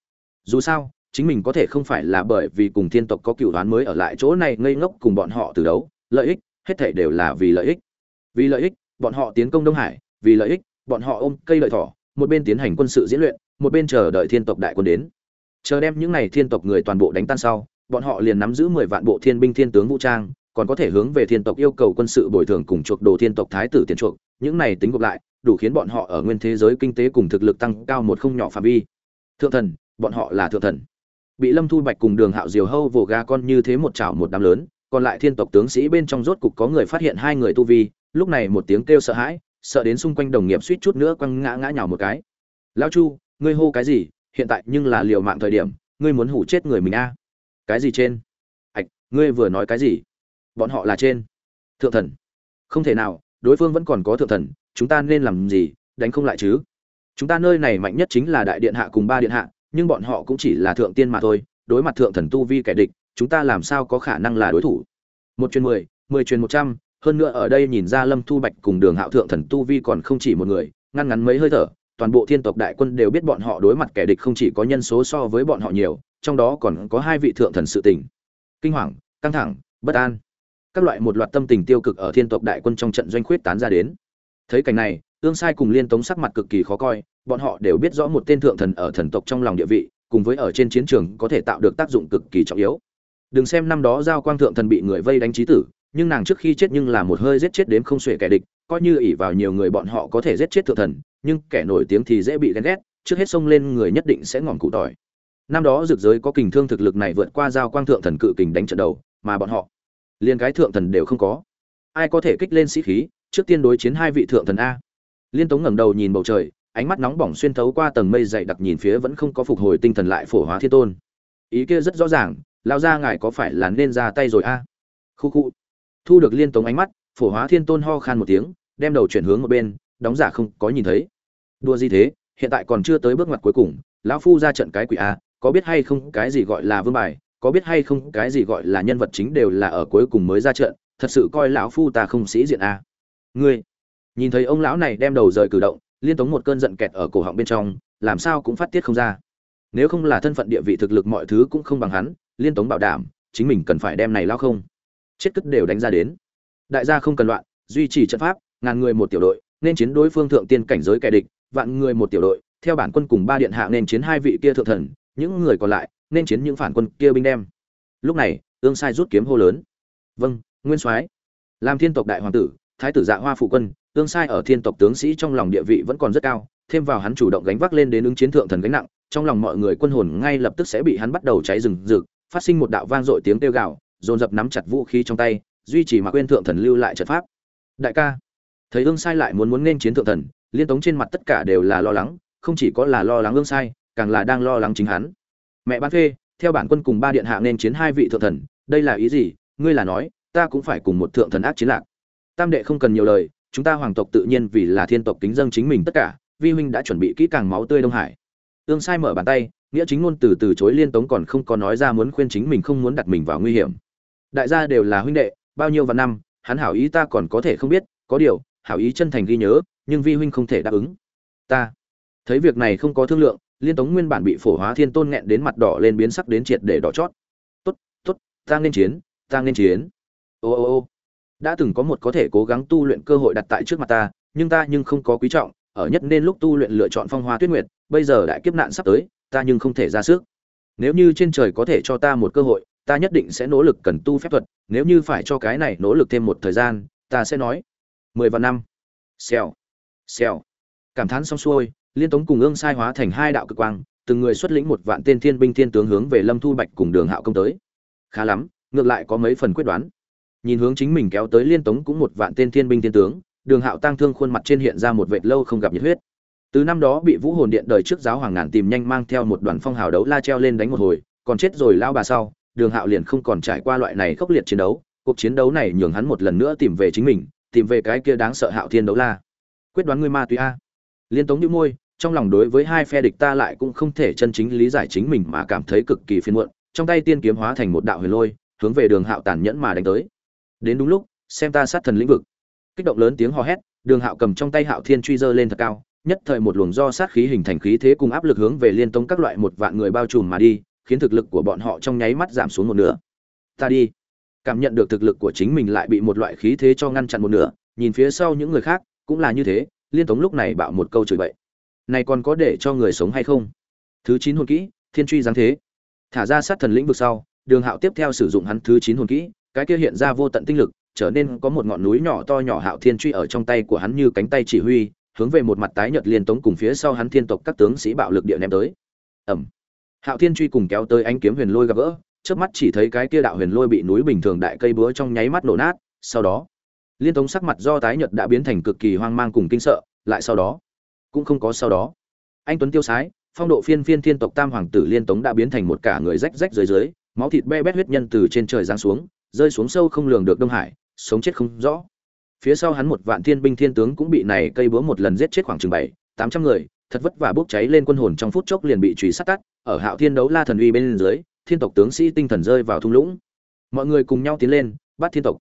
Dù sao, chính mình có thể không phải là bởi vì cùng thiên tộc có cựu đoán mới ở lại chỗ này ngây ngốc cùng bọn họ từ đấu, lợi ích, hết thể đều là vì lợi ích. Vì lợi ích bọn họ tiến công đông hải, vì lợi ích, bọn họ ôm cây lợi thỏ, một bên tiến hành quân sự diễn luyện, một bên chờ đợi thiên tộc đại quân đến. Chờ đem những n à y thiên tộc người toàn bộ đánh tan sau, bọn họ liền nắm giữ mười vạn bộ thiên binh thiên tướng vũ trang, còn có thể hướng về thiên tộc yêu cầu quân sự bồi thường cùng chuộc đồ thiên tộc thái tử tiền chuộc. Những này tính gộp lại, đủ khiến bọn họ ở nguyên thế giới kinh tế cùng thực lực tăng cao một không nhỏ phạm vi. Thượng thần, bọn họ là thượng thần. Bị lâm thu bạch cùng đường hạo diều hâu vồ ga con như thế một chảo một đám lớn, còn lại thiên tộc tướng sĩ bên trong rốt cục có người phát hiện hai người tu vi lúc này một tiếng kêu sợ hãi, sợ đến xung quanh đồng nghiệp suýt chút nữa quăng ngã ngã nhào một cái. Lão chu, ngươi hô cái gì? Hiện tại nhưng là liều mạng thời điểm, ngươi muốn hủ chết người mình a? Cái gì trên? Ạch, ngươi vừa nói cái gì? Bọn họ là trên. Thượng thần. Không thể nào, đối phương vẫn còn có thượng thần, chúng ta nên làm gì, đánh không lại chứ? Chúng ta nơi này mạnh nhất chính là đại điện hạ cùng ba điện hạ, nhưng bọn họ cũng chỉ là thượng tiên mà thôi, đối mặt thượng thần tu vi kẻ địch, chúng ta làm sao có khả năng là đối thủ? Một chuyến mười mười chuyến một trăm hơn nữa ở đây nhìn ra lâm thu bạch cùng đường hạo thượng thần tu vi còn không chỉ một người, ngăn ngắn mấy hơi thở, toàn bộ thiên tộc đại quân đều biết bọn họ đối mặt kẻ địch không chỉ có nhân số so với bọn họ nhiều, trong đó còn có hai vị thượng thần sự tình. Kinh hoàng, căng thẳng, bất an. Các loại một loạt tâm tình tiêu cực ở thiên tộc đại quân trong trận doanh khuyết tán ra đến. Thấy cảnh này ương sai cùng liên tống sắc mặt cực kỳ khó coi, bọn họ đều biết rõ một tên thượng thần ở thần tộc trong lòng địa vị, cùng với ở trên chiến trường có thể tạo được tác dụng cực kỳ trọng yếu. Đừng xem năm đó giao quang thượng thần bị người vây đánh trí tử nhưng nàng trước khi chết nhưng là một hơi giết chết đến không xuể kẻ địch, coi như ỷ vào nhiều người bọn họ có thể giết chết thượng thần, nhưng kẻ nổi tiếng thì dễ bị ghen ghét, trước hết xông lên người nhất định sẽ ngỏm cụ tỏi. Năm đó rực giới có kình thương thực lực này vượt qua giao quang thượng thần cự kình đánh trận đầu, mà bọn họ, liền cái thượng thần đều không có. Ai có thể kích lên sĩ khí, trước tiên đối chiến hai vị thượng thần a. Liên tống ngẩng đầu nhìn bầu trời, ánh mắt nóng bỏng xuyên thấu qua tầng mây dày đặc nhìn phía vẫn không có phục hồi tinh thần lại phổ hóa thiên tôn. Ý kia rất rõ ràng lao ra ngài có phải là nên ra tay rồi a? Khu khu thu được liên tống ánh mắt, phổ hóa thiên tôn ho khan một tiếng, đem đầu chuyển hướng một bên, đóng giả không có nhìn thấy. Đua gì thế, hiện tại còn chưa tới bước ngoặt cuối cùng, lão phu ra trận cái quỷ a, có biết hay không cái gì gọi là vương bài, có biết hay không cái gì gọi là nhân vật chính đều là ở cuối cùng mới ra trận, thật sự coi lão phu ta không sĩ diện a. Ngươi, nhìn thấy ông lão này đem đầu rời cử động, liên tống một cơn giận kẹt ở cổ họng bên trong, làm sao cũng phát tiết không ra. Nếu không là thân phận địa vị thực lực mọi thứ cũng không bằng hắn, liên tống bảo đảm, chính mình cần phải đem này lao không chết cất đều đánh ra đến. Đại gia không cần loạn, duy trì trận pháp, ngàn người một tiểu đội, nên chiến đối phương thượng tiên cảnh giới kẻ địch, vạn người một tiểu đội, theo bản quân cùng ba điện hạ nên chiến hai vị kia thượng thần, những người còn lại nên chiến những phản quân kia binh đem. Lúc này ương sai rút kiếm hô lớn. Vâng nguyên soái. Làm thiên tộc đại hoàng tử, thái tử dạ hoa phụ quân ương sai ở thiên tộc tướng sĩ trong lòng địa vị vẫn còn rất cao, thêm vào hắn chủ động gánh vác lên đến ứng chiến thượng thần gánh nặng, trong lòng mọi người quân hồn ngay lập tức sẽ bị hắn bắt đầu cháy rừng rực, phát sinh một đạo vang dội tiếng kêu gào dồn dập nắm chặt vũ khí trong tay, duy trì mà quên thượng thần lưu lại trận pháp. Đại ca, thấy ương sai lại muốn muốn nên chiến thượng thần, liên tống trên mặt tất cả đều là lo lắng, không chỉ có là lo lắng ương sai, càng là đang lo lắng chính hắn. Mẹ bán phê, theo bản quân cùng ba điện hạ nên chiến hai vị thượng thần, đây là ý gì? Ngươi là nói, ta cũng phải cùng một thượng thần ác chiến lạc. Tam đệ không cần nhiều lời, chúng ta hoàng tộc tự nhiên vì là thiên tộc kính dâng chính mình tất cả, vi huynh đã chuẩn bị kỹ càng máu tươi đông hải. Ương sai mở bàn tay, nghĩa chính ngôn từ từ chối liên tống còn không có nói ra muốn khuyên chính mình không muốn đặt mình vào nguy hiểm đại gia đều là huynh đệ, bao nhiêu và năm, hắn hảo ý ta còn có thể không biết, có điều, hảo ý chân thành ghi nhớ, nhưng vi huynh không thể đáp ứng. Ta, thấy việc này không có thương lượng, liên tống nguyên bản bị phổ hóa thiên tôn nghẹn đến mặt đỏ lên biến sắc đến triệt để đỏ chót. Tốt tốt, ta nên chiến, ta nên chiến. Ô ô ô. Đã từng có một có thể cố gắng tu luyện cơ hội đặt tại trước mặt ta, nhưng ta nhưng không có quý trọng, ở nhất nên lúc tu luyện lựa chọn phong hoa tuyết nguyệt, bây giờ đại kiếp nạn sắp tới, ta nhưng không thể ra sức. Nếu như trên trời có thể cho ta một cơ hội ta nhất định sẽ nỗ lực cần tu phép thuật, nếu như phải cho cái này nỗ lực thêm một thời gian, ta sẽ nói. Mười vạn năm. Xèo. Xèo. Cảm thán xong xuôi, liên tống cùng ương sai hóa thành hai đạo cực quang, từng người xuất lĩnh một vạn tên thiên binh thiên tướng hướng về lâm thu bạch cùng đường hạo công tới. Khá lắm, ngược lại có mấy phần quyết đoán. Nhìn hướng chính mình kéo tới liên tống cũng một vạn tên thiên binh thiên tướng, đường hạo tăng thương khuôn mặt trên hiện ra một vệt lâu không gặp nhiệt huyết. Từ năm đó bị vũ hồn điện đời trước giáo hoàng ngàn tìm nhanh mang theo một đoàn phong hào đấu la treo lên đánh một hồi, còn chết rồi lao bà sau đường hạo liền không còn trải qua loại này khốc liệt chiến đấu, cuộc chiến đấu này nhường hắn một lần nữa tìm về chính mình, tìm về cái kia đáng sợ hạo thiên đấu la. Quyết đoán ngươi ma túy a. Liên tống nhíu môi, trong lòng đối với hai phe địch ta lại cũng không thể chân chính lý giải chính mình mà cảm thấy cực kỳ phiền muộn, trong tay tiên kiếm hóa thành một đạo huyền lôi, hướng về đường hạo tàn nhẫn mà đánh tới. Đến đúng lúc, xem ta sát thần lĩnh vực. Kích động lớn tiếng hò hét, đường hạo cầm trong tay hạo thiên truy dơ lên thật cao, nhất thời một luồng do sát khí hình thành khí thế cùng áp lực hướng về liên tống các loại một vạn người bao trùm mà đi khiến thực lực của bọn họ trong nháy mắt giảm xuống một nửa. Ta đi. Cảm nhận được thực lực của chính mình lại bị một loại khí thế cho ngăn chặn một nửa, nhìn phía sau những người khác, cũng là như thế, liên tống lúc này bạo một câu chửi bậy. Này còn có để cho người sống hay không? Thứ chín hồn kỹ, thiên truy giáng thế. Thả ra sát thần lĩnh vực sau, đường hạo tiếp theo sử dụng hắn thứ chín hồn kỹ, cái kia hiện ra vô tận tinh lực, trở nên có một ngọn núi nhỏ to nhỏ hạo thiên truy ở trong tay của hắn như cánh tay chỉ huy, hướng về một mặt tái nhợt liên tống cùng phía sau hắn thiên tộc các tướng sĩ bạo lực địa ném tới. Ẩm hạo thiên truy cùng kéo tới ánh kiếm huyền lôi gặp gỡ trước mắt chỉ thấy cái kia đạo huyền lôi bị núi bình thường đại cây búa trong nháy mắt nổ nát, sau đó, liên tống sắc mặt do tái nhợt đã biến thành cực kỳ hoang mang cùng kinh sợ, lại sau đó, cũng không có sau đó. Anh tuấn tiêu sái, phong độ phiên phiên thiên tộc tam hoàng tử liên tống đã biến thành một cả người rách rách dưới dưới, máu thịt be bét huyết nhân từ trên trời giáng xuống, rơi xuống sâu không lường được đông hải, sống chết không rõ. Phía sau hắn một vạn thiên binh thiên tướng cũng bị này cây búa một lần giết chết khoảng chừng bảy, tám trăm người thật vất vả bốc cháy lên quân hồn trong phút chốc liền bị truy sát tắt, ở hạo thiên đấu la thần uy bên dưới, thiên tộc tướng sĩ tinh thần rơi vào thung lũng. Mọi người cùng nhau tiến lên, bắt thiên tộc.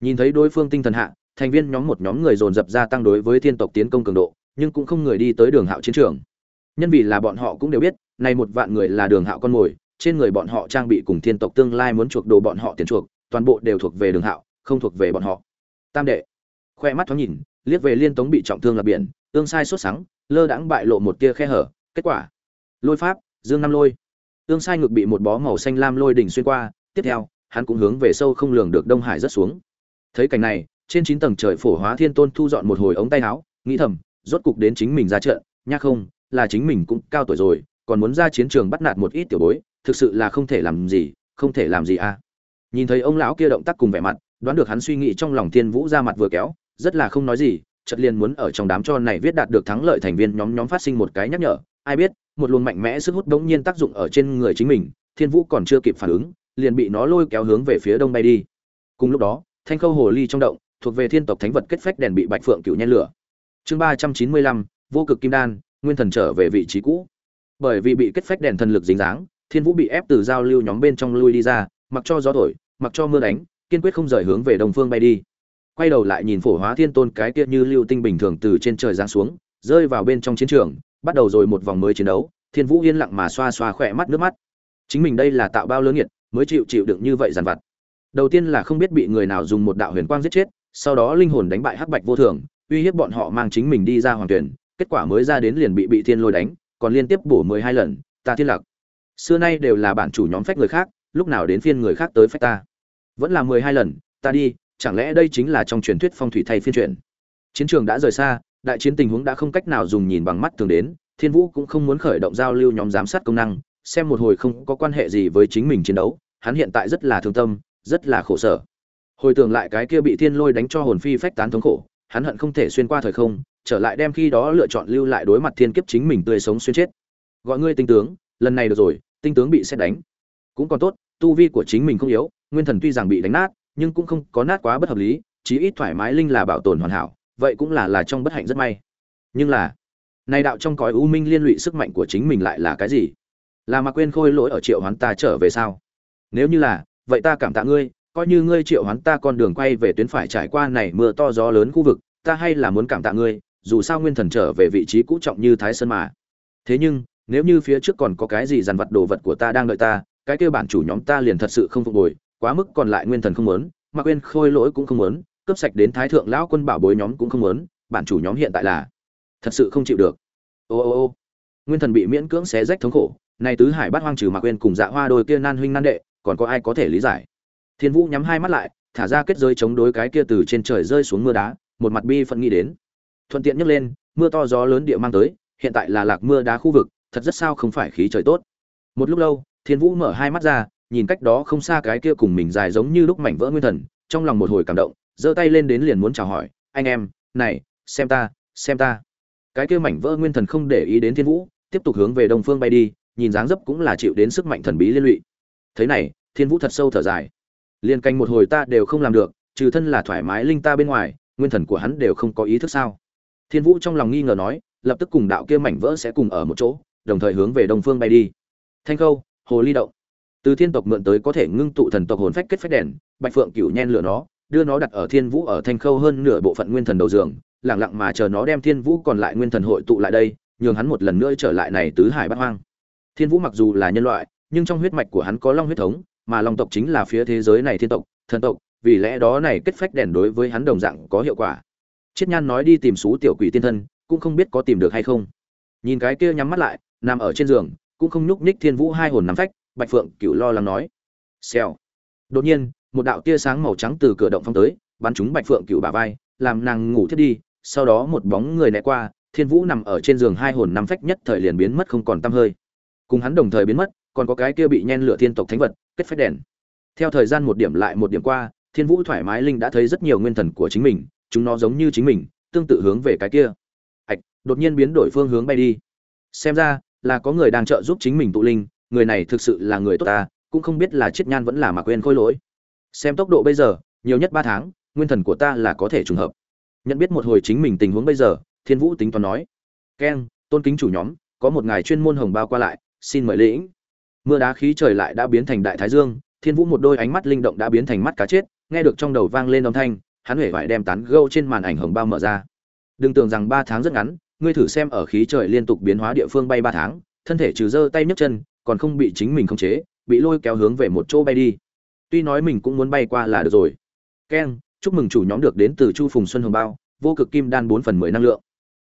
Nhìn thấy đối phương tinh thần hạ, thành viên nhóm một nhóm người dồn dập ra tăng đối với thiên tộc tiến công cường độ, nhưng cũng không người đi tới đường hạo chiến trường. Nhân vì là bọn họ cũng đều biết, này một vạn người là đường hạo con mồi, trên người bọn họ trang bị cùng thiên tộc tương lai muốn chuộc đồ bọn họ tiền chuộc, toàn bộ đều thuộc về đường hạo, không thuộc về bọn họ. Tam đệ. Khoe mắt thoáng nhìn, liếc về liên tống bị trọng thương là biển, tương sai sốt sắng lơ đãng bại lộ một tia khe hở. Kết quả, lôi pháp, dương năm lôi. Tương sai ngực bị một bó màu xanh lam lôi đỉnh xuyên qua. Tiếp theo, hắn cũng hướng về sâu không lường được đông hải rất xuống. Thấy cảnh này, trên chín tầng trời phổ hóa thiên tôn thu dọn một hồi ống tay áo, nghĩ thầm, rốt cục đến chính mình ra trận. Nha không, là chính mình cũng cao tuổi rồi, còn muốn ra chiến trường bắt nạt một ít tiểu bối, thực sự là không thể làm gì, không thể làm gì à. Nhìn thấy ông lão kia động tác cùng vẻ mặt, đoán được hắn suy nghĩ trong lòng thiên vũ ra mặt vừa kéo, rất là không nói gì chợt liền muốn ở trong đám cho này viết đạt được thắng lợi thành viên nhóm nhóm phát sinh một cái nhắc nhở. Ai biết, một luồng mạnh mẽ sức hút đống nhiên tác dụng ở trên người chính mình, thiên vũ còn chưa kịp phản ứng, liền bị nó lôi kéo hướng về phía đông bay đi. Cùng lúc đó, thanh khâu hồ ly trong động, thuộc về thiên tộc thánh vật kết phách đèn bị bạch phượng cựu nhen lửa. Chương ba trăm chín mươi lăm, vô cực kim đan, nguyên thần trở về vị trí cũ. Bởi vì bị kết phách đèn thần lực dính dáng, thiên vũ bị ép từ giao lưu nhóm bên trong lui đi ra, mặc cho gió thổi, mặc cho mưa đánh, kiên quyết không rời hướng về đông phương bay đi quay đầu lại nhìn phổ hóa thiên tôn cái kia như lưu tinh bình thường từ trên trời giáng xuống, rơi vào bên trong chiến trường, bắt đầu rồi một vòng mới chiến đấu, thiên vũ yên lặng mà xoa xoa khỏe mắt nước mắt. Chính mình đây là tạo bao lớn nhiệt mới chịu chịu đựng như vậy dằn vặt. Đầu tiên là không biết bị người nào dùng một đạo huyền quang giết chết, sau đó linh hồn đánh bại hắc bạch vô thường, uy hiếp bọn họ mang chính mình đi ra hoàng tuyển, kết quả mới ra đến liền bị bị thiên lôi đánh, còn liên tiếp bổ mười hai lần, ta thiên lạc. Xưa nay đều là bản chủ nhóm phách người khác, lúc nào đến phiên người khác tới phách ta. Vẫn là mười hai lần, ta đi chẳng lẽ đây chính là trong truyền thuyết phong thủy thay phiên truyền chiến trường đã rời xa, đại chiến tình huống đã không cách nào dùng nhìn bằng mắt thường đến, thiên vũ cũng không muốn khởi động giao lưu nhóm giám sát công năng, xem một hồi không có quan hệ gì với chính mình chiến đấu, hắn hiện tại rất là thương tâm, rất là khổ sở. Hồi tưởng lại cái kia bị thiên lôi đánh cho hồn phi phách tán thống khổ, hắn hận không thể xuyên qua thời không, trở lại đem khi đó lựa chọn lưu lại đối mặt thiên kiếp chính mình tươi sống xuyên chết. Gọi ngươi tinh tướng, lần này được rồi, tinh tướng bị xét đánh. Cũng còn tốt, tu vi của chính mình không yếu, nguyên thần tuy rằng bị đánh nát nhưng cũng không có nát quá bất hợp lý, chí ít thoải mái linh là bảo tồn hoàn hảo, vậy cũng là là trong bất hạnh rất may. Nhưng là nay đạo trong cõi u minh liên lụy sức mạnh của chính mình lại là cái gì? Là mà quên khôi lỗi ở triệu hoán ta trở về sao? Nếu như là, vậy ta cảm tạ ngươi, coi như ngươi triệu hoán ta con đường quay về tuyến phải trải qua này mưa to gió lớn khu vực, ta hay là muốn cảm tạ ngươi, dù sao nguyên thần trở về vị trí cũ trọng như thái sơn mà. Thế nhưng, nếu như phía trước còn có cái gì dằn vặt đồ vật của ta đang đợi ta, cái kêu bản chủ nhóm ta liền thật sự không phục hồi quá mức còn lại nguyên thần không muốn, mà quên khôi lỗi cũng không muốn, cướp sạch đến thái thượng lão quân bảo bối nhóm cũng không muốn, bản chủ nhóm hiện tại là thật sự không chịu được. Ô ô ô, nguyên thần bị miễn cưỡng xé rách thống khổ này tứ hải bát hoang trừ mạc quên cùng dạ hoa đôi kia nan huynh nan đệ, còn có ai có thể lý giải? Thiên vũ nhắm hai mắt lại, thả ra kết giới chống đối cái kia từ trên trời rơi xuống mưa đá, một mặt bi phận nghĩ đến. Thuận tiện nhấc lên, mưa to gió lớn địa mang tới, hiện tại là lạc mưa đá khu vực, thật rất sao không phải khí trời tốt. Một lúc lâu, thiên vũ mở hai mắt ra nhìn cách đó không xa cái kia cùng mình dài giống như lúc mảnh vỡ nguyên thần, trong lòng một hồi cảm động, giơ tay lên đến liền muốn chào hỏi, anh em, này, xem ta xem ta. Cái kia mảnh vỡ nguyên thần không để ý đến thiên vũ, tiếp tục hướng về đông phương bay đi, nhìn dáng dấp cũng là chịu đến sức mạnh thần bí liên lụy. Thế này, thiên vũ thật sâu thở dài. Liền canh một hồi ta đều không làm được, trừ thân là thoải mái linh ta bên ngoài, nguyên thần của hắn đều không có ý thức sao? Thiên vũ trong lòng nghi ngờ nói, lập tức cùng đạo kia mảnh vỡ sẽ cùng ở một chỗ, đồng thời hướng về đông phương bay đi. Thanh khâu, hồ ly động từ thiên tộc mượn tới có thể ngưng tụ thần tộc hồn phách kết phách đèn, bạch phượng cửu nhen lửa nó, đưa nó đặt ở thiên vũ ở thanh khâu hơn nửa bộ phận nguyên thần đầu giường lẳng lặng mà chờ nó đem thiên vũ còn lại nguyên thần hội tụ lại đây, nhường hắn một lần nữa trở lại này tứ hải bát hoang. Thiên vũ mặc dù là nhân loại, nhưng trong huyết mạch của hắn có long huyết thống, mà long tộc chính là phía thế giới này thiên tộc, thần tộc, vì lẽ đó này kết phách đèn đối với hắn đồng dạng có hiệu quả. Chiết nhan nói đi tìm xú tiểu quỷ tiên thân, cũng không biết có tìm được hay không. Nhìn cái kia nhắm mắt lại, nằm ở trên giường, cũng không nhúc nhích thiên vũ hai hồn nắm phách bạch phượng cựu lo lắng nói. Xèo. Đột nhiên, một đạo tia sáng màu trắng từ cửa động phong tới, bắn trúng bạch phượng cựu bả vai, làm nàng ngủ thiết đi. Sau đó một bóng người né qua, thiên vũ nằm ở trên giường hai hồn năm phách nhất thời liền biến mất không còn tăm hơi. Cùng hắn đồng thời biến mất, còn có cái kia bị nhen lửa thiên tộc thánh vật, kết phách đèn. Theo thời gian một điểm lại một điểm qua, thiên vũ thoải mái linh đã thấy rất nhiều nguyên thần của chính mình, chúng nó giống như chính mình, tương tự hướng về cái kia. Ạch, đột nhiên biến đổi phương hướng bay đi. Xem ra, là có người đang trợ giúp chính mình tụ linh người này thực sự là người tốt ta, cũng không biết là chiết nhan vẫn là mà quên khôi lỗi. Xem tốc độ bây giờ, nhiều nhất ba tháng, nguyên thần của ta là có thể trùng hợp. Nhận biết một hồi chính mình tình huống bây giờ, thiên vũ tính toán nói. Keng tôn kính chủ nhóm, có một ngài chuyên môn hồng bao qua lại, xin mời lĩnh. Mưa đá khí trời lại đã biến thành đại thái dương, thiên vũ một đôi ánh mắt linh động đã biến thành mắt cá chết, nghe được trong đầu vang lên âm thanh, hắn huệ vải đem tán gâu trên màn ảnh hồng bao mở ra. Đừng tưởng rằng ba tháng rất ngắn, ngươi thử xem ở khí trời liên tục biến hóa địa phương bay ba tháng, thân thể trừ giơ tay nhấc chân còn không bị chính mình khống chế, bị lôi kéo hướng về một chỗ bay đi. Tuy nói mình cũng muốn bay qua là được rồi. Keng chúc mừng chủ nhóm được đến từ chu phùng xuân hồng bao, vô cực kim đan bốn phần mười năng lượng.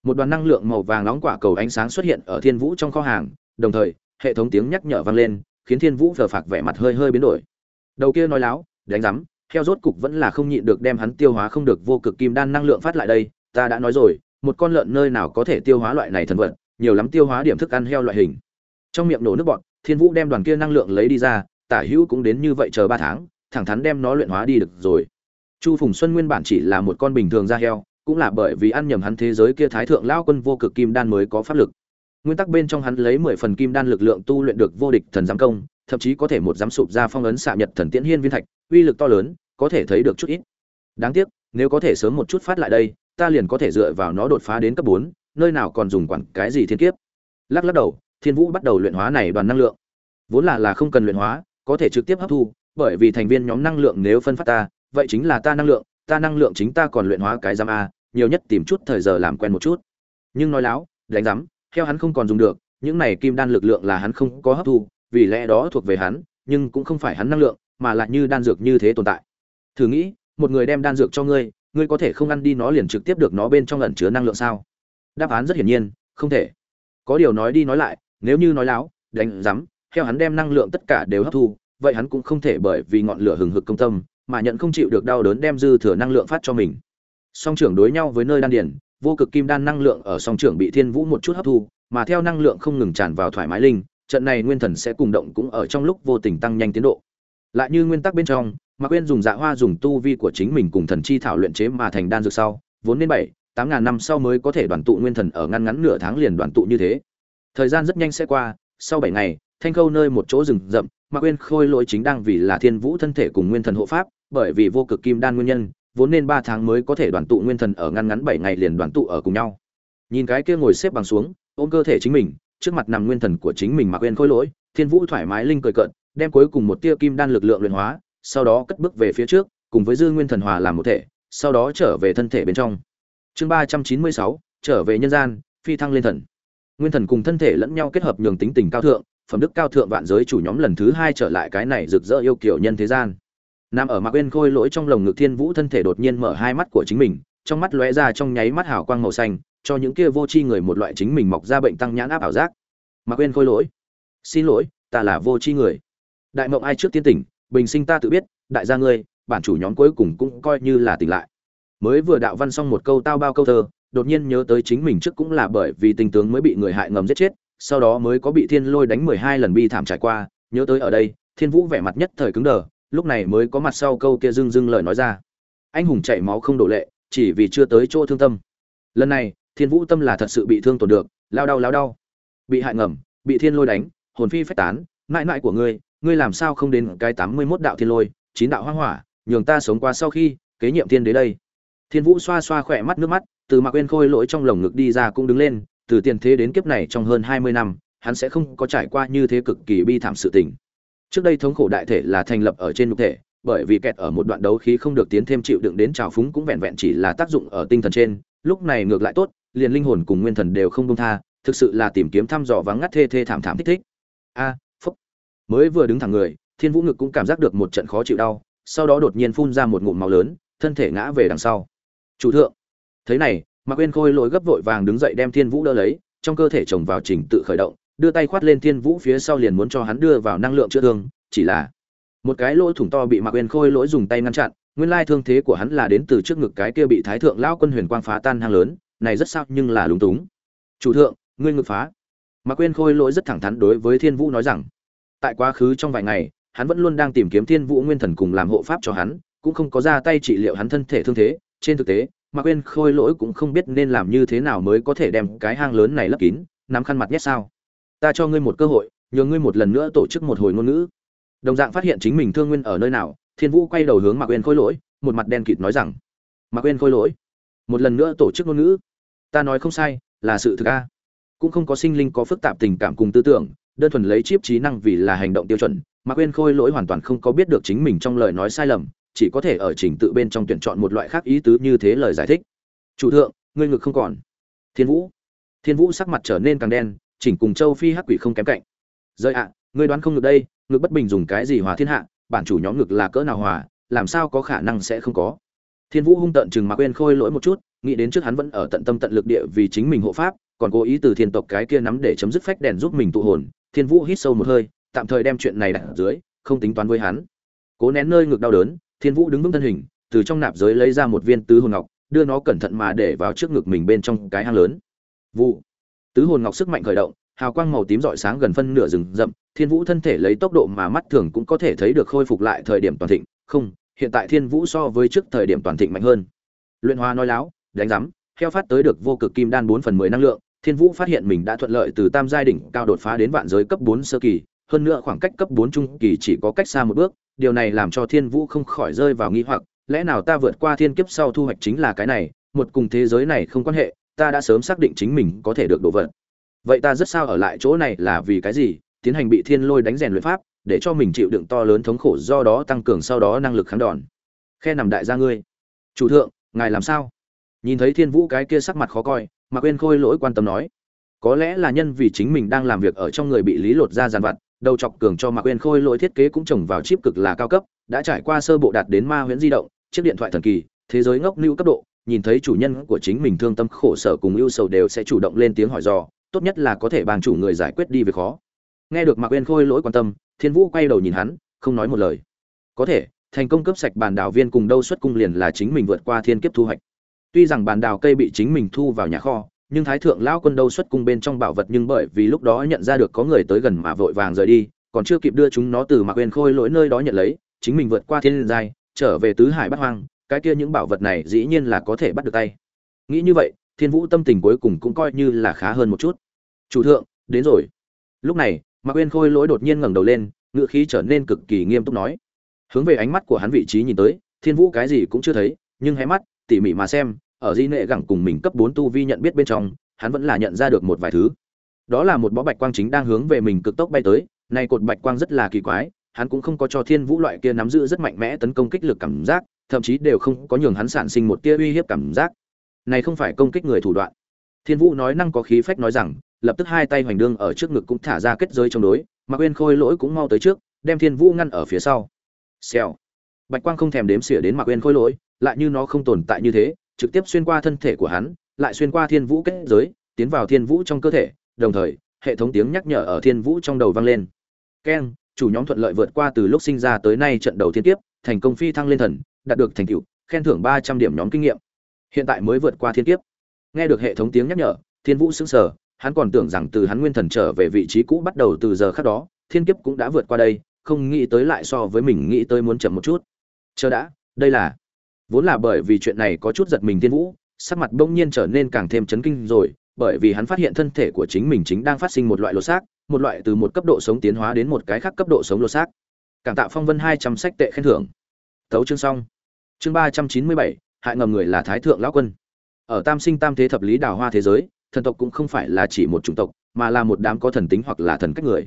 Một đoàn năng lượng màu vàng nóng quả cầu ánh sáng xuất hiện ở thiên vũ trong kho hàng, đồng thời, hệ thống tiếng nhắc nhở vang lên, khiến thiên vũ phờ phạc vẻ mặt hơi hơi biến đổi. Đầu kia nói láo, đánh rắm theo rốt cục vẫn là không nhịn được đem hắn tiêu hóa không được vô cực kim đan năng lượng phát lại đây, ta đã nói rồi, một con lợn nơi nào có thể tiêu hóa loại này thần vật, nhiều lắm tiêu hóa điểm thức ăn heo loại hình trong miệng nổ nước bọt, thiên vũ đem đoàn kia năng lượng lấy đi ra, tả hữu cũng đến như vậy chờ ba tháng, thẳng thắn đem nó luyện hóa đi được rồi. Chu phùng xuân nguyên bản chỉ là một con bình thường da heo, cũng là bởi vì ăn nhầm hắn thế giới kia thái thượng lao quân vô cực kim đan mới có pháp lực. Nguyên tắc bên trong hắn lấy mười phần kim đan lực lượng tu luyện được vô địch thần giám công, thậm chí có thể một giám sụp ra phong ấn xạ nhật thần tiễn hiên viên thạch, uy lực to lớn, có thể thấy được chút ít. Đáng tiếc, nếu có thể sớm một chút phát lại đây, ta liền có thể dựa vào nó đột phá đến cấp bốn, nơi nào còn dùng quản cái gì thiên kiếp. Lắc lắc đầu thiên vũ bắt đầu luyện hóa này đoàn năng lượng. Vốn là là không cần luyện hóa, có thể trực tiếp hấp thu, bởi vì thành viên nhóm năng lượng nếu phân phát ta, vậy chính là ta năng lượng, ta năng lượng chính ta còn luyện hóa cái giam a, nhiều nhất tìm chút thời giờ làm quen một chút. Nhưng nói láo, đánh giám theo hắn không còn dùng được, những này kim đan lực lượng là hắn không có hấp thu, vì lẽ đó thuộc về hắn, nhưng cũng không phải hắn năng lượng, mà lại như đan dược như thế tồn tại. Thử nghĩ, một người đem đan dược cho ngươi ngươi có thể không ăn đi nó liền trực tiếp được nó bên trong ẩn chứa năng lượng sao? Đáp án rất hiển nhiên, không thể. Có điều nói đi nói lại nếu như nói láo, đánh rắm theo hắn đem năng lượng tất cả đều hấp thu, vậy hắn cũng không thể bởi vì ngọn lửa hừng hực công tâm, mà nhận không chịu được đau đớn đem dư thừa năng lượng phát cho mình. Song trưởng đối nhau với nơi đan điển vô cực kim đan năng lượng ở song trưởng bị thiên vũ một chút hấp thu, mà theo năng lượng không ngừng tràn vào thoải mái linh, trận này nguyên thần sẽ cùng động cũng ở trong lúc vô tình tăng nhanh tiến độ. Lại như nguyên tắc bên trong, mà quên dùng dạ hoa dùng tu vi của chính mình cùng thần chi thảo luyện chế mà thành đan dược sau, vốn nên bảy, tám ngàn năm sau mới có thể đoàn tụ nguyên thần ở ngăn ngắn nửa tháng liền đoàn tụ như thế thời gian rất nhanh sẽ qua, sau bảy ngày, thanh khâu nơi một chỗ rừng rậm, mà quên khôi lỗi chính đang vì là thiên vũ thân thể cùng nguyên thần hộ pháp, bởi vì vô cực kim đan nguyên nhân, vốn nên ba tháng mới có thể đoàn tụ nguyên thần ở ngăn ngắn bảy ngày liền đoàn tụ ở cùng nhau. Nhìn cái kia ngồi xếp bằng xuống, ôm cơ thể chính mình, trước mặt nằm nguyên thần của chính mình mà quên khôi lỗi, thiên vũ thoải mái linh cười cợt, đem cuối cùng một tia kim đan lực lượng luyện hóa, sau đó cất bước về phía trước, cùng với dư nguyên thần hòa làm một thể, sau đó trở về thân thể bên trong. Chương ba trăm chín mươi sáu, trở về nhân gian, phi thăng lên thần nguyên thần cùng thân thể lẫn nhau kết hợp nhường tính tình cao thượng, phẩm đức cao thượng vạn giới chủ nhóm lần thứ hai trở lại cái này rực rỡ yêu kiểu nhân thế gian. Nằm ở mạc quên khôi lỗi trong lồng ngực thiên vũ thân thể đột nhiên mở hai mắt của chính mình, trong mắt lóe ra trong nháy mắt hào quang màu xanh, cho những kia vô tri người một loại chính mình mọc ra bệnh tăng nhãn áp ảo giác. Mạc quên khôi lỗi. Xin lỗi, ta là vô tri người. Đại mộng ai trước tiên tỉnh, bình sinh ta tự biết, đại gia ngươi, bản chủ nhóm cuối cùng cũng coi như là tỉnh lại. Mới vừa đạo văn xong một câu tao bao câu thơ đột nhiên nhớ tới chính mình trước cũng là bởi vì tình tướng mới bị người hại ngầm giết chết, sau đó mới có bị thiên lôi đánh mười hai lần bi thảm trải qua, nhớ tới ở đây, thiên vũ vẻ mặt nhất thời cứng đờ, lúc này mới có mặt sau câu kia dưng dưng lời nói ra. Anh hùng chảy máu không đổ lệ, chỉ vì chưa tới chỗ thương tâm. Lần này, thiên vũ tâm là thật sự bị thương tổn được, lao đau lao đau. Bị hại ngầm, bị thiên lôi đánh, hồn phi phách tán, mãi mãi của ngươi ngươi làm sao không đến cái tám mươi mốt đạo thiên lôi, chín đạo hoang hỏa, nhường ta sống qua sau khi, kế nhiệm thiên đế đây. Thiên vũ xoa xoa khỏe mắt nước mắt từ mạc quên khôi lỗi trong lồng ngực đi ra cũng đứng lên, từ tiền thế đến kiếp này trong hơn hai mươi năm, hắn sẽ không có trải qua như thế cực kỳ bi thảm sự tình. Trước đây thống khổ đại thể là thành lập ở trên nhục thể, bởi vì kẹt ở một đoạn đấu khí không được tiến thêm chịu đựng đến trào phúng cũng vẹn vẹn chỉ là tác dụng ở tinh thần trên, lúc này ngược lại tốt, liền linh hồn cùng nguyên thần đều không đông tha, thực sự là tìm kiếm thăm dò vắng ngắt thê thê thảm thảm thích thích. A, phúc. Mới vừa đứng thẳng người, thiên vũ ngực cũng cảm giác được một trận khó chịu đau, sau đó đột nhiên phun ra một ngụm máu lớn, thân thể ngã về đằng sau. Chủ thượng thế này, mạc quên khôi lỗi gấp vội vàng đứng dậy đem thiên vũ đỡ lấy, trong cơ thể chồng vào trình tự khởi động, đưa tay khoát lên thiên vũ phía sau liền muốn cho hắn đưa vào năng lượng chữa thương, chỉ là một cái lỗ thủng to bị mạc quên khôi lỗi dùng tay ngăn chặn, nguyên lai thương thế của hắn là đến từ trước ngực cái kia bị thái thượng lão quân huyền quang phá tan hang lớn, này rất sao nhưng là lúng túng. Chủ thượng, ngươi ngực phá. Mạc quên khôi lỗi rất thẳng thắn đối với thiên vũ nói rằng. Tại quá khứ trong vài ngày, hắn vẫn luôn đang tìm kiếm thiên vũ nguyên thần cùng làm hộ pháp cho hắn, cũng không có ra tay trị liệu hắn thân thể thương thế, trên thực tế mà quên khôi lỗi cũng không biết nên làm như thế nào mới có thể đem cái hang lớn này lấp kín, nắm khăn mặt nhét sao. Ta cho ngươi một cơ hội, nhờ ngươi một lần nữa tổ chức một hồi ngôn ngữ. Đồng dạng phát hiện chính mình thương nguyên ở nơi nào, thiên vũ quay đầu hướng mạc quên khôi lỗi, một mặt đen kịt nói rằng mạc quên khôi lỗi, một lần nữa tổ chức ngôn ngữ? Ta nói không sai, là sự thực a. Cũng không có sinh linh có phức tạp tình cảm cùng tư tưởng, đơn thuần lấy chip trí năng vì là hành động tiêu chuẩn mạc quên khôi lỗi hoàn toàn không có biết được chính mình trong lời nói sai lầm chỉ có thể ở trình tự bên trong tuyển chọn một loại khác ý tứ như thế lời giải thích. Chủ thượng, ngươi ngực không còn. Thiên vũ. Thiên vũ sắc mặt trở nên càng đen, chỉnh cùng châu phi hắc quỷ không kém cạnh. Rơi ạ, ngươi đoán không ngực đây, ngực bất bình dùng cái gì hòa thiên hạ, bản chủ nhóm ngực là cỡ nào hòa, làm sao có khả năng sẽ không có. Thiên vũ hung tận chừng mà quên khôi lỗi một chút, nghĩ đến trước hắn vẫn ở tận tâm tận lực địa vì chính mình hộ pháp, còn cố ý từ thiên tộc cái kia nắm để chấm dứt phách đèn giúp mình tụ hồn, thiên vũ hít sâu một hơi, tạm thời đem chuyện này đặt ở dưới, không tính toán với hắn. Cố nén nơi ngực đau đớn thiên vũ đứng vững thân hình, từ trong nạp giới lấy ra một viên tứ hồn ngọc, đưa nó cẩn thận mà để vào trước ngực mình bên trong cái hang lớn. Vụ. Tứ hồn ngọc sức mạnh khởi động, hào quang màu tím rọi sáng gần phân nửa rừng rậm, thiên vũ thân thể lấy tốc độ mà mắt thường cũng có thể thấy được khôi phục lại thời điểm toàn thịnh. Không, hiện tại thiên vũ so với trước thời điểm toàn thịnh mạnh hơn. Luyện hoa nói láo, đánh giám theo phát tới được vô cực kim đan bốn phần mười năng lượng, thiên vũ phát hiện mình đã thuận lợi từ tam giai đỉnh cao đột phá đến vạn giới cấp bốn sơ kỳ, hơn nữa khoảng cách cấp bốn trung kỳ chỉ có cách xa một bước điều này làm cho thiên vũ không khỏi rơi vào nghi hoặc, lẽ nào ta vượt qua thiên kiếp sau thu hoạch chính là cái này, một cùng thế giới này không quan hệ, ta đã sớm xác định chính mình có thể được độ vật. Vậy ta rất sao ở lại chỗ này là vì cái gì, tiến hành bị thiên lôi đánh rèn luyện pháp, để cho mình chịu đựng to lớn thống khổ do đó tăng cường sau đó năng lực kháng đòn. Khe nằm đại gia ngươi. Chủ thượng, ngài làm sao? Nhìn thấy thiên vũ cái kia sắc mặt khó coi mà quên khôi lỗi quan tâm nói. Có lẽ là nhân vì chính mình đang làm việc ở trong người bị lý lột ra dàn vặt đầu chọc cường cho mạc uyên khôi lỗi thiết kế cũng trồng vào chip cực là cao cấp, đã trải qua sơ bộ đạt đến ma huyễn di động, chiếc điện thoại thần kỳ, thế giới ngốc lưu cấp độ, nhìn thấy chủ nhân của chính mình thương tâm khổ sở cùng ưu sầu đều sẽ chủ động lên tiếng hỏi dò, tốt nhất là có thể bàn chủ người giải quyết đi việc khó. Nghe được mạc uyên khôi lỗi quan tâm, thiên vũ quay đầu nhìn hắn, không nói một lời. Có thể, thành công cấp sạch bàn đào viên cùng đâu xuất cung liền là chính mình vượt qua thiên kiếp thu hoạch. Tuy rằng bàn đào cây bị chính mình thu vào nhà kho nhưng thái thượng lão quân đâu xuất cung bên trong bảo vật nhưng bởi vì lúc đó nhận ra được có người tới gần mà vội vàng rời đi, còn chưa kịp đưa chúng nó từ mạc uyên khôi lỗi nơi đó nhận lấy, chính mình vượt qua thiên giai, trở về tứ hải bát hoang, cái kia những bảo vật này dĩ nhiên là có thể bắt được tay. Nghĩ như vậy, thiên vũ tâm tình cuối cùng cũng coi như là khá hơn một chút. Chủ thượng, đến rồi. Lúc này, mạc uyên khôi lỗi đột nhiên ngẩng đầu lên, ngựa khí trở nên cực kỳ nghiêm túc nói. Hướng về ánh mắt của hắn vị trí nhìn tới, thiên vũ cái gì cũng chưa thấy, nhưng hé mắt, tỉ mỉ mà xem ở di nệ gẳng cùng mình cấp bốn tu vi nhận biết bên trong, hắn vẫn là nhận ra được một vài thứ. Đó là một bó bạch quang chính đang hướng về mình cực tốc bay tới, nay cột bạch quang rất là kỳ quái, hắn cũng không có cho thiên vũ loại kia nắm giữ rất mạnh mẽ tấn công kích lực cảm giác, thậm chí đều không có nhường hắn sản sinh một tia uy hiếp cảm giác. Này không phải công kích người thủ đoạn. Thiên vũ nói năng có khí phách nói rằng, lập tức hai tay hoành đương ở trước ngực cũng thả ra kết giới chống đối, mà quên khôi lỗi cũng mau tới trước, đem thiên vũ ngăn ở phía sau. Xèo. Bạch quang không thèm đếm xỉa đến mạc quên khôi lỗi, lại như nó không tồn tại như thế trực tiếp xuyên qua thân thể của hắn, lại xuyên qua thiên vũ kết giới, tiến vào thiên vũ trong cơ thể, đồng thời, hệ thống tiếng nhắc nhở ở thiên vũ trong đầu vang lên. Keng, chủ nhóm thuận lợi vượt qua từ lúc sinh ra tới nay trận đầu thiên kiếp, thành công phi thăng lên thần, đạt được thành tựu, khen thưởng ba trăm điểm nhóm kinh nghiệm. Hiện tại mới vượt qua thiên kiếp. Nghe được hệ thống tiếng nhắc nhở, thiên vũ sững sờ, hắn còn tưởng rằng từ hắn nguyên thần trở về vị trí cũ bắt đầu từ giờ khác đó, thiên kiếp cũng đã vượt qua đây, không nghĩ tới lại so với mình nghĩ tới muốn chậm một chút. Chờ đã, đây là vốn là bởi vì chuyện này có chút giật mình thiên vũ, sắc mặt bỗng nhiên trở nên càng thêm chấn kinh rồi, bởi vì hắn phát hiện thân thể của chính mình chính đang phát sinh một loại lột xác, một loại từ một cấp độ sống tiến hóa đến một cái khác cấp độ sống lột xác. Cảm tạ phong vân hai trăm sách tệ khen thưởng. Thấu chương xong. Chương ba trăm chín mươi bảy, hại ngầm người là thái thượng lão quân. Ở tam sinh tam thế thập lý đào hoa thế giới, thần tộc cũng không phải là chỉ một chủng tộc, mà là một đám có thần tính hoặc là thần cách người.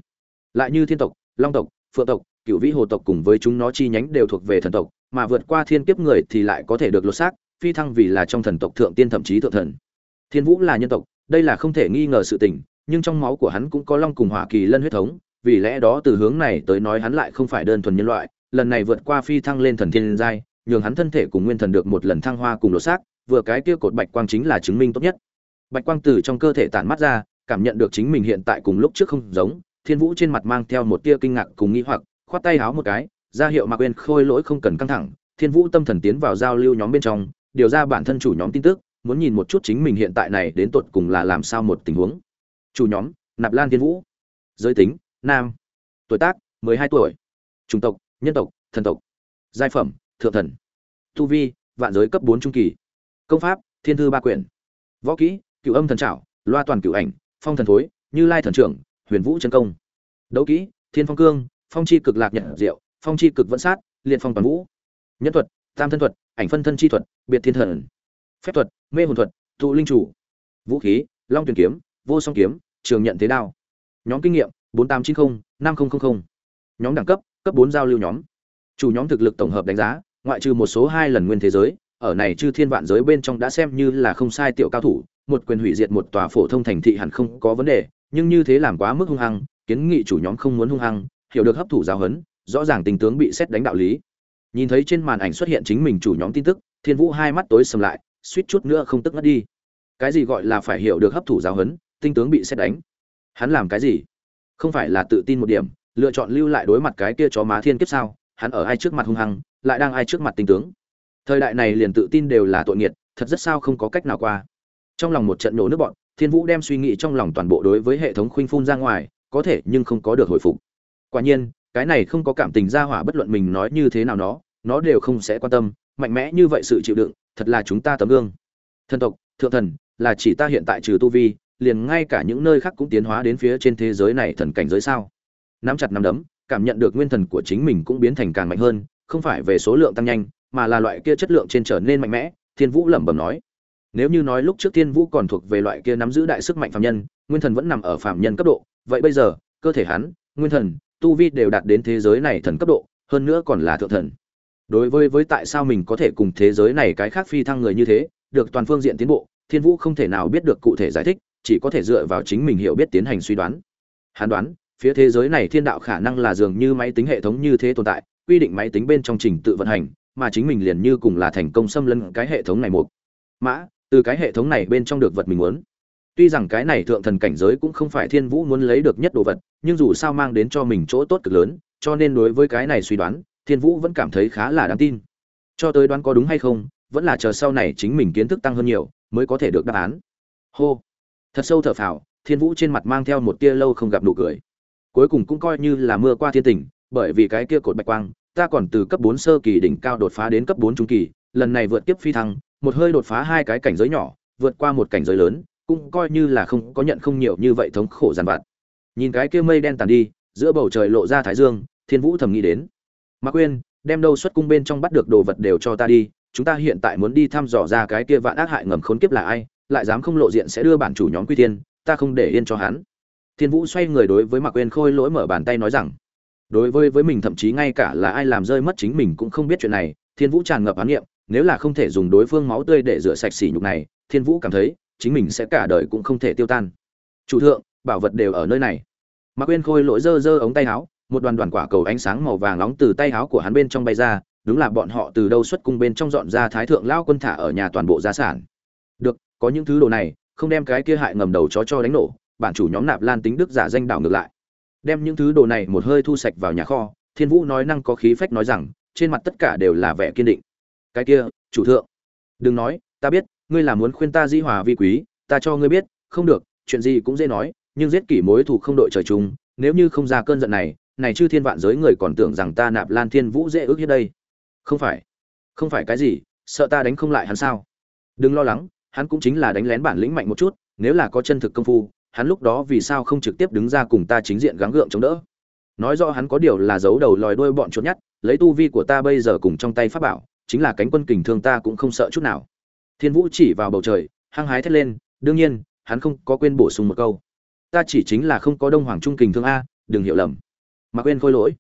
Lại như thiên tộc, long tộc, phượng tộc, cựu vĩ hồ tộc cùng với chúng nó chi nhánh đều thuộc về thần tộc mà vượt qua thiên kiếp người thì lại có thể được lột xác, phi thăng vì là trong thần tộc thượng tiên thậm chí thượng thần. Thiên vũ là nhân tộc, đây là không thể nghi ngờ sự tình, nhưng trong máu của hắn cũng có long cùng hỏa kỳ lân huyết thống, vì lẽ đó từ hướng này tới nói hắn lại không phải đơn thuần nhân loại, lần này vượt qua phi thăng lên thần thiên giai, nhường hắn thân thể cùng nguyên thần được một lần thăng hoa cùng lột xác, vừa cái kia cột bạch quang chính là chứng minh tốt nhất. Bạch quang từ trong cơ thể tản mắt ra, cảm nhận được chính mình hiện tại cùng lúc trước không giống, thiên vũ trên mặt mang theo một tia kinh ngạc cùng nghi hoặc, khoát tay háo một cái ra hiệu mạc quên khôi lỗi không cần căng thẳng, thiên vũ tâm thần tiến vào giao lưu nhóm bên trong, điều ra bản thân chủ nhóm tin tức, muốn nhìn một chút chính mình hiện tại này đến tột cùng là làm sao một tình huống. Chủ nhóm, nạp lan thiên vũ. Giới tính, nam. Tuổi tác, mười hai tuổi. Chủng tộc, nhân tộc, thần tộc. Giai phẩm, thượng thần. Tu vi, vạn giới cấp bốn trung kỳ. Công pháp, thiên thư ba quyển. Võ kỹ cựu âm thần trảo, loa toàn cựu ảnh, phong thần thối, như lai thần trưởng, huyền vũ chân công. Đấu kỹ, thiên phong cương, phong chi cực lạc nhận diệu phong chi cực vẫn sát, liệt phong toàn vũ. Nhân thuật, tam thân thuật, ảnh phân thân chi thuật, biệt thiên thần. Phép thuật, mê hồn thuật, tụ linh chủ. Vũ khí, long tuyển kiếm, vô song kiếm, trường nhận thế đao. Nhóm kinh nghiệm, bốn tám chín mươi năm nghìn nhóm đẳng cấp cấp bốn giao lưu nhóm. Chủ nhóm thực lực tổng hợp đánh giá, ngoại trừ một số hai lần nguyên thế giới, ở này chư thiên vạn giới bên trong đã xem như là không sai tiểu cao thủ, một quyền hủy diệt một tòa phổ thông thành thị hẳn không có vấn đề, nhưng như thế làm quá mức hung hăng, kiến nghị chủ nhóm không muốn hung hăng, hiểu được hấp thụ giáo huấn rõ ràng tình tướng bị xét đánh đạo lý. Nhìn thấy trên màn ảnh xuất hiện chính mình chủ nhóm tin tức, thiên vũ hai mắt tối sầm lại, suýt chút nữa không tức ngất đi. Cái gì gọi là phải hiểu được hấp thụ giáo huấn, tinh tướng bị xét đánh? Hắn làm cái gì? Không phải là tự tin một điểm, lựa chọn lưu lại đối mặt cái kia chó má thiên kiếp sao? Hắn ở ai trước mặt hung hăng, lại đang ai trước mặt tinh tướng? Thời đại này liền tự tin đều là tội nghiệt, thật rất sao không có cách nào qua. Trong lòng một trận nổ nước bọn thiên vũ đem suy nghĩ trong lòng toàn bộ đối với hệ thống khuynh phun ra ngoài, có thể nhưng không có được hồi phục. Quả nhiên cái này không có cảm tình ra hỏa bất luận mình nói như thế nào nó nó đều không sẽ quan tâm, mạnh mẽ như vậy sự chịu đựng, thật là chúng ta tấm gương. Thần tộc, thượng thần, là chỉ ta hiện tại trừ tu vi, liền ngay cả những nơi khác cũng tiến hóa đến phía trên thế giới này thần cảnh giới sao? Nắm chặt nắm đấm, cảm nhận được nguyên thần của chính mình cũng biến thành càng mạnh hơn, không phải về số lượng tăng nhanh, mà là loại kia chất lượng trên trở nên mạnh mẽ, thiên vũ lẩm bẩm nói. Nếu như nói lúc trước thiên vũ còn thuộc về loại kia nắm giữ đại sức mạnh phạm nhân, nguyên thần vẫn nằm ở phạm nhân cấp độ, vậy bây giờ, cơ thể hắn, nguyên thần tu vi đều đạt đến thế giới này thần cấp độ, hơn nữa còn là thượng thần. Đối với với tại sao mình có thể cùng thế giới này cái khác phi thăng người như thế, được toàn phương diện tiến bộ, thiên vũ không thể nào biết được cụ thể giải thích, chỉ có thể dựa vào chính mình hiểu biết tiến hành suy đoán. Hắn đoán, phía thế giới này thiên đạo khả năng là dường như máy tính hệ thống như thế tồn tại, quy định máy tính bên trong trình tự vận hành, mà chính mình liền như cùng là thành công xâm lấn cái hệ thống này một. Mã, từ cái hệ thống này bên trong được vật mình muốn tuy rằng cái này thượng thần cảnh giới cũng không phải thiên vũ muốn lấy được nhất đồ vật, nhưng dù sao mang đến cho mình chỗ tốt cực lớn, cho nên đối với cái này suy đoán, thiên vũ vẫn cảm thấy khá là đáng tin. Cho tới đoán có đúng hay không, vẫn là chờ sau này chính mình kiến thức tăng hơn nhiều, mới có thể được đáp án. Hô. Thật sâu thở phào, thiên vũ trên mặt mang theo một tia lâu không gặp nụ cười. Cuối cùng cũng coi như là mưa qua thiên tình, bởi vì cái kia cột bạch quang, ta còn từ cấp bốn sơ kỳ đỉnh cao đột phá đến cấp bốn trung kỳ, lần này vượt tiếp phi thăng, một hơi đột phá hai cái cảnh giới nhỏ, vượt qua một cảnh giới lớn cũng coi như là không có nhận không nhiều như vậy thống khổ giàn vặt. Nhìn cái kia mây đen tàn đi, giữa bầu trời lộ ra thái dương, thiên vũ thầm nghĩ đến. Mạc quên đem đâu xuất cung bên trong bắt được đồ vật đều cho ta đi, chúng ta hiện tại muốn đi thăm dò ra cái kia vạn ác hại ngầm khốn kiếp là ai, lại dám không lộ diện sẽ đưa bản chủ nhóm quy tiên ta không để yên cho hắn. Thiên vũ xoay người đối với mạc quên khôi lỗi mở bàn tay nói rằng, đối với với mình thậm chí ngay cả là ai làm rơi mất chính mình cũng không biết chuyện này, thiên vũ tràn ngập án nghiệm nếu là không thể dùng đối phương máu tươi để rửa sạch sỉ nhục này, thiên vũ cảm thấy chính mình sẽ cả đời cũng không thể tiêu tan. Chủ thượng, bảo vật đều ở nơi này. Mạc quên khôi lỗi dơ dơ ống tay áo, một đoàn đoàn quả cầu ánh sáng màu vàng nóng từ tay áo của hắn bên trong bay ra, đúng là bọn họ từ đâu xuất cung bên trong dọn ra thái thượng lao quân thả ở nhà toàn bộ gia sản. Được, có những thứ đồ này, không đem cái kia hại ngầm đầu chó cho đánh nổ, bản chủ nhóm nạp lan tính đức giả danh đảo ngược lại. Đem những thứ đồ này một hơi thu sạch vào nhà kho, thiên vũ nói năng có khí phách nói rằng, trên mặt tất cả đều là vẻ kiên định. Cái kia, chủ thượng, đừng nói, ta biết ngươi là muốn khuyên ta dĩ hòa vi quý, ta cho ngươi biết, không được, chuyện gì cũng dễ nói, nhưng giết kỷ mối thù không đội trời chung, nếu như không ra cơn giận này này chư thiên vạn giới người còn tưởng rằng ta nạp lan thiên vũ dễ ước hết đây. Không phải không phải cái gì, sợ ta đánh không lại hắn sao? Đừng lo lắng, hắn cũng chính là đánh lén bản lĩnh mạnh một chút, nếu là có chân thực công phu, hắn lúc đó vì sao không trực tiếp đứng ra cùng ta chính diện gắng gượng chống đỡ? Nói rõ hắn có điều là giấu đầu lòi đuôi bọn chuột nhất lấy tu vi của ta bây giờ cùng trong tay pháp bảo, chính là cánh quân kình thương ta cũng không sợ chút nào thiên vũ chỉ vào bầu trời, hăng hái thét lên, đương nhiên, hắn không có quên bổ sung một câu. Ta chỉ chính là không có đông hoàng trung kình thương a, đừng hiểu lầm. Mà quên khôi lỗi.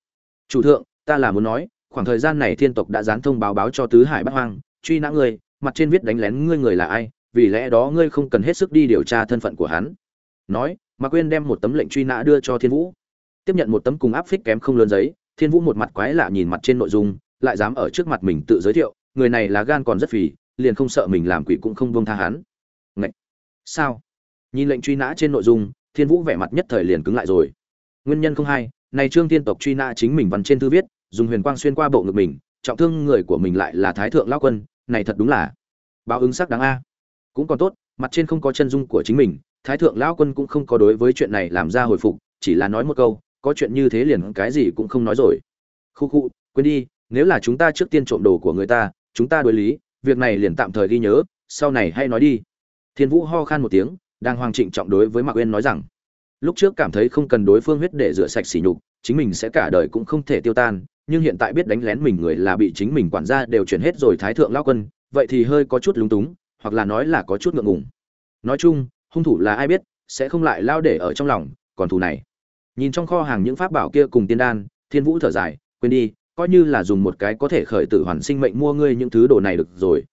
Chủ thượng, ta là muốn nói, khoảng thời gian này thiên tộc đã dán thông báo báo cho tứ hải bát hoang, truy nã người. mặt trên viết đánh lén ngươi người là ai, vì lẽ đó ngươi không cần hết sức đi điều tra thân phận của hắn. Nói, mà quên đem một tấm lệnh truy nã đưa cho thiên vũ. Tiếp nhận một tấm cùng áp phích kém không lớn giấy, thiên vũ một mặt quái lạ nhìn mặt trên nội dung, lại dám ở trước mặt mình tự giới thiệu, người này là gan còn rất phì liền không sợ mình làm quỷ cũng không buông tha hắn. Ngậy! sao? Nhìn lệnh truy nã trên nội dung, thiên vũ vẻ mặt nhất thời liền cứng lại rồi. Nguyên nhân không hay, này trương thiên tộc truy nã chính mình văn trên thư viết, dùng huyền quang xuyên qua bộ ngực mình, trọng thương người của mình lại là thái thượng Lão quân, này thật đúng là báo ứng sắc đáng a. Cũng còn tốt, mặt trên không có chân dung của chính mình, thái thượng lão quân cũng không có đối với chuyện này làm ra hồi phục, chỉ là nói một câu, có chuyện như thế liền cái gì cũng không nói rồi. Khu khu, quên đi, nếu là chúng ta trước tiên trộm đồ của người ta, chúng ta đối lý việc này liền tạm thời ghi nhớ, sau này hay nói đi. Thiên vũ ho khan một tiếng, đang hoàng trịnh trọng đối với mạc uyên nói rằng, lúc trước cảm thấy không cần đối phương huyết để rửa sạch sỉ nhục, chính mình sẽ cả đời cũng không thể tiêu tan, nhưng hiện tại biết đánh lén mình người là bị chính mình quản gia đều chuyển hết rồi thái thượng lao quân, vậy thì hơi có chút lúng túng, hoặc là nói là có chút ngượng ngùng. Nói chung, hung thủ là ai biết, sẽ không lại lao để ở trong lòng, còn thủ này. Nhìn trong kho hàng những pháp bảo kia cùng tiên đan, thiên vũ thở dài, quên đi coi như là dùng một cái có thể khởi tử hoàn sinh mệnh mua ngươi những thứ đồ này được rồi.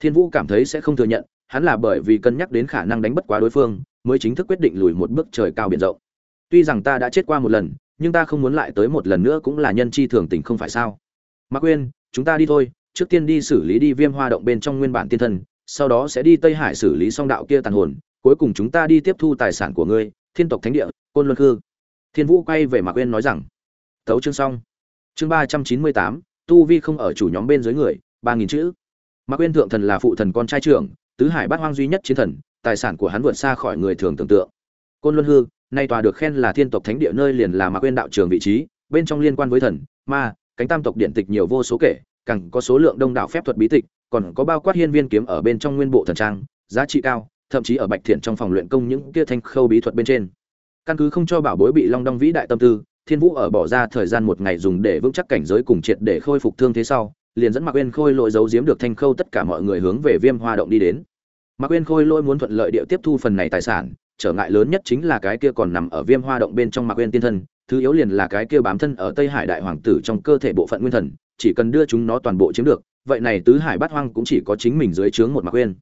Thiên vũ cảm thấy sẽ không thừa nhận, hắn là bởi vì cân nhắc đến khả năng đánh bất quá đối phương, mới chính thức quyết định lùi một bước trời cao biển rộng. Tuy rằng ta đã chết qua một lần, nhưng ta không muốn lại tới một lần nữa cũng là nhân chi thường tình không phải sao. Mạc quên chúng ta đi thôi, trước tiên đi xử lý đi viêm hoa động bên trong nguyên bản tiên thân sau đó sẽ đi tây hải xử lý song đạo kia tàn hồn, cuối cùng chúng ta đi tiếp thu tài sản của ngươi, thiên tộc thánh địa, côn luân khư. Thiên vũ quay về mạc quên nói rằng, thấu chương xong chương ba trăm chín mươi tám, tu vi không ở chủ nhóm bên dưới người, ba nghìn chữ. Mạc quên thượng thần là phụ thần con trai trưởng, tứ hải bát hoang duy nhất chiến thần, tài sản của hắn vượt xa khỏi người thường tưởng tượng. Côn luân hư, nay tòa được khen là thiên tộc thánh địa nơi liền là mạc quên đạo trường vị trí, bên trong liên quan với thần, ma, cánh tam tộc điện tịch nhiều vô số kể, càng có số lượng đông đảo phép thuật bí tịch, còn có bao quát hiên viên kiếm ở bên trong nguyên bộ thần trang, giá trị cao, thậm chí ở bạch thiện trong phòng luyện công những kia thanh khâu bí thuật bên trên. Căn cứ không cho bảo bối bị long đong vĩ đại tâm tư thiên vũ ở bỏ ra thời gian một ngày dùng để vững chắc cảnh giới cùng triệt để khôi phục thương thế sau, liền dẫn mạc uyên khôi lội giấu giếm được thanh khâu tất cả mọi người hướng về viêm hoa động đi đến. Mạc uyên khôi lỗi muốn thuận lợi địa tiếp thu phần này tài sản, trở ngại lớn nhất chính là cái kia còn nằm ở viêm hoa động bên trong mạc uyên tiên thân, thứ yếu liền là cái kia bám thân ở tây hải đại hoàng tử trong cơ thể bộ phận nguyên thần, chỉ cần đưa chúng nó toàn bộ chiếm được, vậy này tứ hải bát hoang cũng chỉ có chính mình dưới trướng một mạc uyên.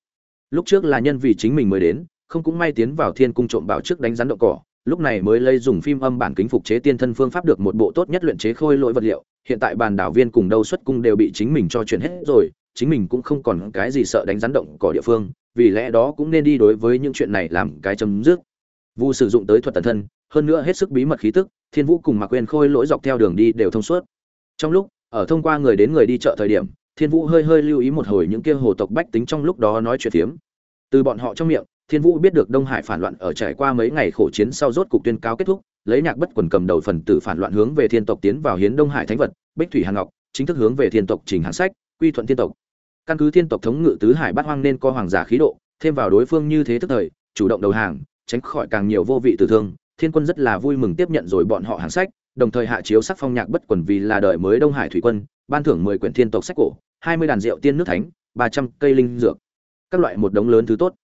Lúc trước là nhân vì chính mình mới đến, không cũng may tiến vào thiên cung trộm bảo trước đánh rắn động cỏ lúc này mới lấy dùng phim âm bản kính phục chế tiên thân phương pháp được một bộ tốt nhất luyện chế khôi lỗi vật liệu. Hiện tại bàn đảo viên cùng đâu xuất cung đều bị chính mình cho chuyển hết rồi, chính mình cũng không còn cái gì sợ đánh rắn động cỏ địa phương, vì lẽ đó cũng nên đi đối với những chuyện này làm cái chấm dứt. Vu sử dụng tới thuật tần thân, hơn nữa hết sức bí mật khí tức, thiên vũ cùng mạc quên khôi lỗi dọc theo đường đi đều thông suốt. Trong lúc, ở thông qua người đến người đi chợ thời điểm, thiên vũ hơi hơi lưu ý một hồi những kia hồ tộc bách tính trong lúc đó nói chuyện phiếm. Từ bọn họ trong miệng thiên vũ biết được đông hải phản loạn ở trải qua mấy ngày khổ chiến sau rốt cục tuyên cáo kết thúc, lấy nhạc bất quần cầm đầu phần tử phản loạn hướng về thiên tộc tiến vào hiến đông hải thánh vật, bích thủy hàn ngọc, chính thức hướng về thiên tộc trình hàn sách, quy thuận thiên tộc. Căn cứ thiên tộc thống ngự tứ hải bát hoang nên co hoàng giả khí độ, thêm vào đối phương như thế tức thời, chủ động đầu hàng, tránh khỏi càng nhiều vô vị tử thương, thiên quân rất là vui mừng tiếp nhận rồi bọn họ hàng sách, đồng thời hạ chiếu sắc phong nhạc bất quần vì là đời mới đông hải thủy quân, ban thưởng mười quyển thiên tộc sách cổ, hai mươi đàn rượu tiên nước thánh, ba trăm cây linh dược. Các loại một đống lớn thứ tốt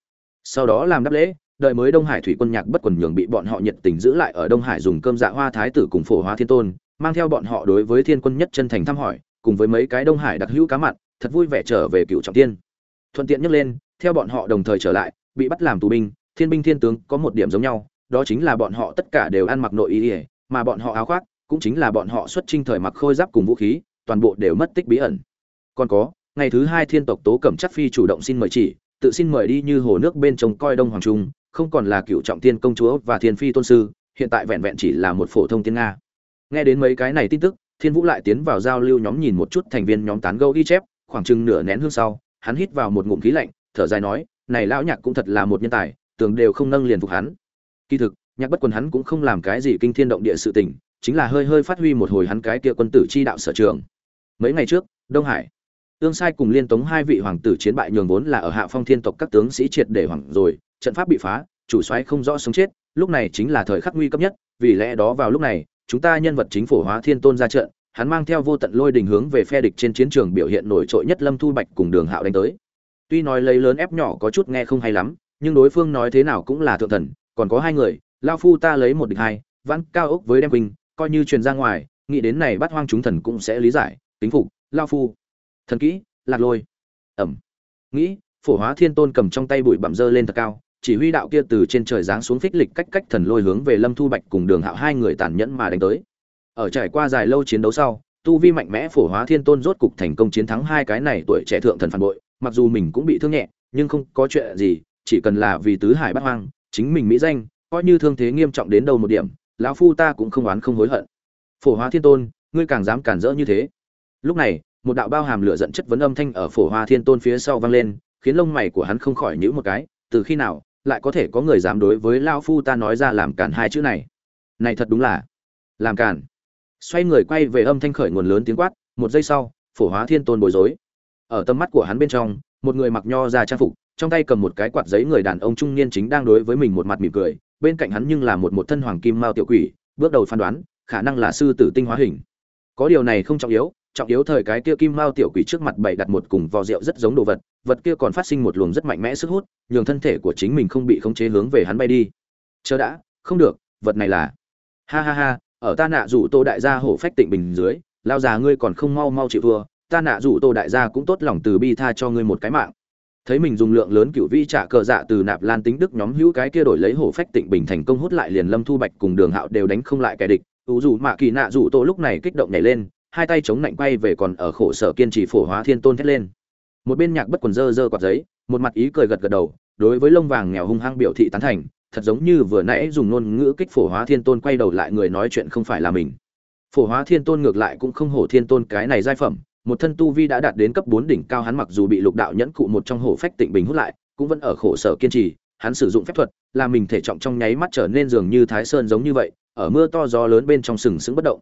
sau đó làm đáp lễ, đợi mới đông hải thủy quân nhạc bất quần nhường bị bọn họ nhiệt tình giữ lại ở đông hải dùng cơm dạ hoa thái tử cùng phổ hoa thiên tôn, mang theo bọn họ đối với thiên quân nhất chân thành thăm hỏi, cùng với mấy cái đông hải đặc hữu cá mặn, thật vui vẻ trở về cựu trọng tiên thuận tiện nhắc lên, theo bọn họ đồng thời trở lại, bị bắt làm tù binh, thiên binh thiên tướng có một điểm giống nhau, đó chính là bọn họ tất cả đều ăn mặc nội y ỉa mà bọn họ áo khoác cũng chính là bọn họ xuất trinh thời mặc khôi giáp cùng vũ khí, toàn bộ đều mất tích bí ẩn. Còn có, ngày thứ hai thiên tộc tố cẩm chắc phi chủ động xin mời chỉ tự xin mời đi như hồ nước bên trông coi đông hoàng trung, không còn là cựu trọng tiên công chúa và thiên phi tôn sư, hiện tại vẹn vẹn chỉ là một phổ thông tiên nga. Nghe đến mấy cái này tin tức, thiên vũ lại tiến vào giao lưu nhóm nhìn một chút thành viên nhóm tán gẫu ghi chép, khoảng chừng nửa nén hương sau, hắn hít vào một ngụm khí lạnh, thở dài nói, này lão nhạc cũng thật là một nhân tài, tưởng đều không nâng liền phục hắn. Kỳ thực, nhạc bất quần hắn cũng không làm cái gì kinh thiên động địa sự tình, chính là hơi hơi phát huy một hồi hắn cái kia quân tử chi đạo sở trường. Mấy ngày trước, đông hải tương sai cùng liên tống hai vị hoàng tử chiến bại nhường vốn là ở hạ phong thiên tộc các tướng sĩ triệt để hoảng rồi, trận pháp bị phá, chủ soái không rõ sống chết, lúc này chính là thời khắc nguy cấp nhất, vì lẽ đó vào lúc này, chúng ta nhân vật chính phổ hóa thiên tôn ra trận, hắn mang theo vô tận lôi đình hướng về phe địch trên chiến trường biểu hiện nổi trội nhất lâm thu bạch cùng đường hạo đánh tới. Tuy nói lấy lớn ép nhỏ có chút nghe không hay lắm, nhưng đối phương nói thế nào cũng là thượng thần, còn có hai người, lao phu ta lấy một địch hai, vãn cao ốc với đem quỳnh coi như truyền ra ngoài, nghĩ đến này bắt hoang chúng thần cũng sẽ lý giải tính phục, lao phu thần kỹ, lạc lôi. Ẩm. Nghĩ, phổ hóa thiên tôn cầm trong tay bụi bặm dơ lên thật cao, chỉ huy đạo kia từ trên trời giáng xuống phích lịch cách cách thần lôi hướng về lâm thu bạch cùng đường hạo hai người tàn nhẫn mà đánh tới. Ở trải qua dài lâu chiến đấu sau, tu vi mạnh mẽ phổ hóa thiên tôn rốt cục thành công chiến thắng hai cái này tuổi trẻ thượng thần phản bội, mặc dù mình cũng bị thương nhẹ, nhưng không có chuyện gì, chỉ cần là vì tứ hải bắt hoang, chính mình mỹ danh, coi như thương thế nghiêm trọng đến đâu một điểm, lão phu ta cũng không oán không hối hận. Phổ hóa thiên tôn, ngươi càng dám cản rỡ như thế. Lúc này một đạo bao hàm lửa giận chất vấn âm thanh ở phổ hoa thiên tôn phía sau vang lên, khiến lông mày của hắn không khỏi nhíu một cái, từ khi nào, lại có thể có người dám đối với lao phu ta nói ra làm cản hai chữ này? Này thật đúng là làm cản xoay người quay về âm thanh khởi nguồn lớn tiếng quát, một giây sau, phổ hóa thiên tôn bối rối. Ở tầm mắt của hắn bên trong, một người mặc nho ra trang phục, trong tay cầm một cái quạt giấy người đàn ông trung niên chính đang đối với mình một mặt mỉm cười, bên cạnh hắn nhưng là một một thân hoàng kim mao tiểu quỷ, bước đầu phán đoán, khả năng là sư tử tinh hóa hình. Có điều này không trọng yếu trọng yếu thời cái kia kim mao tiểu quỷ trước mặt bày đặt một cùng vò rượu rất giống đồ vật vật kia còn phát sinh một luồng rất mạnh mẽ sức hút, nhường thân thể của chính mình không bị khống chế hướng về hắn bay đi. Chờ đã, không được, vật này là. Ha ha ha, ở ta nạ rủ tô đại gia hổ phách tịnh bình dưới, lao già ngươi còn không mau mau chịu thua, ta nạ rủ tô đại gia cũng tốt lòng từ bi tha cho ngươi một cái mạng. Thấy mình dùng lượng lớn cựu vi trả cờ dạ từ nạp lan tính đức nhóm hữu cái kia đổi lấy hổ phách tịnh bình thành công hút lại liền lâm thu bạch cùng đường hạo đều đánh không lại kẻ địch. Ủ dù mạ kỳ nạ rủ tô lúc này kích động nhảy lên hai tay chống nạnh quay về còn ở khổ sở kiên trì phổ hóa thiên tôn thét lên. Một bên nhạc bất quần dơ dơ quạt giấy, một mặt ý cười gật gật đầu, đối với lông vàng nghèo hung hăng biểu thị tán thành, thật giống như vừa nãy dùng ngôn ngữ kích phổ hóa thiên tôn quay đầu lại người nói chuyện không phải là mình. Phổ hóa thiên tôn ngược lại cũng không hổ thiên tôn cái này giai phẩm, một thân tu vi đã đạt đến cấp bốn đỉnh cao hắn mặc dù bị lục đạo nhẫn cụ một trong hổ phách tịnh bình hút lại, cũng vẫn ở khổ sở kiên trì, hắn sử dụng phép thuật làm mình thể trọng trong nháy mắt trở nên dường như thái sơn giống như vậy, ở mưa to gió lớn bên trong sừng sững bất động.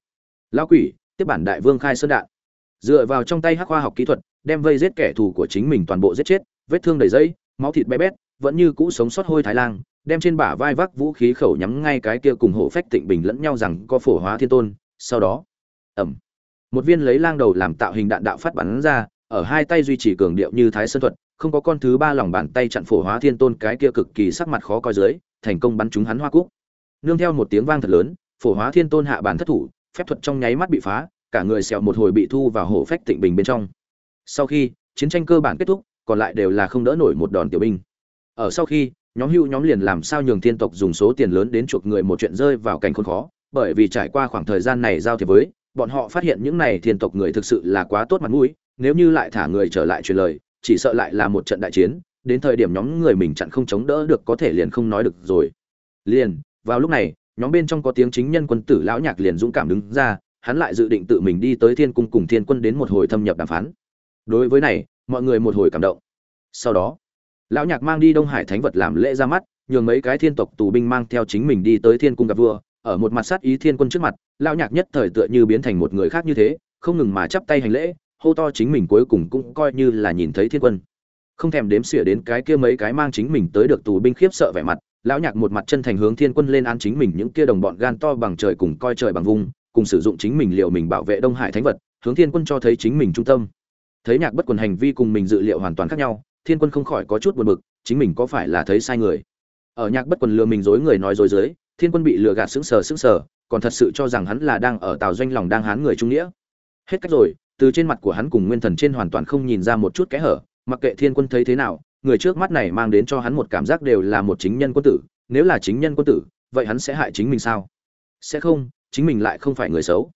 Lão quỷ tiếp bản đại vương khai sơn đạn. Dựa vào trong tay hắc khoa học kỹ thuật, đem vây giết kẻ thù của chính mình toàn bộ giết chết, vết thương đầy dây máu thịt bé bét, vẫn như cũ sống sót hôi thái lang, đem trên bả vai vác vũ khí khẩu nhắm ngay cái kia cùng hổ phách tịnh bình lẫn nhau rằng có phổ hóa thiên tôn, sau đó ẩm một viên lấy lang đầu làm tạo hình đạn đạo phát bắn ra, ở hai tay duy trì cường điệu như thái sơn thuật, không có con thứ ba lòng bàn tay chặn phổ hóa thiên tôn cái kia cực kỳ sắc mặt khó coi dưới, thành công bắn trúng hắn hoa cúc. Nương theo một tiếng vang thật lớn, phổ hóa thiên tôn hạ bàn thất thủ phép thuật trong nháy mắt bị phá, cả người sẹo một hồi bị thu vào hổ phách tịnh bình bên trong. Sau khi chiến tranh cơ bản kết thúc, còn lại đều là không đỡ nổi một đòn tiểu binh. Ở sau khi, nhóm hưu nhóm liền làm sao nhường thiên tộc dùng số tiền lớn đến chuộc người một chuyện rơi vào cảnh khốn khó, bởi vì trải qua khoảng thời gian này giao thiệp với, bọn họ phát hiện những này thiên tộc người thực sự là quá tốt mặt mũi, nếu như lại thả người trở lại truyền lời, chỉ sợ lại là một trận đại chiến, đến thời điểm nhóm người mình chặn không chống đỡ được có thể liền không nói được rồi. Liền, vào lúc này nhóm bên trong có tiếng chính nhân quân tử lão nhạc liền dũng cảm đứng ra, hắn lại dự định tự mình đi tới thiên cung cùng thiên quân đến một hồi thâm nhập đàm phán. Đối với này, mọi người một hồi cảm động. Sau đó, lão nhạc mang đi đông hải thánh vật làm lễ ra mắt, nhường mấy cái thiên tộc tù binh mang theo chính mình đi tới thiên cung gặp vua, ở một mặt sát ý thiên quân trước mặt, lão nhạc nhất thời tựa như biến thành một người khác như thế, không ngừng mà chắp tay hành lễ, hô to chính mình cuối cùng cũng coi như là nhìn thấy thiên quân. Không thèm đếm xỉa đến cái kia mấy cái mang chính mình tới được tù binh khiếp sợ vẻ mặt lão nhạc một mặt chân thành hướng thiên quân lên án chính mình những kia đồng bọn gan to bằng trời cùng coi trời bằng vung, cùng sử dụng chính mình liệu mình bảo vệ đông hải thánh vật, hướng thiên quân cho thấy chính mình trung tâm. Thấy nhạc bất quần hành vi cùng mình dự liệu hoàn toàn khác nhau, thiên quân không khỏi có chút buồn bực, chính mình có phải là thấy sai người? Ở nhạc bất quần lừa mình dối người nói dối dưới, thiên quân bị lừa gạt sững sờ sững sờ, còn thật sự cho rằng hắn là đang ở tàu doanh lòng đang hán người trung nghĩa. Hết cách rồi, từ trên mặt của hắn cùng nguyên thần trên hoàn toàn không nhìn ra một chút kẽ hở, mặc kệ thiên quân thấy thế nào người trước mắt này mang đến cho hắn một cảm giác đều là một chính nhân quân tử, nếu là chính nhân quân tử, vậy hắn sẽ hại chính mình sao? Sẽ không, chính mình lại không phải người xấu.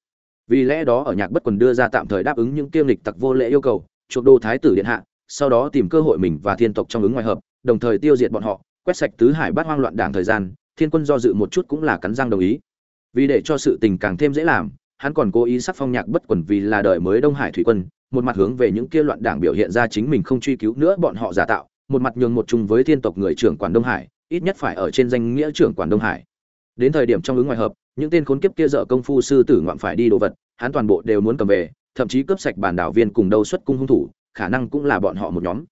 Vì lẽ đó ở nhạc bất quần đưa ra tạm thời đáp ứng những kiêm lịch tặc vô lễ yêu cầu, chuộc đô thái tử điện hạ, sau đó tìm cơ hội mình và thiên tộc trong ứng ngoài hợp, đồng thời tiêu diệt bọn họ, quét sạch tứ hải bát hoang loạn đảng thời gian, thiên quân do dự một chút cũng là cắn răng đồng ý. Vì để cho sự tình càng thêm dễ làm, hắn còn cố ý sắc phong nhạc bất quần vì là đời mới đông hải thủy quân, một mặt hướng về những kia loạn đảng biểu hiện ra chính mình không truy cứu nữa bọn họ giả tạo một mặt nhường một chung với thiên tộc người trưởng quản đông hải, ít nhất phải ở trên danh nghĩa trưởng quản đông hải. Đến thời điểm trong ứng ngoại hợp, những tên khốn kiếp kia dở công phu sư tử ngoạn phải đi đồ vật, hắn toàn bộ đều muốn cầm về, thậm chí cướp sạch bản đảo viên cùng đâu xuất cung hung thủ, khả năng cũng là bọn họ một nhóm.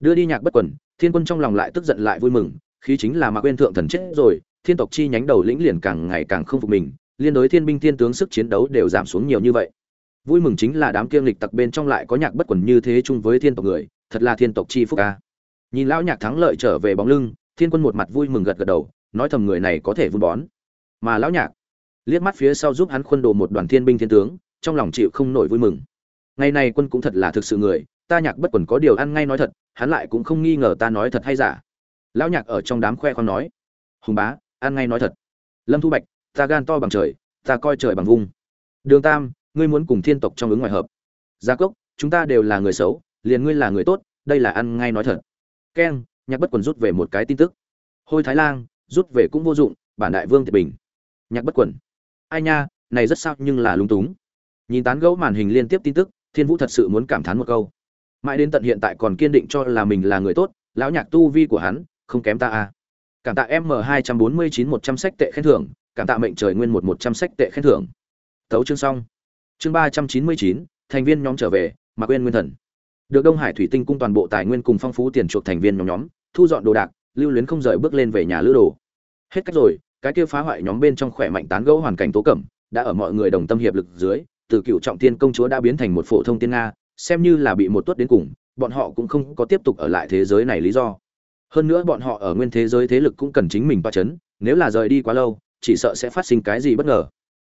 Đưa đi nhạc bất quần, thiên quân trong lòng lại tức giận lại vui mừng, khí chính là mạc quên thượng thần chết rồi, thiên tộc chi nhánh đầu lĩnh liền càng ngày càng không phục mình, liên đối thiên binh thiên tướng sức chiến đấu đều giảm xuống nhiều như vậy. Vui mừng chính là đám kiêng lịch tặc bên trong lại có nhạc bất quần như thế chung với thiên tộc người, thật là thiên tộc chi phúc ca nhìn lão nhạc thắng lợi trở về bóng lưng, thiên quân một mặt vui mừng gật gật đầu, nói thầm người này có thể vun bón. Mà lão nhạc liếc mắt phía sau giúp hắn khuân đồ một đoàn thiên binh thiên tướng, trong lòng chịu không nổi vui mừng. Ngày này quân cũng thật là thực sự người, ta nhạc bất quần có điều ăn ngay nói thật, hắn lại cũng không nghi ngờ ta nói thật hay giả. Lão nhạc ở trong đám khoe khoang nói, hùng bá, ăn ngay nói thật. Lâm thu bạch, ta gan to bằng trời, ta coi trời bằng vung. Đường tam, ngươi muốn cùng thiên tộc trong ứng ngoài hợp. Gia cốc, chúng ta đều là người xấu, liền ngươi là người tốt, đây là ăn ngay nói thật keng nhạc bất quần rút về một cái tin tức. Hôi thái Lan, rút về cũng vô dụng bản đại vương thiệt bình. Nhạc bất quần. Ai nha này rất sao nhưng là lung túng. Nhìn tán gẫu màn hình liên tiếp tin tức thiên vũ thật sự muốn cảm thán một câu. Mãi đến tận hiện tại còn kiên định cho là mình là người tốt lão nhạc tu vi của hắn không kém ta à. Cảm tạ m hai trăm bốn mươi chín một trăm sách tệ khen thưởng cảm tạ mệnh trời nguyên một một trăm sách tệ khen thưởng. Thấu chương xong. Chương ba trăm chín mươi chín thành viên nhóm trở về mà quên nguyên thần được đông hải thủy tinh cung toàn bộ tài nguyên cùng phong phú tiền chuộc thành viên nhóm nhóm, thu dọn đồ đạc, lưu luyến không rời bước lên về nhà lữ đồ. Hết cách rồi, cái kia phá hoại nhóm bên trong khỏe mạnh tán gẫu hoàn cảnh tố cẩm, đã ở mọi người đồng tâm hiệp lực dưới, từ cựu trọng tiên công chúa đã biến thành một phổ thông tiên nga, xem như là bị một tuất đến cùng, bọn họ cũng không có tiếp tục ở lại thế giới này lý do. Hơn nữa bọn họ ở nguyên thế giới thế lực cũng cần chính mình ba chấn, nếu là rời đi quá lâu, chỉ sợ sẽ phát sinh cái gì bất ngờ.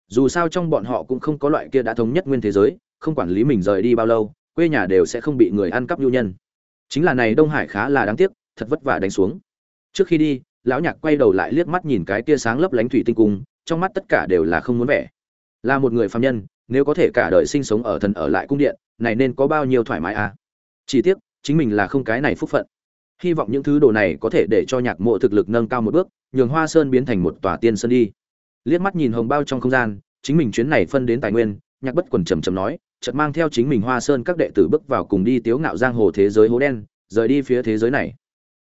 Dù sao trong bọn họ cũng không có loại kia đã thống nhất nguyên thế giới, không quản lý mình rời đi bao lâu quê nhà đều sẽ không bị người ăn cắp nhu nhân. Chính là này đông hải khá là đáng tiếc, thật vất vả đánh xuống. Trước khi đi, lão nhạc quay đầu lại liếc mắt nhìn cái tia sáng lấp lánh thủy tinh cung, trong mắt tất cả đều là không muốn vẻ. Là một người phạm nhân, nếu có thể cả đời sinh sống ở thần ở lại cung điện, này nên có bao nhiêu thoải mái à? Chỉ tiếc, chính mình là không cái này phúc phận. Hy vọng những thứ đồ này có thể để cho nhạc mộ thực lực nâng cao một bước, nhường hoa sơn biến thành một tòa tiên sơn đi. Liếc mắt nhìn hồng bao trong không gian, chính mình chuyến này phân đến tài nguyên, nhạc bất quần trầm trầm nói chợt mang theo chính mình hoa sơn các đệ tử bước vào cùng đi tiếu ngạo giang hồ thế giới hố đen, rời đi phía thế giới này.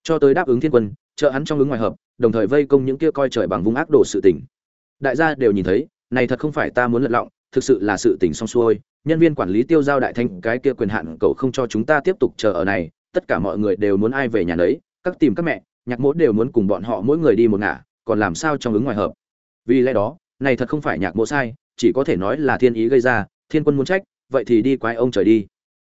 Cho tới đáp ứng thiên quân, trợ hắn trong ứng ngoài hợp, đồng thời vây công những kia coi trời bằng vung ác đồ sự tình. Đại gia đều nhìn thấy, này thật không phải ta muốn lật lọng, thực sự là sự tình xong xuôi. Nhân viên quản lý tiêu giao đại thanh cái kia quyền hạn cậu không cho chúng ta tiếp tục chờ ở này. Tất cả mọi người đều muốn ai về nhà đấy các tìm các mẹ, nhạc mỗ đều muốn cùng bọn họ mỗi người đi một ngả, còn làm sao trong ứng ngoài hợp? Vì lẽ đó, này thật không phải nhạc mỗ sai, chỉ có thể nói là thiên ý gây ra, thiên quân muốn trách vậy thì đi quái ông trời đi.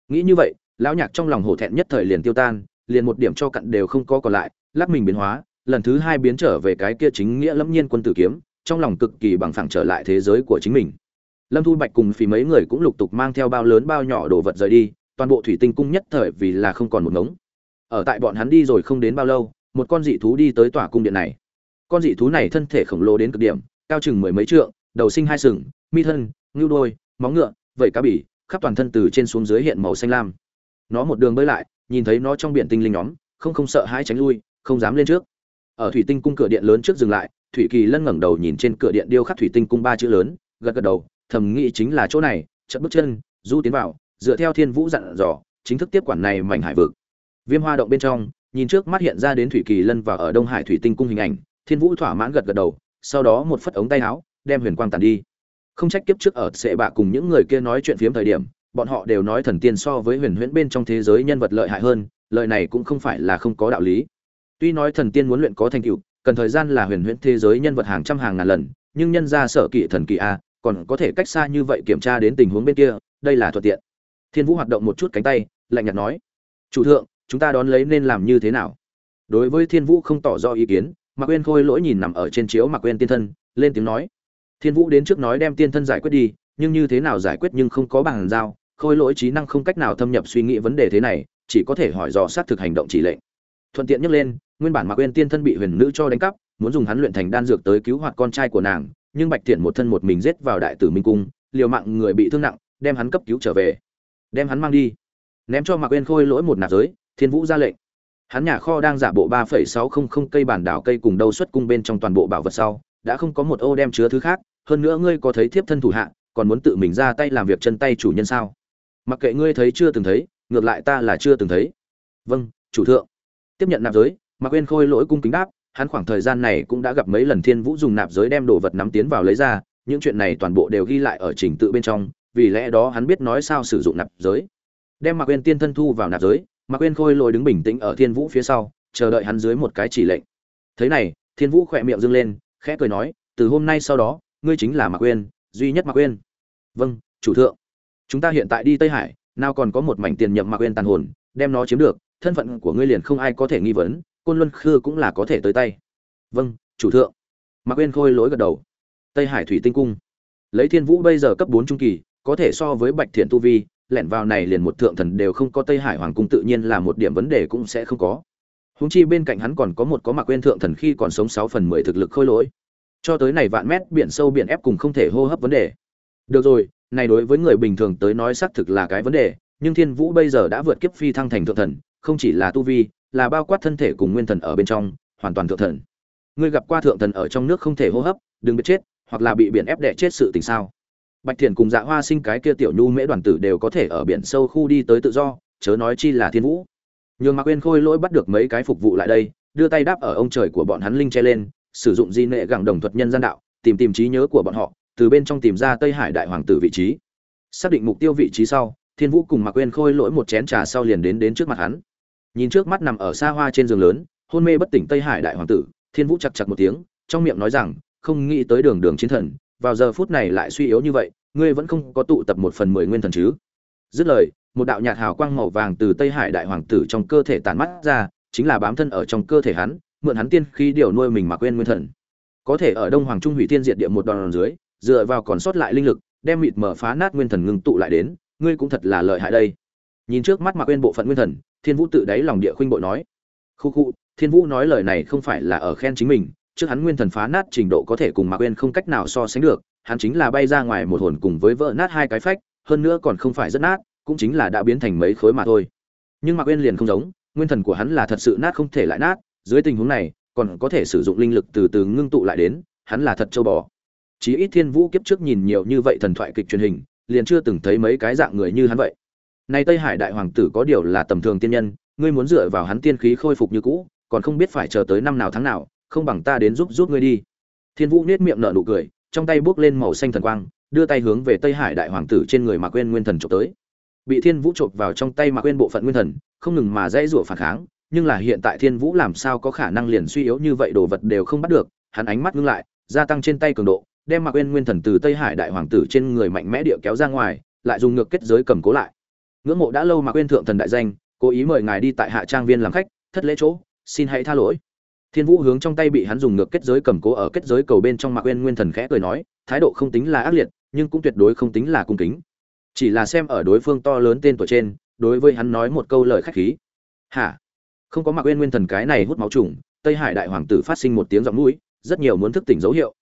Nghĩ như vậy, lão nhạc trong lòng hổ thẹn nhất thời liền tiêu tan, liền một điểm cho cặn đều không có còn lại, lắc mình biến hóa, lần thứ hai biến trở về cái kia chính nghĩa lẫm nhiên quân tử kiếm, trong lòng cực kỳ bằng phẳng trở lại thế giới của chính mình. Lâm thu bạch cùng phí mấy người cũng lục tục mang theo bao lớn bao nhỏ đồ vật rời đi, toàn bộ thủy tinh cung nhất thời vì là không còn một ngống. Ở tại bọn hắn đi rồi không đến bao lâu, một con dị thú đi tới tòa cung điện này. Con dị thú này thân thể khổng lồ đến cực điểm, cao chừng mười mấy trượng, đầu sinh hai sừng, mi thân, ngưu đôi, móng ngựa vậy cá bỉ khắp toàn thân từ trên xuống dưới hiện màu xanh lam. Nó một đường bơi lại, nhìn thấy nó trong biển tinh linh nhóm, không không sợ hãi tránh lui, không dám lên trước. Ở thủy tinh cung cửa điện lớn trước dừng lại, thủy kỳ lân ngẩng đầu nhìn trên cửa điện điêu khắc thủy tinh cung ba chữ lớn, gật gật đầu, thầm nghĩ chính là chỗ này chậm bước chân, du tiến vào, dựa theo thiên vũ dặn dò, chính thức tiếp quản này mảnh hải vực. Viêm hoa động bên trong, nhìn trước mắt hiện ra đến thủy kỳ lân và ở đông hải thủy tinh cung hình ảnh, thiên vũ thỏa mãn gật gật đầu, sau đó một phất ống tay áo, đem huyền quang tàn đi không trách kiếp trước ở sệ bạ cùng những người kia nói chuyện phiếm thời điểm, bọn họ đều nói thần tiên so với huyền huyễn bên trong thế giới nhân vật lợi hại hơn lợi này cũng không phải là không có đạo lý. Tuy nói thần tiên muốn luyện có thành tựu, cần thời gian là huyền huyễn thế giới nhân vật hàng trăm hàng ngàn lần, nhưng nhân ra sở kỵ thần kỳ a, còn có thể cách xa như vậy kiểm tra đến tình huống bên kia, đây là thuận tiện. Thiên vũ hoạt động một chút cánh tay, lạnh nhạt nói, chủ thượng, chúng ta đón lấy nên làm như thế nào? Đối với thiên vũ không tỏ rõ ý kiến, mạc quên khôi lỗi nhìn nằm ở trên chiếu mạc quên tiên thân, lên tiếng nói thiên vũ đến trước nói đem tiên thân giải quyết đi, nhưng như thế nào giải quyết nhưng không có bằng giao, khôi lỗi trí năng không cách nào thâm nhập suy nghĩ vấn đề thế này, chỉ có thể hỏi dò sát thực hành động chỉ lệnh. Thuận tiện nhắc lên, nguyên bản mạc quên tiên thân bị huyền nữ cho đánh cắp, muốn dùng hắn luyện thành đan dược tới cứu hoạt con trai của nàng, nhưng bạch thiện một thân một mình giết vào đại tử minh cung, liều mạng người bị thương nặng, đem hắn cấp cứu trở về. Đem hắn mang đi. Ném cho mạc quên khôi lỗi một nạp giới, thiên vũ ra lệnh. Hắn nhà kho đang giả bộ ba phẩy sáu không không cây bản đảo cây cùng đâu xuất cung bên trong toàn bộ bảo vật sau đã không có một ô đem chứa thứ khác, hơn nữa ngươi có thấy thiếp thân thủ hạ, còn muốn tự mình ra tay làm việc chân tay chủ nhân sao? Mặc kệ ngươi thấy chưa từng thấy, ngược lại ta là chưa từng thấy. Vâng chủ thượng. Tiếp nhận nạp giới Mặc quên khôi lỗi cung kính đáp, hắn khoảng thời gian này cũng đã gặp mấy lần thiên vũ dùng nạp giới đem đồ vật nắm tiến vào lấy ra, những chuyện này toàn bộ đều ghi lại ở trình tự bên trong, vì lẽ đó hắn biết nói sao sử dụng nạp giới. Đem mạc quên tiên thân thu vào nạp giới, mạc quên khôi lỗi đứng bình tĩnh ở thiên vũ phía sau, chờ đợi hắn dưới một cái chỉ lệnh. Thế này, thiên vũ khỏe miệng dâng lên khẽ cười nói, từ hôm nay sau đó, ngươi chính là mạc quên duy nhất mạc quên vâng chủ thượng. Chúng ta hiện tại đi tây hải, nào còn có một mảnh tiền nhậm mạc quên tàn hồn, đem nó chiếm được, thân phận của ngươi liền không ai có thể nghi vấn, côn luân khư cũng là có thể tới tay. Vâng chủ thượng. Mạc quên khôi lỗi gật đầu. Tây hải thủy tinh cung. Lấy thiên vũ bây giờ cấp bốn trung kỳ, có thể so với bạch thiện tu vi, lẻn vào này liền một thượng thần đều không có tây hải hoàng cung tự nhiên là một điểm vấn đề cũng sẽ không có húng chi bên cạnh hắn còn có một có mặc quên thượng thần khi còn sống sáu phần mười thực lực khôi lỗi. Cho tới này vạn mét biển sâu biển ép cùng không thể hô hấp vấn đề. Được rồi, này đối với người bình thường tới nói xác thực là cái vấn đề, nhưng thiên vũ bây giờ đã vượt kiếp phi thăng thành thượng thần, không chỉ là tu vi, là bao quát thân thể cùng nguyên thần ở bên trong, hoàn toàn thượng thần. Ngươi gặp qua thượng thần ở trong nước không thể hô hấp, đừng biết chết, hoặc là bị biển ép đẻ chết sự tình sao? Bạch thiền cùng dạ hoa sinh cái kia tiểu nhu mễ đoàn tử đều có thể ở biển sâu khu đi tới tự do, chớ nói chi là thiên vũ nhường mạc quên khôi lỗi bắt được mấy cái phục vụ lại đây, đưa tay đáp ở ông trời của bọn hắn linh che lên, sử dụng di nệ gẳng đồng thuật nhân gian đạo, tìm tìm trí nhớ của bọn họ, từ bên trong tìm ra tây hải đại hoàng tử vị trí. Xác định mục tiêu vị trí sau, thiên vũ cùng mạc quên khôi lỗi một chén trà sau liền đến đến trước mặt hắn. Nhìn trước mắt nằm ở xa hoa trên giường lớn, hôn mê bất tỉnh tây hải đại hoàng tử, thiên vũ chặt chặt một tiếng, trong miệng nói rằng, không nghĩ tới đường đường chiến thần, vào giờ phút này lại suy yếu như vậy, ngươi vẫn không có tụ tập một phần mười nguyên thần chứ? Dứt lời một đạo nhạt hào quang màu vàng từ tây hải đại hoàng tử trong cơ thể tàn mắt ra, chính là bám thân ở trong cơ thể hắn, mượn hắn tiên khí điều nuôi mình mà quên nguyên thần. Có thể ở đông hoàng trung hủy tiên diệt địa một đòn dưới, dựa vào còn sót lại linh lực, đem mịt mở phá nát nguyên thần ngưng tụ lại đến, ngươi cũng thật là lợi hại đây. Nhìn trước mắt mà quên bộ phận nguyên thần, thiên vũ tự đáy lòng địa khuynh bội nói. Khu khu, thiên vũ nói lời này không phải là ở khen chính mình, trước hắn nguyên thần phá nát trình độ có thể cùng mạc quên không cách nào so sánh được, hắn chính là bay ra ngoài một hồn cùng với vỡ nát hai cái phách, hơn nữa còn không phải rất nát cũng chính là đã biến thành mấy khối mà thôi. Nhưng mạc uyên liền không giống, nguyên thần của hắn là thật sự nát không thể lại nát, dưới tình huống này, còn có thể sử dụng linh lực từ từ ngưng tụ lại đến, hắn là thật châu bò. Chí ít thiên vũ kiếp trước nhìn nhiều như vậy thần thoại kịch truyền hình, liền chưa từng thấy mấy cái dạng người như hắn vậy. Nay tây hải đại hoàng tử có điều là tầm thường tiên nhân, ngươi muốn dựa vào hắn tiên khí khôi phục như cũ, còn không biết phải chờ tới năm nào tháng nào, không bằng ta đến giúp giúp ngươi đi. Thiên vũ nết miệng nở nụ cười, trong tay bước lên màu xanh thần quang, đưa tay hướng về tây hải đại hoàng tử trên người mà quên nguyên thần trộm tới bị thiên vũ chộp vào trong tay mà quên bộ phận nguyên thần, không ngừng mà dãy rủa phản kháng, nhưng là hiện tại thiên vũ làm sao có khả năng liền suy yếu như vậy đồ vật đều không bắt được, hắn ánh mắt ngưng lại, gia tăng trên tay cường độ, đem mạc quên nguyên thần từ tây hải đại hoàng tử trên người mạnh mẽ địa kéo ra ngoài, lại dùng ngược kết giới cầm cố lại. Ngưỡng mộ đã lâu mạc quên thượng thần đại danh, cố ý mời ngài đi tại hạ trang viên làm khách, thất lễ chỗ, xin hãy tha lỗi. Thiên vũ hướng trong tay bị hắn dùng ngược kết giới cầm cố ở kết giới cầu bên trong mạc quên nguyên thần khẽ cười nói, thái độ không tính là ác liệt, nhưng cũng tuyệt đối không tính là cung kính chỉ là xem ở đối phương to lớn tên tuổi trên, đối với hắn nói một câu lời khách khí. Hả? Không có mặc quên nguyên thần cái này hút máu trùng, tây hải đại hoàng tử phát sinh một tiếng giọng mũi, rất nhiều muốn thức tỉnh dấu hiệu.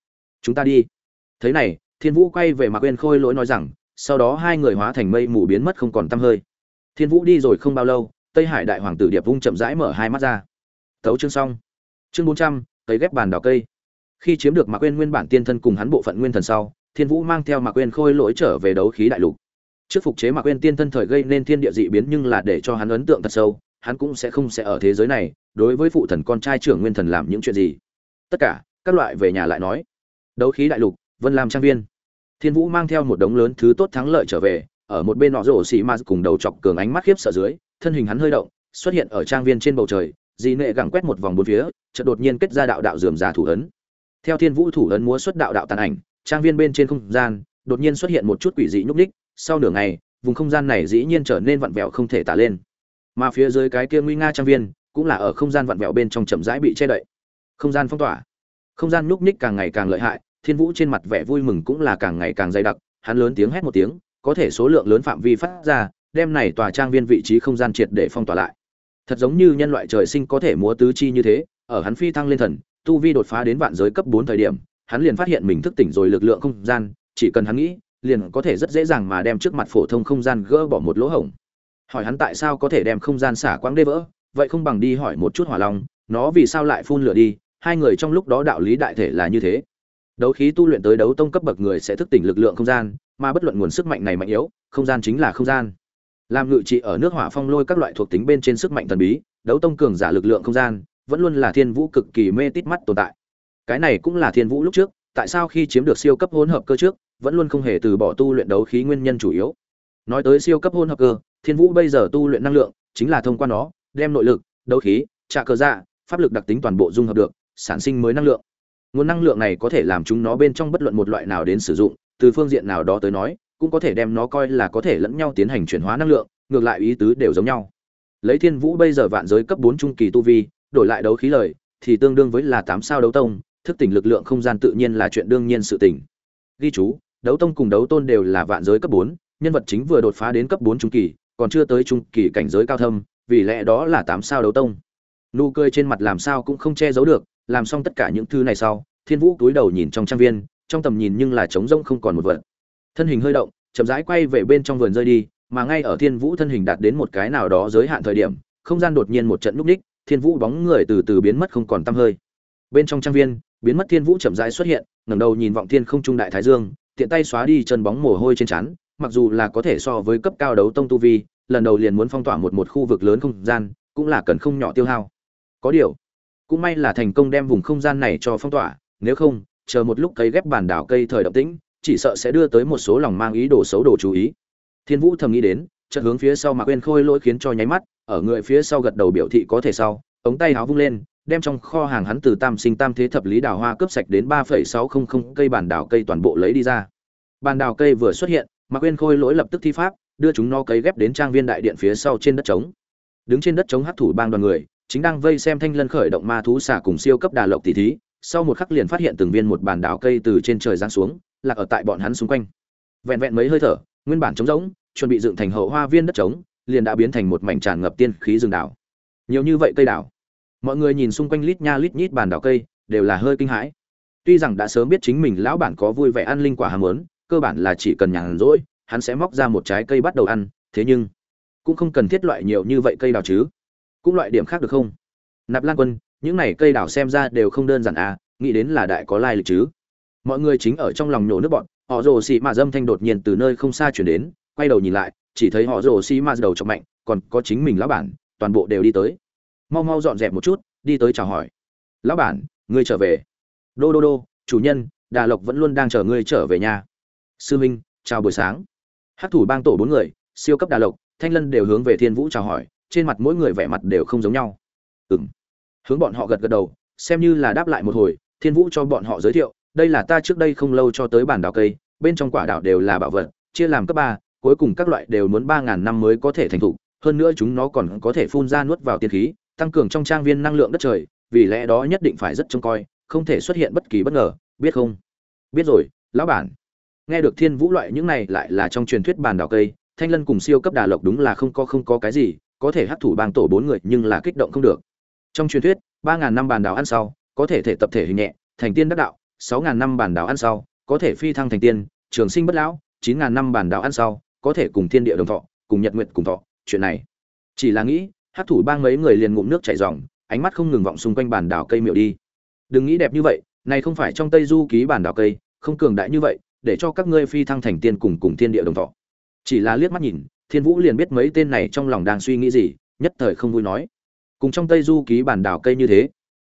Chúng ta đi. Thế này, thiên vũ quay về mặc quên khôi lỗi nói rằng, sau đó hai người hóa thành mây mù biến mất không còn tăm hơi. Thiên vũ đi rồi không bao lâu, tây hải đại hoàng tử điệp vung chậm rãi mở hai mắt ra. Tấu chương xong. Chương bốn trăm cấy ghép bàn đào cây. Khi chiếm được mạc quên nguyên bản tiên thân cùng hắn bộ phận nguyên thần sau, thiên vũ mang theo mạc quên khôi lỗi trở về đấu khí đại lục trước phục chế mạc quên tiên thân thời gây nên thiên địa dị biến nhưng là để cho hắn ấn tượng thật sâu, hắn cũng sẽ không sẽ ở thế giới này, đối với phụ thần con trai trưởng nguyên thần làm những chuyện gì. Tất cả, các loại về nhà lại nói. Đấu khí đại lục, vân lam trang viên. Thiên vũ mang theo một đống lớn thứ tốt thắng lợi trở về, ở một bên nọ rổ xì ma cùng đầu chọc cường ánh mắt khiếp sợ dưới, thân hình hắn hơi động, xuất hiện ở trang viên trên bầu trời dị nệ gẳng quét một vòng bốn phía, chợt đột nhiên kết ra đạo đạo dườm già thủ ấn. Theo thiên vũ thủ ấn múa xuất đạo đạo tàn ảnh, trang viên bên trên không gian, đột nhiên xuất hiện một chút quỷ dị nhúc ních sau nửa ngày, vùng không gian này dĩ nhiên trở nên vặn vẹo không thể tả lên. Mà phía dưới cái kia nguy nga trang viên, cũng là ở không gian vặn vẹo bên trong chậm rãi bị che đậy. Không gian phong tỏa. Không gian nhúc ních càng ngày càng lợi hại, thiên vũ trên mặt vẻ vui mừng cũng là càng ngày càng dày đặc, hắn lớn tiếng hét một tiếng, có thể số lượng lớn phạm vi phát ra, đem này tòa trang viên vị trí không gian triệt để phong tỏa lại. Thật giống như nhân loại trời sinh có thể múa tứ chi như thế, ở hắn phi thăng lên thần, tu vi đột phá đến vạn giới cấp bốn thời điểm, hắn liền phát hiện mình thức tỉnh rồi lực lượng không gian, chỉ cần hắn nghĩ liền có thể rất dễ dàng mà đem trước mặt phổ thông không gian gỡ bỏ một lỗ hổng. Hỏi hắn tại sao có thể đem không gian xả quang đê vỡ, vậy không bằng đi hỏi một chút hỏa long, nó vì sao lại phun lửa đi, hai người trong lúc đó đạo lý đại thể là như thế. Đấu khí tu luyện tới đấu tông cấp bậc người sẽ thức tỉnh lực lượng không gian, mà bất luận nguồn sức mạnh này mạnh yếu, không gian chính là không gian. Làm ngự trị ở nước hỏa phong lôi các loại thuộc tính bên trên sức mạnh thần bí, đấu tông cường giả lực lượng không gian, vẫn luôn là thiên vũ cực kỳ mê tít mắt tồn tại. Cái này cũng là thiên vũ lúc trước, tại sao khi chiếm được siêu cấp hỗn hợp cơ trước vẫn luôn không hề từ bỏ tu luyện đấu khí nguyên nhân chủ yếu. Nói tới siêu cấp hôn hợp cơ, thiên vũ bây giờ tu luyện năng lượng chính là thông qua nó, đem nội lực, đấu khí trả cơ dạ pháp lực đặc tính toàn bộ dung hợp được, sản sinh mới năng lượng. Nguồn năng lượng này có thể làm chúng nó bên trong bất luận một loại nào đến sử dụng, từ phương diện nào đó tới nói, cũng có thể đem nó coi là có thể lẫn nhau tiến hành chuyển hóa năng lượng, ngược lại ý tứ đều giống nhau. Lấy thiên vũ bây giờ vạn giới cấp bốn trung kỳ tu vi, đổi lại đấu khí lời, thì tương đương với là tám sao đấu tông, thức tỉnh lực lượng không gian tự nhiên là chuyện đương nhiên sự tỉnh ghi chú đấu tông cùng đấu tôn đều là vạn giới cấp bốn, nhân vật chính vừa đột phá đến cấp bốn trung kỳ, còn chưa tới trung kỳ cảnh giới cao thâm, vì lẽ đó là tám sao đấu tông. Nụ cười trên mặt làm sao cũng không che giấu được, làm xong tất cả những thứ này sau, thiên vũ cúi đầu nhìn trong trang viên, trong tầm nhìn nhưng là trống rỗng không còn một vật. Thân hình hơi động, chậm rãi quay về bên trong vườn rơi đi, mà ngay ở thiên vũ thân hình đạt đến một cái nào đó giới hạn thời điểm, không gian đột nhiên một trận núp ních, thiên vũ bóng người từ từ biến mất không còn tăm hơi. Bên trong trang viên, biến mất thiên vũ chậm rãi xuất hiện, ngẩng đầu nhìn vọng thiên không trung đại thái dương tiện tay xóa đi chân bóng mồ hôi trên trán, mặc dù là có thể so với cấp cao đấu tông tu vi, lần đầu liền muốn phong tỏa một một khu vực lớn không gian, cũng là cần không nhỏ tiêu hao. Có điều, cũng may là thành công đem vùng không gian này cho phong tỏa, nếu không, chờ một lúc cấy ghép bản đảo cây thời động tĩnh, chỉ sợ sẽ đưa tới một số lòng mang ý đồ xấu đồ chú ý. Thiên vũ thầm nghĩ đến, chợt hướng phía sau mà quên khôi lỗi khiến cho nháy mắt, ở người phía sau gật đầu biểu thị có thể sau, ống tay háo vung lên đem trong kho hàng hắn từ tam sinh tam thế thập lý đào hoa cướp sạch đến ba phẩy sáu không không cây bản đào cây toàn bộ lấy đi ra. Bản đào cây vừa xuất hiện, Mạc Uyên khôi lỗi lập tức thi pháp, đưa chúng nó cấy ghép đến trang viên đại điện phía sau trên đất trống. Đứng trên đất trống hắc thủ bang đoàn người, chính đang vây xem thanh lân khởi động ma thú xả cùng siêu cấp đà lộc tỷ thí, sau một khắc liền phát hiện từng viên một bản đào cây từ trên trời giáng xuống, lạc ở tại bọn hắn xung quanh. Vẹn vẹn mấy hơi thở, nguyên bản trống rỗng, chuẩn bị dựng thành hậu hoa viên đất trống, liền đã biến thành một mảnh tràn ngập tiên khí rừng đảo. Nhiều như vậy cây đảo mọi người nhìn xung quanh lít nha lít nhít bàn đảo cây, đều là hơi kinh hãi. Tuy rằng đã sớm biết chính mình lão bản có vui vẻ ăn linh quả ham muốn, cơ bản là chỉ cần nhàn rỗi, hắn sẽ móc ra một trái cây bắt đầu ăn, thế nhưng cũng không cần thiết loại nhiều như vậy cây đào chứ. Cũng loại điểm khác được không? Nạp lan quân, những này cây đào xem ra đều không đơn giản à nghĩ đến là đại có lai lịch chứ. Mọi người chính ở trong lòng nhổ nước bọn họ rồ xì mà dâm thanh đột nhiên từ nơi không xa chuyển đến, quay đầu nhìn lại, chỉ thấy họ rồ xì mà đầu trọng mạnh, còn có chính mình lão bản, toàn bộ đều đi tới mau mau dọn dẹp một chút, đi tới chào hỏi. Lão bản, ngươi trở về. Đô đô đô, chủ nhân, đà lộc vẫn luôn đang chờ ngươi trở về nhà. Sư minh, chào buổi sáng. Hát thủ bang tổ bốn người, siêu cấp đà lộc, thanh lân đều hướng về thiên vũ chào hỏi, trên mặt mỗi người vẻ mặt đều không giống nhau. Ừng hướng bọn họ gật gật đầu, xem như là đáp lại một hồi, thiên vũ cho bọn họ giới thiệu, đây là ta trước đây không lâu cho tới bản đảo cây, bên trong quả đảo đều là bảo vật, chia làm cấp ba, cuối cùng các loại đều muốn ba ngàn năm mới có thể thành thục, hơn nữa chúng nó còn có thể phun ra nuốt vào tiên khí tăng cường trong trang viên năng lượng đất trời, vì lẽ đó nhất định phải rất trông coi, không thể xuất hiện bất kỳ bất ngờ, biết không? Biết rồi, lão bản. Nghe được thiên vũ loại những này lại là trong truyền thuyết bàn đảo cây, thanh lân cùng siêu cấp đà lộc đúng là không có không có cái gì, có thể hấp thủ bang tổ bốn người nhưng là kích động không được. Trong truyền thuyết, ba ngàn năm bàn đảo ăn sau, có thể thể tập thể hình nhẹ, thành tiên đắc đạo, sáu ngàn năm bàn đảo ăn sau, có thể phi thăng thành tiên, trường sinh bất lão, chín ngàn năm bàn đào ăn sau, có thể cùng thiên địa đồng thọ, cùng nhật nguyện cùng thọ, chuyện này. Chỉ là nghĩ hát thủ bang mấy người liền ngụm nước chảy ròng ánh mắt không ngừng vọng xung quanh bản đảo cây miệu đi. Đừng nghĩ đẹp như vậy, này không phải trong tây du ký bản đảo cây, không cường đại như vậy, để cho các ngươi phi thăng thành tiên cùng cùng thiên địa đồng thọ. Chỉ là liếc mắt nhìn, thiên vũ liền biết mấy tên này trong lòng đang suy nghĩ gì, nhất thời không vui nói. Cùng trong tây du ký bản đảo cây như thế.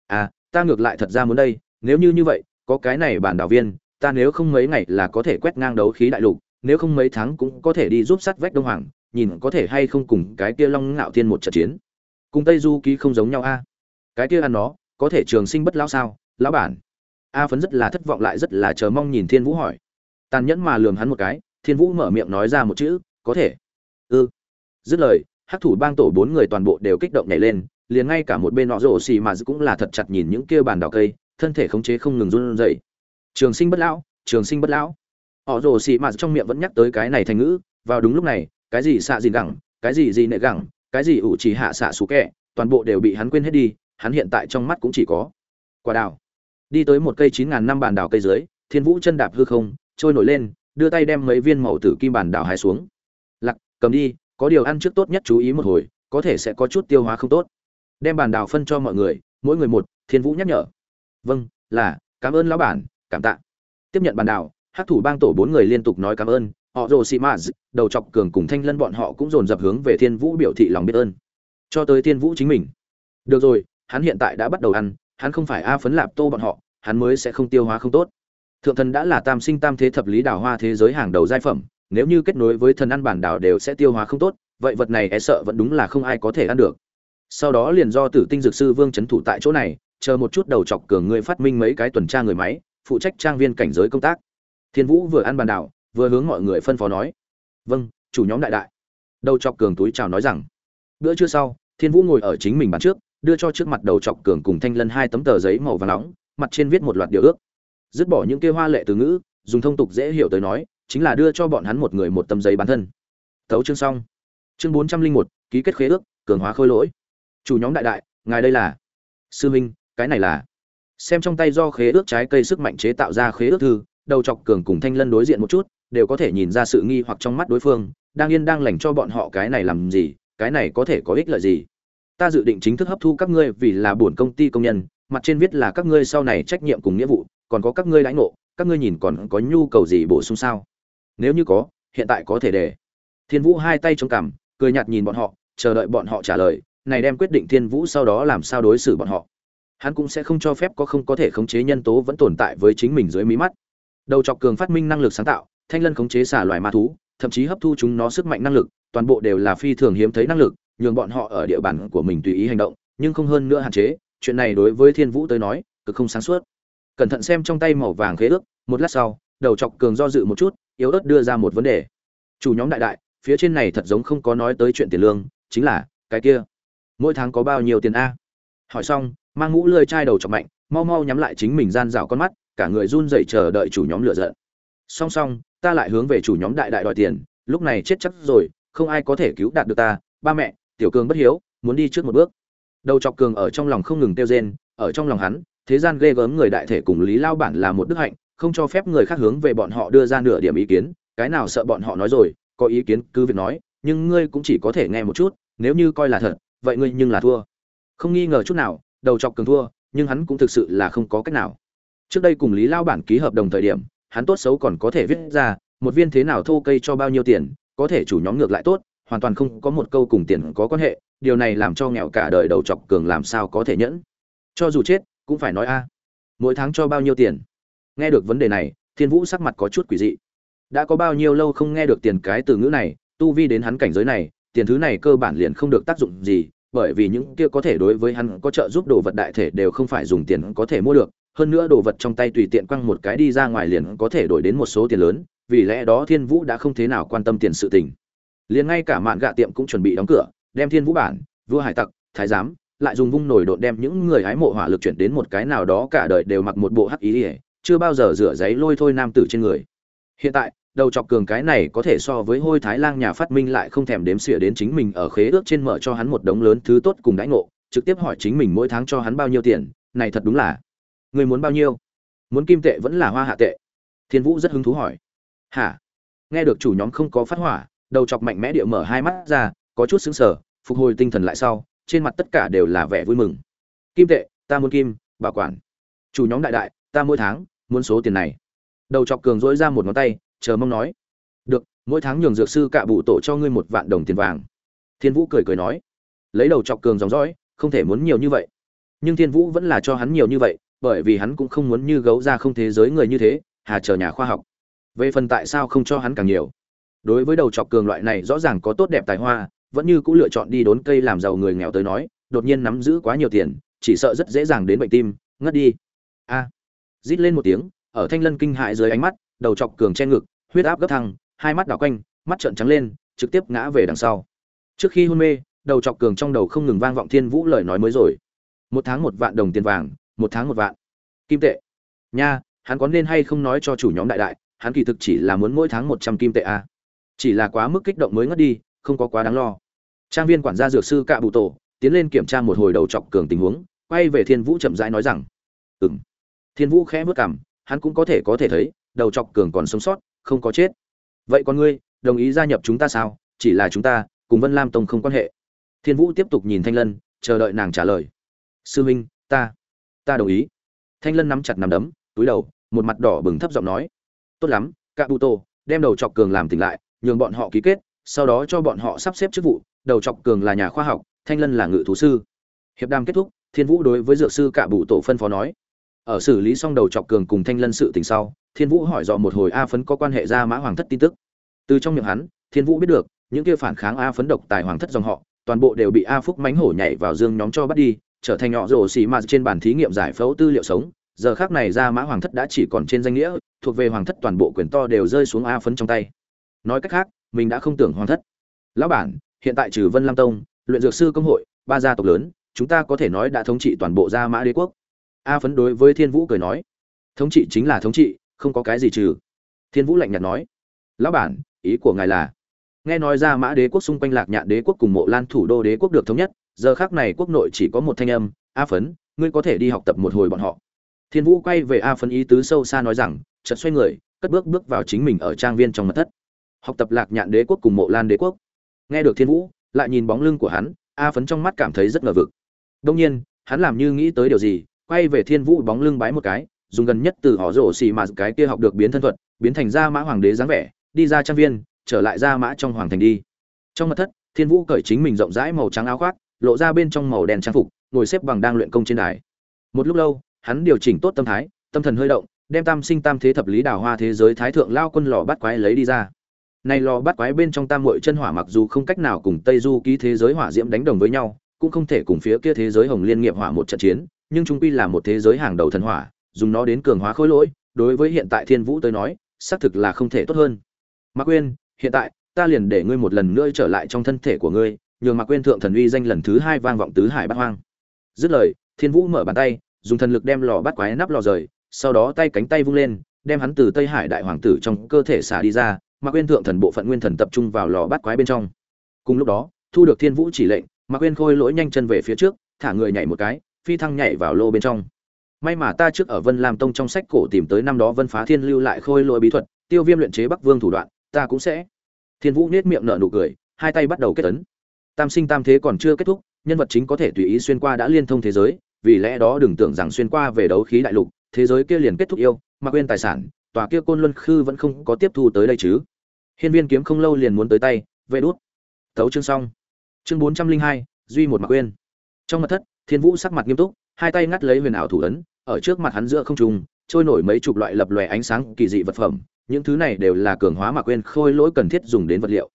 À ta ngược lại thật ra muốn đây, nếu như như vậy, có cái này bản đảo viên, ta nếu không mấy ngày là có thể quét ngang đấu khí đại lục, nếu không mấy tháng cũng có thể đi giúp sắt vách đông hoàng nhìn có thể hay không cùng cái kia long ngạo thiên một trận chiến. Cùng tây du ký không giống nhau a. Cái kia ăn nó, có thể trường sinh bất lão sao, lão bản. A phấn rất là thất vọng lại rất là chờ mong nhìn thiên vũ hỏi. Tàn nhẫn mà lườm hắn một cái, thiên vũ mở miệng nói ra một chữ, có thể. Ư ừ. dứt lời, hắc thủ bang tổ bốn người toàn bộ đều kích động nhảy lên, liền ngay cả một bên nọ rổ xì mà cũng là thật chặt nhìn những kia bàn đào cây, thân thể khống chế không ngừng run rẩy. Trường sinh bất lão, trường sinh bất lão. Họ rồ xì mà trong miệng vẫn nhắc tới cái này thành ngữ, vào đúng lúc này cái gì xạ gì gẳng, cái gì gì nệ gẳng, cái gì ủ chỉ hạ xạ xú kẹ, toàn bộ đều bị hắn quên hết đi, hắn hiện tại trong mắt cũng chỉ có quả đào. Đi tới một cây chín ngàn năm bàn đào cây dưới, thiên vũ chân đạp hư không, trôi nổi lên, đưa tay đem mấy viên màu tử kim bàn đào hái xuống. Lặc cầm đi, có điều ăn trước tốt nhất chú ý một hồi, có thể sẽ có chút tiêu hóa không tốt. Đem bàn đào phân cho mọi người, mỗi người một, thiên vũ nhắc nhở. Vâng là, cảm ơn lão bản, cảm tạ. Tiếp nhận bàn đào hát thủ bang tổ bốn người liên tục nói cảm ơn họ rồ xì mã đầu chọc cường cùng thanh lân bọn họ cũng dồn dập hướng về thiên vũ biểu thị lòng biết ơn. Cho tới thiên vũ chính mình. Được rồi, hắn hiện tại đã bắt đầu ăn, hắn không phải a phấn lạp tô bọn họ, hắn mới sẽ không tiêu hóa không tốt. Thượng thần đã là tam sinh tam thế thập lý đào hoa thế giới hàng đầu giai phẩm, nếu như kết nối với thần ăn bản đảo đều sẽ tiêu hóa không tốt, vậy vật này e sợ vẫn đúng là không ai có thể ăn được. Sau đó liền do tử tinh dược sư vương c thủ tại chỗ này, chờ một chút đầu chọc cường người phát minh mấy cái tuần tra người máy, phụ trách trang viên cảnh giới công tác. Thiên vũ vừa ăn bàn đảo vừa hướng mọi người phân phó nói. Vâng chủ nhóm đại đại. Đầu chọc cường túi chào nói rằng. Bữa trưa sau, thiên vũ ngồi ở chính mình bàn trước, đưa cho trước mặt đầu chọc cường cùng thanh lân hai tấm tờ giấy màu vàng nóng, mặt trên viết một loạt điều ước. Dứt bỏ những kêu hoa lệ từ ngữ, dùng thông tục dễ hiểu tới nói, chính là đưa cho bọn hắn một người một tấm giấy bán thân. Tấu chương xong. Chương bốn trăm linh một, ký kết khế ước, cường hóa khôi lỗi. Chủ nhóm đại đại, ngài đây là? Sư minh, cái này là? Xem trong tay do khế ước trái cây sức mạnh chế tạo ra khế ước thư, đầu chọc cường cùng thanh lân đối diện một chút đều có thể nhìn ra sự nghi hoặc trong mắt đối phương, đang yên đang lành cho bọn họ cái này làm gì, cái này có thể có ích lợi gì. Ta dự định chính thức hấp thu các ngươi vì là buồn công ty công nhân, mặt trên viết là các ngươi sau này trách nhiệm cùng nghĩa vụ, còn có các ngươi lãnh ngộ, các ngươi nhìn còn có nhu cầu gì bổ sung sao? Nếu như có, hiện tại có thể để. Thiên vũ hai tay chống cằm, cười nhạt nhìn bọn họ, chờ đợi bọn họ trả lời, này đem quyết định thiên vũ sau đó làm sao đối xử bọn họ. Hắn cũng sẽ không cho phép có không có thể khống chế nhân tố vẫn tồn tại với chính mình dưới mí mắt. Đầu chọc cường phát minh năng lực sáng tạo thanh lân khống chế xả loài ma thú, thậm chí hấp thu chúng nó sức mạnh năng lực, toàn bộ đều là phi thường hiếm thấy năng lực, nhường bọn họ ở địa bàn của mình tùy ý hành động, nhưng không hơn nữa hạn chế. Chuyện này đối với thiên vũ tới nói, cực không sáng suốt. Cẩn thận xem trong tay màu vàng khế ước, một lát sau, đầu chọc cường do dự một chút, yếu ớt đưa ra một vấn đề. Chủ nhóm đại đại, phía trên này thật giống không có nói tới chuyện tiền lương, chính là, cái kia. Mỗi tháng có bao nhiêu tiền a? Hỏi xong, mang mũ lơi chai đầu chọc mạnh, mau mau nhắm lại chính mình gian rào con mắt, cả người run dậy chờ đợi chủ nhóm lựa giận. Song song ta lại hướng về chủ nhóm đại đại đòi tiền, lúc này chết chắc rồi, không ai có thể cứu đạt được ta, ba mẹ, tiểu cường bất hiếu, muốn đi trước một bước. Đầu chọc cường ở trong lòng không ngừng tiêu rên, ở trong lòng hắn, thế gian ghê gớm người đại thể cùng lý lao bản là một đức hạnh, không cho phép người khác hướng về bọn họ đưa ra nửa điểm ý kiến, cái nào sợ bọn họ nói rồi, có ý kiến cứ việc nói, nhưng ngươi cũng chỉ có thể nghe một chút, nếu như coi là thật, vậy ngươi nhưng là thua. Không nghi ngờ chút nào, đầu chọc cường thua, nhưng hắn cũng thực sự là không có cách nào. Trước đây cùng lý lao bản ký hợp đồng thời điểm hắn tốt xấu còn có thể viết ra, một viên thế nào thô cây cho bao nhiêu tiền, có thể chủ nhóm ngược lại tốt, hoàn toàn không có một câu cùng tiền có quan hệ, điều này làm cho nghèo cả đời đầu chọc cường làm sao có thể nhẫn. Cho dù chết, cũng phải nói a, mỗi tháng cho bao nhiêu tiền? Nghe được vấn đề này, thiên vũ sắc mặt có chút quỷ dị. Đã có bao nhiêu lâu không nghe được tiền cái từ ngữ này, tu vi đến hắn cảnh giới này, tiền thứ này cơ bản liền không được tác dụng gì, bởi vì những kia có thể đối với hắn có trợ giúp đồ vật đại thể đều không phải dùng tiền có thể mua được hơn nữa đồ vật trong tay tùy tiện quăng một cái đi ra ngoài liền có thể đổi đến một số tiền lớn, vì lẽ đó thiên vũ đã không thế nào quan tâm tiền sự tình. Liền ngay cả mạn gạ tiệm cũng chuẩn bị đóng cửa, đem thiên vũ bản, vua hải tặc, thái giám, lại dùng vung nổi độn đem những người hái mộ hỏa lực chuyển đến một cái nào đó cả đời đều mặc một bộ hắc ý ỉa chưa bao giờ rửa giấy lôi thôi nam tử trên người. Hiện tại, đầu chọc cường cái này có thể so với hôi thái lang nhà phát minh lại không thèm đếm xỉa đến chính mình ở khế ước trên mở cho hắn một đống lớn thứ tốt cùng đãi ngộ, trực tiếp hỏi chính mình mỗi tháng cho hắn bao nhiêu tiền, này thật đúng là người muốn bao nhiêu? Muốn kim tệ vẫn là hoa hạ tệ? Thiên vũ rất hứng thú hỏi. Hả? Nghe được chủ nhóm không có phát hỏa, đầu chọc mạnh mẽ địa mở hai mắt ra, có chút xứng sở phục hồi tinh thần lại sau, trên mặt tất cả đều là vẻ vui mừng. Kim tệ, ta muốn kim, bảo quản. Chủ nhóm đại đại, ta mỗi tháng muốn số tiền này. Đầu chọc cường dỗi ra một ngón tay, chờ mong nói. Được, mỗi tháng nhường dược sư cạ bụ tổ cho ngươi một vạn đồng tiền vàng. Thiên vũ cười cười nói. Lấy đầu chọc cường dòng dõi, không thể muốn nhiều như vậy. Nhưng thiên vũ vẫn là cho hắn nhiều như vậy bởi vì hắn cũng không muốn như gấu ra không thế giới người như thế, hà chờ nhà khoa học. Về phần tại sao không cho hắn càng nhiều? Đối với đầu chọc cường loại này rõ ràng có tốt đẹp tài hoa, vẫn như cũng lựa chọn đi đốn cây làm giàu người nghèo tới nói, đột nhiên nắm giữ quá nhiều tiền, chỉ sợ rất dễ dàng đến bệnh tim, ngất đi. A. Rít lên một tiếng, ở thanh lân kinh hại dưới ánh mắt, đầu chọc cường che ngực, huyết áp gấp thăng, hai mắt đảo quanh, mắt trợn trắng lên, trực tiếp ngã về đằng sau. Trước khi hôn mê, đầu chọc cường trong đầu không ngừng vang vọng thiên vũ lời nói mới rồi. Một tháng một vạn đồng tiền vàng một tháng một vạn. Kim tệ. Nha, hắn có nên hay không nói cho chủ nhóm đại đại, hắn kỳ thực chỉ là muốn mỗi tháng một trăm kim tệ a. À? chỉ là quá mức kích động mới ngất đi, không có quá đáng lo. Trang viên quản gia dược sư cạ bụ tổ tiến lên kiểm tra một hồi đầu chọc cường tình huống, quay về thiên vũ chậm rãi nói rằng ừ m thiên vũ khẽ vớt cảm hắn cũng có thể có thể thấy, đầu chọc cường còn sống sót, không có chết. Vậy con ngươi, đồng ý gia nhập chúng ta sao? Chỉ là chúng ta, cùng vân lam tông không quan hệ. Thiên vũ tiếp tục nhìn thanh lân, chờ đợi nàng trả lời. Sư huynh ta ta đồng ý. Thanh lân nắm chặt nắm đấm túi đầu một mặt đỏ bừng thấp giọng nói tốt lắm cạ bụ tổ, đem đầu chọc cường làm tỉnh lại nhường bọn họ ký kết sau đó cho bọn họ sắp xếp chức vụ đầu chọc cường là nhà khoa học thanh lân là ngự thú sư. Hiệp đàm kết thúc thiên vũ đối với dược sư cạ bụ tổ phân phó nói ở xử lý xong đầu chọc cường cùng thanh lân sự tình sau thiên vũ hỏi dọ một hồi a phấn có quan hệ ra mã hoàng thất tin tức. Từ trong miệng hắn thiên vũ biết được những kia phản kháng a phấn độc tài hoàng thất dòng họ toàn bộ đều bị a phúc mánh hổ nhảy vào dương nhóm cho bắt đi trở thành nhỏ rổ xì mà trên bàn thí nghiệm giải phẫu tư liệu sống. Giờ khác này ra mã hoàng thất đã chỉ còn trên danh nghĩa, thuộc về hoàng thất toàn bộ quyền to đều rơi xuống a phấn trong tay. Nói cách khác, mình đã không tưởng hoàng thất. Lão bản, hiện tại trừ vân lam tông, luyện dược sư công hội, ba gia tộc lớn, chúng ta có thể nói đã thống trị toàn bộ gia mã đế quốc. A phấn đối với thiên vũ cười nói, thống trị chính là thống trị, không có cái gì trừ. Thiên vũ lạnh nhạt nói, lão bản, ý của ngài là, nghe nói ra mã đế quốc xung quanh lạc nhạn đế quốc cùng mộ lan thủ đô đế quốc được thống nhất giờ khác này quốc nội chỉ có một thanh âm, a phấn, ngươi có thể đi học tập một hồi bọn họ. Thiên vũ quay về a phấn ý tứ sâu xa nói rằng, chợt xoay người, cất bước bước vào chính mình ở trang viên trong mật thất. Học tập lạc nhạn đế quốc cùng mộ lan đế quốc. Nghe được thiên vũ, lại nhìn bóng lưng của hắn, a phấn trong mắt cảm thấy rất ngờ vực. Đông nhiên, hắn làm như nghĩ tới điều gì, quay về thiên vũ bóng lưng bái một cái, dùng gần nhất từ họ rổ xì mà cái kia học được biến thân thuật, biến thành ra mã hoàng đế dáng vẻ, đi ra trang viên, trở lại ra mã trong hoàng thành đi. Trong mật thất, thiên vũ cởi chính mình rộng rãi màu trắng áo khoác lộ ra bên trong màu đen trang phục, ngồi xếp bằng đang luyện công trên đài. Một lúc lâu, hắn điều chỉnh tốt tâm thái, tâm thần hơi động, đem tam sinh tam thế thập lý đào hoa thế giới thái thượng lao quân lò bắt quái lấy đi ra. Này lò bắt quái bên trong tam muội chân hỏa mặc dù không cách nào cùng tây du ký thế giới hỏa diễm đánh đồng với nhau, cũng không thể cùng phía kia thế giới hồng liên nghiệp hỏa một trận chiến, nhưng trung quy là một thế giới hàng đầu thần hỏa, dùng nó đến cường hóa khối lỗi, đối với hiện tại thiên vũ tới nói, xác thực là không thể tốt hơn. Mạc quên hiện tại, ta liền để ngươi một lần nữa trở lại trong thân thể của ngươi nhường mạc quên thượng thần uy danh lần thứ hai vang vọng tứ hải bát hoang. Dứt lời, thiên vũ mở bàn tay, dùng thần lực đem lò bắt quái nắp lò rời, sau đó tay cánh tay vung lên, đem hắn từ tây hải đại hoàng tử trong cơ thể xả đi ra mạc quên thượng thần bộ phận nguyên thần tập trung vào lò bắt quái bên trong. Cùng lúc đó, thu được thiên vũ chỉ lệnh mạc quên khôi lỗi nhanh chân về phía trước, thả người nhảy một cái, phi thăng nhảy vào lô bên trong. May mà ta trước ở vân lam tông trong sách cổ tìm tới năm đó vân phá thiên lưu lại khôi lỗi bí thuật, tiêu viêm luyện chế bắc vương thủ đoạn, ta cũng sẽ. Thiên vũ nết miệng nở nụ cười, hai tay bắt đầu kết tấn tam sinh tam thế còn chưa kết thúc nhân vật chính có thể tùy ý xuyên qua đã liên thông thế giới vì lẽ đó đừng tưởng rằng xuyên qua về đấu khí đại lục thế giới kia liền kết thúc yêu mà quên tài sản tòa kia côn luân khư vẫn không có tiếp thu tới đây chứ. Hiên viên kiếm không lâu liền muốn tới tay vệ đốt thấu chương xong. Chương bốn trăm linh hai duy một mặc quên. Trong mặt thất thiên vũ sắc mặt nghiêm túc hai tay ngắt lấy huyền ảo thủ ấn ở trước mặt hắn giữa không trùng, trôi nổi mấy chục loại lập lòe ánh sáng kỳ dị vật phẩm những thứ này đều là cường hóa mà quên khôi lỗi cần thiết dùng đến vật liệu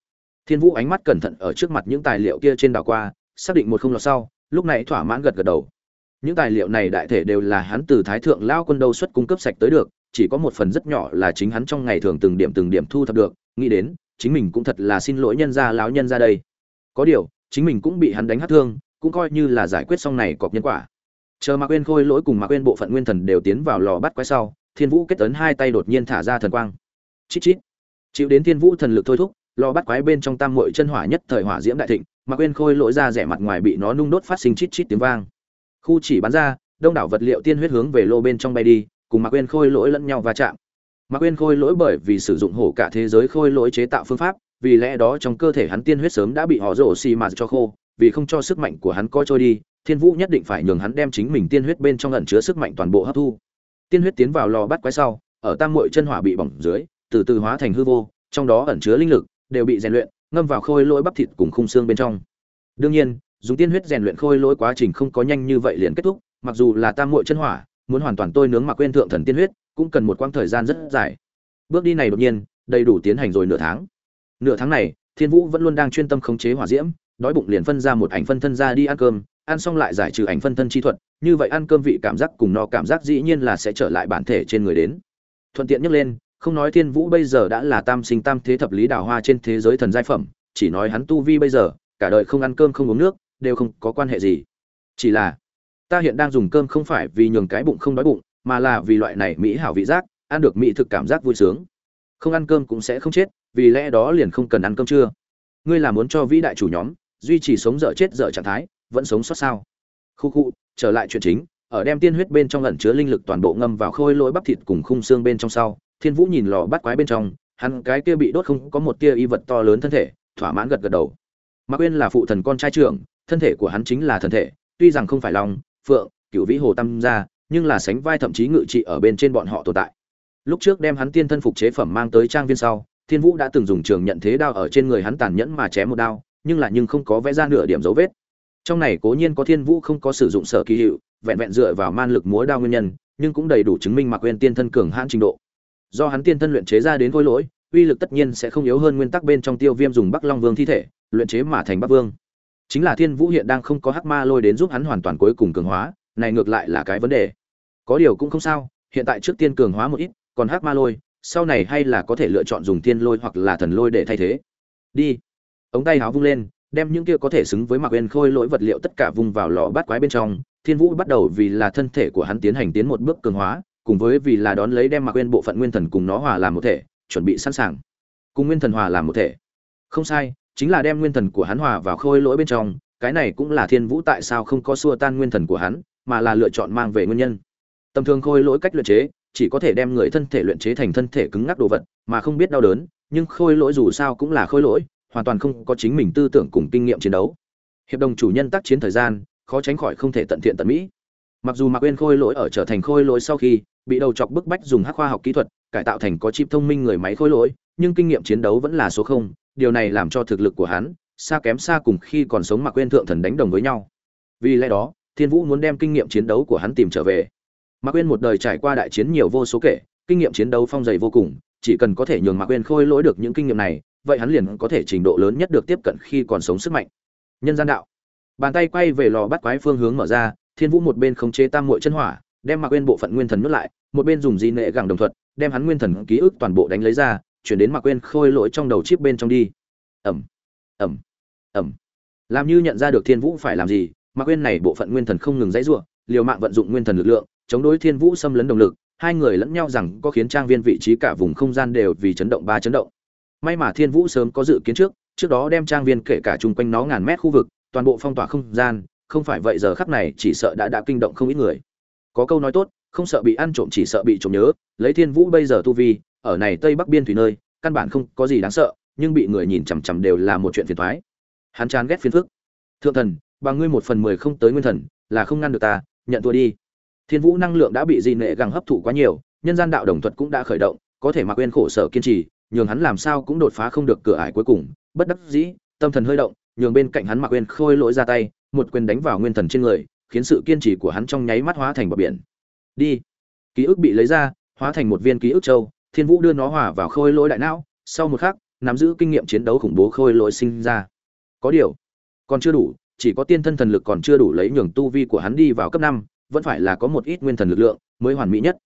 thiên vũ ánh mắt cẩn thận ở trước mặt những tài liệu kia trên đảo qua, xác định một không lọt sau, lúc này thỏa mãn gật gật đầu. Những tài liệu này đại thể đều là hắn từ thái thượng lao quân đâu xuất cung cấp sạch tới được, chỉ có một phần rất nhỏ là chính hắn trong ngày thường từng điểm từng điểm thu thập được, nghĩ đến, chính mình cũng thật là xin lỗi nhân gia lão nhân ra đây. Có điều, chính mình cũng bị hắn đánh hát thương, cũng coi như là giải quyết xong này cọp nhân quả. Chờ mạc quên khôi lỗi cùng mạc quên bộ phận nguyên thần đều tiến vào lò bắt quái sau, thiên vũ kết ấn hai tay đột nhiên thả ra thần quang. Chít chít. Chịu đến thiên vũ thần lực thôi thúc lò bắt quái bên trong tam muội chân hỏa nhất thời hỏa diễm đại thịnh, mà quên khôi lỗi ra rẻ mặt ngoài bị nó nung đốt phát sinh chít chít tiếng vang. Khu chỉ bắn ra, đông đảo vật liệu tiên huyết hướng về lô bên trong bay đi, cùng mạc quên khôi lỗi lẫn nhau va chạm. Mạc quên khôi lỗi bởi vì sử dụng hổ cả thế giới khôi lỗi chế tạo phương pháp, vì lẽ đó trong cơ thể hắn tiên huyết sớm đã bị họ rổ xì mạt cho khô, vì không cho sức mạnh của hắn coi trôi đi, thiên vũ nhất định phải nhường hắn đem chính mình tiên huyết bên trong ẩn chứa sức mạnh toàn bộ hấp thu. Tiên huyết tiến vào lò bắt quái sau, ở tam muội chân hỏa bị bỏng dưới, từ từ hóa thành hư vô, trong đó ẩn chứa linh lực đều bị rèn luyện, ngâm vào khôi lỗi bắp thịt cùng khung xương bên trong. Đương nhiên, dùng tiên huyết rèn luyện khôi lỗi quá trình không có nhanh như vậy liền kết thúc, mặc dù là tam muội chân hỏa, muốn hoàn toàn tôi nướng mặc quên thượng thần tiên huyết, cũng cần một quãng thời gian rất dài. Bước đi này đột nhiên, đầy đủ tiến hành rồi nửa tháng. Nửa tháng này, thiên vũ vẫn luôn đang chuyên tâm khống chế hỏa diễm, đói bụng liền phân ra một ảnh phân thân ra đi ăn cơm, ăn xong lại giải trừ ảnh phân thân chi thuật, như vậy ăn cơm vị cảm giác cùng no cảm giác dĩ nhiên là sẽ trở lại bản thể trên người đến. Thuận tiện nhắc lên không nói thiên vũ bây giờ đã là tam sinh tam thế thập lý đào hoa trên thế giới thần giai phẩm, chỉ nói hắn tu vi bây giờ, cả đời không ăn cơm không uống nước, đều không có quan hệ gì. Chỉ là, ta hiện đang dùng cơm không phải vì nhường cái bụng không đói bụng, mà là vì loại này mỹ hảo vị giác, ăn được mỹ thực cảm giác vui sướng. Không ăn cơm cũng sẽ không chết, vì lẽ đó liền không cần ăn cơm trưa. Ngươi là muốn cho vĩ đại chủ nhóm, duy trì sống dở chết dở trạng thái, vẫn sống sót sao? Khu khu, trở lại chuyện chính, ở đem tiên huyết bên trong ẩn chứa linh lực toàn bộ ngâm vào khôi lỗi bắp thịt cùng khung xương bên trong sau thiên vũ nhìn lò bắt quái bên trong, hắn cái kia bị đốt không có một tia y vật to lớn thân thể, thỏa mãn gật gật đầu. Mạc quyên là phụ thần con trai trưởng, thân thể của hắn chính là thần thể, tuy rằng không phải long phượng cựu vĩ hồ tam gia, nhưng là sánh vai thậm chí ngự trị ở bên trên bọn họ tồn tại. Lúc trước đem hắn tiên thân phục chế phẩm mang tới trang viên sau, thiên vũ đã từng dùng trường nhận thế đao ở trên người hắn tàn nhẫn mà chém một đao, nhưng là nhưng không có vẽ ra nửa điểm dấu vết. Trong này cố nhiên có thiên vũ không có sử dụng sở kỳ hiệu, vẹn vẹn dựa vào man lực múa đao nguyên nhân, nhưng cũng đầy đủ chứng minh mạc quên tiên thân cường hãn trình độ do hắn tiên thân luyện chế ra đến khối lỗi, uy lực tất nhiên sẽ không yếu hơn nguyên tắc bên trong tiêu viêm dùng bắc long vương thi thể, luyện chế mà thành bắc vương. Chính là thiên vũ hiện đang không có hắc ma lôi đến giúp hắn hoàn toàn cuối cùng cường hóa, này ngược lại là cái vấn đề. Có điều cũng không sao, hiện tại trước tiên cường hóa một ít, còn hắc ma lôi, sau này hay là có thể lựa chọn dùng thiên lôi hoặc là thần lôi để thay thế. Đi. Ống tay háo vung lên, đem những kia có thể xứng với mặc bên khôi lỗi vật liệu tất cả vung vào lò bát quái bên trong, thiên vũ bắt đầu vì là thân thể của hắn tiến hành tiến một bước cường hóa cùng với vì là đón lấy đem mặc bên bộ phận nguyên thần cùng nó hòa làm một thể, chuẩn bị sẵn sàng. Cùng nguyên thần hòa làm một thể. Không sai, chính là đem nguyên thần của hắn hòa vào khôi lỗi bên trong, cái này cũng là thiên vũ tại sao không có xua tan nguyên thần của hắn, mà là lựa chọn mang về nguyên nhân. Tầm thường khôi lỗi cách luyện chế, chỉ có thể đem người thân thể luyện chế thành thân thể cứng ngắc đồ vật, mà không biết đau đớn, nhưng khôi lỗi dù sao cũng là khôi lỗi, hoàn toàn không có chính mình tư tưởng cùng kinh nghiệm chiến đấu. Hiệp đồng chủ nhân tác chiến thời gian, khó tránh khỏi không thể tận thiện tận mỹ mặc dù mạc quên khôi lỗi ở trở thành khôi lỗi sau khi bị đầu chọc bức bách dùng hắc khoa học kỹ thuật cải tạo thành có chip thông minh người máy khôi lỗi, nhưng kinh nghiệm chiến đấu vẫn là số không, điều này làm cho thực lực của hắn xa kém xa cùng khi còn sống mạc quên thượng thần đánh đồng với nhau. Vì lẽ đó, thiên vũ muốn đem kinh nghiệm chiến đấu của hắn tìm trở về. Mạc quên một đời trải qua đại chiến nhiều vô số kể, kinh nghiệm chiến đấu phong dày vô cùng, chỉ cần có thể nhường mạc quên khôi lỗi được những kinh nghiệm này, vậy hắn liền có thể trình độ lớn nhất được tiếp cận khi còn sống sức mạnh. Nhân gian đạo. Bàn tay quay về lò bắt quái phương hướng mở ra thiên vũ một bên khống chế tam muội chân hỏa, đem mạc quên bộ phận nguyên thần nuốt lại, một bên dùng di nệ gẳng đồng thuật, đem hắn nguyên thần ký ức toàn bộ đánh lấy ra, chuyển đến mạc quên khôi lỗi trong đầu chip bên trong đi. Ẩm ẩm ẩm làm như nhận ra được thiên vũ phải làm gì, mạc quên này bộ phận nguyên thần không ngừng dãy ruộng liều mạng vận dụng nguyên thần lực lượng, chống đối thiên vũ xâm lấn động lực, hai người lẫn nhau rằng có khiến trang viên vị trí cả vùng không gian đều vì chấn động ba chấn động. May mà thiên vũ sớm có dự kiến trước trước đó đem trang viên kể cả chung quanh nó ngàn mét khu vực, toàn bộ phong tỏa không gian không phải vậy giờ khắc này chỉ sợ đã đã kinh động không ít người. Có câu nói tốt, không sợ bị ăn trộm chỉ sợ bị trộm nhớ, lấy thiên vũ bây giờ tu vi, ở này tây bắc biên thủy nơi, căn bản không có gì đáng sợ, nhưng bị người nhìn chằm chằm đều là một chuyện phiền toái. Hắn chán ghét phiền phức. Thượng thần bằng ngươi một phần mười không tới nguyên thần, là không ngăn được ta, nhận thua đi. Thiên vũ năng lượng đã bị di nệ gằng hấp thụ quá nhiều, nhân gian đạo đồng thuật cũng đã khởi động, có thể mặc quên khổ sở kiên trì, nhường hắn làm sao cũng đột phá không được cửa ải cuối cùng. Bất đắc dĩ, tâm thần hơi động, nhường bên cạnh hắn mặc quên khôi lỗi ra tay một quyền đánh vào nguyên thần trên người, khiến sự kiên trì của hắn trong nháy mắt hóa thành bờ biển. Đi. Ký ức bị lấy ra, hóa thành một viên ký ức châu, thiên vũ đưa nó hòa vào khôi lỗi đại não, sau một khắc, nắm giữ kinh nghiệm chiến đấu khủng bố khôi lỗi sinh ra. Có điều, còn chưa đủ, chỉ có tiên thân thần lực còn chưa đủ lấy nhường tu vi của hắn đi vào cấp năm, vẫn phải là có một ít nguyên thần lực lượng mới hoàn mỹ nhất.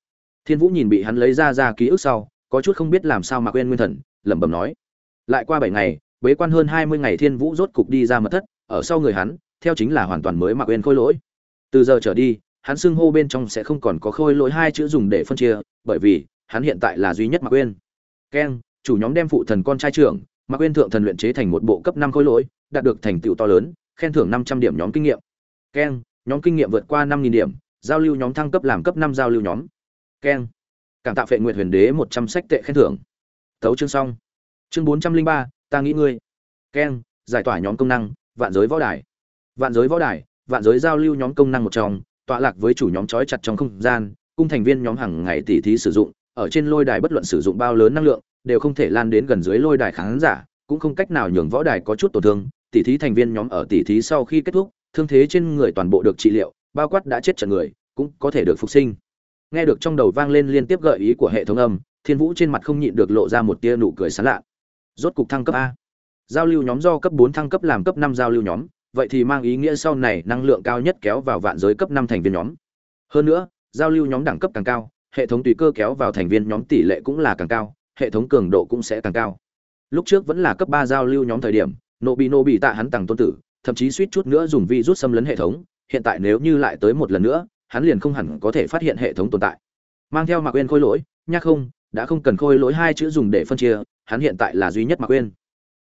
Thiên vũ nhìn bị hắn lấy ra ra ký ức sau, có chút không biết làm sao mà quên nguyên thần, lẩm bẩm nói. Lại qua bảy ngày, bế quan hơn hai mươi ngày thiên vũ rốt cục đi ra mật thất, ở sau người hắn theo chính là hoàn toàn mới mặc quên khôi lỗi. Từ giờ trở đi, hắn xưng hô bên trong sẽ không còn có khôi lỗi hai chữ dùng để phân chia, bởi vì, hắn hiện tại là duy nhất mặc quên. Keng chủ nhóm đem phụ thần con trai trưởng mặc quên thượng thần luyện chế thành một bộ cấp năm khôi lỗi, đạt được thành tựu to lớn, khen thưởng năm trăm điểm nhóm kinh nghiệm. Keng nhóm kinh nghiệm vượt qua năm nghìn điểm, giao lưu nhóm thăng cấp làm cấp năm giao lưu nhóm. Keng cảm tạ phệ nguyện huyền đế một trăm sách tệ khen thưởng. Tấu chương xong. Chương bốn trăm linh ba, ta nghĩ ngươi. Keng giải tỏa nhóm công năng, vạn giới võ đài vạn giới võ đài, vạn giới giao lưu nhóm công năng một trong, tọa lạc với chủ nhóm trói chặt trong không gian, cung thành viên nhóm hàng ngày tỉ thí sử dụng, ở trên lôi đài bất luận sử dụng bao lớn năng lượng, đều không thể lan đến gần dưới lôi đài khán giả, cũng không cách nào nhường võ đài có chút tổn thương. Tỉ thí thành viên nhóm ở tỉ thí sau khi kết thúc, thương thế trên người toàn bộ được trị liệu, bao quát đã chết trận người, cũng có thể được phục sinh. Nghe được trong đầu vang lên liên tiếp gợi ý của hệ thống âm, thiên vũ trên mặt không nhịn được lộ ra một tia nụ cười sán lạ. Rốt cục thăng cấp a. Giao lưu nhóm do cấp bốn thăng cấp làm cấp năm giao lưu nhóm vậy thì mang ý nghĩa sau này năng lượng cao nhất kéo vào vạn giới cấp năm thành viên nhóm. Hơn nữa, giao lưu nhóm đẳng cấp càng cao, hệ thống tùy cơ kéo vào thành viên nhóm tỷ lệ cũng là càng cao, hệ thống cường độ cũng sẽ càng cao. Lúc trước vẫn là cấp ba giao lưu nhóm thời điểm nộ bị nộ bị tạ hắn tặng tôn tử, thậm chí suýt chút nữa dùng vi rút xâm lấn hệ thống, hiện tại nếu như lại tới một lần nữa, hắn liền không hẳn có thể phát hiện hệ thống tồn tại. Mang theo mạc quên khôi lỗi, nhắc không, đã không cần khôi lỗi hai chữ dùng để phân chia, hắn hiện tại là duy nhất mạc quên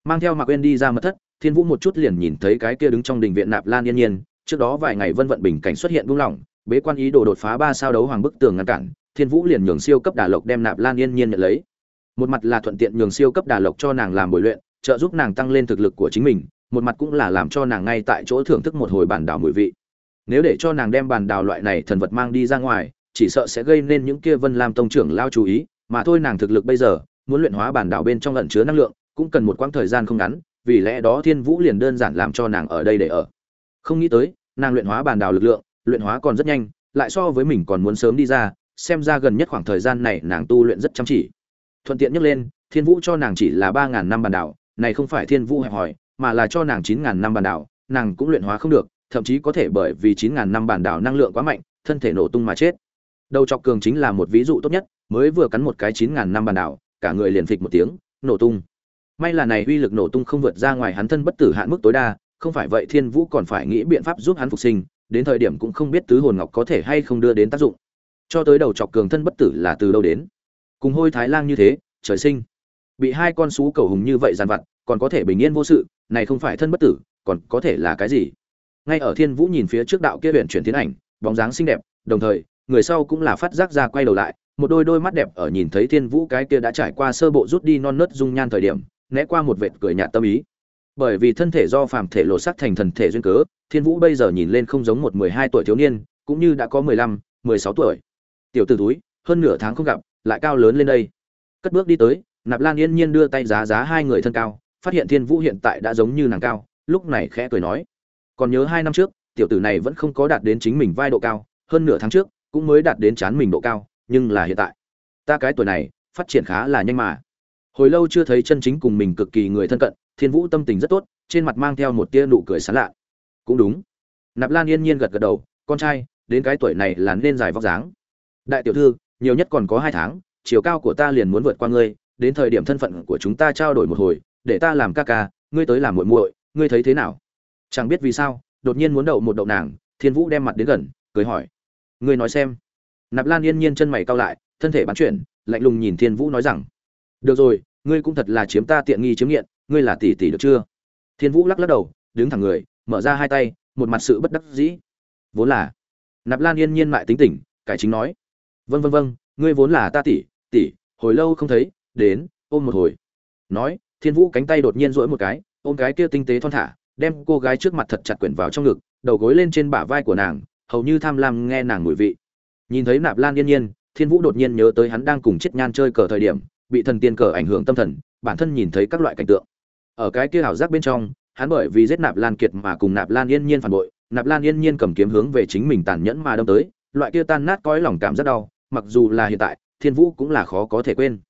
mang theo mạc quên đi ra mật thất thiên vũ một chút liền nhìn thấy cái kia đứng trong đình viện nạp lan yên nhiên, trước đó vài ngày vân vận bình cảnh xuất hiện buông lỏng, bế quan ý đồ đột phá ba sao đấu hoàng bức tường ngăn cản, thiên vũ liền nhường siêu cấp đà lộc đem nạp lan yên nhiên nhận lấy. Một mặt là thuận tiện nhường siêu cấp đà lộc cho nàng làm bồi luyện, trợ giúp nàng tăng lên thực lực của chính mình, một mặt cũng là làm cho nàng ngay tại chỗ thưởng thức một hồi bản đảo mùi vị. Nếu để cho nàng đem bản đảo loại này thần vật mang đi ra ngoài, chỉ sợ sẽ gây nên những kia vân lam tông trưởng lao chú ý, mà thôi nàng thực lực bây giờ, muốn luyện hóa bản đảo bên trong lẩn chứa năng lượng, cũng cần một quãng thời gian không ngắn vì lẽ đó thiên vũ liền đơn giản làm cho nàng ở đây để ở không nghĩ tới nàng luyện hóa bản đào lực lượng luyện hóa còn rất nhanh lại so với mình còn muốn sớm đi ra xem ra gần nhất khoảng thời gian này nàng tu luyện rất chăm chỉ thuận tiện nhắc lên thiên vũ cho nàng chỉ là ba ngàn năm bản đảo này không phải thiên vũ hẹp hòi mà là cho nàng chín ngàn năm bản đảo nàng cũng luyện hóa không được thậm chí có thể bởi vì 9000 năm bản đảo năng lượng quá mạnh, thân thể nổ tung mà chết. Đầu chọc cường chính là một ví dụ tốt nhất, mới vừa cắn một cái 9000 năm bản đảo, cả người liền phịch một tiếng, nổ tung. May là này uy lực nổ tung không vượt ra ngoài hắn thân bất tử hạn mức tối đa, không phải vậy Thiên Vũ còn phải nghĩ biện pháp giúp hắn phục sinh, đến thời điểm cũng không biết tứ hồn ngọc có thể hay không đưa đến tác dụng. Cho tới đầu chọc cường thân bất tử là từ đâu đến? Cùng hôi thái lang như thế, trời sinh. Bị hai con sú cầu hùng như vậy dàn vặt, còn có thể bình yên vô sự, này không phải thân bất tử, còn có thể là cái gì? ngay ở thiên vũ nhìn phía trước đạo kia huyện chuyển tiến ảnh bóng dáng xinh đẹp đồng thời người sau cũng là phát giác ra quay đầu lại một đôi đôi mắt đẹp ở nhìn thấy thiên vũ cái kia đã trải qua sơ bộ rút đi non nớt dung nhan thời điểm né qua một vệt cười nhạt tâm ý. Bởi vì thân thể do phàm thể lộ sắc thành thần thể duyên cớ, thiên vũ bây giờ nhìn lên không giống một mười hai tuổi thiếu niên, cũng như đã có mười lăm, mười sáu tuổi. Tiểu t ử túi, hơn nửa tháng không gặp, lại cao lớn lên đây. Cất bước đi tới, nạp lan yên nhiên đưa tay giá giá hai người thân cao, phát hiện thiên vũ hiện tại đã giống như nàng cao, lúc này khẽ cười nói. Còn nhớ hai năm trước, tiểu tử này vẫn không có đạt đến chính mình vai độ cao, hơn nửa tháng trước, cũng mới đạt đến chán mình độ cao, nhưng là hiện tại. Ta cái tuổi này, phát triển khá là nhanh mà hồi lâu chưa thấy chân chính cùng mình cực kỳ người thân cận, thiên vũ tâm tình rất tốt, trên mặt mang theo một tia nụ cười sán lạ. Cũng đúng. Nạp lan yên nhiên gật gật đầu, con trai, đến cái tuổi này là nên dài vóc dáng. Đại tiểu thư, nhiều nhất còn có hai tháng, chiều cao của ta liền muốn vượt qua ngươi, đến thời điểm thân phận của chúng ta trao đổi một hồi, để ta làm ca ca, ngươi tới làm muội muội, ngươi thấy thế nào? Chẳng biết vì sao, đột nhiên muốn đậu một đậu nàng, thiên vũ đem mặt đến gần, cười hỏi, ngươi nói xem. Nạp lan yên nhiên chân mày cau lại, thân thể bán chuyển, lạnh lùng nhìn thiên vũ nói rằng, được rồi ngươi cũng thật là chiếm ta tiện nghi chiếm nghiện, ngươi là tỷ tỷ được chưa? Thiên vũ lắc lắc đầu, đứng thẳng người, mở ra hai tay, một mặt sự bất đắc dĩ. Vốn là, nạp lan yên nhiên mại tính tỉnh cải chính nói vân vân vân ngươi vốn là ta tỷ tỷ, hồi lâu không thấy, đến, ôm một hồi. Nói, thiên vũ cánh tay đột nhiên rỗi một cái, ôm cái kia tinh tế thon thả, đem cô gái trước mặt thật chặt quyển vào trong ngực, đầu gối lên trên bả vai của nàng, hầu như tham lam nghe nàng mùi vị. Nhìn thấy nạp lan yên nhiên, thiên vũ đột nhiên nhớ tới hắn đang cùng chết nhan chơi cờ thời điểm bị thần tiên cờ ảnh hưởng tâm thần, bản thân nhìn thấy các loại cảnh tượng. Ở cái kia ảo giác bên trong, hắn bởi vì giết nạp lan kiệt mà cùng nạp lan yên nhiên phản bội, nạp lan yên nhiên cầm kiếm hướng về chính mình tàn nhẫn mà đâm tới, loại kia tan nát cõi lòng cảm rất đau, mặc dù là hiện tại, thiên vũ cũng là khó có thể quên.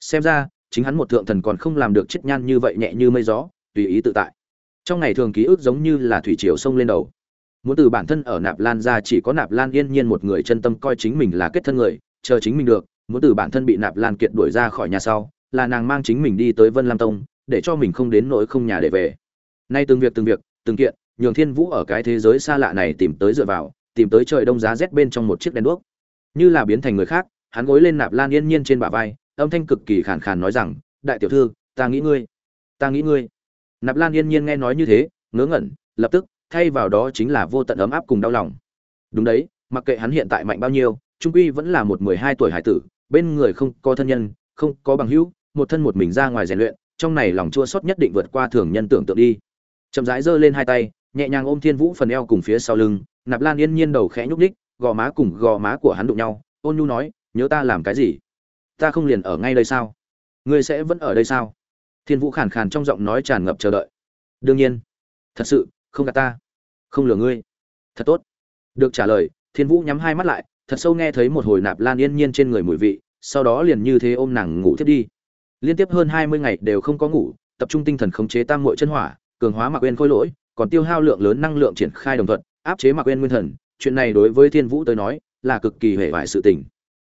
Xem ra, chính hắn một thượng thần còn không làm được chết nhan như vậy nhẹ như mây gió, tùy ý tự tại. Trong ngày thường ký ức giống như là thủy triều sông lên đầu. Muốn từ bản thân ở nạp lan ra chỉ có nạp lan yên nhiên một người chân tâm coi chính mình là kết thân người, chờ chính mình được muốn từ bản thân bị nạp lan kiệt đuổi ra khỏi nhà sau, là nàng mang chính mình đi tới vân lam tông, để cho mình không đến nỗi không nhà để về. Nay từng việc từng việc, từng kiện, nhường thiên vũ ở cái thế giới xa lạ này tìm tới dựa vào, tìm tới trời đông giá rét bên trong một chiếc đèn đuốc. Như là biến thành người khác, hắn gối lên nạp lan yên nhiên trên bả vai, âm thanh cực kỳ khàn khàn nói rằng, đại tiểu thư, ta nghĩ ngươi, ta nghĩ ngươi. Nạp lan yên nhiên nghe nói như thế, ngớ ngẩn, lập tức, thay vào đó chính là vô tận ấm áp cùng đau lòng. Đúng đấy, mặc kệ hắn hiện tại mạnh bao nhiêu, trung quy vẫn là một mười hai tuổi hải tử bên người không có thân nhân, không có bằng hữu, một thân một mình ra ngoài rèn luyện, trong này lòng chua xót nhất định vượt qua thường nhân tưởng tượng đi. Chậm rãi giơ lên hai tay, nhẹ nhàng ôm thiên vũ phần eo cùng phía sau lưng, nạp lan yên nhiên đầu khẽ nhúc ních gò má cùng gò má của hắn đụng nhau, ôn nhu nói, nhớ ta làm cái gì? Ta không liền ở ngay đây sao? Ngươi sẽ vẫn ở đây sao? Thiên vũ khàn khàn trong giọng nói tràn ngập chờ đợi. Đương nhiên. Thật sự, không gạt ta. Không lừa ngươi. Thật tốt. Được trả lời, thiên vũ nhắm hai mắt lại thật sâu nghe thấy một hồi nạp lan yên nhiên trên người mùi vị, sau đó liền như thế ôm nàng ngủ thiếp đi. Liên tiếp hơn hai mươi ngày đều không có ngủ, tập trung tinh thần khống chế tam muội chân hỏa, cường hóa mặc quên khôi lỗi, còn tiêu hao lượng lớn năng lượng triển khai đồng thuận, áp chế mặc quên nguyên thần. Chuyện này đối với thiên vũ tới nói, là cực kỳ hề vải sự tình.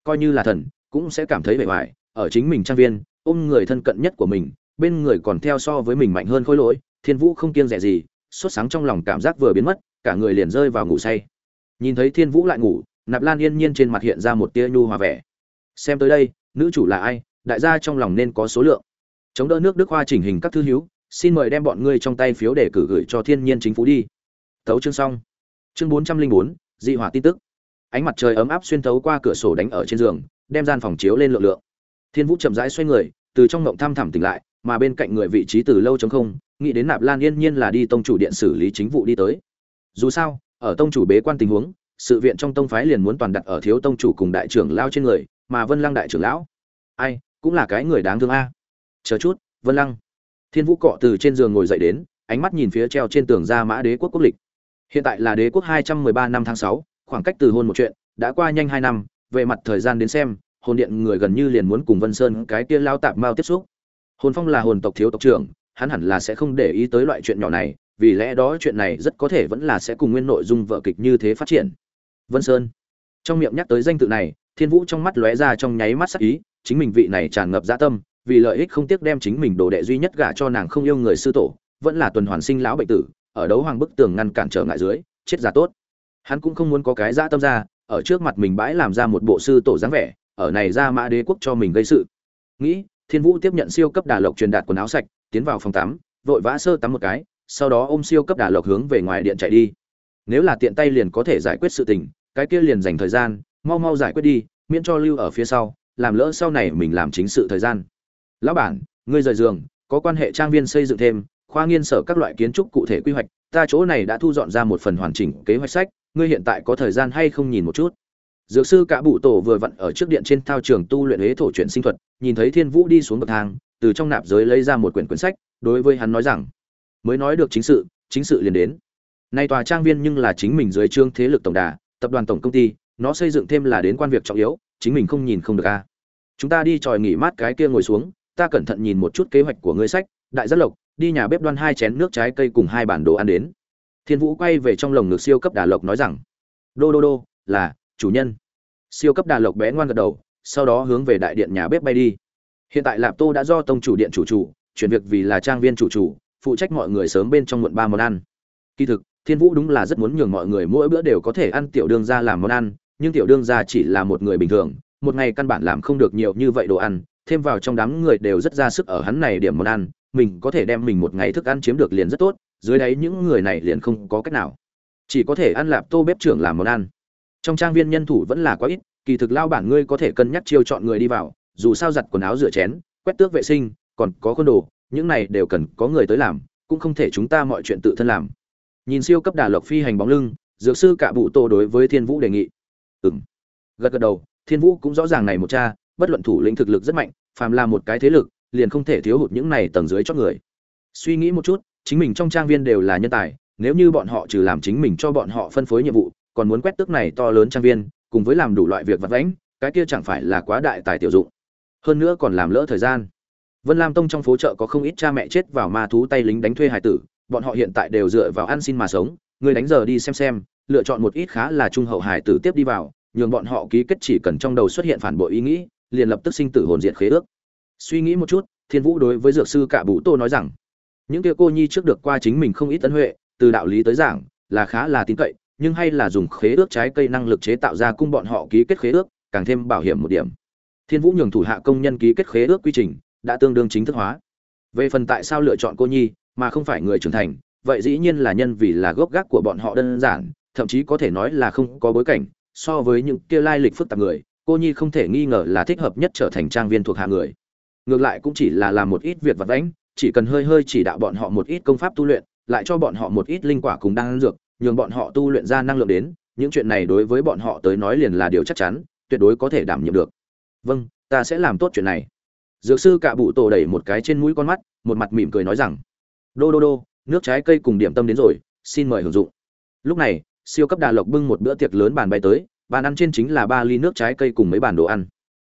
Coi như là thần, cũng sẽ cảm thấy hề vải. Ở chính mình trang viên, ôm người thân cận nhất của mình, bên người còn theo so với mình mạnh hơn khôi lỗi, thiên vũ không kiêng rẻ gì, sốt sáng trong lòng cảm giác vừa biến mất, cả người liền rơi vào ngủ say. Nhìn thấy thiên vũ lại ngủ nạp lan yên nhiên trên mặt hiện ra một tia nhu hòa vẻ. Xem tới đây, nữ chủ là ai, đại gia trong lòng nên có số lượng. Chống đỡ nước đức hoa chỉnh hình các thư hiếu xin mời đem bọn ngươi trong tay phiếu để cử gửi cho thiên nhiên chính phủ đi. Tấu chương xong. Chương bốn trăm linh bốn, dị hỏa tin tức. Ánh mặt trời ấm áp xuyên thấu qua cửa sổ đánh ở trên giường, đem gian phòng chiếu lên lượng lượng. Thiên vũ chậm rãi xoay người, từ trong ngộng thăm thẳm tỉnh lại, mà bên cạnh người vị trí từ lâu chống không, nghĩ đến nạp lan yên nhiên là đi tông chủ điện xử lý chính vụ đi tới. Dù sao, ở tông chủ bế quan tình huống sự viện trong tông phái liền muốn toàn đặt ở thiếu tông chủ cùng đại trưởng lao trên người, mà vân lăng đại trưởng lão, ai, cũng là cái người đáng thương a. Chờ chút, vân lăng. Thiên vũ cọ từ trên giường ngồi dậy đến, ánh mắt nhìn phía treo trên tường ra mã đế quốc quốc lịch. Hiện tại là đế quốc hai trăm mười ba năm tháng sáu, khoảng cách từ hôn một chuyện, đã qua nhanh hai năm, về mặt thời gian đến xem, hồn điện người gần như liền muốn cùng vân sơn cái kia lao tạp mao tiếp xúc. Hồn phong là hồn tộc thiếu tộc trưởng, hắn hẳn là sẽ không để ý tới loại chuyện nhỏ này, vì lẽ đó chuyện này rất có thể vẫn là sẽ cùng nguyên nội dung vợ kịch như thế phát triển vân sơn. Trong miệng nhắc tới danh tự này, thiên vũ trong mắt lóe ra trong nháy mắt sắc ý, chính mình vị này tràn ngập dạ tâm, vì lợi ích không tiếc đem chính mình đồ đệ duy nhất gả cho nàng không yêu người sư tổ, vẫn là tuần hoàn sinh lão bệnh tử, ở đấu hoàng bức tường ngăn cản trở ngại dưới, chết giả tốt. Hắn cũng không muốn có cái dạ tâm ra, ở trước mặt mình bãi làm ra một bộ sư tổ dáng vẻ, ở này ra mã đế quốc cho mình gây sự. Nghĩ, thiên vũ tiếp nhận siêu cấp đà lộc truyền đạt quần áo sạch, tiến vào phòng tắm, vội vã sơ tắm một cái, sau đó ôm siêu cấp đà lộc hướng về ngoài điện chạy đi. Nếu là tiện tay liền có thể giải quyết sự tình cái kia liền dành thời gian, mau mau giải quyết đi, miễn cho lưu ở phía sau, làm lỡ sau này mình làm chính sự thời gian. Lão bản, ngươi rời giường, có quan hệ trang viên xây dựng thêm, khoa nghiên sở các loại kiến trúc cụ thể quy hoạch, ta chỗ này đã thu dọn ra một phần hoàn chỉnh kế hoạch sách, ngươi hiện tại có thời gian hay không nhìn một chút? Dược sư cả bụ tổ vừa vặn ở trước điện trên thao trường tu luyện huế thổ chuyển sinh thuật, nhìn thấy thiên vũ đi xuống bậc thang, từ trong nạp giới lấy ra một quyển quyển sách, đối với hắn nói rằng, mới nói được chính sự chính sự liền đến. Nay tòa trang viên nhưng là chính mình dưới trương thế lực tổng đà tập đoàn tổng công ty, nó xây dựng thêm là đến quan việc trọng yếu, chính mình không nhìn không được a. À. chúng ta đi tròi nghỉ mát cái kia ngồi xuống, ta cẩn thận nhìn một chút kế hoạch của ngươi sách, đại rất lộc, đi nhà bếp đoan hai chén nước trái cây cùng hai bản đồ ăn đến. Thiên vũ quay về trong lồng ngực siêu cấp đà lộc nói rằng, đô đô đô, là, chủ nhân. Siêu cấp đà lộc bé ngoan gật đầu, sau đó hướng về đại điện nhà bếp bay đi. Hiện tại lạp tô đã do tông chủ điện chủ chủ chuyển việc vì là trang viên chủ chủ phụ trách mọi người sớm bên trong muộn ba món ăn. Kỳ thực thiên vũ đúng là rất muốn nhường mọi người mỗi bữa đều có thể ăn tiểu đương ra làm món ăn, nhưng tiểu đương ra chỉ là một người bình thường, một ngày căn bản làm không được nhiều như vậy đồ ăn, thêm vào trong đám người đều rất ra sức ở hắn này điểm món ăn, mình có thể đem mình một ngày thức ăn chiếm được liền rất tốt, dưới đấy những người này liền không có cách nào. Chỉ có thể ăn lạp tô bếp trưởng làm món ăn. Trong trang viên nhân thủ vẫn là quá ít, kỳ thực lao bản ngươi có thể cân nhắc chiêu chọn người đi vào, dù sao giặt quần áo rửa chén, quét tước vệ sinh, còn có khuôn đồ, những này đều cần có người tới làm, cũng không thể chúng ta mọi chuyện tự thân làm nhìn siêu cấp đà lộc phi hành bóng lưng, dược sư cả bụ tô đối với thiên vũ đề nghị. Ừ m gật gật đầu, thiên vũ cũng rõ ràng này một cha, bất luận thủ lĩnh thực lực rất mạnh, phàm là một cái thế lực, liền không thể thiếu hụt những này tầng dưới cho người. Suy nghĩ một chút, chính mình trong trang viên đều là nhân tài, nếu như bọn họ trừ làm chính mình cho bọn họ phân phối nhiệm vụ, còn muốn quét tước này to lớn trang viên, cùng với làm đủ loại việc vặt vãnh, cái kia chẳng phải là quá đại tài tiểu dụng. Hơn nữa còn làm lỡ thời gian. Vân lam tông trong phố chợ có không ít cha mẹ chết vào ma thú tay lính đánh thuê hải tử bọn họ hiện tại đều dựa vào ăn xin mà sống người đánh giờ đi xem xem, lựa chọn một ít khá là trung hậu hải tử tiếp đi vào, nhường bọn họ ký kết chỉ cần trong đầu xuất hiện phản bội ý nghĩ, liền lập tức sinh tử hồn diện khế ước. Suy nghĩ một chút, thiên vũ đối với dược sư cả bụ tô nói rằng, những kia cô nhi trước được qua chính mình không ít tấn huệ, từ đạo lý tới giảng, là khá là tin cậy, nhưng hay là dùng khế ước trái cây năng lực chế tạo ra cung bọn họ ký kết khế ước, càng thêm bảo hiểm một điểm. Thiên vũ nhường thủ hạ công nhân ký kết khế ước quy trình, đã tương đương chính thức hóa. Về phần tại sao lựa chọn cô nhi mà không phải người trưởng thành, vậy dĩ nhiên là nhân vì là gốc gác của bọn họ đơn giản, thậm chí có thể nói là không có bối cảnh. So với những kia lai lịch phức tạp người, cô nhi không thể nghi ngờ là thích hợp nhất trở thành trang viên thuộc hạ người. Ngược lại cũng chỉ là làm một ít việc vặt vãnh, chỉ cần hơi hơi chỉ đạo bọn họ một ít công pháp tu luyện, lại cho bọn họ một ít linh quả cùng đan dược, nhường bọn họ tu luyện ra năng lượng đến, những chuyện này đối với bọn họ tới nói liền là điều chắc chắn, tuyệt đối có thể đảm nhiệm được. Vâng ta sẽ làm tốt chuyện này. Dược sư cạ bụ tổ đẩy một cái trên mũi con mắt, một mặt mỉm cười nói rằng đô đô đô, nước trái cây cùng điểm tâm đến rồi, xin mời hưởng dụng. Lúc này, siêu cấp đà lộc bưng một bữa tiệc lớn bàn bay tới, bàn ăn trên chính là ba ly nước trái cây cùng mấy bàn đồ ăn.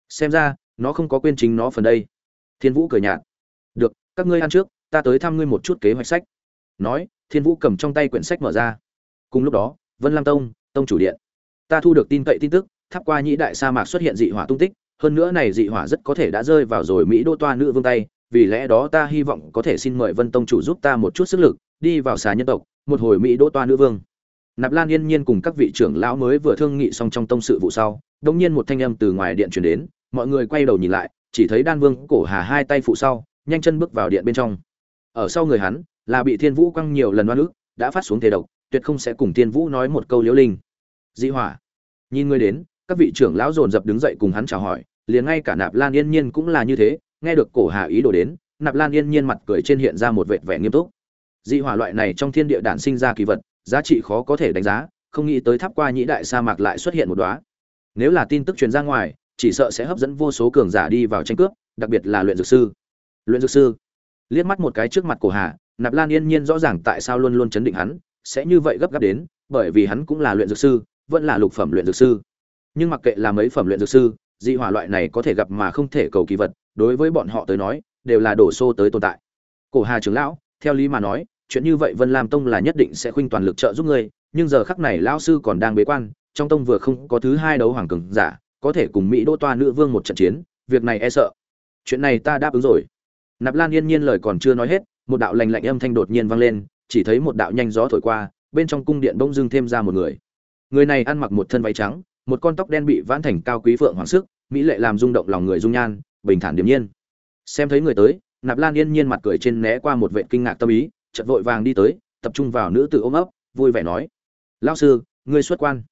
Xem ra, nó không có quên chính nó phần đây. Thiên vũ cười nhạt. Được, các ngươi ăn trước, ta tới thăm ngươi một chút kế hoạch sách. Nói, thiên vũ cầm trong tay quyển sách mở ra. Cùng lúc đó, vân lam tông tông chủ điện. Ta thu được tin cậy tin tức, tháp qua nhĩ đại sa mạc xuất hiện dị hỏa tung tích, hơn nữa này dị hỏa rất có thể đã rơi vào rồi mỹ đô toa nữ vương tay vì lẽ đó ta hy vọng có thể xin mời vân tông chủ giúp ta một chút sức lực, đi vào xà nhân tộc, một hồi mỹ đỗ toa nữ vương. Nạp lan yên nhiên cùng các vị trưởng lão mới vừa thương nghị xong trong tông sự vụ sau đông nhiên một thanh âm từ ngoài điện truyền đến, mọi người quay đầu nhìn lại, chỉ thấy đan vương cổ hà hai tay phụ sau, nhanh chân bước vào điện bên trong. Ở sau người hắn, là bị thiên vũ quăng nhiều lần oan ức, đã phát xuống thế độc, tuyệt không sẽ cùng thiên vũ nói một câu liễu linh. Dị hỏa. Nhìn người đến, các vị trưởng lão dồn dập đứng dậy cùng hắn chào hỏi, liền ngay cả nạp lan yên nhiên cũng là như thế nghe được cổ hà ý đồ đến, nạp lan yên nhiên mặt cười trên hiện ra một vệt vẻ nghiêm túc. Dị hỏa loại này trong thiên địa đản sinh ra kỳ vật, giá trị khó có thể đánh giá, không nghĩ tới tháp qua nhĩ đại sa mạc lại xuất hiện một đóa. Nếu là tin tức truyền ra ngoài, chỉ sợ sẽ hấp dẫn vô số cường giả đi vào tranh cướp, đặc biệt là luyện dược sư. Luyện dược sư. Liếc mắt một cái trước mặt cổ hà, nạp lan yên nhiên rõ ràng tại sao luôn luôn chấn định hắn, sẽ như vậy gấp gáp đến, bởi vì hắn cũng là luyện dược sư, vẫn là lục phẩm luyện dược sư. Nhưng mặc kệ là mấy phẩm luyện dược sư, dị hỏa loại này có thể gặp mà không thể cầu kỳ vật đối với bọn họ tới nói, đều là đổ xô tới tồn tại. Cổ hà trưởng lão, theo lý mà nói, chuyện như vậy vân lam tông là nhất định sẽ khuynh toàn lực trợ giúp ngươi, nhưng giờ khắc này lão sư còn đang bế quan, trong tông vừa không có thứ hai đấu hoàng cường giả, có thể cùng mỹ đô toa nữ vương một trận chiến, việc này e sợ. Chuyện này ta đáp ứng rồi. Nạp lan yên nhiên lời còn chưa nói hết, một đạo lành lạnh âm thanh đột nhiên vang lên, chỉ thấy một đạo nhanh gió thổi qua, bên trong cung điện bỗng dưng thêm ra một người. Người này ăn mặc một thân váy trắng, một con tóc đen bị vãn thành cao quý phượng hoàng sức, mỹ lệ làm rung động lòng người dung nhan bình thản điềm nhiên. Xem thấy người tới, nạp lan yên nhiên mặt cười trên né qua một vệ kinh ngạc tâm ý, chợt vội vàng đi tới, tập trung vào nữ tử ôm ấp, vui vẻ nói, lão sư, ngươi xuất quan.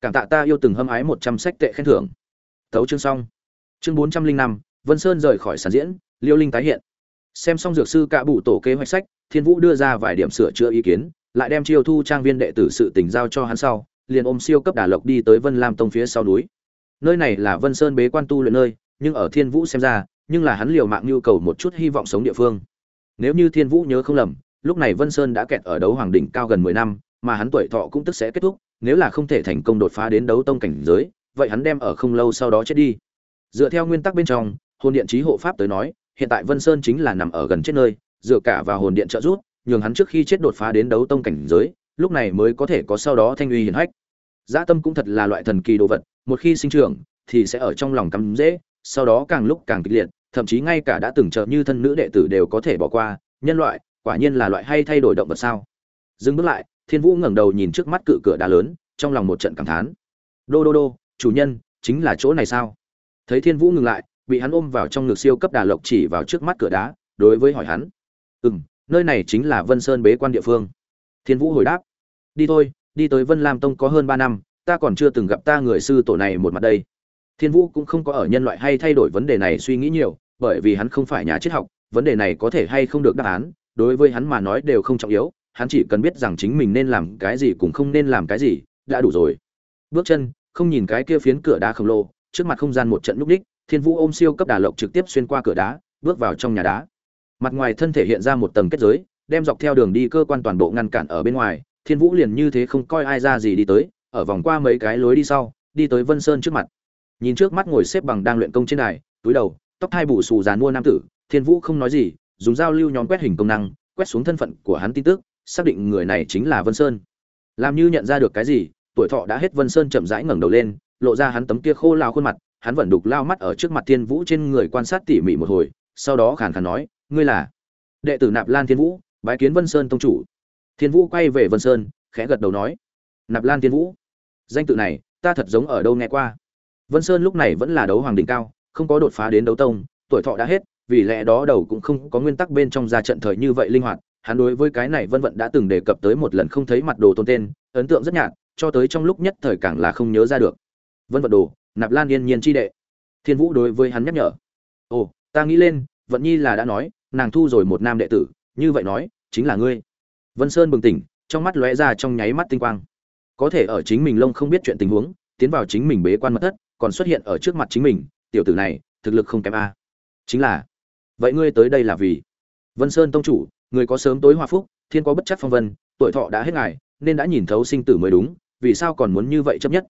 Cảm tạ ta yêu từng hâm ái một trăm sách tệ khen thưởng. Tấu chương xong. Chương bốn trăm linh năm, vân sơn rời khỏi sản diễn, liêu linh tái hiện. Xem xong dược sư cả bụ tổ kế hoạch sách, thiên vũ đưa ra vài điểm sửa chữa ý kiến, lại đem chiêu thu trang viên đệ tử sự tình giao cho hắn sau, liền ôm siêu cấp đà lộc đi tới vân lam tông phía sau núi. Nơi này là vân sơn bế quan tu luyện nơi nhưng ở thiên vũ xem ra, nhưng là hắn liều mạng nhu cầu một chút hy vọng sống địa phương. Nếu như thiên vũ nhớ không lầm, lúc này vân sơn đã kẹt ở đấu hoàng đỉnh cao gần mười năm, mà hắn tuổi thọ cũng tức sẽ kết thúc, nếu là không thể thành công đột phá đến đấu tông cảnh giới, vậy hắn đem ở không lâu sau đó chết đi. Dựa theo nguyên tắc bên trong, hồn điện trí hộ pháp tới nói, hiện tại vân sơn chính là nằm ở gần chết nơi, dựa cả vào hồn điện trợ giúp, nhường hắn trước khi chết đột phá đến đấu tông cảnh giới, lúc này mới có thể có sau đó thanh uy hiển hách. Dã tâm cũng thật là loại thần kỳ đồ vật, một khi sinh trưởng, thì sẽ ở trong lòng cắm dễ sau đó càng lúc càng kịch liệt, thậm chí ngay cả đã từng trợ như thân nữ đệ tử đều có thể bỏ qua, nhân loại, quả nhiên là loại hay thay đổi động vật sao? Dừng bước lại, thiên vũ ngẩng đầu nhìn trước mắt cự cửa đá lớn, trong lòng một trận cảm thán. Đô đô đô, chủ nhân, chính là chỗ này sao? Thấy thiên vũ ngừng lại, bị hắn ôm vào trong ngực siêu cấp đà lộc chỉ vào trước mắt cửa đá, đối với hỏi hắn. Ừ m nơi này chính là vân sơn bế quan địa phương. Thiên vũ hồi đáp. Đi thôi, đi tới vân lam tông có hơn ba năm, ta còn chưa từng gặp ta người sư tổ này một mặt đây thiên vũ cũng không có ở nhân loại hay thay đổi vấn đề này suy nghĩ nhiều, bởi vì hắn không phải nhà triết học, vấn đề này có thể hay không được đáp án, đối với hắn mà nói đều không trọng yếu, hắn chỉ cần biết rằng chính mình nên làm cái gì cũng không nên làm cái gì, đã đủ rồi. Bước chân, không nhìn cái kia phiến cửa đá khổng lồ, trước mặt không gian một trận núp đích thiên vũ ôm siêu cấp đà lộc trực tiếp xuyên qua cửa đá, bước vào trong nhà đá. Mặt ngoài thân thể hiện ra một tầng kết giới, đem dọc theo đường đi cơ quan toàn bộ ngăn cản ở bên ngoài, thiên vũ liền như thế không coi ai ra gì đi tới, ở vòng qua mấy cái lối đi sau, đi tới vân sơn trước mặt nhìn trước mắt ngồi xếp bằng đang luyện công trên đài, túi đầu, tóc thai bù xù dàn mua nam tử, thiên vũ không nói gì, dùng dao lưu nhóm quét hình công năng, quét xuống thân phận của hắn tin tức, xác định người này chính là vân sơn. Làm như nhận ra được cái gì, tuổi thọ đã hết vân sơn chậm rãi ngẩng đầu lên, lộ ra hắn tấm kia khô lao khuôn mặt, hắn vẫn đục lao mắt ở trước mặt thiên vũ trên người quan sát tỉ mỉ một hồi, sau đó khàn khàn nói, ngươi là đệ tử nạp lan thiên vũ, bái kiến vân sơn tông chủ. Thiên vũ quay về vân sơn, khẽ gật đầu nói, nạp lan thiên vũ, danh tự này, ta thật giống ở đâu nghe qua vân sơn lúc này vẫn là đấu hoàng đỉnh cao, không có đột phá đến đấu tông, tuổi thọ đã hết, vì lẽ đó đầu cũng không có nguyên tắc bên trong ra trận thời như vậy linh hoạt. Hắn đối với cái này vân vận đã từng đề cập tới một lần không thấy mặt đồ tôn tên, ấn tượng rất nhạt, cho tới trong lúc nhất thời càng là không nhớ ra được. Vân vận đồ, nạp lan yên nhiên chi đệ. Thiên vũ đối với hắn nhắc nhở. Ồ, ta nghĩ lên, vận nhi là đã nói, nàng thu rồi một nam đệ tử, như vậy nói, chính là ngươi. Vân sơn bừng tỉnh, trong mắt lóe ra trong nháy mắt tinh quang. Có thể ở chính mình lông không biết chuyện tình huống, tiến vào chính mình bế quan mật thất còn xuất hiện ở trước mặt chính mình, tiểu tử này, thực lực không kém a. Chính là, vậy ngươi tới đây là vì? Vân sơn tông chủ, người có sớm tối hòa phúc, thiên có bất chắc phong vân, tuổi thọ đã hết ngày, nên đã nhìn thấu sinh tử mới đúng, vì sao còn muốn như vậy chấp nhất?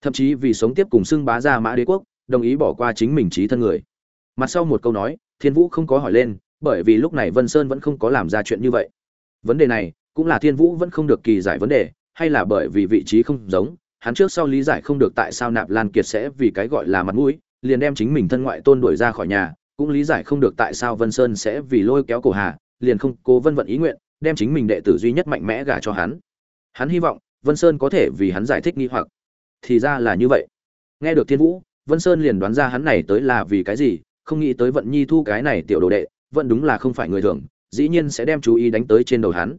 Thậm chí vì sống tiếp cùng xưng bá ra mã đế quốc, đồng ý bỏ qua chính mình trí thân người. Mặt sau một câu nói, thiên vũ không có hỏi lên, bởi vì lúc này vân sơn vẫn không có làm ra chuyện như vậy. Vấn đề này, cũng là thiên vũ vẫn không được kỳ giải vấn đề, hay là bởi vì vị trí không giống hắn trước sau lý giải không được tại sao nạp lan kiệt sẽ vì cái gọi là mặt mũi, liền đem chính mình thân ngoại tôn đuổi ra khỏi nhà, cũng lý giải không được tại sao vân sơn sẽ vì lôi kéo cổ hà, liền không cố vân vận ý nguyện, đem chính mình đệ tử duy nhất mạnh mẽ gả cho hắn. Hắn hy vọng, vân sơn có thể vì hắn giải thích nghi hoặc. Thì ra là như vậy. Nghe được thiên vũ, vân sơn liền đoán ra hắn này tới là vì cái gì, không nghĩ tới vận nhi thu cái này tiểu đồ đệ, vẫn đúng là không phải người thường, dĩ nhiên sẽ đem chú ý đánh tới trên đầu hắn.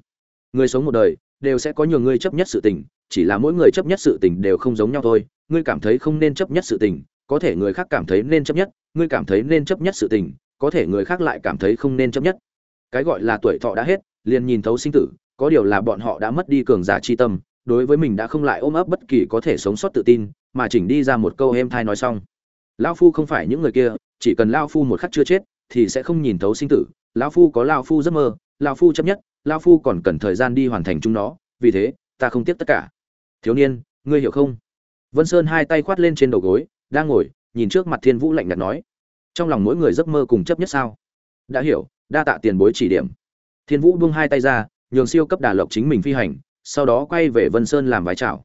Người sống một đời, đều sẽ có nhiều người chấp nhất sự tình chỉ là mỗi người chấp nhất sự tình đều không giống nhau thôi. Ngươi cảm thấy không nên chấp nhất sự tình, có thể người khác cảm thấy nên chấp nhất, ngươi cảm thấy nên chấp nhất sự tình, có thể người khác lại cảm thấy không nên chấp nhất. Cái gọi là tuổi thọ đã hết, liền nhìn thấu sinh tử, có điều là bọn họ đã mất đi cường giả chi tâm, đối với mình đã không lại ôm ấp bất kỳ có thể sống sót tự tin, mà chỉnh đi ra một câu êm thai nói xong. Lão phu không phải những người kia, chỉ cần lão phu một khắc chưa chết, thì sẽ không nhìn thấu sinh tử. Lão phu có lão phu giấc mơ, lão phu chấp nhất, lão phu còn cần thời gian đi hoàn thành chúng nó, vì thế, ta không tiếc tất cả thiếu niên, ngươi hiểu không? Vân sơn hai tay khoát lên trên đầu gối, đang ngồi, nhìn trước mặt thiên vũ lạnh nhạt nói. Trong lòng mỗi người giấc mơ cùng chấp nhất sao? Đã hiểu, đa tạ tiền bối chỉ điểm. Thiên vũ buông hai tay ra, nhường siêu cấp đà lộc chính mình phi hành, sau đó quay về vân sơn làm vái chào.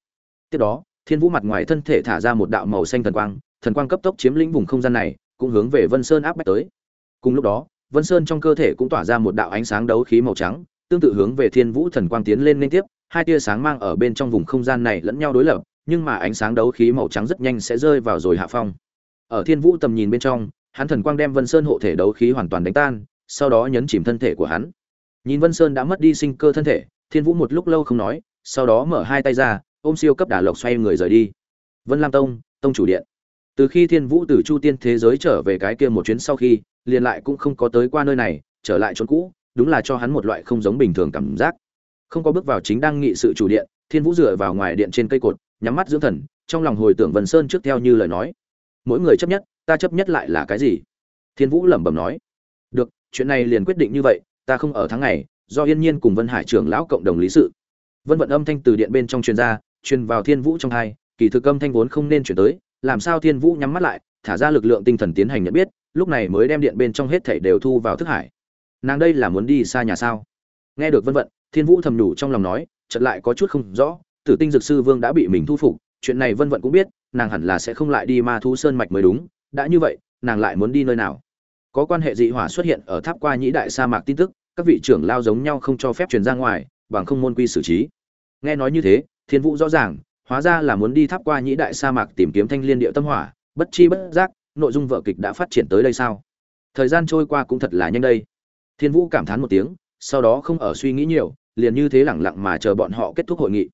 Tiếp đó, thiên vũ mặt ngoài thân thể thả ra một đạo màu xanh thần quang thần quang cấp tốc chiếm lĩnh vùng không gian này, cũng hướng về vân sơn áp bách tới. Cùng lúc đó, vân sơn trong cơ thể cũng tỏa ra một đạo ánh sáng đấu khí màu trắng, tương tự hướng về thiên vũ thần quang tiến lên liên tiếp hai tia sáng mang ở bên trong vùng không gian này lẫn nhau đối lập, nhưng mà ánh sáng đấu khí màu trắng rất nhanh sẽ rơi vào rồi hạ phong. Ở thiên vũ tầm nhìn bên trong, hắn thần quang đem vân sơn hộ thể đấu khí hoàn toàn đánh tan, sau đó nhấn chìm thân thể của hắn. Nhìn vân sơn đã mất đi sinh cơ thân thể, thiên vũ một lúc lâu không nói, sau đó mở hai tay ra, ôm siêu cấp đà lộc xoay người rời đi. Vân lam tông tông chủ điện. Từ khi thiên vũ từ chu tiên thế giới trở về cái kia một chuyến sau khi, liền lại cũng không có tới qua nơi này, trở lại chỗ cũ, đúng là cho hắn một loại không giống bình thường cảm giác không có bước vào chính đang nghị sự chủ điện, thiên vũ dựa vào ngoài điện trên cây cột, nhắm mắt dưỡng thần, trong lòng hồi tưởng vân sơn trước theo như lời nói. Mỗi người chấp nhất, ta chấp nhất lại là cái gì? Thiên vũ lẩm bẩm nói. Được, chuyện này liền quyết định như vậy, ta không ở tháng ngày, do yên nhiên cùng vân hải trưởng lão cộng đồng lý sự. Vân vận âm thanh từ điện bên trong truyền ra, truyền vào thiên vũ trong hai, kỳ thực âm thanh vốn không nên chuyển tới, làm sao thiên vũ nhắm mắt lại, thả ra lực lượng tinh thần tiến hành nhận biết, lúc này mới đem điện bên trong hết thảy đều thu vào thức hải. Nàng đây là muốn đi xa nhà sao? Nghe được vân vận thiên vũ thầm nhủ trong lòng nói, chợt lại có chút không rõ, tử tinh dược sư vương đã bị mình thu phục, chuyện này vân vận cũng biết, nàng hẳn là sẽ không lại đi ma thu sơn mạch mới đúng, đã như vậy, nàng lại muốn đi nơi nào? Có quan hệ dị hỏa xuất hiện ở tháp qua nhĩ đại sa mạc tin tức, các vị trưởng lao giống nhau không cho phép truyền ra ngoài, bằng không môn quy xử trí. Nghe nói như thế, thiên vũ rõ ràng, hóa ra là muốn đi tháp qua nhĩ đại sa mạc tìm kiếm thanh liên điệu tâm hỏa, bất chi bất giác, nội dung vở kịch đã phát triển tới đây sao? Thời gian trôi qua cũng thật là nhanh đây. Thiên vũ cảm thán một tiếng, sau đó không ở suy nghĩ nhiều liền như thế lẳng lặng mà chờ bọn họ kết thúc hội nghị.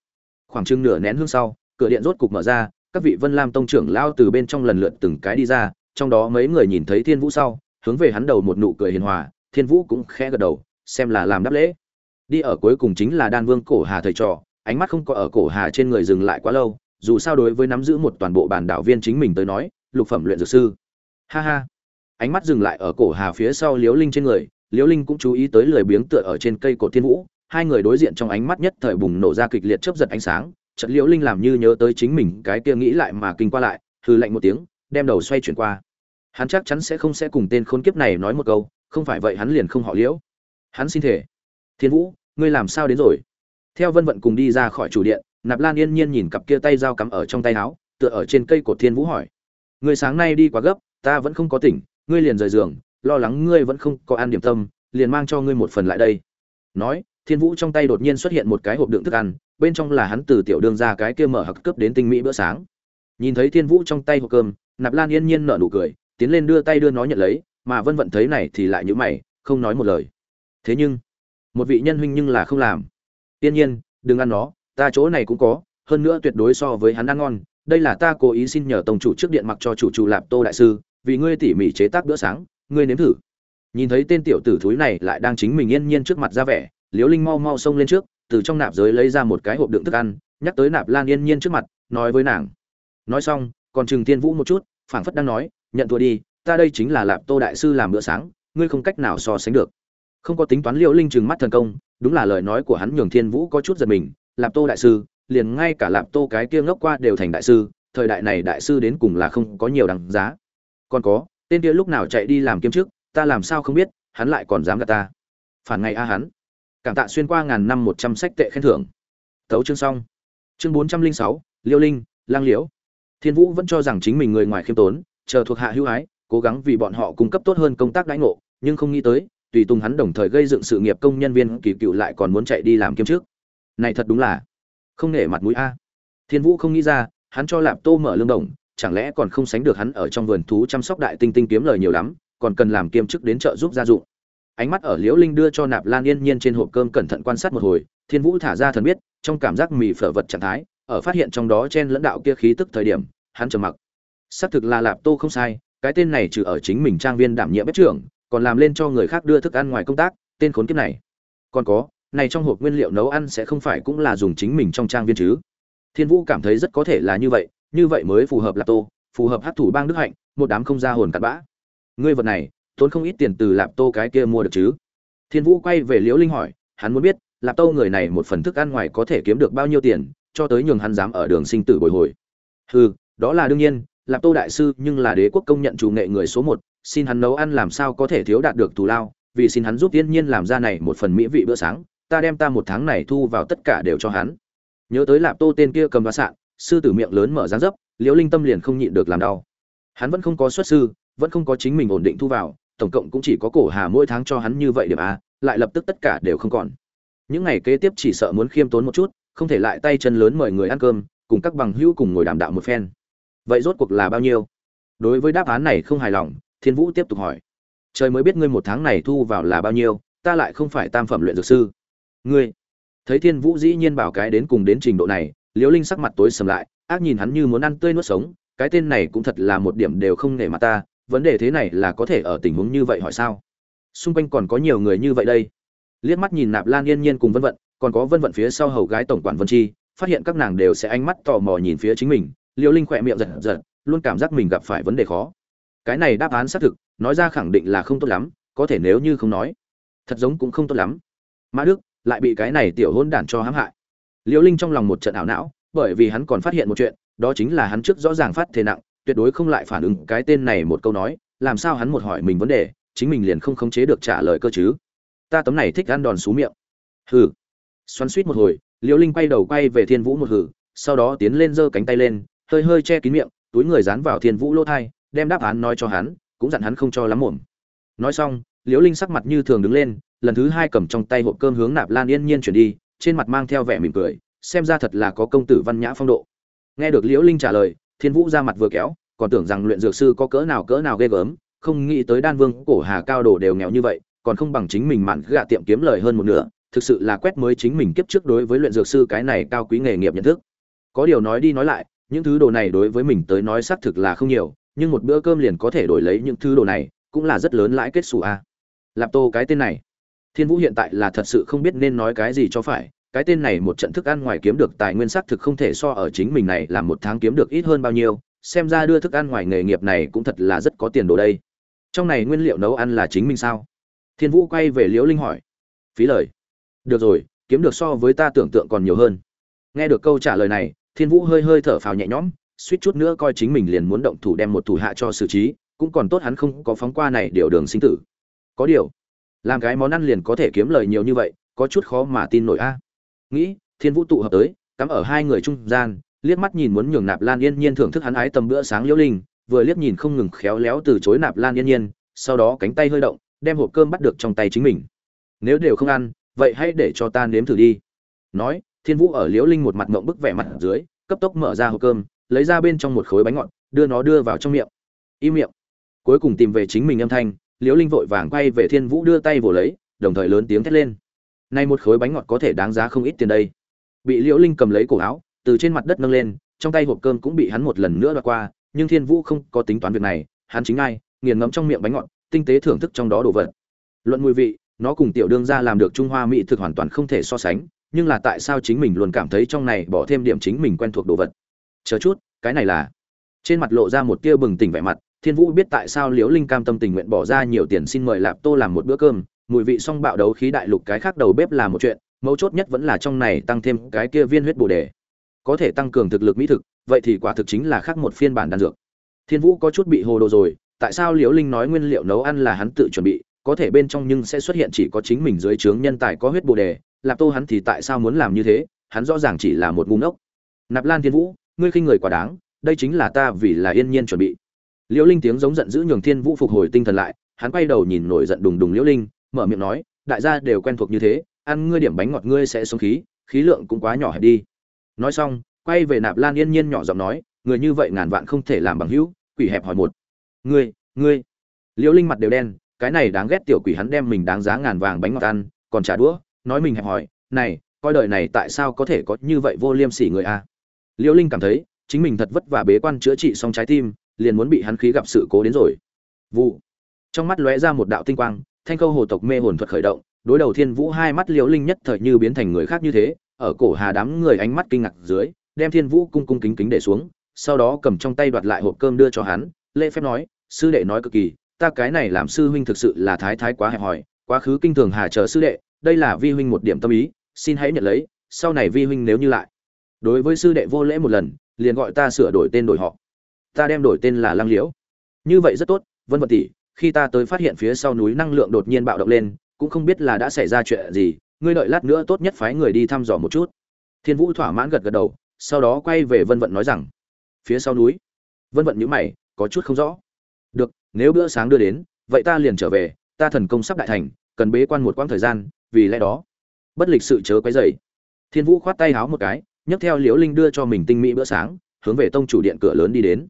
Khoảng chừng nửa nén hương sau, cửa điện rốt cục mở ra, các vị vân lam tông trưởng lao từ bên trong lần lượt từng cái đi ra, trong đó mấy người nhìn thấy thiên vũ sau, hướng về hắn đầu một nụ cười hiền hòa, thiên vũ cũng khẽ gật đầu, xem là làm đáp lễ. Đi ở cuối cùng chính là đan vương cổ hà thầy trò, ánh mắt không có ở cổ hà trên người dừng lại quá lâu, dù sao đối với nắm giữ một toàn bộ bản đạo viên chính mình tới nói, lục phẩm luyện dược sư. Ha ha. Ánh mắt dừng lại ở cổ hà phía sau liễu linh trên người, liễu linh cũng chú ý tới lười biếng tựa ở trên cây cột thiên vũ hai người đối diện trong ánh mắt nhất thời bùng nổ ra kịch liệt chớp giật ánh sáng trận liễu linh làm như nhớ tới chính mình cái kia nghĩ lại mà kinh qua lại, hừ lạnh một tiếng, đem đầu xoay chuyển qua. Hắn chắc chắn sẽ không sẽ cùng tên khốn kiếp này nói một câu, không phải vậy hắn liền không họ liễu. Hắn xin thể thiên vũ, ngươi làm sao đến rồi? Theo vân vận cùng đi ra khỏi chủ điện, nạp lan yên nhiên nhìn cặp kia tay dao cắm ở trong tay áo, tựa ở trên cây cột thiên vũ hỏi. Người sáng nay đi quá gấp, ta vẫn không có tỉnh, ngươi liền rời giường, lo lắng ngươi vẫn không có ăn điểm tâm, liền mang cho ngươi một phần lại đây. Nói thiên vũ trong tay đột nhiên xuất hiện một cái hộp đựng thức ăn, bên trong là hắn từ tiểu đương ra cái kia mở hặc cướp đến tinh mỹ bữa sáng. Nhìn thấy thiên vũ trong tay hộp cơm, nạp lan yên nhiên nở nụ cười, tiến lên đưa tay đưa nó nhận lấy, mà vân vận thấy này thì lại nhữ mày, không nói một lời. Thế nhưng, một vị nhân huynh nhưng là không làm. Yên nhiên, đừng ăn nó, ta chỗ này cũng có, hơn nữa tuyệt đối so với hắn ăn ngon, đây là ta cố ý xin nhờ tổng chủ trước điện mặc cho chủ chủ lạp tô đại sư, vì ngươi tỉ mỉ chế tác bữa sáng, ngươi nếm thử. Nhìn thấy tên tiểu tử thúi này lại đang chính mình yên nhiên trước mặt ra vẻ liễu linh mau mau xông lên trước, từ trong nạp giới lấy ra một cái hộp đựng thức ăn, nhắc tới nạp lan yên nhiên trước mặt, nói với nàng. Nói xong, còn trừng thiên vũ một chút, phảng phất đang nói, nhận thua đi, ta đây chính là lạp tô đại sư làm bữa sáng, ngươi không cách nào so sánh được. Không có tính toán liễu linh trừng mắt thần công, đúng là lời nói của hắn nhường thiên vũ có chút giật mình, lạp tô đại sư, liền ngay cả lạp tô cái kia ngốc qua đều thành đại sư, thời đại này đại sư đến cùng là không có nhiều đằng giá. Còn có, tên kia lúc nào chạy đi làm kiếm trước, ta làm sao không biết, hắn lại còn dám gạt ta. Phản ngày a hắn cảm tạ xuyên qua ngàn năm một trăm sách tệ khen thưởng. Tấu chương xong. Chương bốn trăm linh sáu, liêu linh, lang liễu. Thiên vũ vẫn cho rằng chính mình người ngoài khiêm tốn, chờ thuộc hạ hữu ái, cố gắng vì bọn họ cung cấp tốt hơn công tác đãi ngộ, nhưng không nghĩ tới, tùy tùng hắn đồng thời gây dựng sự nghiệp công nhân viên kỳ cựu lại còn muốn chạy đi làm kiếm trước này thật đúng là không nể mặt mũi a. Thiên vũ không nghĩ ra, hắn cho lạp tô mở lương đồng, chẳng lẽ còn không sánh được hắn ở trong vườn thú chăm sóc đại tinh tinh kiếm lời nhiều lắm, còn cần làm kiêm chức đến chợ giúp gia dụng ánh mắt ở liễu linh đưa cho nạp lan yên nhiên trên hộp cơm cẩn thận quan sát một hồi, thiên vũ thả ra thần biết, trong cảm giác mì phở vật trạng thái, ở phát hiện trong đó chen lẫn đạo kia khí tức thời điểm, hắn trầm mặc. Xác thực là lạp tô không sai, cái tên này trừ ở chính mình trang viên đảm nhiệm bếp trưởng, còn làm lên cho người khác đưa thức ăn ngoài công tác, tên khốn kiếp này. Còn có, này trong hộp nguyên liệu nấu ăn sẽ không phải cũng là dùng chính mình trong trang viên chứ? Thiên vũ cảm thấy rất có thể là như vậy như vậy mới phù hợp lạp tô, phù hợp hát thủ bang đức hạnh, một đám không ra hồn cặn bã. Ngươi vật này tốn không ít tiền từ lạp tô cái kia mua được chứ. Thiên vũ quay về liễu linh hỏi, hắn muốn biết, lạp tô người này một phần thức ăn ngoài có thể kiếm được bao nhiêu tiền, cho tới nhường hắn dám ở đường sinh tử bồi hồi. Hừ, đó là đương nhiên, lạp tô đại sư, nhưng là đế quốc công nhận chủ nghệ người số một, xin hắn nấu ăn làm sao có thể thiếu đạt được thù lao, vì xin hắn giúp tiên nhiên làm ra này một phần mỹ vị bữa sáng, ta đem ta một tháng này thu vào tất cả đều cho hắn. Nhớ tới lạp tô tên kia cầm và sạn, sư tử miệng lớn mở dáng dấp, liễu linh tâm liền không nhịn được làm đau. Hắn vẫn không có xuất sư, vẫn không có chính mình ổn định thu vào tổng cộng cũng chỉ có cổ hà mỗi tháng cho hắn như vậy điểm a, lại lập tức tất cả đều không còn. Những ngày kế tiếp chỉ sợ muốn khiêm tốn một chút, không thể lại tay chân lớn mời người ăn cơm, cùng các bằng hữu cùng ngồi đàm đạo một phen. Vậy rốt cuộc là bao nhiêu? Đối với đáp án này không hài lòng, thiên vũ tiếp tục hỏi. Trời mới biết ngươi một tháng này thu vào là bao nhiêu, ta lại không phải tam phẩm luyện dược sư. Ngươi, thấy thiên vũ dĩ nhiên bảo cái đến cùng đến trình độ này, liễu linh sắc mặt tối sầm lại, ác nhìn hắn như muốn ăn tươi nuốt sống, cái tên này cũng thật là một điểm đều không nể mặt ta vấn đề thế này là có thể ở tình huống như vậy hỏi sao? Xung quanh còn có nhiều người như vậy đây. Liếc mắt nhìn nạp lan yên nhiên cùng vân vận, còn có vân vận phía sau hầu gái tổng quản vân chi, phát hiện các nàng đều sẽ ánh mắt tò mò nhìn phía chính mình liễu linh khỏe miệng giật giật, luôn cảm giác mình gặp phải vấn đề khó. Cái này đáp án xác thực, nói ra khẳng định là không tốt lắm, có thể nếu như không nói, thật giống cũng không tốt lắm. Mã đức, lại bị cái này tiểu hôn đản cho hãm hại. Liễu linh trong lòng một trận ảo não, bởi vì hắn còn phát hiện một chuyện, đó chính là hắn trước rõ ràng phát thể nặng tuyệt đối không lại phản ứng cái tên này một câu nói, làm sao hắn một hỏi mình vấn đề, chính mình liền không khống chế được trả lời cơ chứ? Ta tấm này thích ăn đòn xú miệng. Hừ. Xoắn suýt một hồi, liễu linh quay đầu quay về thiên vũ một hử, sau đó tiến lên giơ cánh tay lên, hơi hơi che kín miệng, túi người dán vào thiên vũ lỗ thai, đem đáp án nói cho hắn, cũng dặn hắn không cho lắm muộn. Nói xong, liễu linh sắc mặt như thường đứng lên, lần thứ hai cầm trong tay hộp cơm hướng nạp lan yên nhiên chuyển đi, trên mặt mang theo vẻ mỉm cười, xem ra thật là có công tử văn nhã phong độ. Nghe được liễu linh trả lời, thiên vũ ra mặt vừa kéo còn tưởng rằng luyện dược sư có cỡ nào cỡ nào ghê gớm, không nghĩ tới đan vương cổ hà cao đồ đều nghèo như vậy, còn không bằng chính mình mặn gạ tiệm kiếm lời hơn một nửa, thực sự là quét mới chính mình kiếp trước đối với luyện dược sư cái này cao quý nghề nghiệp nhận thức. Có điều nói đi nói lại, những thứ đồ này đối với mình tới nói xác thực là không nhiều, nhưng một bữa cơm liền có thể đổi lấy những thứ đồ này, cũng là rất lớn lãi kết xù a. Lạp tô cái tên này, thiên vũ hiện tại là thật sự không biết nên nói cái gì cho phải, cái tên này một trận thức ăn ngoài kiếm được tài nguyên xác thực không thể so ở chính mình này là một tháng kiếm được ít hơn bao nhiêu xem ra đưa thức ăn ngoài nghề nghiệp này cũng thật là rất có tiền đồ đây. Trong này nguyên liệu nấu ăn là chính mình sao? Thiên vũ quay về liễu linh hỏi. Phí lời. Được rồi, kiếm được so với ta tưởng tượng còn nhiều hơn. Nghe được câu trả lời này, thiên vũ hơi hơi thở phào nhẹ nhõm, suýt chút nữa coi chính mình liền muốn động thủ đem một thủ hạ cho xử trí, cũng còn tốt hắn không có phóng qua này điều đường sinh tử. Có điều, làm cái món ăn liền có thể kiếm lời nhiều như vậy, có chút khó mà tin nổi a. Nghĩ, thiên vũ tụ hợp tới, cắm ở hai người trung gian liếc mắt nhìn muốn nhường nạp lan yên nhiên thưởng thức hắn ái tầm bữa sáng liễu linh, vừa liếc nhìn không ngừng khéo léo từ chối nạp lan yên nhiên, sau đó cánh tay hơi động, đem hộp cơm bắt được trong tay chính mình. Nếu đều không ăn, vậy hãy để cho ta nếm thử đi. Nói, thiên vũ ở liễu linh một mặt ngộng bức vẻ mặt dưới, cấp tốc mở ra hộp cơm, lấy ra bên trong một khối bánh ngọt, đưa nó đưa vào trong miệng. Im miệng. Cuối cùng tìm về chính mình âm thanh, liễu linh vội vàng quay về thiên vũ đưa tay vồ lấy, đồng thời lớn tiếng thét lên. Nay một khối bánh ngọt có thể đáng giá không ít tiền đây. Bị liễu linh cầm lấy cổ áo từ trên mặt đất nâng lên, trong tay hộp cơm cũng bị hắn một lần nữa đoạt qua, nhưng thiên vũ không có tính toán việc này, hắn chính ai, nghiền ngẫm trong miệng bánh ngọt, tinh tế thưởng thức trong đó đồ vật. Luận mùi vị, nó cùng tiểu đương gia làm được trung hoa mỹ thực hoàn toàn không thể so sánh, nhưng là tại sao chính mình luôn cảm thấy trong này bỏ thêm điểm chính mình quen thuộc đồ vật? Chờ chút, cái này là. Trên mặt lộ ra một tia bừng tỉnh vẻ mặt, thiên vũ biết tại sao liễu linh cam tâm tình nguyện bỏ ra nhiều tiền xin mời lạp tô làm một bữa cơm, mùi vị song bạo đấu khí đại lục cái khác đầu bếp là một chuyện, mấu chốt nhất vẫn là trong này tăng thêm cái kia viên huyết bồ đề có thể tăng cường thực lực mỹ thực, vậy thì quả thực chính là khác một phiên bản đan dược. Thiên vũ có chút bị hồ đồ rồi, tại sao liễu linh nói nguyên liệu nấu ăn là hắn tự chuẩn bị, có thể bên trong nhưng sẽ xuất hiện chỉ có chính mình dưới trướng nhân tài có huyết bồ đề, lạp tô hắn thì tại sao muốn làm như thế, hắn rõ ràng chỉ là một ngu ngốc. Nạp lan thiên vũ, ngươi khinh người quá đáng, đây chính là ta vì là yên nhiên chuẩn bị. Liễu linh tiếng giống giận dữ nhường thiên vũ phục hồi tinh thần lại, hắn quay đầu nhìn nổi giận đùng đùng liễu linh, mở miệng nói, đại gia đều quen thuộc như thế, ăn ngươi điểm bánh ngọt ngươi sẽ sống khí khí lượng cũng quá nhỏ hẹp đi nói xong, quay về nạp lan yên nhiên nhỏ giọng nói, người như vậy ngàn vạn không thể làm bằng hữu, quỷ hẹp hỏi một. Ngươi ngươi. Liễu linh mặt đều đen, cái này đáng ghét tiểu quỷ hắn đem mình đáng giá ngàn vàng bánh ngọt ăn, còn trả đũa, nói mình hẹp hỏi, này, coi đời này tại sao có thể có như vậy vô liêm sỉ người a? Liễu linh cảm thấy, chính mình thật vất vả bế quan chữa trị xong trái tim, liền muốn bị hắn khí gặp sự cố đến rồi. Vụ. Trong mắt lóe ra một đạo tinh quang, thanh câu hồ tộc mê hồn thuật khởi động, đối đầu thiên vũ hai mắt liễu linh nhất thời như biến thành người khác như thế ở cổ hà đám người ánh mắt kinh ngạc dưới, đem thiên vũ cung cung kính kính để xuống, sau đó cầm trong tay đoạt lại hộp cơm đưa cho hắn, lễ phép nói, sư đệ nói cực kỳ, ta cái này làm sư huynh thực sự là thái thái quá hẹp hòi, quá khứ kinh thường hà chờ sư đệ, đây là vi huynh một điểm tâm ý, xin hãy nhận lấy, sau này vi huynh nếu như lại. Đối với sư đệ vô lễ một lần, liền gọi ta sửa đổi tên đổi họ. Ta đem đổi tên là lăng liễu. Như vậy rất tốt, vân vật tỷ, khi ta tới phát hiện phía sau núi năng lượng đột nhiên bạo động lên, cũng không biết là đã xảy ra chuyện gì ngươi đợi lát nữa tốt nhất phái người đi thăm dò một chút. Thiên vũ thỏa mãn gật gật đầu, sau đó quay về vân vận nói rằng, phía sau núi. Vân vận nhíu mày, có chút không rõ. Được, nếu bữa sáng đưa đến, vậy ta liền trở về, ta thần công sắp đại thành, cần bế quan một quãng thời gian, vì lẽ đó. Bất lịch sự chớ quấy dày thiên vũ khoát tay háo một cái, nhấc theo liễu linh đưa cho mình tinh mỹ bữa sáng, hướng về tông chủ điện cửa lớn đi đến.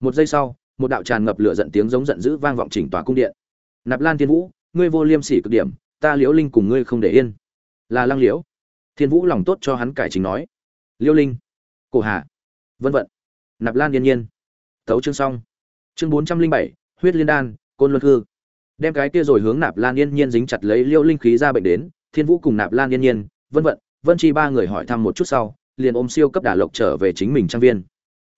Một giây sau, một đạo tràn ngập lửa giận tiếng giống giận dữ vang vọng chỉnh tòa cung điện. Nạp lan thiên vũ, ngươi vô liêm sỉ cực điểm, ta liễu linh cùng ngươi không để yên là lăng liễu. Thiên vũ lòng tốt cho hắn cải chính nói. Liêu linh, cổ hà, vân vận, nạp lan yên nhiên. Tấu chương xong. Chương bốn trăm linh bảy, huyết liên đan, côn luân hư đem cái kia rồi hướng nạp lan yên nhiên dính chặt lấy liêu linh khí ra bệnh đến, thiên vũ cùng nạp lan yên nhiên, vân vận, vân chi ba người hỏi thăm một chút sau, liền ôm siêu cấp đả lộc trở về chính mình trang viên.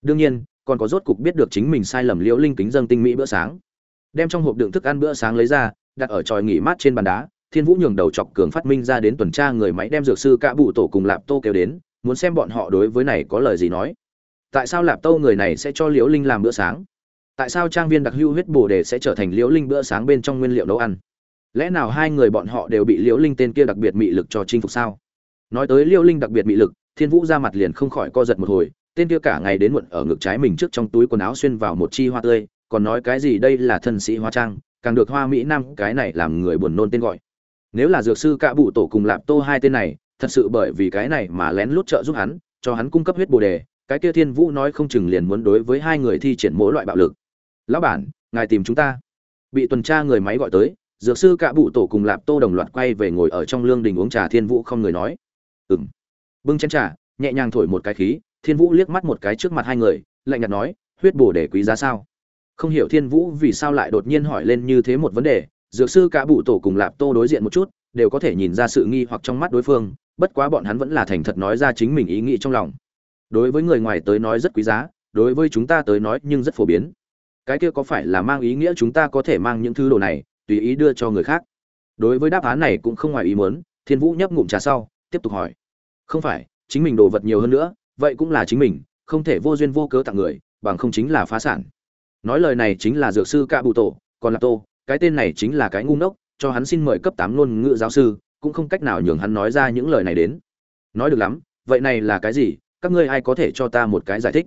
Đương nhiên, còn có rốt cục biết được chính mình sai lầm liễu linh kính dâng tinh mỹ bữa sáng. Đem trong hộp đựng thức ăn bữa sáng lấy ra, đặt ở tròi nghỉ mát trên bàn đá thiên vũ nhường đầu chọc cường phát minh ra đến tuần tra người máy đem dược sư cả bụ tổ cùng lạp tô kêu đến, muốn xem bọn họ đối với này có lời gì nói. Tại sao lạp tô người này sẽ cho liễu linh làm bữa sáng? Tại sao trang viên đặc hữu huyết bồ đề sẽ trở thành liễu linh bữa sáng bên trong nguyên liệu nấu ăn? Lẽ nào hai người bọn họ đều bị liễu linh tên kia đặc biệt mị lực cho chinh phục sao? Nói tới liễu linh đặc biệt mị lực, thiên vũ ra mặt liền không khỏi co giật một hồi, tên kia cả ngày đến muộn ở ngực trái mình trước trong túi quần áo xuyên vào một chi hoa tươi, còn nói cái gì đây là thân sĩ hoa trang, càng được hoa mỹ nam cái này làm người buồn nôn tên gọi nếu là dược sư cạ bụ tổ cùng lạp tô hai tên này, thật sự bởi vì cái này mà lén lút trợ giúp hắn, cho hắn cung cấp huyết bồ đề, cái kia thiên vũ nói không chừng liền muốn đối với hai người thi triển mỗi loại bạo lực. Lão bản, ngài tìm chúng ta. Bị tuần tra người máy gọi tới, dược sư cạ bụ tổ cùng lạp tô đồng loạt quay về ngồi ở trong lương đình uống trà thiên vũ không người nói. Ừng bưng chén trà, nhẹ nhàng thổi một cái khí, thiên vũ liếc mắt một cái trước mặt hai người, lạnh nhạt nói, huyết bổ để quý giá sao? Không hiểu thiên vũ vì sao lại đột nhiên hỏi lên như thế một vấn đề dược sư cả bụ tổ cùng lạp tô đối diện một chút, đều có thể nhìn ra sự nghi hoặc trong mắt đối phương, bất quá bọn hắn vẫn là thành thật nói ra chính mình ý nghĩ trong lòng. Đối với người ngoài tới nói rất quý giá, đối với chúng ta tới nói nhưng rất phổ biến. Cái kia có phải là mang ý nghĩa chúng ta có thể mang những thứ đồ này, tùy ý đưa cho người khác? Đối với đáp án này cũng không ngoài ý muốn, thiên vũ nhấp ngụm trà sau, tiếp tục hỏi. Không phải, chính mình đồ vật nhiều hơn nữa, vậy cũng là chính mình, không thể vô duyên vô cớ tặng người, bằng không chính là phá sản. Nói lời này chính là dược sư Cả bụ tổ, còn là tô cái tên này chính là cái ngu ngốc, cho hắn xin mời cấp tám ngôn ngữ giáo sư, cũng không cách nào nhường hắn nói ra những lời này đến. Nói được lắm, vậy này là cái gì? Các ngươi ai có thể cho ta một cái giải thích?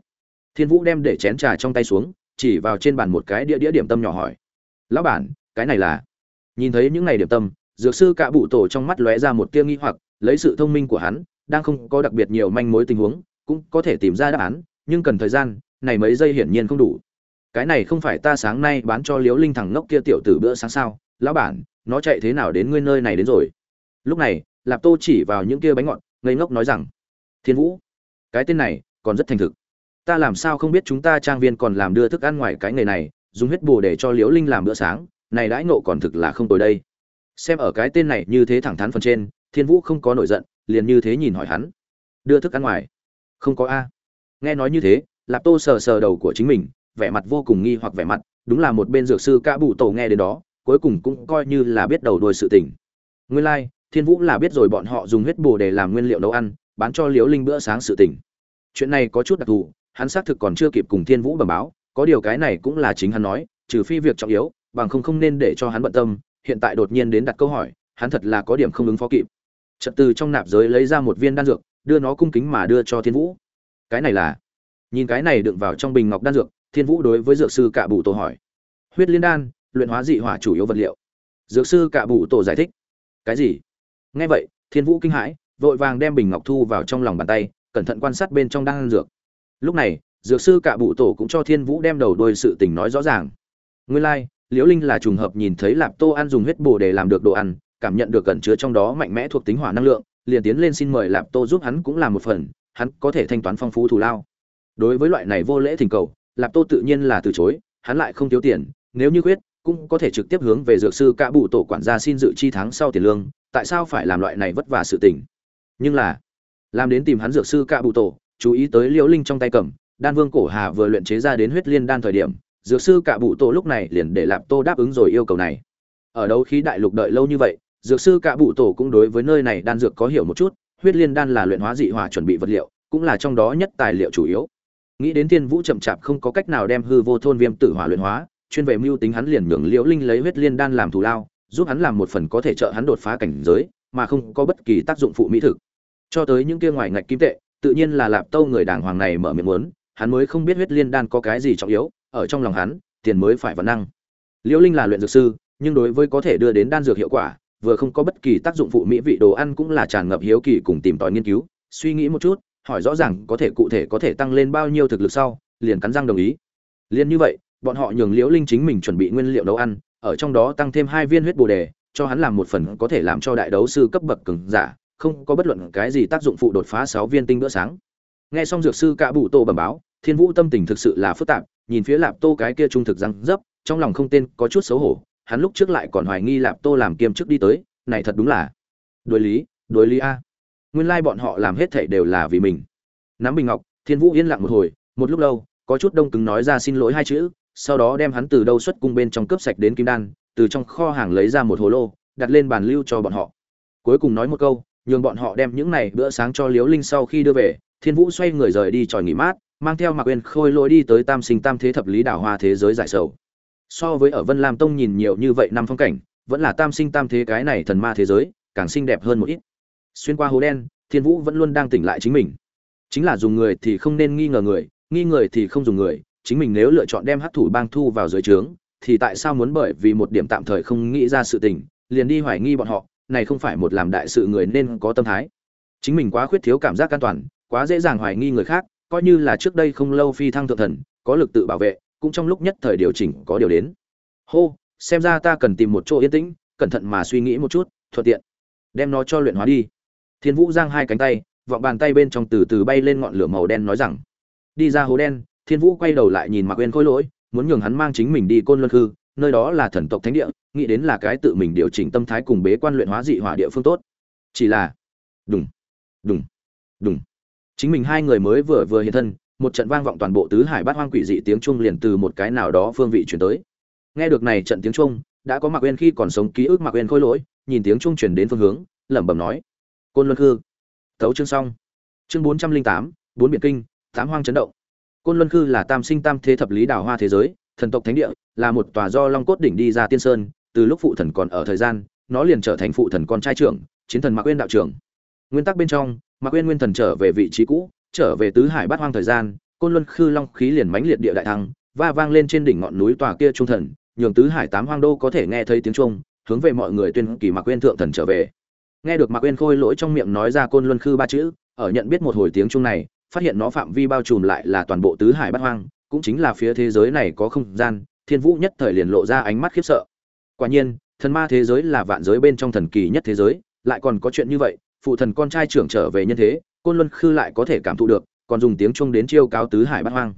Thiên vũ đem để chén trà trong tay xuống, chỉ vào trên bàn một cái đĩa đĩa điểm tâm nhỏ hỏi. Lão bản, cái này là? Nhìn thấy những này điểm tâm, dược sư cạ bụ tổ trong mắt lóe ra một tia nghi hoặc, lấy sự thông minh của hắn, đang không có đặc biệt nhiều manh mối tình huống, cũng có thể tìm ra đáp án, nhưng cần thời gian, này mấy giây hiển nhiên không đủ cái này không phải ta sáng nay bán cho liếu linh thằng ngốc kia tiểu tử bữa sáng sao? Lão bản, nó chạy thế nào đến ngươi nơi này đến rồi? Lúc này, lạp tô chỉ vào những kia bánh ngọt, ngây ngốc nói rằng, thiên vũ, cái tên này còn rất thành thực. Ta làm sao không biết chúng ta trang viên còn làm đưa thức ăn ngoài cái nghề này, dùng huyết bồ để cho liễu linh làm bữa sáng, này đãi ngộ còn thực là không tồi đây. Xem ở cái tên này như thế thẳng thắn phần trên, thiên vũ không có nổi giận, liền như thế nhìn hỏi hắn, đưa thức ăn ngoài? Không có a? Nghe nói như thế, lạp tô sờ sờ đầu của chính mình vẻ mặt vô cùng nghi hoặc vẻ mặt đúng là một bên dược sư ca bụ tổ nghe đến đó cuối cùng cũng coi như là biết đầu đuôi sự tình. Nguyên lai、like, thiên vũ là biết rồi bọn họ dùng huyết bồ để làm nguyên liệu nấu ăn bán cho liễu linh bữa sáng sự tình. Chuyện này có chút đặc thù hắn xác thực còn chưa kịp cùng thiên vũ bẩm báo có điều cái này cũng là chính hắn nói trừ phi việc trọng yếu bằng không không nên để cho hắn bận tâm hiện tại đột nhiên đến đặt câu hỏi hắn thật là có điểm không ứng phó kịp. Trật từ trong nạp giới lấy ra một viên đan dược đưa nó cung kính mà đưa cho thiên vũ. Cái này là nhìn cái này đựng vào trong bình ngọc đan dược thiên vũ đối với dược sư cạ bụ tổ hỏi. Huyết liên đan luyện hóa dị hỏa chủ yếu vật liệu. Dược sư cạ bụ tổ giải thích. Cái gì? Nghe vậy thiên vũ kinh hãi vội vàng đem bình ngọc thu vào trong lòng bàn tay cẩn thận quan sát bên trong đan dược. Lúc này dược sư cạ bụ tổ cũng cho thiên vũ đem đầu đôi sự tình nói rõ ràng. Nguyên lai、like, liễu linh là trùng hợp nhìn thấy lạp tô ăn dùng huyết bồ để làm được đồ ăn cảm nhận được cẩn chứa trong đó mạnh mẽ thuộc tính hỏa năng lượng liền tiến lên xin mời lạp tô giúp hắn cũng làm một phần hắn có thể thanh toán phong phú thù lao. Đối với loại này vô lễ thỉnh cầu lạp tô tự nhiên là từ chối, hắn lại không thiếu tiền, nếu như quyết, cũng có thể trực tiếp hướng về dược sư cả bụ tổ quản gia xin dự chi tháng sau tiền lương, tại sao phải làm loại này vất vả sự tình? Nhưng là, làm đến tìm hắn dược sư cả bụ tổ, chú ý tới liễu linh trong tay cầm, đan vương cổ hà vừa luyện chế ra đến huyết liên đan thời điểm, dược sư cả bụ tổ lúc này liền để lạp tô đáp ứng rồi yêu cầu này. Ở đâu khí đại lục đợi lâu như vậy, dược sư cả bụ tổ cũng đối với nơi này đan dược có hiểu một chút, huyết liên đan là luyện hóa dị hỏa chuẩn bị vật liệu, cũng là trong đó nhất tài liệu chủ yếu nghĩ đến thiên vũ chậm chạp không có cách nào đem hư vô thôn viêm tử hỏa luyện hóa, chuyên về mưu tính hắn liền nhường liễu linh lấy huyết liên đan làm thù lao, giúp hắn làm một phần có thể trợ hắn đột phá cảnh giới, mà không có bất kỳ tác dụng phụ mỹ thực. Cho tới những kia ngoài ngạch kim tệ, tự nhiên là lạp tâu người đàng hoàng này mở miệng muốn, hắn mới không biết huyết liên đan có cái gì trọng yếu, ở trong lòng hắn, tiền mới phải vấn năng. Liễu linh là luyện dược sư, nhưng đối với có thể đưa đến đan dược hiệu quả, vừa không có bất kỳ tác dụng phụ mỹ vị đồ ăn cũng là tràn ngập hiếu kỳ cùng tìm tòi nghiên cứu. Suy nghĩ một chút hỏi rõ ràng có thể cụ thể có thể tăng lên bao nhiêu thực lực sau, liền cắn răng đồng ý. Liền như vậy, bọn họ nhường liễu linh chính mình chuẩn bị nguyên liệu nấu ăn, ở trong đó tăng thêm hai viên huyết bồ đề, cho hắn làm một phần có thể làm cho đại đấu sư cấp bậc cường giả, không có bất luận cái gì tác dụng phụ đột phá sáu viên tinh bữa sáng. Nghe xong dược sư cả bụ tô bẩm báo, thiên vũ tâm tình thực sự là phức tạp, nhìn phía lạp tô cái kia trung thực răng dấp, trong lòng không tên có chút xấu hổ, hắn lúc trước lại còn hoài nghi lạp tô làm kiêm chức đi tới, này thật đúng là. Đối lý đối lý a nguyên lai bọn họ làm hết thảy đều là vì mình. Nắm bình ngọc, thiên vũ yên lặng một hồi, một lúc lâu, có chút đông cứng nói ra xin lỗi hai chữ, sau đó đem hắn từ đâu xuất cung bên trong cướp sạch đến kim đan, từ trong kho hàng lấy ra một hồ lô, đặt lên bàn lưu cho bọn họ. Cuối cùng nói một câu, nhường bọn họ đem những này bữa sáng cho liếu linh sau khi đưa về, thiên vũ xoay người rời đi tròi nghỉ mát, mang theo mạc uyên khôi lỗi đi tới tam sinh tam thế thập lý đảo hoa thế giới giải sầu. So với ở vân lam tông nhìn nhiều như vậy năm phong cảnh, vẫn là tam sinh tam thế cái này thần ma thế giới, càng xinh đẹp hơn một ít xuyên qua hố đen, thiên vũ vẫn luôn đang tỉnh lại chính mình. Chính là dùng người thì không nên nghi ngờ người, nghi người thì không dùng người. Chính mình nếu lựa chọn đem hắc thủ bang thu vào dưới trướng, thì tại sao muốn bởi vì một điểm tạm thời không nghĩ ra sự tình, liền đi hoài nghi bọn họ? Này không phải một làm đại sự người nên có tâm thái. Chính mình quá khuyết thiếu cảm giác an toàn, quá dễ dàng hoài nghi người khác, coi như là trước đây không lâu phi thăng thượng thần, có lực tự bảo vệ, cũng trong lúc nhất thời điều chỉnh có điều đến. Hô, xem ra ta cần tìm một chỗ yên tĩnh, cẩn thận mà suy nghĩ một chút, thuận tiện. Đem nó cho luyện hóa đi thiên vũ giang hai cánh tay, vọng bàn tay bên trong từ từ bay lên ngọn lửa màu đen nói rằng, đi ra hố đen. Thiên vũ quay đầu lại nhìn mạc quên khôi lỗi, muốn nhường hắn mang chính mình đi côn luân hư nơi đó là thần tộc thánh địa, nghĩ đến là cái tự mình điều chỉnh tâm thái cùng bế quan luyện hóa dị hỏa địa phương tốt. Chỉ là, đùng đùng đùng. Chính mình hai người mới vừa vừa hiện thân, một trận vang vọng toàn bộ tứ hải bát hoang quỷ dị tiếng trung liền từ một cái nào đó phương vị chuyển tới. Nghe được này trận tiếng trung đã có mạc quên khi còn sống ký ức mạc quên khôi lỗi, nhìn tiếng trung chuyển đến phương hướng, lẩm bẩm nói côn luân Khư, thấu chương xong. Chương bốn trăm linh tám bốn biển kinh tám hoang chấn động. Côn luân khư là tam sinh tam thế thập lý đảo hoa thế giới thần tộc thánh địa là một tòa do long cốt đỉnh đi ra tiên sơn từ lúc phụ thần còn ở thời gian nó liền trở thành phụ thần con trai trưởng chiến thần mạc uyên đạo trưởng. Nguyên tắc bên trong mạc uyên nguyên thần trở về vị trí cũ trở về tứ hải bát hoang thời gian côn luân khư long khí liền mãnh liệt địa đại thăng và vang lên trên đỉnh ngọn núi tòa kia trung thần nhường tứ hải tám hoang đô có thể nghe thấy tiếng trung hướng về mọi người tuyên kỳ mạc uyên thượng thần trở về nghe được mạc uyên khôi lỗi trong miệng nói ra côn luân khư ba chữ, ở nhận biết một hồi tiếng chung này, phát hiện nó phạm vi bao trùm lại là toàn bộ tứ hải bát hoang, cũng chính là phía thế giới này có không gian, thiên vũ nhất thời liền lộ ra ánh mắt khiếp sợ. Quả nhiên, thần ma thế giới là vạn giới bên trong thần kỳ nhất thế giới, lại còn có chuyện như vậy, phụ thần con trai trưởng trở về nhân thế, côn luân khư lại có thể cảm thụ được, còn dùng tiếng chuông đến chiêu cáo tứ hải bát hoang.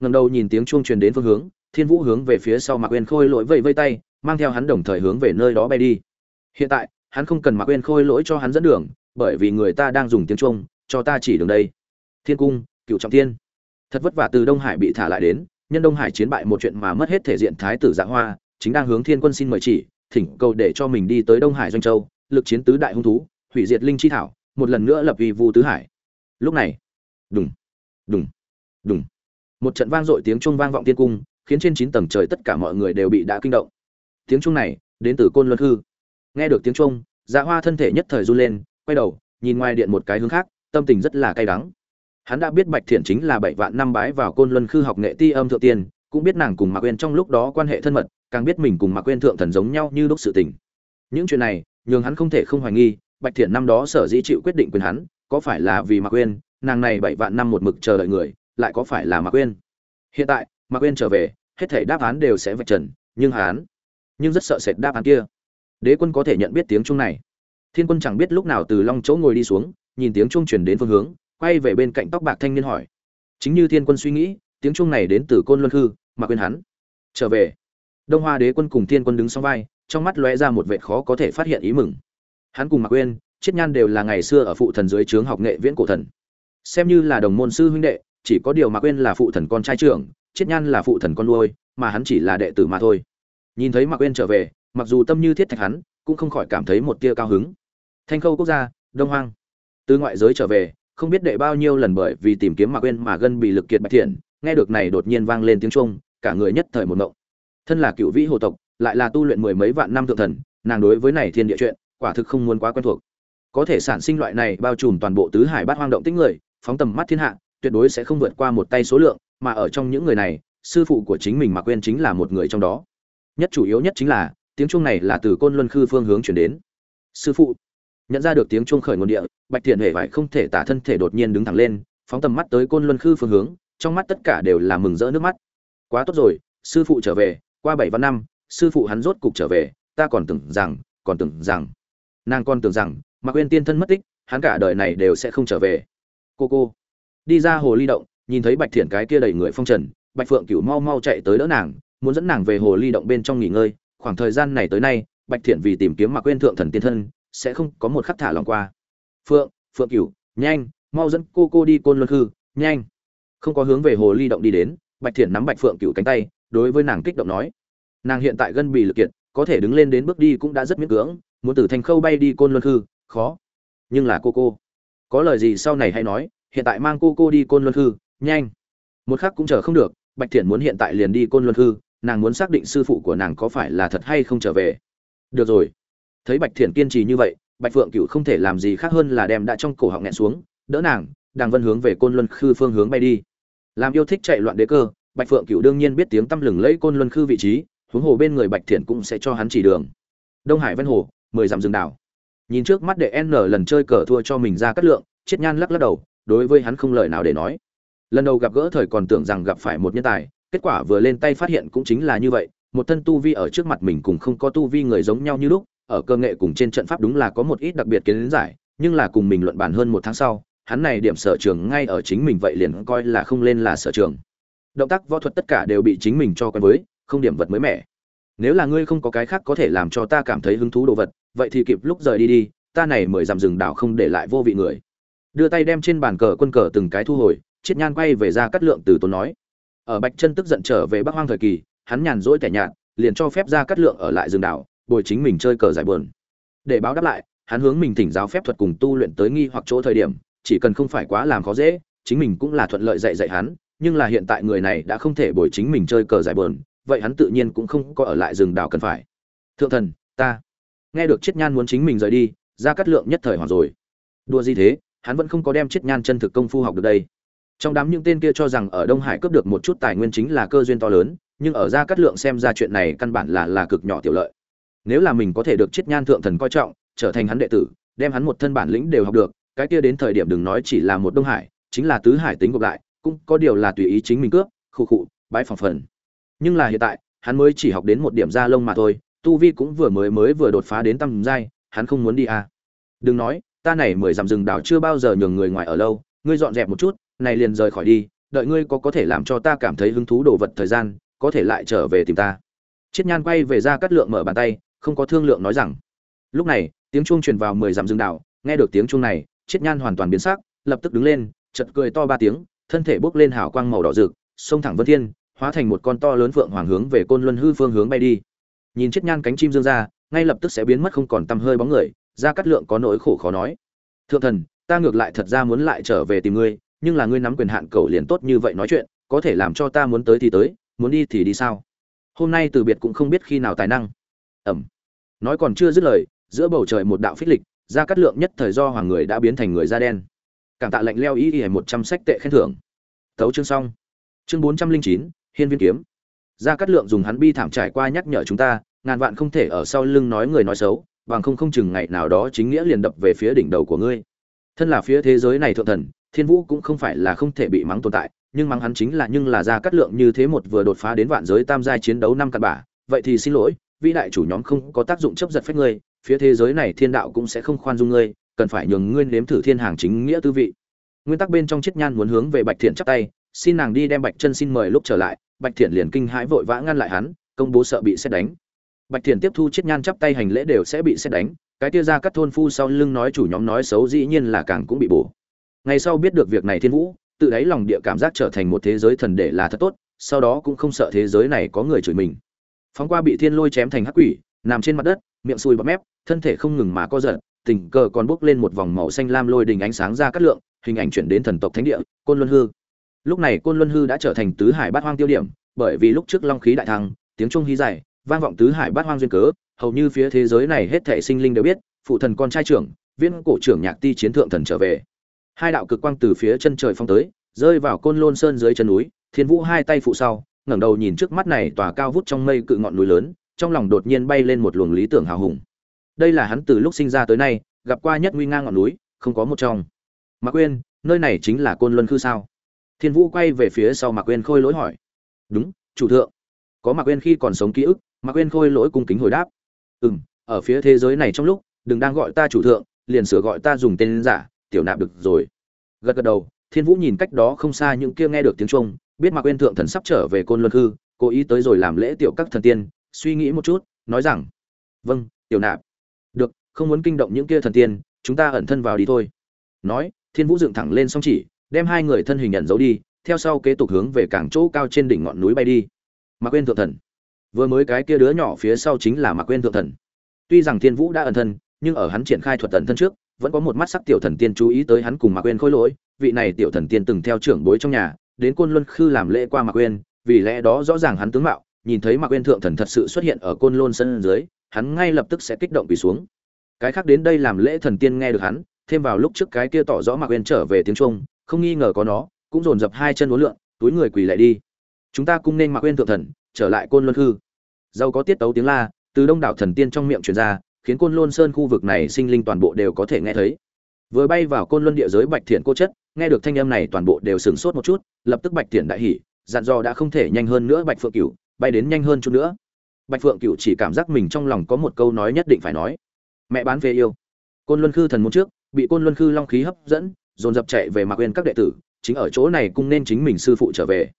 Ngầm đầu nhìn tiếng chuông truyền đến phương hướng, thiên vũ hướng về phía sau mạc uyên khôi lỗi vẫy vây tay, mang theo hắn đồng thời hướng về nơi đó bay đi. Hiện tại hắn không cần mặc quên khôi lỗi cho hắn dẫn đường bởi vì người ta đang dùng tiếng trung, cho ta chỉ đường đây. Thiên cung cựu trọng thiên. Thật vất vả từ đông hải bị thả lại đến nhân đông hải chiến bại một chuyện mà mất hết thể diện thái tử dạ hoa chính đang hướng thiên quân xin mời chỉ thỉnh cầu để cho mình đi tới đông hải doanh châu lực chiến tứ đại hung thú hủy diệt linh chi thảo một lần nữa lập vì vu tứ hải. Lúc này đùng đùng đùng. Một trận vang dội tiếng chuông vang vọng tiên cung khiến trên chín tầng trời tất cả mọi người đều bị đã kinh động. Tiếng chuông này đến từ côn luân hư nghe được tiếng trung, dạ hoa thân thể nhất thời run lên quay đầu nhìn ngoài điện một cái hướng khác tâm tình rất là cay đắng. Hắn đã biết bạch thiện chính là bảy vạn năm bái vào côn luân khư học nghệ ti âm thượng tiên cũng biết nàng cùng mạc quên trong lúc đó quan hệ thân mật càng biết mình cùng mạc quên thượng thần giống nhau như lúc sự tình. Những chuyện này nhường hắn không thể không hoài nghi bạch thiện năm đó sở dĩ chịu quyết định quyền hắn có phải là vì mạc quên nàng này bảy vạn năm một mực chờ đợi người lại có phải là mạc quên hiện tại mạc quên trở về hết thể đáp án đều sẽ vạch trần nhưng hắn nhưng rất sợ sệt đáp án kia đế quân có thể nhận biết tiếng chuông này. Thiên quân chẳng biết lúc nào từ long chỗ ngồi đi xuống, nhìn tiếng chuông truyền đến phương hướng, quay về bên cạnh tóc bạc thanh niên hỏi. Chính như thiên quân suy nghĩ, tiếng chuông này đến từ côn luân hư mà quên hắn. Trở về. Đông hoa đế quân cùng thiên quân đứng sau vai, trong mắt lóe ra một vệt khó có thể phát hiện ý mừng. Hắn cùng mạc quên chiết nhan đều là ngày xưa ở phụ thần dưới trướng học nghệ viễn cổ thần. Xem như là đồng môn sư huynh đệ, chỉ có điều mạc quên là phụ thần con trai trưởng, chiết nhan là phụ thần con nuôi, mà hắn chỉ là đệ tử mà thôi. Nhìn thấy mạc quên trở về mặc dù tâm như thiết thạch hắn, cũng không khỏi cảm thấy một tia cao hứng. Thanh khâu quốc gia, đông hoang. Từ ngoại giới trở về, không biết đệ bao nhiêu lần bởi vì tìm kiếm mạc quên mà gân bị lực kiệt bạch thiện, nghe được này đột nhiên vang lên tiếng trung cả người nhất thời một ngộng. Thân là cựu vĩ hồ tộc, lại là tu luyện mười mấy vạn năm thượng thần, nàng đối với này thiên địa chuyện, quả thực không muốn quá quen thuộc. Có thể sản sinh loại này bao trùm toàn bộ tứ hải bát hoang động tích người, phóng tầm mắt thiên hạ, tuyệt đối sẽ không vượt qua một tay số lượng, mà ở trong những người này, sư phụ của chính mình mà quên chính là một người trong đó. Nhất chủ yếu nhất chính là tiếng chuông này là từ côn luân khư phương hướng chuyển đến. Sư phụ, nhận ra được tiếng chuông khởi nguồn địa, bạch thiện hề vải không thể tả thân thể đột nhiên đứng thẳng lên, phóng tầm mắt tới côn luân khư phương hướng, trong mắt tất cả đều là mừng rỡ nước mắt. Quá tốt rồi, sư phụ trở về, qua bảy văn năm, sư phụ hắn rốt cục trở về, ta còn tưởng rằng, còn tưởng rằng. Nàng còn tưởng rằng, mà quên tiên thân mất tích, hắn cả đời này đều sẽ không trở về. Cô cô, đi ra hồ ly động, nhìn thấy bạch thiện cái kia đầy người phong trần, bạch phượng cửu mau mau chạy tới đỡ nàng, muốn dẫn nàng về hồ ly động bên trong nghỉ ngơi khoảng thời gian này tới nay, bạch thiện vì tìm kiếm mà quên thượng thần tiên thân, sẽ không có một khắc thả lòng qua. Phượng phượng cửu, nhanh, mau dẫn cô cô đi côn luân hư nhanh. Không có hướng về hồ ly động đi đến, bạch thiện nắm bạch phượng cửu cánh tay, đối với nàng kích động nói. Nàng hiện tại gân bì lực kiệt, có thể đứng lên đến bước đi cũng đã rất miễn cưỡng, muốn từ thành khâu bay đi côn luân hư khó. Nhưng là cô cô, có lời gì sau này hay nói, hiện tại mang cô cô đi côn luân hư nhanh. Một khắc cũng chờ không được, bạch thiện muốn hiện tại liền đi côn luân hư nàng muốn xác định sư phụ của nàng có phải là thật hay không trở về. Được rồi. Thấy bạch thiển kiên trì như vậy, bạch phượng cựu không thể làm gì khác hơn là đem đã trong cổ họng nghẹn xuống, đỡ nàng, đàng vân hướng về côn luân khư phương hướng bay đi. Làm yêu thích chạy loạn đế cơ, bạch phượng cựu đương nhiên biết tiếng tăm lừng lẫy côn luân khư vị trí, huống hồ bên người bạch thiển cũng sẽ cho hắn chỉ đường. Đông hải ven hồ, mười dặm rừng đảo. Nhìn trước mắt để n lần chơi cờ thua cho mình ra cắt lượng, chiết nhan lắc lắc đầu, đối với hắn không lời nào để nói. Lần đầu gặp gỡ thời còn tưởng rằng gặp phải một nhân tài kết quả vừa lên tay phát hiện cũng chính là như vậy, một thân tu vi ở trước mặt mình cùng không có tu vi người giống nhau như lúc, ở cơ nghệ cùng trên trận pháp đúng là có một ít đặc biệt kiến giải, nhưng là cùng mình luận bàn hơn một tháng sau, hắn này điểm sở trường ngay ở chính mình vậy liền coi là không lên là sở trường. Động tác võ thuật tất cả đều bị chính mình cho quen với, không điểm vật mới mẻ. Nếu là ngươi không có cái khác có thể làm cho ta cảm thấy hứng thú đồ vật, vậy thì kịp lúc rời đi đi, ta này mời dằm rừng đảo không để lại vô vị người. Đưa tay đem trên bàn cờ quân cờ từng cái thu hồi, chiết nhan quay về ra cắt lượng từ tốn nói ở bạch chân tức giận trở về bắc hoang thời kỳ, hắn nhàn rỗi tẻ nhạt, liền cho phép ra cắt lượng ở lại rừng đảo, bồi chính mình chơi cờ giải buồn. Để báo đáp lại, hắn hướng mình thỉnh giáo phép thuật cùng tu luyện tới nghi hoặc chỗ thời điểm, chỉ cần không phải quá làm khó dễ, chính mình cũng là thuận lợi dạy dạy hắn, nhưng là hiện tại người này đã không thể bồi chính mình chơi cờ giải buồn, vậy hắn tự nhiên cũng không có ở lại rừng đảo cần phải. Thượng thần, ta nghe được chiết nhan muốn chính mình rời đi, ra cắt lượng nhất thời hoảng rồi. Đua gì thế, hắn vẫn không có đem chiết nhan chân thực công phu học được đây trong đám những tên kia cho rằng ở đông hải cướp được một chút tài nguyên chính là cơ duyên to lớn, nhưng ở ra cắt lượng xem ra chuyện này căn bản là là cực nhỏ tiểu lợi nếu là mình có thể được chiết nhan thượng thần coi trọng, trở thành hắn đệ tử, đem hắn một thân bản lĩnh đều học được, cái kia đến thời điểm đừng nói chỉ là một đông hải, chính là tứ hải tính gộp lại, cũng có điều là tùy ý chính mình cướp khu khụ bãi phòng phần nhưng là hiện tại, hắn mới chỉ học đến một điểm da lông mà thôi, tu vi cũng vừa mới mới vừa đột phá đến tầm giai, hắn không muốn đi à. đừng nói, ta này mười dặm rừng đảo chưa bao giờ nhường người ngoài ở lâu, ngươi dọn dẹp một chút này liền rời khỏi đi, đợi ngươi có có thể làm cho ta cảm thấy hứng thú đồ vật thời gian, có thể lại trở về tìm ta. Chiết nhan quay về ra cắt lượng mở bàn tay, không có thương lượng nói rằng. Lúc này, tiếng chuông truyền vào mười dặm rừng đảo, nghe được tiếng chuông này, chiết nhan hoàn toàn biến sắc, lập tức đứng lên chật cười to ba tiếng, thân thể bốc lên hào quang màu đỏ rực xông thẳng vân thiên, hóa thành một con to lớn phượng hoàng hướng về côn luân hư phương hướng bay đi. Nhìn chiết nhan cánh chim dương ra, ngay lập tức sẽ biến mất không còn tăm hơi bóng người, ra cắt lượng có nỗi khổ khó nói. Thượng thần, ta ngược lại thật ra muốn lại trở về tìm ngươi nhưng là ngươi nắm quyền hạn cầu liền tốt như vậy nói chuyện, có thể làm cho ta muốn tới thì tới, muốn đi thì đi sao? Hôm nay từ biệt cũng không biết khi nào tài năng. Ẩm. Nói còn chưa dứt lời, giữa bầu trời một đạo phích lịch ra cắt lượng nhất thời do hoàng người đã biến thành người da đen. Cảm tạ lệnh leo ý ỉa một trăm sách tệ khen thưởng. Tấu chương xong. Chương bốn trăm linh chín, hiên viên kiếm. Ra cắt lượng dùng hắn bi thảm trải qua nhắc nhở chúng ta, ngàn vạn không thể ở sau lưng nói người nói xấu, bằng không không chừng ngày nào đó chính nghĩa liền đập về phía đỉnh đầu của ngươi. Thân là phía thế giới này thượng thần thiên vũ cũng không phải là không thể bị mắng tồn tại, nhưng mắng hắn chính là nhưng là ra cắt lượng như thế một vừa đột phá đến vạn giới tam giai chiến đấu năm cặn bả vậy thì xin lỗi, vĩ đại chủ nhóm không có tác dụng chấp giật phép ngươi, phía thế giới này thiên đạo cũng sẽ không khoan dung ngươi, cần phải nhường ngươi nếm thử thiên hàng chính nghĩa tư vị. Nguyên tắc bên trong chiết nhan muốn hướng về bạch thiện chắp tay, xin nàng đi đem bạch chân xin mời lúc trở lại, bạch thiện liền kinh hãi vội vã ngăn lại hắn, công bố sợ bị xét đánh. Bạch thiện tiếp thu chiết nhan chắp tay hành lễ đều sẽ bị xét đánh, cái tia ra các thôn phu sau lưng nói chủ nhóm nói xấu dĩ nhiên là càng cũng bị bổ ngày sau biết được việc này thiên vũ, tự đáy lòng địa cảm giác trở thành một thế giới thần để là thật tốt, sau đó cũng không sợ thế giới này có người chửi mình. Phóng qua bị thiên lôi chém thành hắc quỷ, nằm trên mặt đất, miệng sùi bọt mép, thân thể không ngừng mà co giật, tình cờ còn bốc lên một vòng màu xanh lam lôi đình ánh sáng ra cắt lượng, hình ảnh chuyển đến thần tộc thánh địa, côn luân hư. Lúc này côn luân hư đã trở thành tứ hải bát hoang tiêu điểm, bởi vì lúc trước long khí đại thăng, tiếng trung hí dài, vang vọng tứ hải bát hoang duyên cớ, hầu như phía thế giới này hết thảy sinh linh đều biết, phụ thần con trai trưởng viên cổ trưởng nhạc ti chiến thượng thần trở về hai đạo cực quang từ phía chân trời phong tới, rơi vào côn lôn sơn dưới chân núi, thiên vũ hai tay phụ sau, ngẩng đầu nhìn trước mắt này tòa cao vút trong mây cự ngọn núi lớn, trong lòng đột nhiên bay lên một luồng lý tưởng hào hùng. Đây là hắn từ lúc sinh ra tới nay, gặp qua nhất nguy ngang ngọn núi, không có một trong. Mạc quên nơi này chính là côn luân khư sao? Thiên vũ quay về phía sau mạc quên khôi lỗi hỏi. Đúng, chủ thượng. Có mạc quên khi còn sống ký ức, mạc quên khôi lỗi cung kính hồi đáp. Ừ m ở phía thế giới này trong lúc, đừng đang gọi ta chủ thượng, liền sửa gọi ta dùng tên giả tiểu nạp được rồi. Gật gật đầu thiên vũ nhìn cách đó không xa những kia nghe được tiếng trung biết mạc quên thượng thần sắp trở về côn luân Hư, cố ý tới rồi làm lễ tiểu các thần tiên suy nghĩ một chút nói rằng vâng tiểu nạp. Được không muốn kinh động những kia thần tiên chúng ta ẩn thân vào đi thôi. Nói thiên vũ dựng thẳng lên song chỉ đem hai người thân hình nhận giấu đi theo sau kế tục hướng về cảng chỗ cao trên đỉnh ngọn núi bay đi. Mạc quên thượng thần. Vừa mới cái kia đứa nhỏ phía sau chính là mạc quên thượng thần. Tuy rằng thiên vũ đã ẩn thân nhưng ở hắn triển khai thuật ẩn thân trước vẫn có một mắt sắc tiểu thần tiên chú ý tới hắn cùng mạc Uyên khôi lỗi. Vị này tiểu thần tiên từng theo trưởng bối trong nhà, đến côn luân khư làm lễ qua mạc Uyên. Vì lẽ đó rõ ràng hắn tướng mạo, nhìn thấy mạc Uyên thượng thần thật sự xuất hiện ở côn Luân sân dưới, hắn ngay lập tức sẽ kích động quỳ xuống. Cái khác đến đây làm lễ thần tiên nghe được hắn, thêm vào lúc trước cái kia tỏ rõ mạc Uyên trở về tiếng trung, không nghi ngờ có nó, cũng dồn dập hai chân uốn lượn, túi người quỳ lại đi. Chúng ta cũng nên mạc Uyên thượng thần, trở lại côn luân khư. Dâu có tiết tấu tiếng la, từ đông đảo thần tiên trong miệng truyền ra khiến côn lôn sơn khu vực này sinh linh toàn bộ đều có thể nghe thấy. Vừa bay vào côn luân địa giới bạch thiện cô chất, nghe được thanh âm này toàn bộ đều sửng sốt một chút, lập tức bạch thiện đại hỉ, dặn dò đã không thể nhanh hơn nữa bạch phượng cửu, bay đến nhanh hơn chút nữa. Bạch phượng cửu chỉ cảm giác mình trong lòng có một câu nói nhất định phải nói. Mẹ bán về yêu. Côn luân khư thần muốn trước, bị côn luân khư long khí hấp dẫn, dồn dập chạy về mạc quên các đệ tử, chính ở chỗ này cũng nên chính mình sư phụ trở về.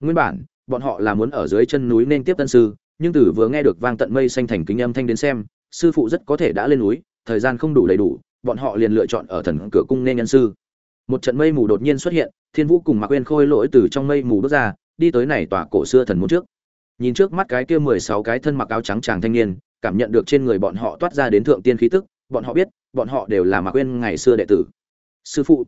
Nguyên bản, bọn họ là muốn ở dưới chân núi nên tiếp tân sư, nhưng tử vừa nghe được vang tận mây xanh thành kính âm thanh đến xem sư phụ rất có thể đã lên núi, thời gian không đủ đầy đủ, bọn họ liền lựa chọn ở thần cửa cung nên nhân sư. Một trận mây mù đột nhiên xuất hiện, thiên vũ cùng mạc quên khôi lỗi từ trong mây mù bước ra, đi tới này tòa cổ xưa thần môn trước. Nhìn trước mắt cái kia mười sáu cái thân mặc áo trắng chàng thanh niên, cảm nhận được trên người bọn họ toát ra đến thượng tiên khí tức, bọn họ biết, bọn họ đều là mạc quên ngày xưa đệ tử. Sư phụ.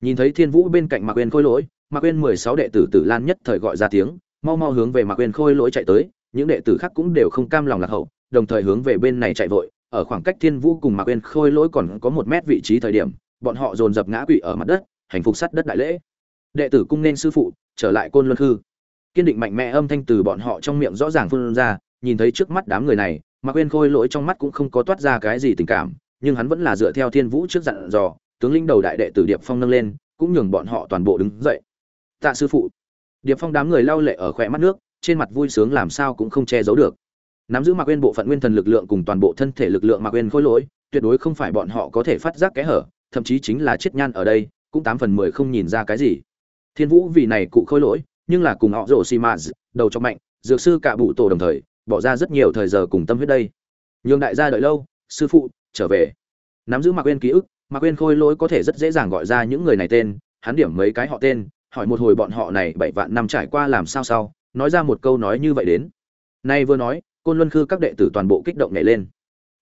Nhìn thấy thiên vũ bên cạnh mạc quên khôi lỗi, mạc quên mười sáu đệ tử tử lan nhất thời gọi ra tiếng, mau mau hướng về mạc quên khôi lỗi chạy tới, những đệ tử khác cũng đều không cam lòng lạc hậu đồng thời hướng về bên này chạy vội. Ở khoảng cách thiên vũ cùng mạc quên khôi lỗi còn có một mét vị trí thời điểm, bọn họ dồn dập ngã quỵ ở mặt đất, hành phục sắt đất đại lễ. Đệ tử cung nên sư phụ, trở lại côn luân hư kiên định mạnh mẽ âm thanh từ bọn họ trong miệng rõ ràng phun ra, nhìn thấy trước mắt đám người này, mạc quên khôi lỗi trong mắt cũng không có toát ra cái gì tình cảm, nhưng hắn vẫn là dựa theo thiên vũ trước dặn dò, tướng lĩnh đầu đại đệ tử điệp phong nâng lên, cũng nhường bọn họ toàn bộ đứng dậy. Tạ sư phụ. Điệp phong đám người lau lệ ở khỏe mắt nước, trên mặt vui sướng làm sao cũng không che giấu được nắm giữ mạc quên bộ phận nguyên thần lực lượng cùng toàn bộ thân thể lực lượng mạc quên khôi lỗi, tuyệt đối không phải bọn họ có thể phát giác kẽ hở, thậm chí chính là chết nhan ở đây, cũng tám phần mười không nhìn ra cái gì. Thiên vũ vì này cụ khôi lỗi, nhưng là cùng họ rổ xì mạt, đầu trong mạnh, dược sư cả bụ tổ đồng thời, bỏ ra rất nhiều thời giờ cùng tâm huyết đây. Nhường đại gia đợi lâu, sư phụ, trở về. Nắm giữ mạc quên ký ức, mạc quên khôi lỗi có thể rất dễ dàng gọi ra những người này tên, hắn điểm mấy cái họ tên, hỏi một hồi bọn họ này bảy vạn năm trải qua làm sao sao nói ra một câu nói như vậy đến. Nay vừa nói côn luân khư các đệ tử toàn bộ kích động nhảy lên.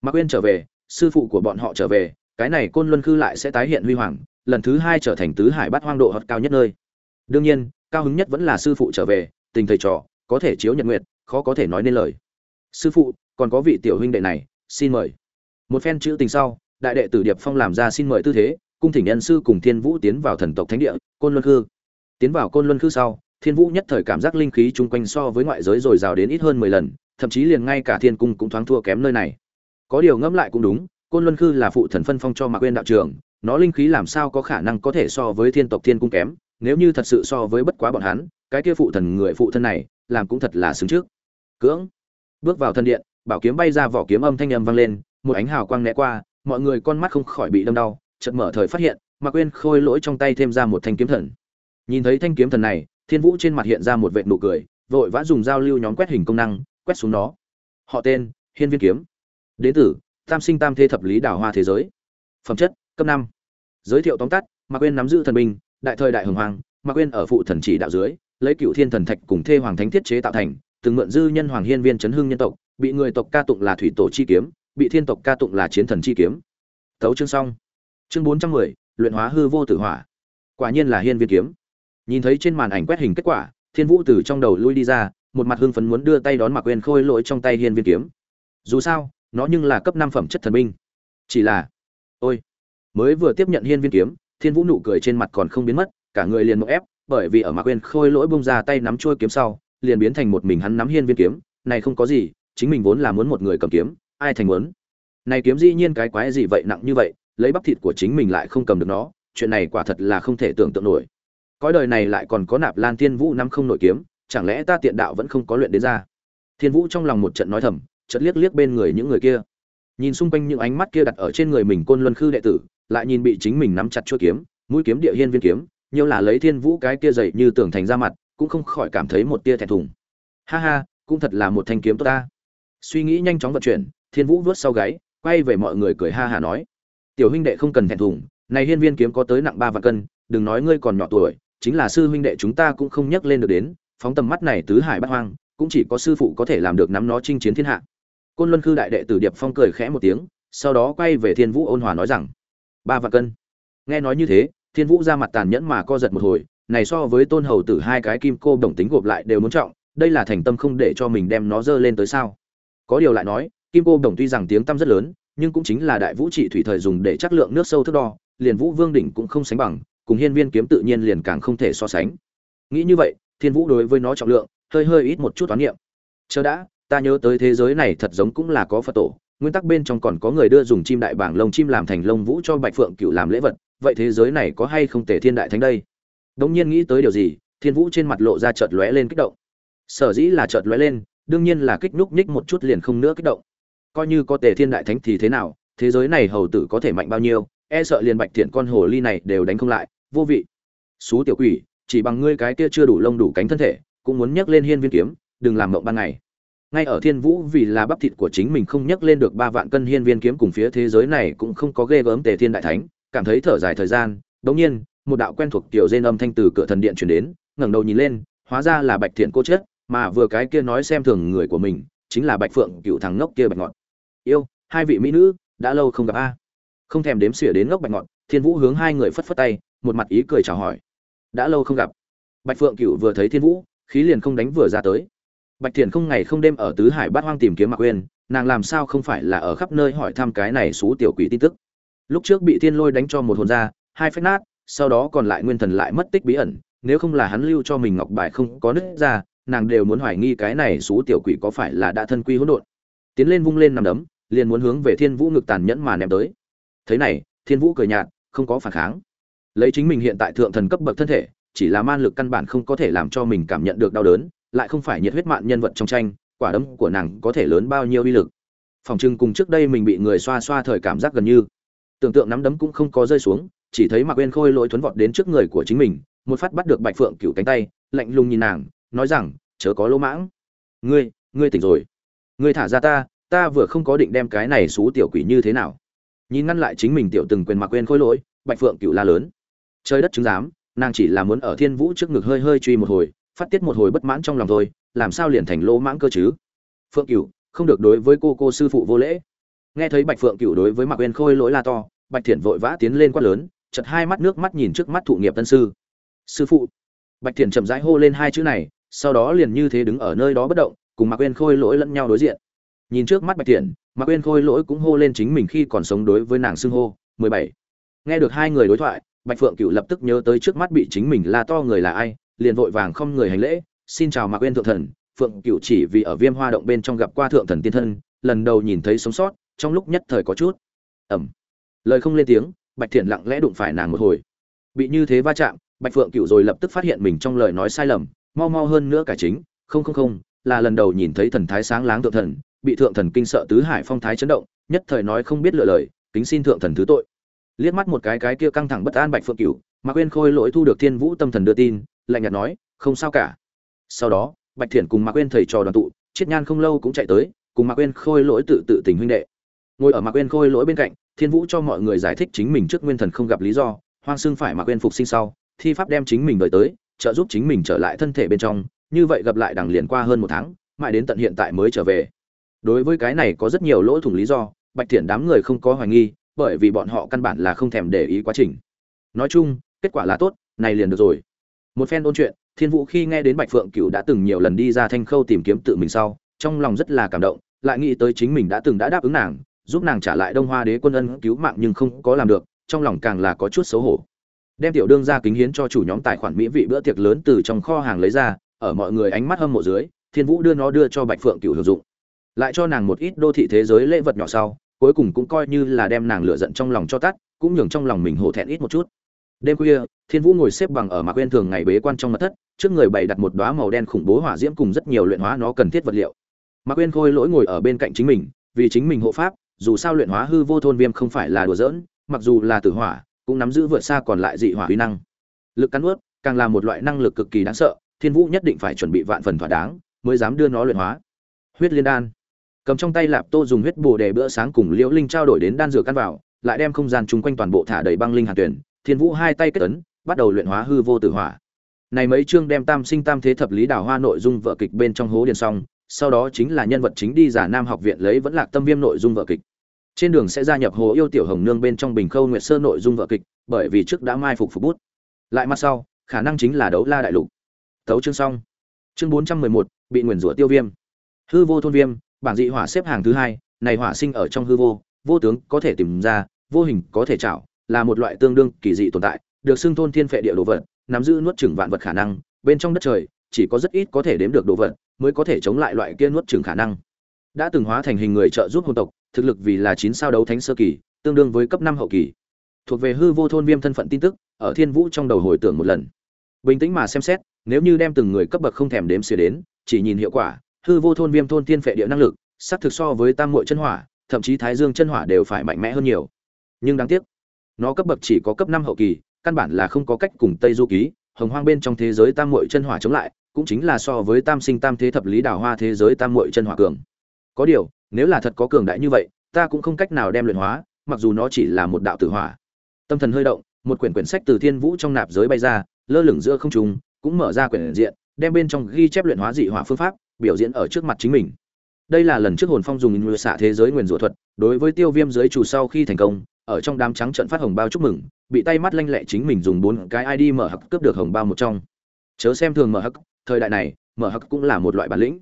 Mạc uyên trở về, sư phụ của bọn họ trở về, cái này côn luân khư lại sẽ tái hiện huy hoàng, lần thứ hai trở thành tứ hải bát hoang độ hot cao nhất nơi. Đương nhiên, cao hứng nhất vẫn là sư phụ trở về, tình thầy trò, có thể chiếu nhật nguyệt, khó có thể nói nên lời. Sư phụ, còn có vị tiểu huynh đệ này, xin mời. Một phen chữ tình sau, đại đệ tử điệp phong làm ra xin mời tư thế, cung thỉnh nhân sư cùng thiên vũ tiến vào thần tộc thánh địa, côn luân khư. Tiến vào côn luân khư sau, thiên vũ nhất thời cảm giác linh khí chung quanh so với ngoại giới dồi dào đến ít hơn mười lần thậm chí liền ngay cả thiên cung cũng thoáng thua kém nơi này. Có điều ngẫm lại cũng đúng, côn luân khư là phụ thần phân phong cho mạc quên đạo trường nó linh khí làm sao có khả năng có thể so với thiên tộc thiên cung kém, nếu như thật sự so với bất quá bọn hắn, cái kia phụ thần người phụ thân này, làm cũng thật là xứng trước. Cưỡng. Bước vào thân điện, bảo kiếm bay ra vỏ kiếm âm thanh âm vang lên, một ánh hào quang né qua, mọi người con mắt không khỏi bị đâm đau, chợt mở thời phát hiện mà quên khôi lỗi trong tay thêm ra một thanh kiếm thần. Nhìn thấy thanh kiếm thần này, thiên vũ trên mặt hiện ra một vệt nụ cười, vội vã dùng giao lưu nhóm quét hình công năng quét xuống nó. Họ tên, hiên viên kiếm. Đến tử tam sinh tam thế thập lý đảo hoa thế giới. Phẩm chất, cấp năm. Giới thiệu tóm tắt, mạc quên nắm giữ thần binh, đại thời đại hồng hoàng mạc quên ở phụ thần chỉ đạo dưới, lấy cựu thiên thần thạch cùng thê hoàng thánh thiết chế tạo thành, từng mượn dư nhân hoàng hiên viên chấn hưng nhân tộc, bị người tộc ca tụng là thủy tổ chi kiếm, bị thiên tộc ca tụng là chiến thần chi kiếm. Tấu chương xong. Chương bốn trăm mười, luyện hóa hư vô tử hỏa. Quả nhiên là hiên viên kiếm. Nhìn thấy trên màn ảnh quét hình kết quả, thiên vũ từ trong đầu lui đi ra một mặt hưng phấn muốn đưa tay đón mạc quên khôi lỗi trong tay hiên viên kiếm. Dù sao, nó nhưng là cấp năm phẩm chất thần binh. Chỉ là, ôi, mới vừa tiếp nhận hiên viên kiếm, thiên vũ nụ cười trên mặt còn không biến mất, cả người liền một ép, bởi vì ở mạc quên khôi lỗi bung ra tay nắm trôi kiếm sau, liền biến thành một mình hắn nắm hiên viên kiếm. Này không có gì, chính mình vốn là muốn một người cầm kiếm, ai thành muốn? Này kiếm dĩ nhiên cái quái gì vậy nặng như vậy, lấy bắp thịt của chính mình lại không cầm được nó, chuyện này quả thật là không thể tưởng tượng nổi. Cõi đời này lại còn có nạp lan thiên vũ năm không nổi kiếm chẳng lẽ ta tiện đạo vẫn không có luyện đến ra? Thiên vũ trong lòng một trận nói thầm, chợt liếc liếc bên người những người kia. Nhìn xung quanh những ánh mắt kia đặt ở trên người mình côn luân khư đệ tử, lại nhìn bị chính mình nắm chặt chuôi kiếm, mũi kiếm địa hiên viên kiếm, nhiều là lấy thiên vũ cái kia dậy như tưởng thành ra mặt, cũng không khỏi cảm thấy một tia thẹn thùng. Ha ha, cũng thật là một thanh kiếm tốt ta. Suy nghĩ nhanh chóng vận chuyển, thiên vũ vớt sau gáy, quay về mọi người cười ha hà nói. Tiểu huynh đệ không cần thẹn thùng, này hiên viên kiếm có tới nặng ba vạn cân, đừng nói ngươi còn nhỏ tuổi, chính là sư huynh đệ chúng ta cũng không nhắc lên được đến phóng tầm mắt này tứ hải bát hoang, cũng chỉ có sư phụ có thể làm được nắm nó chinh chiến thiên hạ. Côn luân khư đại đệ tử điệp phong cười khẽ một tiếng, sau đó quay về thiên vũ ôn hòa nói rằng, ba vạn cân. Nghe nói như thế, thiên vũ ra mặt tàn nhẫn mà co giật một hồi, này so với tôn hầu tử hai cái kim cô đồng tính gộp lại đều muốn trọng, đây là thành tâm không để cho mình đem nó dơ lên tới sao? Có điều lại nói, kim cô đồng tuy rằng tiếng tăm rất lớn, nhưng cũng chính là đại vũ trị thủy thời dùng để chắc lượng nước sâu thước đo, liền vũ vương đỉnh cũng không sánh bằng, cùng hiên viên kiếm tự nhiên liền càng không thể so sánh. Nghĩ như vậy thiên vũ đối với nó trọng lượng, hơi hơi ít một chút toán niệm. Chờ đã, ta nhớ tới thế giới này thật giống cũng là có phật tổ, nguyên tắc bên trong còn có người đưa dùng chim đại bảng lông chim làm thành lông vũ cho bạch phượng cựu làm lễ vật, vậy thế giới này có hay không tề thiên đại thánh đây? Đống nhiên nghĩ tới điều gì, thiên vũ trên mặt lộ ra chợt lóe lên kích động. Sở dĩ là chợt lóe lên, đương nhiên là kích núc ních một chút liền không nữa kích động. Coi như có tề thiên đại thánh thì thế nào, thế giới này hầu tử có thể mạnh bao nhiêu e sợ liền bạch thiện con hồ ly này đều đánh không lại, vô vị. Xú tiểu quỷ chỉ bằng ngươi cái kia chưa đủ lông đủ cánh thân thể, cũng muốn nhấc lên hiên viên kiếm, đừng làm mộng ban ngày. Ngay ở thiên vũ vì là bắp thịt của chính mình không nhấc lên được ba vạn cân hiên viên kiếm cùng phía thế giới này cũng không có ghê gớm tề thiên đại thánh, cảm thấy thở dài thời gian đột nhiên, một đạo quen thuộc tiểu rên âm thanh từ cửa thần điện truyền đến, ngẩng đầu nhìn lên, hóa ra là bạch thiện cô chết, mà vừa cái kia nói xem thường người của mình, chính là bạch phượng, cựu thằng ngốc kia bạch ngọn. yêu, hai vị mỹ nữ, đã lâu không gặp a. Không thèm đếm xỉa đến ngốc bạch ngọn thiên vũ hướng hai người phất phất tay, một mặt ý cười chào hỏi đã lâu không gặp. Bạch phượng cựu vừa thấy thiên vũ, khí liền không đánh vừa ra tới. Bạch thiền không ngày không đêm ở tứ hải bát hoang tìm kiếm mạc quên nàng làm sao không phải là ở khắp nơi hỏi thăm cái này xú tiểu quỷ tin tức. Lúc trước bị thiên lôi đánh cho một hồn ra, hai phách nát, sau đó còn lại nguyên thần lại mất tích bí ẩn, nếu không là hắn lưu cho mình ngọc bài không có nứt ra, nàng đều muốn hoài nghi cái này xú tiểu quỷ có phải là đã thân quy hỗn độn. Tiến lên vung lên nằm đấm, liền muốn hướng về thiên vũ ngực tàn nhẫn mà ném tới. Thế này, thiên vũ cười nhạt, không có phản kháng lấy chính mình hiện tại thượng thần cấp bậc thân thể, chỉ là man lực căn bản không có thể làm cho mình cảm nhận được đau đớn, lại không phải nhiệt huyết mạn nhân vật trong tranh, quả đấm của nàng có thể lớn bao nhiêu uy lực. Phòng trưng cùng trước đây mình bị người xoa xoa thời cảm giác gần như. Tưởng tượng nắm đấm cũng không có rơi xuống, chỉ thấy mặc bên khôi lỗi thuấn vọt đến trước người của chính mình, một phát bắt được bạch phượng cựu cánh tay, lạnh lùng nhìn nàng, nói rằng, chớ có lỗ mãng. Ngươi ngươi tỉnh rồi. Ngươi thả ra ta ta vừa không có định đem cái này xú tiểu quỷ như thế nào. Nhìn ngăn lại chính mình tiểu từng quyền mặc quên khôi lỗi, bạch phượng cựu la lớn trời đất chứng giám, nàng chỉ là muốn ở thiên vũ trước ngực hơi hơi truy một hồi, phát tiết một hồi bất mãn trong lòng thôi, làm sao liền thành lỗ mãng cơ chứ? Phượng cựu không được đối với cô cô sư phụ vô lễ. Nghe thấy bạch phượng cựu đối với mạc quên khôi lỗi la to, bạch thiện vội vã tiến lên quát lớn chật hai mắt nước mắt nhìn trước mắt thụ nghiệp tân sư. Sư phụ. Bạch thiện chậm rãi hô lên hai chữ này, sau đó liền như thế đứng ở nơi đó bất động, cùng mạc quên khôi lỗi lẫn nhau đối diện. Nhìn trước mắt bạch thiện mạc quên khôi lỗi cũng hô lên chính mình khi còn sống đối với nàng xưng hô. Mười bảy. Nghe được hai người đối thoại bạch phượng cựu lập tức nhớ tới trước mắt bị chính mình la to người là ai, liền vội vàng không người hành lễ, xin chào mạc quên thượng thần. Phượng cựu chỉ vì ở viêm hoa động bên trong gặp qua thượng thần tiên thân, lần đầu nhìn thấy sống sót, trong lúc nhất thời có chút ẩm. Lời không lên tiếng, bạch thiện lặng lẽ đụng phải nàng một hồi. Bị như thế va chạm, bạch phượng cựu rồi lập tức phát hiện mình trong lời nói sai lầm, mau mau hơn nữa cả chính, không không không, là lần đầu nhìn thấy thần thái sáng láng thượng thần, bị thượng thần kinh sợ tứ hải phong thái chấn động, nhất thời nói không biết lựa lời, kính xin thượng thần thứ tội liếc mắt một cái cái kia căng thẳng bất an bạch phượng cửu, mà quên khôi lỗi thu được thiên vũ tâm thần đưa tin, lạnh nhạt nói, không sao cả. Sau đó, bạch thiển cùng mạc quên thầy trò đoàn tụ, chiết nhan không lâu cũng chạy tới, cùng mạc quên khôi lỗi tự tự tình huynh đệ. Ngồi ở mạc quên khôi lỗi bên cạnh, thiên vũ cho mọi người giải thích chính mình trước nguyên thần không gặp lý do, hoang xương phải mạc quên phục sinh sau, thi pháp đem chính mình đợi tới, trợ giúp chính mình trở lại thân thể bên trong, như vậy gặp lại đằng liền qua hơn một tháng, mãi đến tận hiện tại mới trở về. Đối với cái này có rất nhiều lỗ thủng lý do, bạch thiển đám người không có hoài nghi bởi vì bọn họ căn bản là không thèm để ý quá trình. Nói chung, kết quả là tốt, này liền được rồi. Một phen ôn chuyện, thiên vũ khi nghe đến bạch phượng cửu đã từng nhiều lần đi ra thanh khâu tìm kiếm tự mình sau, trong lòng rất là cảm động, lại nghĩ tới chính mình đã từng đã đáp ứng nàng, giúp nàng trả lại đông hoa đế quân ân cứu mạng nhưng không có làm được, trong lòng càng là có chút xấu hổ. Đem tiểu đương ra kính hiến cho chủ nhóm tài khoản mỹ vị bữa tiệc lớn từ trong kho hàng lấy ra, ở mọi người ánh mắt hâm mộ dưới, thiên vũ đưa nó đưa cho bạch phượng cửu hưởng dụng. Lại cho nàng một ít đô thị thế giới lễ vật nhỏ sau cuối cùng cũng coi như là đem nàng lựa giận trong lòng cho tắt, cũng nhường trong lòng mình hổ thẹn ít một chút. Đêm khuya, thiên vũ ngồi xếp bằng ở mạc quên thường ngày bế quan trong mật thất, trước người bày đặt một đoá màu đen khủng bố hỏa diễm cùng rất nhiều luyện hóa nó cần thiết vật liệu. Mạc quên khôi lỗi ngồi ở bên cạnh chính mình, vì chính mình hộ pháp, dù sao luyện hóa hư vô thôn viêm không phải là đùa giỡn, mặc dù là tử hỏa, cũng nắm giữ vượt xa còn lại dị hỏa uy năng. Lực cắn ướt càng là một loại năng lực cực kỳ đáng sợ, thiên vũ nhất định phải chuẩn bị vạn phần thỏa đáng, mới dám đưa nó luyện hóa. Huyết liên đan cầm trong tay lạp tô dùng huyết bồ đề bữa sáng cùng liễu linh trao đổi đến đan dược căn vào, lại đem không gian chung quanh toàn bộ thả đầy băng linh hàn tuyển, thiên vũ hai tay kết ấn, bắt đầu luyện hóa hư vô tử hỏa. Này mấy chương đem tam sinh tam thế thập lý đào hoa nội dung vợ kịch bên trong hố điền xong, sau đó chính là nhân vật chính đi giả nam học viện lấy vẫn lạc tâm viêm nội dung vợ kịch. Trên đường sẽ gia nhập hồ yêu tiểu hồng nương bên trong bình khâu nguyệt sơ nội dung vợ kịch, bởi vì trước đã mai phục phục bút. Lại mặt sau, khả năng chính là đấu la đại lục. Tấu chương xong. Chương bốn trăm mười một, bị nguyền rủa tiêu viêm. Hư vô thôn viêm bảng dị hỏa xếp hàng thứ hai, này hỏa sinh ở trong hư vô vô tướng có thể tìm ra, vô hình có thể chảo, là một loại tương đương kỳ dị tồn tại, được xưng thôn thiên phệ địa đồ vật, nắm giữ nuốt chửng vạn vật khả năng, bên trong đất trời, chỉ có rất ít có thể đếm được đồ vật, mới có thể chống lại loại kia nuốt chửng khả năng. Đã từng hóa thành hình người trợ giúp hồn tộc, thực lực vì là chín sao đấu thánh sơ kỳ, tương đương với cấp năm hậu kỳ. Thuộc về hư vô thôn viêm thân phận tin tức, ở thiên vũ trong đầu hồi tưởng một lần. Bình tĩnh mà xem xét, nếu như đem từng người cấp bậc không thèm đếm xỉa đến, chỉ nhìn hiệu quả hư vô thôn viêm thôn tiên phệ địa năng lực, xác thực so với tam muội chân hỏa, thậm chí thái dương chân hỏa đều phải mạnh mẽ hơn nhiều. Nhưng đáng tiếc, nó cấp bậc chỉ có cấp năm hậu kỳ, căn bản là không có cách cùng tây du ký, hồng hoang bên trong thế giới tam muội chân hỏa chống lại, cũng chính là so với tam sinh tam thế thập lý đào hoa thế giới tam muội chân hỏa cường. Có điều, nếu là thật có cường đại như vậy, ta cũng không cách nào đem luyện hóa, mặc dù nó chỉ là một đạo tử hỏa. Tâm thần hơi động, một quyển quyển sách từ thiên vũ trong nạp giới bay ra, lơ lửng giữa không trung, cũng mở ra quyển diện, đem bên trong ghi chép luyện hóa dị hỏa phương pháp biểu diễn ở trước mặt chính mình. Đây là lần trước hồn phong dùng như xạ thế giới nguyền rủa thuật, đối với tiêu viêm dưới chủ sau khi thành công, ở trong đám trắng trận phát hồng bao chúc mừng, bị tay mắt lanh lẹ chính mình dùng bốn cái id mở hắc cướp được hồng bao một trong. Chớ xem thường mở hắc, thời đại này, mở hắc cũng là một loại bản lĩnh.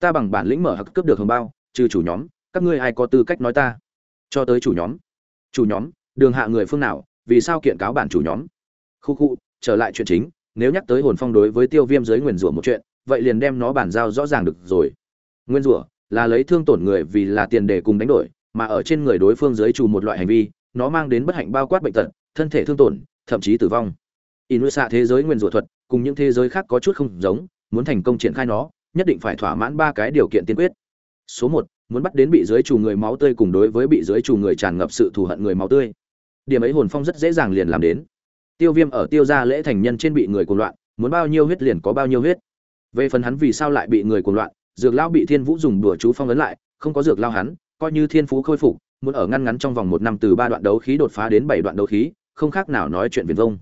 Ta bằng bản lĩnh mở hắc cướp được hồng bao, trừ chủ nhóm, các ngươi ai có tư cách nói ta? Cho tới chủ nhóm. Chủ nhóm, đường hạ người phương nào, vì sao kiện cáo bản chủ nhóm? Khu khu, trở lại chuyện chính, nếu nhắc tới hồn phong đối với tiêu viêm giới nguyền rủa một chuyện vậy liền đem nó bản giao rõ ràng được rồi. Nguyên rủa là lấy thương tổn người vì là tiền để cùng đánh đổi, mà ở trên người đối phương dưới trù một loại hành vi, nó mang đến bất hạnh bao quát bệnh tật, thân thể thương tổn, thậm chí tử vong. Inu xạ thế giới nguyên rủa thuật cùng những thế giới khác có chút không giống, muốn thành công triển khai nó, nhất định phải thỏa mãn ba cái điều kiện tiên quyết. Số một, muốn bắt đến bị dưới trù người máu tươi cùng đối với bị dưới trù người tràn ngập sự thù hận người máu tươi. Điểm ấy hồn phong rất dễ dàng liền làm đến. Tiêu viêm ở tiêu gia lễ thành nhân trên bị người cuồng loạn, muốn bao nhiêu huyết liền có bao nhiêu huyết về phần hắn vì sao lại bị người cuồng loạn, dược lao bị thiên vũ dùng đùa chú phong ấn lại, không có dược lao hắn, coi như thiên phú khôi phục, muốn ở ngăn ngắn trong vòng một năm từ ba đoạn đấu khí đột phá đến bảy đoạn đấu khí, không khác nào nói chuyện viền vông.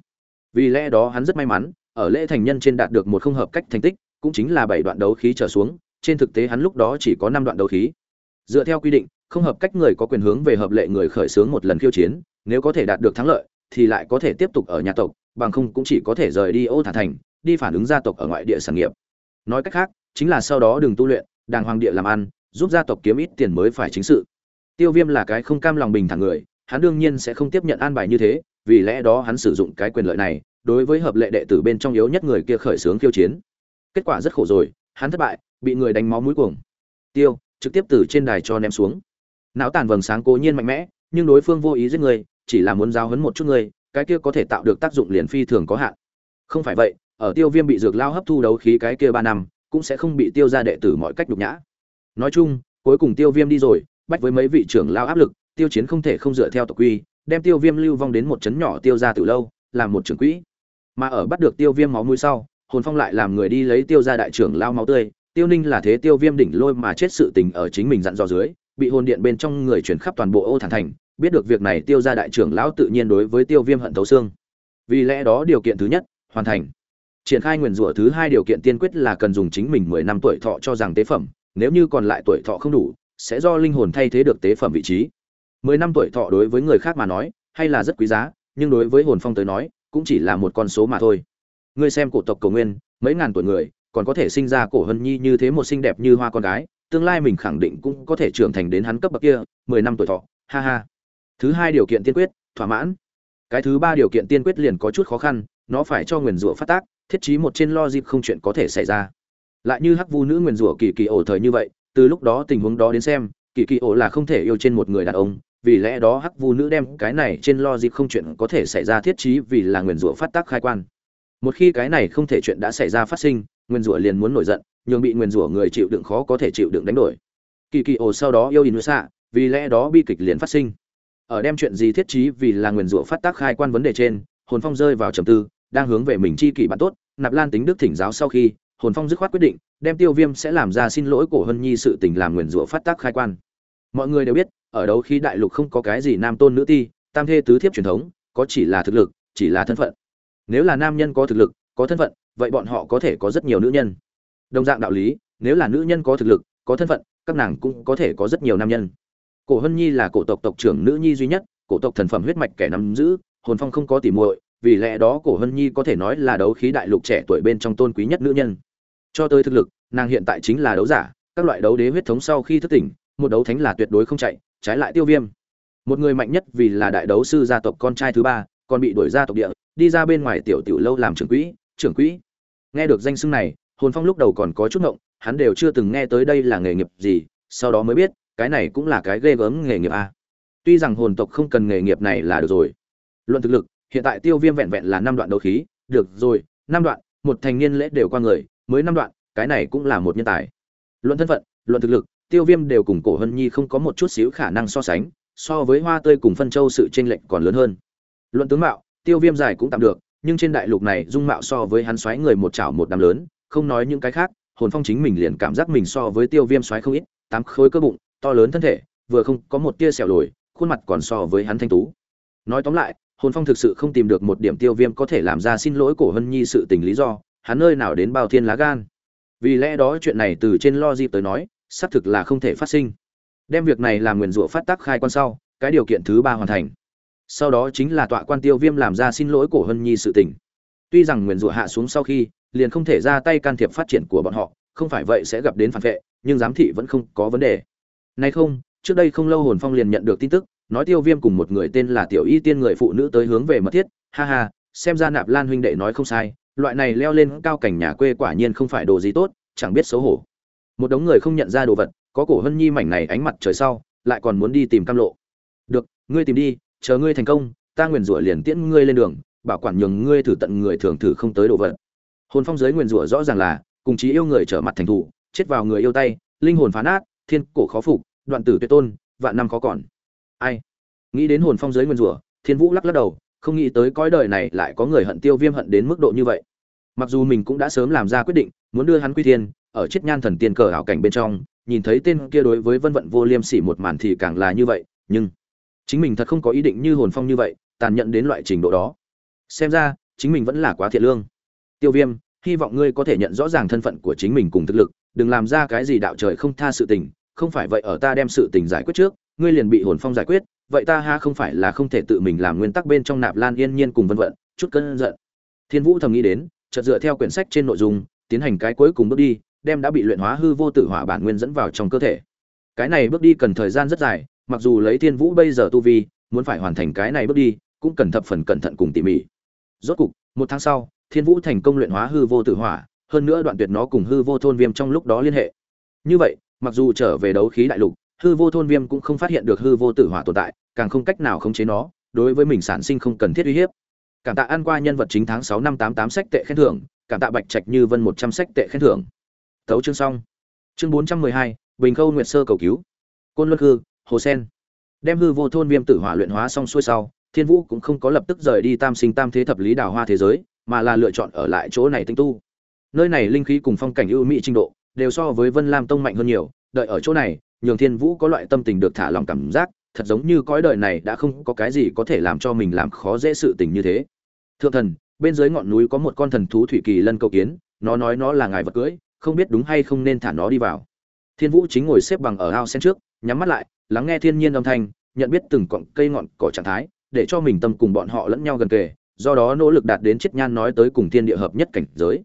Vì lẽ đó hắn rất may mắn, ở lễ thành nhân trên đạt được một không hợp cách thành tích, cũng chính là bảy đoạn đấu khí trở xuống, trên thực tế hắn lúc đó chỉ có năm đoạn đấu khí. Dựa theo quy định, không hợp cách người có quyền hướng về hợp lệ người khởi xướng một lần khiêu chiến, nếu có thể đạt được thắng lợi, thì lại có thể tiếp tục ở nhà tộc, bằng không cũng chỉ có thể rời đi ô thả thành, đi phản ứng gia tộc ở ngoại địa sản nghiệp nói cách khác, chính là sau đó đừng tu luyện, đàng hoàng địa làm ăn, giúp gia tộc kiếm ít tiền mới phải chính sự. Tiêu viêm là cái không cam lòng bình thản người, hắn đương nhiên sẽ không tiếp nhận an bài như thế, vì lẽ đó hắn sử dụng cái quyền lợi này, đối với hợp lệ đệ tử bên trong yếu nhất người kia khởi xướng khiêu chiến. Kết quả rất khổ rồi, hắn thất bại, bị người đánh máu mũi cuồng. Tiêu, trực tiếp từ trên đài cho ném xuống. Não tàn vầng sáng cố nhiên mạnh mẽ, nhưng đối phương vô ý giết người, chỉ là muốn giao hấn một chút người, cái kia có thể tạo được tác dụng liền phi thường có hạn. Không phải vậy ở tiêu viêm bị dược lao hấp thu đấu khí cái kia ba năm, cũng sẽ không bị tiêu ra đệ tử mọi cách nhục nhã. Nói chung, cuối cùng tiêu viêm đi rồi, bách với mấy vị trưởng lao áp lực, tiêu chiến không thể không dựa theo tộc quy, đem tiêu viêm lưu vong đến một trấn nhỏ tiêu ra từ lâu, làm một trưởng quỹ. Mà ở bắt được tiêu viêm máu mũi sau, hồn phong lại làm người đi lấy tiêu ra đại trưởng lao máu tươi, tiêu ninh là thế tiêu viêm đỉnh lôi mà chết sự tình ở chính mình dặn dò dưới, bị hồn điện bên trong người chuyển khắp toàn bộ ô thản thành, biết được việc này tiêu ra đại trưởng lão tự nhiên đối với tiêu viêm hận thấu xương. Vì lẽ đó điều kiện thứ nhất, hoàn thành triển khai nguyền rủa thứ hai điều kiện tiên quyết là cần dùng chính mình mười năm tuổi thọ cho rằng tế phẩm, nếu như còn lại tuổi thọ không đủ, sẽ do linh hồn thay thế được tế phẩm vị trí. Mười năm tuổi thọ đối với người khác mà nói, hay là rất quý giá, nhưng đối với hồn phong tới nói, cũng chỉ là một con số mà thôi. Ngươi xem cổ tộc cổ nguyên, mấy ngàn tuổi người, còn có thể sinh ra cổ hân nhi như thế một xinh đẹp như hoa con gái, tương lai mình khẳng định cũng có thể trưởng thành đến hắn cấp bậc kia, mười năm tuổi thọ, ha ha. Thứ hai điều kiện tiên quyết, thỏa mãn. Cái thứ ba điều kiện tiên quyết liền có chút khó khăn, nó phải cho nguyền rủa phát tác thiết trí một trên lo dịp không chuyện có thể xảy ra. Lại như hắc vu nữ nguyền rủa kỳ kỳ ổ thời như vậy, từ lúc đó tình huống đó đến xem, kỳ kỳ ổ là không thể yêu trên một người đàn ông, vì lẽ đó hắc vu nữ đem cái này trên lo dịp không chuyện có thể xảy ra thiết trí vì là nguyền rủa phát tác khai quan. Một khi cái này không thể chuyện đã xảy ra phát sinh, nguyền rủa liền muốn nổi giận, nhường bị nguyền rủa người chịu đựng khó có thể chịu đựng đánh đổi. Kỳ kỳ ổ sau đó yêu inusa vì lẽ đó bi kịch liền phát sinh. Ở đem chuyện gì thiết trí vì là nguyền rủa phát tác khai quan vấn đề trên, hồn phong rơi vào trầm tư đang hướng về mình chi kỷ bạn tốt, nạp lan tính đức thỉnh giáo sau khi, hồn phong dứt khoát quyết định, đem tiêu viêm sẽ làm ra xin lỗi cổ hân nhi sự tình làm nguyền rủa phát tác khai quan. Mọi người đều biết, ở đâu khi đại lục không có cái gì nam tôn nữ ti, tam thê tứ thiếp truyền thống, có chỉ là thực lực, chỉ là thân phận. Nếu là nam nhân có thực lực, có thân phận, vậy bọn họ có thể có rất nhiều nữ nhân. Đồng dạng đạo lý, nếu là nữ nhân có thực lực, có thân phận, các nàng cũng có thể có rất nhiều nam nhân. Cổ hân nhi là cổ tộc tộc trưởng nữ nhi duy nhất, cổ tộc thần phẩm huyết mạch kẻ nắm giữ, hồn phong không có tỉ muội vì lẽ đó cổ hân nhi có thể nói là đấu khí đại lục trẻ tuổi bên trong tôn quý nhất nữ nhân. Cho tới thực lực, nàng hiện tại chính là đấu giả, các loại đấu đế huyết thống sau khi thức tỉnh, một đấu thánh là tuyệt đối không chạy, trái lại tiêu viêm. Một người mạnh nhất vì là đại đấu sư gia tộc con trai thứ ba, còn bị đuổi ra tộc địa, đi ra bên ngoài tiểu tiểu lâu làm trưởng quỹ trưởng quỹ. Nghe được danh xưng này, hồn phong lúc đầu còn có chút ngộng, hắn đều chưa từng nghe tới đây là nghề nghiệp gì, sau đó mới biết, cái này cũng là cái ghê gớm nghề nghiệp a. Tuy rằng hồn tộc không cần nghề nghiệp này là được rồi. Luận thực lực hiện tại tiêu viêm vẹn vẹn là năm đoạn đấu khí. Được rồi, năm đoạn, một thành niên lễ đều qua người, mới năm đoạn, cái này cũng là một nhân tài. Luận thân phận, luận thực lực, tiêu viêm đều cùng cổ hân nhi không có một chút xíu khả năng so sánh, so với hoa tươi cùng phân châu sự tranh lệch còn lớn hơn. Luận tướng mạo, tiêu viêm dài cũng tạm được, nhưng trên đại lục này dung mạo so với hắn xoáy người một chảo một đám lớn, không nói những cái khác, hồn phong chính mình liền cảm giác mình so với tiêu viêm xoáy không ít, tám khối cơ bụng, to lớn thân thể, vừa không có một tia sẹo lồi, khuôn mặt còn so với hắn thanh tú. Nói tóm lại hồn phong thực sự không tìm được một điểm tiêu viêm có thể làm ra xin lỗi cổ hân nhi sự tình lý do, hắn nơi nào đến bao thiên lá gan. Vì lẽ đó chuyện này từ trên lo dịp tới nói, xác thực là không thể phát sinh. Đem việc này làm nguyền rủa phát tác khai quan sau, cái điều kiện thứ ba hoàn thành. Sau đó chính là tọa quan tiêu viêm làm ra xin lỗi cổ hân nhi sự tình. Tuy rằng nguyền rủa hạ xuống sau khi, liền không thể ra tay can thiệp phát triển của bọn họ, không phải vậy sẽ gặp đến phản vệ, nhưng giám thị vẫn không có vấn đề. Nay không, trước đây không lâu hồn phong liền nhận được tin tức nói tiêu viêm cùng một người tên là tiểu y tiên người phụ nữ tới hướng về mật thiết. Ha ha, xem ra nạp lan huynh đệ nói không sai, loại này leo lên cao cảnh nhà quê quả nhiên không phải đồ gì tốt, chẳng biết xấu hổ. Một đống người không nhận ra đồ vật, có cổ hân nhi mảnh này ánh mặt trời sau, lại còn muốn đi tìm cam lộ. Được, ngươi tìm đi, chờ ngươi thành công, ta nguyền rủa liền tiễn ngươi lên đường, bảo quản nhường ngươi thử tận người thường thử không tới đồ vật. Hồn phong giới nguyền rủa rõ ràng là, cùng chí yêu người trở mặt thành thủ, chết vào người yêu tay, linh hồn phá nát, thiên cổ khó phục, đoạn tử tuyệt tôn, vạn năm khó còn ai? Nghĩ đến hồn phong giới nguyên rủa, thiên vũ lắc lắc đầu, không nghĩ tới cõi đời này lại có người hận tiêu viêm hận đến mức độ như vậy. Mặc dù mình cũng đã sớm làm ra quyết định, muốn đưa hắn quy thiên, ở chiếc nhan thần tiên cờ ảo cảnh bên trong, nhìn thấy tên kia đối với vân vận vô liêm sỉ một màn thì càng là như vậy, nhưng chính mình thật không có ý định như hồn phong như vậy, tàn nhẫn đến loại trình độ đó. Xem ra, chính mình vẫn là quá thiện lương. Tiêu viêm, hy vọng ngươi có thể nhận rõ ràng thân phận của chính mình cùng thực lực, đừng làm ra cái gì đạo trời không tha sự tình, không phải vậy ở ta đem sự tình giải quyết trước ngươi liền bị hồn phong giải quyết, vậy ta ha không phải là không thể tự mình làm nguyên tắc bên trong nạp lan yên nhiên cùng vân vận, chút cơn giận. Thiên vũ thầm nghĩ đến, chợt dựa theo quyển sách trên nội dung, tiến hành cái cuối cùng bước đi, đem đã bị luyện hóa hư vô tử hỏa bản nguyên dẫn vào trong cơ thể. Cái này bước đi cần thời gian rất dài, mặc dù lấy thiên vũ bây giờ tu vi, muốn phải hoàn thành cái này bước đi, cũng cần thập phần cẩn thận cùng tỉ mỉ. Rốt cục, một tháng sau, thiên vũ thành công luyện hóa hư vô tử hỏa, hơn nữa đoạn tuyệt nó cùng hư vô thôn viêm trong lúc đó liên hệ. Như vậy, mặc dù trở về đấu khí đại lục hư vô thôn viêm cũng không phát hiện được hư vô tử hỏa tồn tại, càng không cách nào khống chế nó, đối với mình sản sinh không cần thiết uy hiếp. Cảm tạ ăn qua nhân vật chính tháng sáu năm tám tám sách tệ khen thưởng, cảm tạ bạch trạch như vân một trăm sách tệ khen thưởng. Thấu chương xong. Chương bốn trăm mười hai, bình khâu nguyệt sơ cầu cứu. Côn luân hư hồ sen. Đem hư vô thôn viêm tử hỏa luyện hóa xong xuôi sau, thiên vũ cũng không có lập tức rời đi tam sinh tam thế thập lý đào hoa thế giới, mà là lựa chọn ở lại chỗ này tinh tu. Nơi này linh khí cùng phong cảnh ưu mỹ trình độ, đều so với vân lam tông mạnh hơn nhiều, đợi ở chỗ này nhường thiên vũ có loại tâm tình được thả lòng cảm giác, thật giống như cõi đời này đã không có cái gì có thể làm cho mình làm khó dễ sự tình như thế. Thượng thần, bên dưới ngọn núi có một con thần thú thủy kỳ lân cầu kiến, nó nói nó là ngài vật cưỡi không biết đúng hay không nên thả nó đi vào. Thiên vũ chính ngồi xếp bằng ở ao sen trước, nhắm mắt lại, lắng nghe thiên nhiên âm thanh, nhận biết từng cọng cây ngọn cỏ trạng thái, để cho mình tâm cùng bọn họ lẫn nhau gần kề, do đó nỗ lực đạt đến chiết nhan nói tới cùng thiên địa hợp nhất cảnh giới.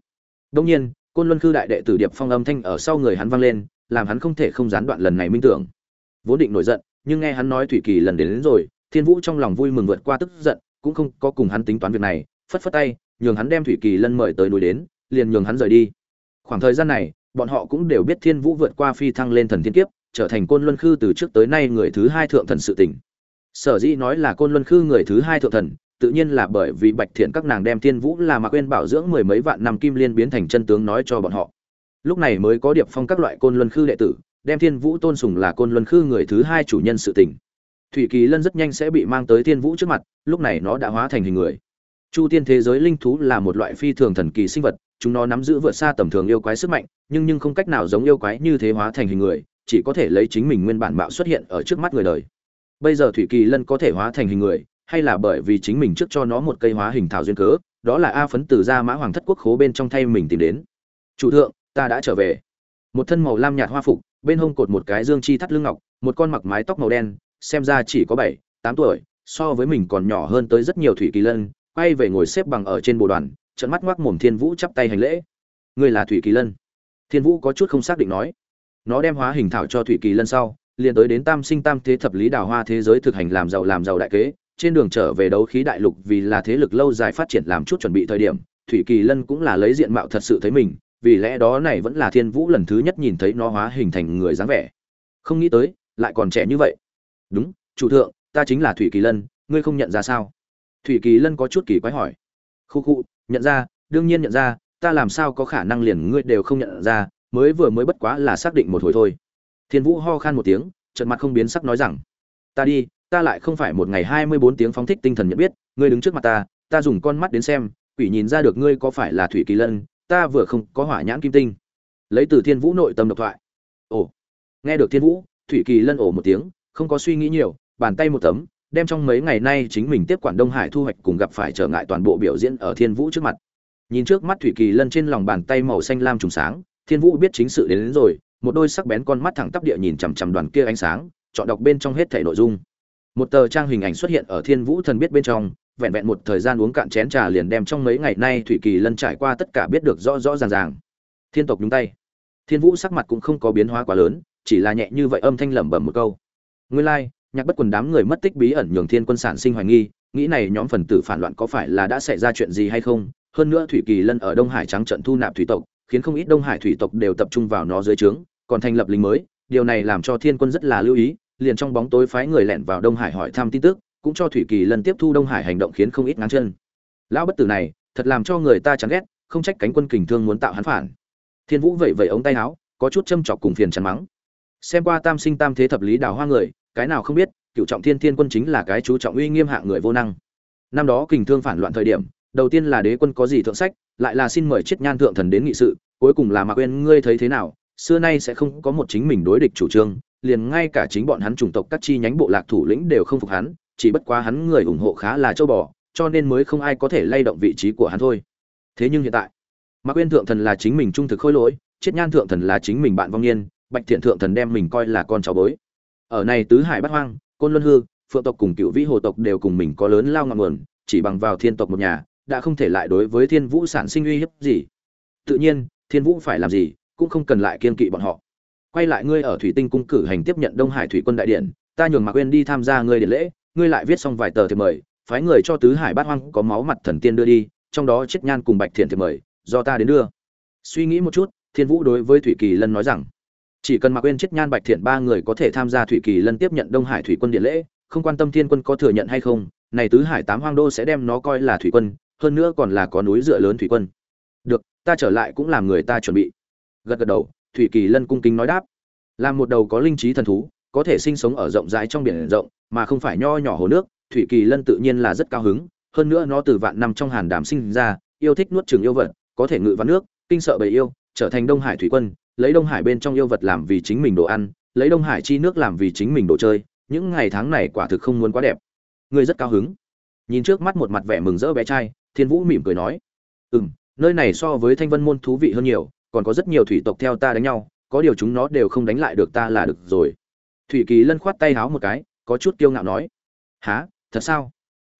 Đông nhiên, côn luân khư đại đệ tử điệp phong âm thanh ở sau người hắn vang lên làm hắn không thể không gián đoạn lần này minh tưởng. Vốn định nổi giận nhưng nghe hắn nói thủy kỳ lần đến, đến rồi thiên vũ trong lòng vui mừng vượt qua tức giận cũng không có cùng hắn tính toán việc này phất phất tay nhường hắn đem thủy kỳ lân mời tới núi đến liền nhường hắn rời đi. Khoảng thời gian này bọn họ cũng đều biết thiên vũ vượt qua phi thăng lên thần thiên kiếp trở thành côn luân khư từ trước tới nay người thứ hai thượng thần sự tỉnh sở dĩ nói là côn luân khư người thứ hai thượng thần tự nhiên là bởi vì bạch thiện các nàng đem thiên vũ là mạc quên bảo dưỡng mười mấy vạn năm kim liên biến thành chân tướng nói cho bọn họ lúc này mới có điệp phong các loại côn luân khư đệ tử, đem thiên vũ tôn sùng là côn luân khư người thứ hai chủ nhân sự tình. Thủy kỳ lân rất nhanh sẽ bị mang tới thiên vũ trước mặt, lúc này nó đã hóa thành hình người. Chu tiên thế giới linh thú là một loại phi thường thần kỳ sinh vật, chúng nó nắm giữ vượt xa tầm thường yêu quái sức mạnh, nhưng nhưng không cách nào giống yêu quái như thế hóa thành hình người, chỉ có thể lấy chính mình nguyên bản mạo xuất hiện ở trước mắt người đời. Bây giờ thủy kỳ lân có thể hóa thành hình người, hay là bởi vì chính mình trước cho nó một cây hóa hình thảo duyên cớ, đó là a phấn từ ra mã hoàng thất quốc khố bên trong thay mình tìm đến. Chủ thượng ta đã trở về. Một thân màu lam nhạt hoa phục, bên hông cột một cái dương chi thắt lưng ngọc, một con mặc mái tóc màu đen, xem ra chỉ có bảy, tám tuổi, so với mình còn nhỏ hơn tới rất nhiều thủy kỳ lân, quay về ngồi xếp bằng ở trên bồ đoàn trận mắt ngoác mồm thiên vũ chắp tay hành lễ. Ngươi là thủy kỳ lân? Thiên vũ có chút không xác định nói. Nó đem hóa hình thảo cho thủy kỳ lân sau, liền tới đến tam sinh tam thế thập lý đào hoa thế giới thực hành làm giàu làm giàu đại kế, trên đường trở về đấu khí đại lục vì là thế lực lâu dài phát triển làm chút chuẩn bị thời điểm, thủy kỳ lân cũng là lấy diện mạo thật sự thấy mình vì lẽ đó này vẫn là thiên vũ lần thứ nhất nhìn thấy nó hóa hình thành người dáng vẻ. Không nghĩ tới, lại còn trẻ như vậy. Đúng, chủ thượng, ta chính là thủy kỳ lân, ngươi không nhận ra sao? Thủy kỳ lân có chút kỳ quái hỏi. Khu khu, nhận ra, đương nhiên nhận ra, ta làm sao có khả năng liền ngươi đều không nhận ra, mới vừa mới bất quá là xác định một hồi thôi. Thiên vũ ho khan một tiếng trận mặt không biến sắc nói rằng, ta đi, ta lại không phải một ngày hai mươi bốn tiếng phóng thích tinh thần nhận biết, ngươi đứng trước mặt ta ta dùng con mắt đến xem, quỷ nhìn ra được ngươi có phải là thủy kỳ lân ta vừa không có hỏa nhãn kim tinh. Lấy từ thiên vũ nội tâm độc thoại. Ồ nghe được thiên vũ thủy kỳ lân ổ một tiếng không có suy nghĩ nhiều bàn tay một tấm đem trong mấy ngày nay chính mình tiếp quản đông hải thu hoạch cùng gặp phải trở ngại toàn bộ biểu diễn ở thiên vũ trước mặt. Nhìn trước mắt thủy kỳ lân trên lòng bàn tay màu xanh lam trùng sáng thiên vũ biết chính sự đến, đến rồi một đôi sắc bén con mắt thẳng tắp địa nhìn chằm chằm đoàn kia ánh sáng chọn đọc bên trong hết thể nội dung. Một tờ trang hình ảnh xuất hiện ở thiên vũ thần biết bên trong vẹn vẹn một thời gian uống cạn chén trà liền đem trong mấy ngày nay thủy kỳ lân trải qua tất cả biết được rõ rõ ràng ràng. Thiên tộc nhúng tay. Thiên vũ sắc mặt cũng không có biến hóa quá lớn chỉ là nhẹ như vậy âm thanh lẩm bẩm một câu. Nguyên lai、like, nhạc bất quần đám người mất tích bí ẩn nhường thiên quân sản sinh hoài nghi nghĩ này nhóm phần tử phản loạn có phải là đã xảy ra chuyện gì hay không? Hơn nữa thủy kỳ lân ở đông hải trắng trận thu nạp thủy tộc khiến không ít đông hải thủy tộc đều tập trung vào nó dưới trướng còn thành lập lính mới điều này làm cho thiên quân rất là lưu ý liền trong bóng tối phái người lẻn vào đông hải hỏi thăm tin tức cũng cho thủy kỳ lần tiếp thu đông hải hành động khiến không ít ngáng chân. Lão bất tử này, thật làm cho người ta chán ghét, không trách cánh quân kình thương muốn tạo hắn phản. Thiên vũ vậy vậy ống tay áo, có chút châm chọc cùng phiền chán mắng. Xem qua tam sinh tam thế thập lý đào hoa người, cái nào không biết, cựu trọng thiên thiên quân chính là cái chú trọng uy nghiêm hạng người vô năng. Năm đó kình thương phản loạn thời điểm, đầu tiên là đế quân có gì thượng sách, lại là xin mời chiết nhan thượng thần đến nghị sự, cuối cùng là mạc quên ngươi thấy thế nào? Xưa nay sẽ không có một chính mình đối địch chủ trương, liền ngay cả chính bọn hắn chủng tộc các chi nhánh bộ lạc thủ lĩnh đều không phục hắn chỉ bất quá hắn người ủng hộ khá là châu bò, cho nên mới không ai có thể lay động vị trí của hắn thôi. Thế nhưng hiện tại, mạc uyên thượng thần là chính mình trung thực khôi lỗi chiết nhan thượng thần là chính mình bạn vong niên, bạch thiện thượng thần đem mình coi là con cháu bối. Ở này tứ hải bát hoang, côn luân hư, phượng tộc cùng cựu vĩ hồ tộc đều cùng mình có lớn lao ngọn nguồn, chỉ bằng vào thiên tộc một nhà, đã không thể lại đối với thiên vũ sản sinh uy hiếp gì. Tự nhiên, thiên vũ phải làm gì, cũng không cần lại kiên kỵ bọn họ. Quay lại ngươi ở thủy tinh cung cử hành tiếp nhận đông hải thủy quân đại điện, ta nhường mạc uyên đi tham gia ngươi điện lễ ngươi lại viết xong vài tờ thì mời, phái người cho tứ hải bát hoang có máu mặt thần tiên đưa đi, trong đó chết nhan cùng bạch thiện thì mời, do ta đến đưa. Suy nghĩ một chút, thiên vũ đối với thủy kỳ lân nói rằng, chỉ cần mặc quên chết nhan, bạch thiện ba người có thể tham gia thủy kỳ lân tiếp nhận đông hải thủy quân điện lễ, không quan tâm thiên quân có thừa nhận hay không, này tứ hải tám hoang đô sẽ đem nó coi là thủy quân, hơn nữa còn là có núi dựa lớn thủy quân. Được, ta trở lại cũng làm người ta chuẩn bị. Gật gật đầu, thủy kỳ lân cung kính nói đáp. Làm một đầu có linh trí thần thú có thể sinh sống ở rộng rãi trong biển rộng, mà không phải nho nhỏ hồ nước, thủy kỳ lân tự nhiên là rất cao hứng, hơn nữa nó từ vạn năm trong hàn đàm sinh ra, yêu thích nuốt trường yêu vật, có thể ngự vào nước, kinh sợ bầy yêu, trở thành đông hải thủy quân, lấy đông hải bên trong yêu vật làm vì chính mình đồ ăn, lấy đông hải chi nước làm vì chính mình đồ chơi, những ngày tháng này quả thực không muốn quá đẹp. Ngươi rất cao hứng. Nhìn trước mắt một mặt vẻ mừng rỡ bé trai, thiên vũ mỉm cười nói ừ m nơi này so với thanh vân môn thú vị hơn nhiều, còn có rất nhiều thủy tộc theo ta đánh nhau, có điều chúng nó đều không đánh lại được ta là được rồi thủy kỳ lân khoát tay háo một cái, có chút kiêu ngạo nói há thật sao?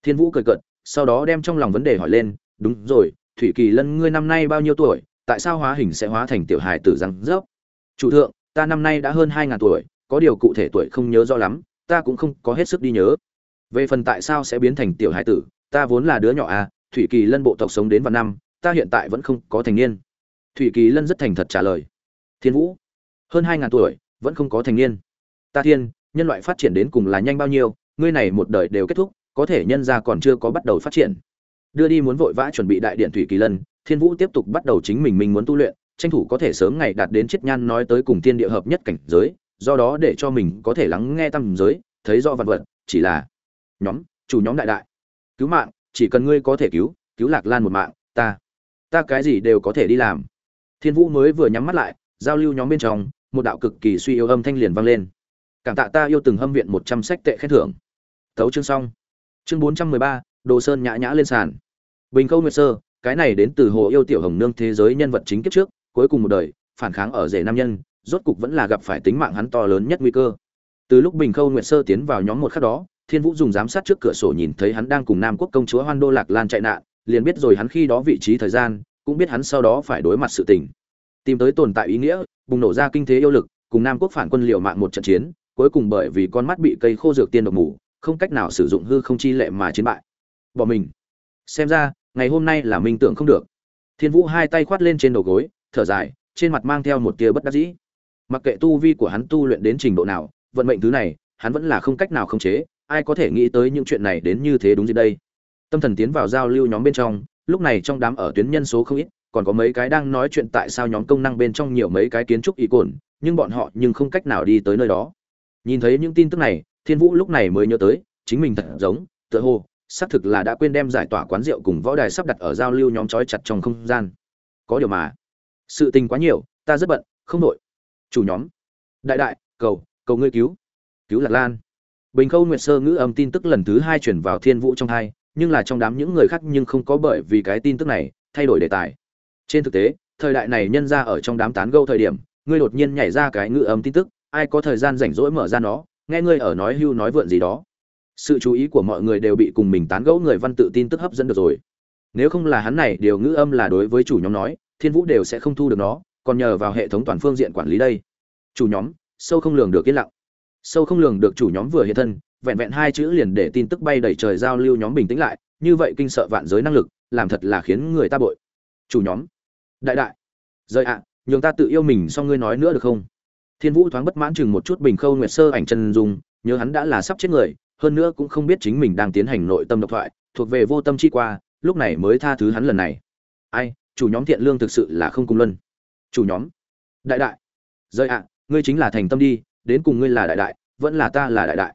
Thiên vũ cười cợt, sau đó đem trong lòng vấn đề hỏi lên, đúng rồi, thủy kỳ lân ngươi năm nay bao nhiêu tuổi? Tại sao hóa hình sẽ hóa thành tiểu hài tử răng rớp? Chủ thượng, ta năm nay đã hơn hai ngàn tuổi, có điều cụ thể tuổi không nhớ rõ lắm, ta cũng không có hết sức đi nhớ. Về phần tại sao sẽ biến thành tiểu hài tử, ta vốn là đứa nhỏ à thủy kỳ lân bộ tộc sống đến vạn năm, ta hiện tại vẫn không có thành niên. Thủy kỳ lân rất thành thật trả lời. Thiên vũ, hơn hai ngàn tuổi, vẫn không có thành niên ta thiên, nhân loại phát triển đến cùng là nhanh bao nhiêu, ngươi này một đời đều kết thúc, có thể nhân ra còn chưa có bắt đầu phát triển. Đưa đi muốn vội vã chuẩn bị đại điện thủy kỳ lân, thiên vũ tiếp tục bắt đầu chính mình mình muốn tu luyện, tranh thủ có thể sớm ngày đạt đến chiết nhan nói tới cùng tiên địa hợp nhất cảnh giới, do đó để cho mình có thể lắng nghe tâm giới, thấy do vật vật, chỉ là nhóm, chủ nhóm đại đại. Cứu mạng, chỉ cần ngươi có thể cứu cứu lạc lan một mạng, ta ta cái gì đều có thể đi làm. Thiên vũ mới vừa nhắm mắt lại, giao lưu nhóm bên trong, một đạo cực kỳ suy yếu âm thanh liền vang lên cảm tạ ta yêu từng hâm viện một trăm sách tệ khen thưởng. Tấu chương xong. Chương bốn trăm mười ba, đồ sơn nhã nhã lên sàn. Bình câu nguyệt sơ, cái này đến từ hồ yêu tiểu hồng nương thế giới nhân vật chính kiếp trước, cuối cùng một đời, phản kháng ở rể nam nhân, rốt cục vẫn là gặp phải tính mạng hắn to lớn nhất nguy cơ. Từ lúc bình khâu nguyệt sơ tiến vào nhóm một khắc đó, thiên vũ dùng giám sát trước cửa sổ nhìn thấy hắn đang cùng nam quốc công chúa hoan đô lạc lan chạy nạn, liền biết rồi hắn khi đó vị trí thời gian, cũng biết hắn sau đó phải đối mặt sự tình. Tìm tới tồn tại ý nghĩa, bùng nổ ra kinh thế yêu lực, cùng nam quốc phản quân liều mạng một trận chiến cuối cùng bởi vì con mắt bị cây khô dược tiên độc mù, không cách nào sử dụng hư không chi lệ mà chiến bại. Bỏ mình. Xem ra, ngày hôm nay là minh tưởng không được. Thiên vũ hai tay khoát lên trên đầu gối, thở dài, trên mặt mang theo một tia bất đắc dĩ. Mặc kệ tu vi của hắn tu luyện đến trình độ nào, vận mệnh thứ này, hắn vẫn là không cách nào khống chế, ai có thể nghĩ tới những chuyện này đến như thế đúng gì đây. Tâm thần tiến vào giao lưu nhóm bên trong, lúc này trong đám ở tuyến nhân số không ít, còn có mấy cái đang nói chuyện tại sao nhóm công năng bên trong nhiều mấy cái kiến trúc y cồn nhưng bọn họ nhưng không cách nào đi tới nơi đó nhìn thấy những tin tức này, thiên vũ lúc này mới nhớ tới, chính mình thật giống, tựa hồ, xác thực là đã quên đem giải tỏa quán rượu cùng võ đài sắp đặt ở giao lưu nhóm trói chặt trong không gian. Có điều mà, sự tình quá nhiều, ta rất bận, không nội chủ nhóm. Đại đại, cầu cầu ngươi cứu. Cứu lạc lan. Bình khâu nguyệt sơ ngữ âm tin tức lần thứ hai chuyển vào thiên vũ trong hai, nhưng là trong đám những người khác nhưng không có bởi vì cái tin tức này, thay đổi đề tài. Trên thực tế, thời đại này nhân ra ở trong đám tán gâu thời điểm, ngươi đột nhiên nhảy ra cái ngữ âm tin tức ai có thời gian rảnh rỗi mở ra nó, nghe ngươi ở nói hưu nói vượn gì đó. Sự chú ý của mọi người đều bị cùng mình tán gẫu người văn tự tin tức hấp dẫn được rồi. Nếu không là hắn này, điều ngữ âm là đối với chủ nhóm nói, thiên vũ đều sẽ không thu được nó, còn nhờ vào hệ thống toàn phương diện quản lý đây. Chủ nhóm, sâu không lường được yên lặng. Sâu không lường được chủ nhóm vừa hiện thân, vẹn vẹn hai chữ liền để tin tức bay đẩy trời giao lưu nhóm bình tĩnh lại, như vậy kinh sợ vạn giới năng lực, làm thật là khiến người ta bội. Chủ nhóm, đại đại, rời ạ, nhường ta tự yêu mình, xong ngươi nói nữa được không? Thiên vũ thoáng bất mãn chừng một chút bình khâu nguyệt sơ ảnh chân dung, nhớ hắn đã là sắp chết người, hơn nữa cũng không biết chính mình đang tiến hành nội tâm độc thoại, thuộc về vô tâm chi qua, lúc này mới tha thứ hắn lần này. Ai, chủ nhóm thiện lương thực sự là không cùng luân. Chủ nhóm. Đại đại. Rơi ạ, ngươi chính là thành tâm đi, đến cùng ngươi là đại đại, vẫn là ta là đại đại.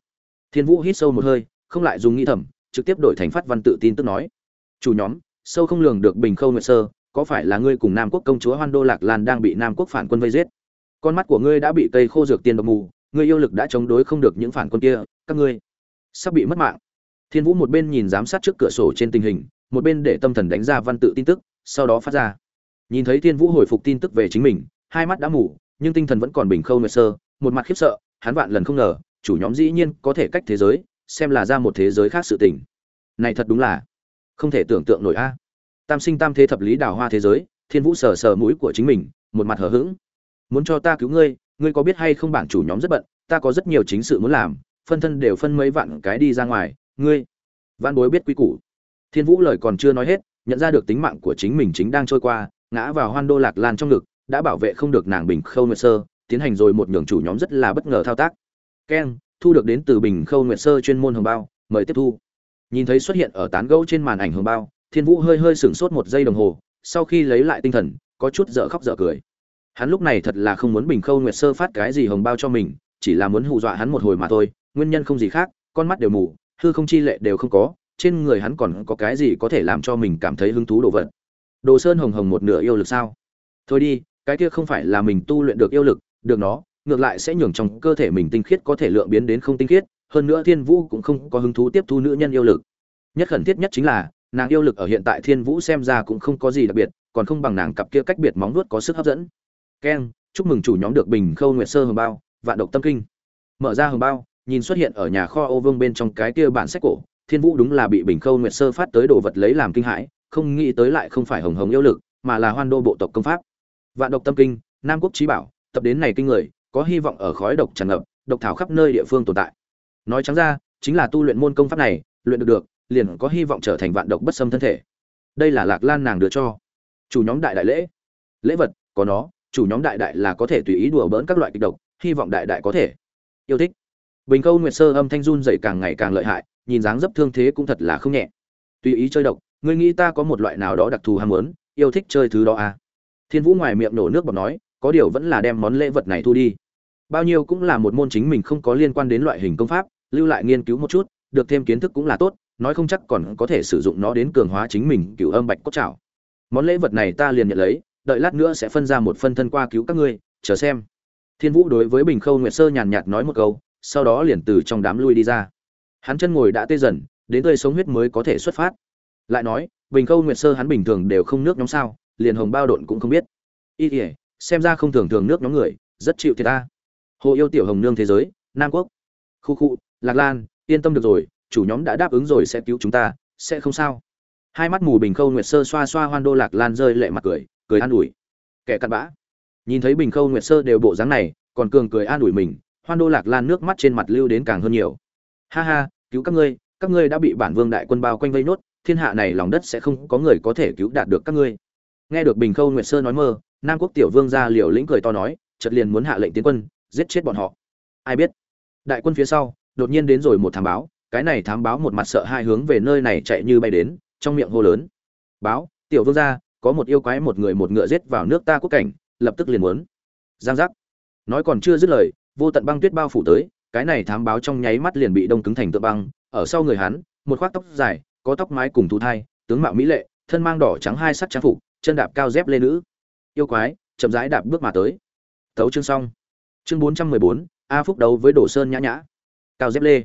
Thiên vũ hít sâu một hơi, không lại dùng nghĩ thầm, trực tiếp đổi thành phát văn tự tin tức nói. Chủ nhóm, sâu không lường được bình khâu nguyệt sơ, có phải là ngươi cùng nam quốc công chúa hoan đô lạc lan đang bị nam quốc phản quân vây giết? Con mắt của ngươi đã bị cây khô dược tiên độc mù, ngươi yêu lực đã chống đối không được những phản quân kia, các ngươi sắp bị mất mạng. Thiên vũ một bên nhìn giám sát trước cửa sổ trên tình hình, một bên để tâm thần đánh ra văn tự tin tức, sau đó phát ra. Nhìn thấy thiên vũ hồi phục tin tức về chính mình, hai mắt đã mù, nhưng tinh thần vẫn còn bình khâu nguyệt sơ, một mặt khiếp sợ, hắn vạn lần không ngờ, chủ nhóm dĩ nhiên có thể cách thế giới, xem là ra một thế giới khác sự tình. Này thật đúng là không thể tưởng tượng nổi a. Tam sinh tam thế thập lý đào hoa thế giới, thiên vũ sờ sờ mũi của chính mình, một mặt hờ hững muốn cho ta cứu ngươi ngươi có biết hay không bảng chủ nhóm rất bận, ta có rất nhiều chính sự muốn làm, phân thân đều phân mấy vạn cái đi ra ngoài, ngươi. Văn bối biết quy củ. Thiên vũ lời còn chưa nói hết, nhận ra được tính mạng của chính mình chính đang trôi qua, ngã vào hoan đô lạc lan trong ngực, đã bảo vệ không được nàng bình khâu nguyệt sơ, tiến hành rồi một nhường chủ nhóm rất là bất ngờ thao tác. Keng, thu được đến từ bình khâu nguyệt sơ chuyên môn hồng bao, mời tiếp thu. Nhìn thấy xuất hiện ở tán gẫu trên màn ảnh hồng bao, thiên vũ hơi hơi sửng sốt một giây đồng hồ, sau khi lấy lại tinh thần, có chút dở khóc dở cười hắn lúc này thật là không muốn bình khâu nguyệt sơ phát cái gì hồng bao cho mình, chỉ là muốn hù dọa hắn một hồi mà thôi, nguyên nhân không gì khác, con mắt đều mù, hư không chi lệ đều không có, trên người hắn còn có cái gì có thể làm cho mình cảm thấy hứng thú đồ vật. Đồ sơn hồng hồng một nửa yêu lực sao? Thôi đi, cái kia không phải là mình tu luyện được yêu lực, được nó, ngược lại sẽ nhường trong cơ thể mình tinh khiết có thể lượng biến đến không tinh khiết, hơn nữa thiên vũ cũng không có hứng thú tiếp thu nữ nhân yêu lực. Nhất khẩn thiết nhất chính là, nàng yêu lực ở hiện tại thiên vũ xem ra cũng không có gì đặc biệt, còn không bằng nàng cặp kia cách biệt móng nuốt có sức hấp dẫn keng, chúc mừng chủ nhóm được bình khâu nguyệt sơ hồng bao, vạn độc tâm kinh. Mở ra hồng bao, nhìn xuất hiện ở nhà kho ô vương bên trong cái kia bản sách cổ, thiên vũ đúng là bị bình khâu nguyệt sơ phát tới đồ vật lấy làm kinh hãi, không nghĩ tới lại không phải hồng hồng yêu lực, mà là hoan đô bộ tộc công pháp. Vạn độc tâm kinh, nam quốc trí bảo, tập đến này kinh người, có hy vọng ở khói độc tràn ngập, độc thảo khắp nơi địa phương tồn tại. Nói trắng ra, chính là tu luyện môn công pháp này, luyện được được, liền có hy vọng trở thành vạn độc bất xâm thân thể. Đây là lạc lan nàng đưa cho chủ nhóm đại đại lễ. Lễ vật, có nó chủ nhóm đại đại là có thể tùy ý đùa bỡn các loại kịch độc, hy vọng đại đại có thể. Yêu thích. Bình câu nguyệt sơ âm thanh run dậy càng ngày càng lợi hại, nhìn dáng dấp thương thế cũng thật là không nhẹ. Tùy ý chơi độc, ngươi nghĩ ta có một loại nào đó đặc thù ham muốn, yêu thích chơi thứ đó à? Thiên vũ ngoài miệng nổ nước bọt nói, có điều vẫn là đem món lễ vật này thu đi. Bao nhiêu cũng là một môn chính mình không có liên quan đến loại hình công pháp, lưu lại nghiên cứu một chút, được thêm kiến thức cũng là tốt, nói không chắc còn có thể sử dụng nó đến cường hóa chính mình cựu âm bạch cốt trào món lễ vật này ta liền nhận lấy đợi lát nữa sẽ phân ra một phân thân qua cứu các ngươi, chờ xem. Thiên vũ đối với bình khâu nguyệt sơ nhàn nhạt nói một câu, sau đó liền từ trong đám lui đi ra. Hắn chân ngồi đã tê dần, đến tươi sống huyết mới có thể xuất phát. Lại nói, bình khâu nguyệt sơ hắn bình thường đều không nước nhóm sao, liền hồng bao độn cũng không biết. Y ỉa xem ra không thường thường nước nhóm người, rất chịu thiệt ta. Hồ yêu tiểu hồng nương thế giới, nam quốc. Khu khu, lạc lan, yên tâm được rồi, chủ nhóm đã đáp ứng rồi sẽ cứu chúng ta, sẽ không sao. Hai mắt mù bình khâu nguyệt sơ xoa xoa hoan đô lạc lan rơi lệ mặt cười cười an ủi. Kẻ cặn bã. Nhìn thấy bình khâu nguyệt sơ đều bộ dáng này, còn cường cười an ủi mình, hoan đô lạc lan nước mắt trên mặt lưu đến càng hơn nhiều. Ha ha, cứu các ngươi các ngươi đã bị bản vương đại quân bao quanh vây nốt, thiên hạ này lòng đất sẽ không có người có thể cứu đạt được các ngươi. Nghe được bình khâu nguyệt sơ nói mơ, nam quốc tiểu vương ra liều lĩnh cười to nói, chợt liền muốn hạ lệnh tiến quân, giết chết bọn họ. Ai biết? Đại quân phía sau, đột nhiên đến rồi một thám báo, cái này thám báo một mặt sợ hai hướng về nơi này chạy như bay đến, trong miệng hô lớn. Báo, tiểu vương gia có một yêu quái một người một ngựa giết vào nước ta quốc cảnh, lập tức liền muốn. Giang giác. Nói còn chưa dứt lời, vô tận băng tuyết bao phủ tới, cái này thám báo trong nháy mắt liền bị đông cứng thành tượng băng, ở sau người hắn, một khoác tóc dài, có tóc mái cùng thú thai, tướng mạo mỹ lệ, thân mang đỏ trắng hai sắc trang phục, chân đạp cao dép lê nữ. Yêu quái, chậm rãi đạp bước mà tới. Thấu chương xong. Chương bốn trăm mười bốn, a phúc đấu với đồ sơn nhã nhã. Cao dép lê.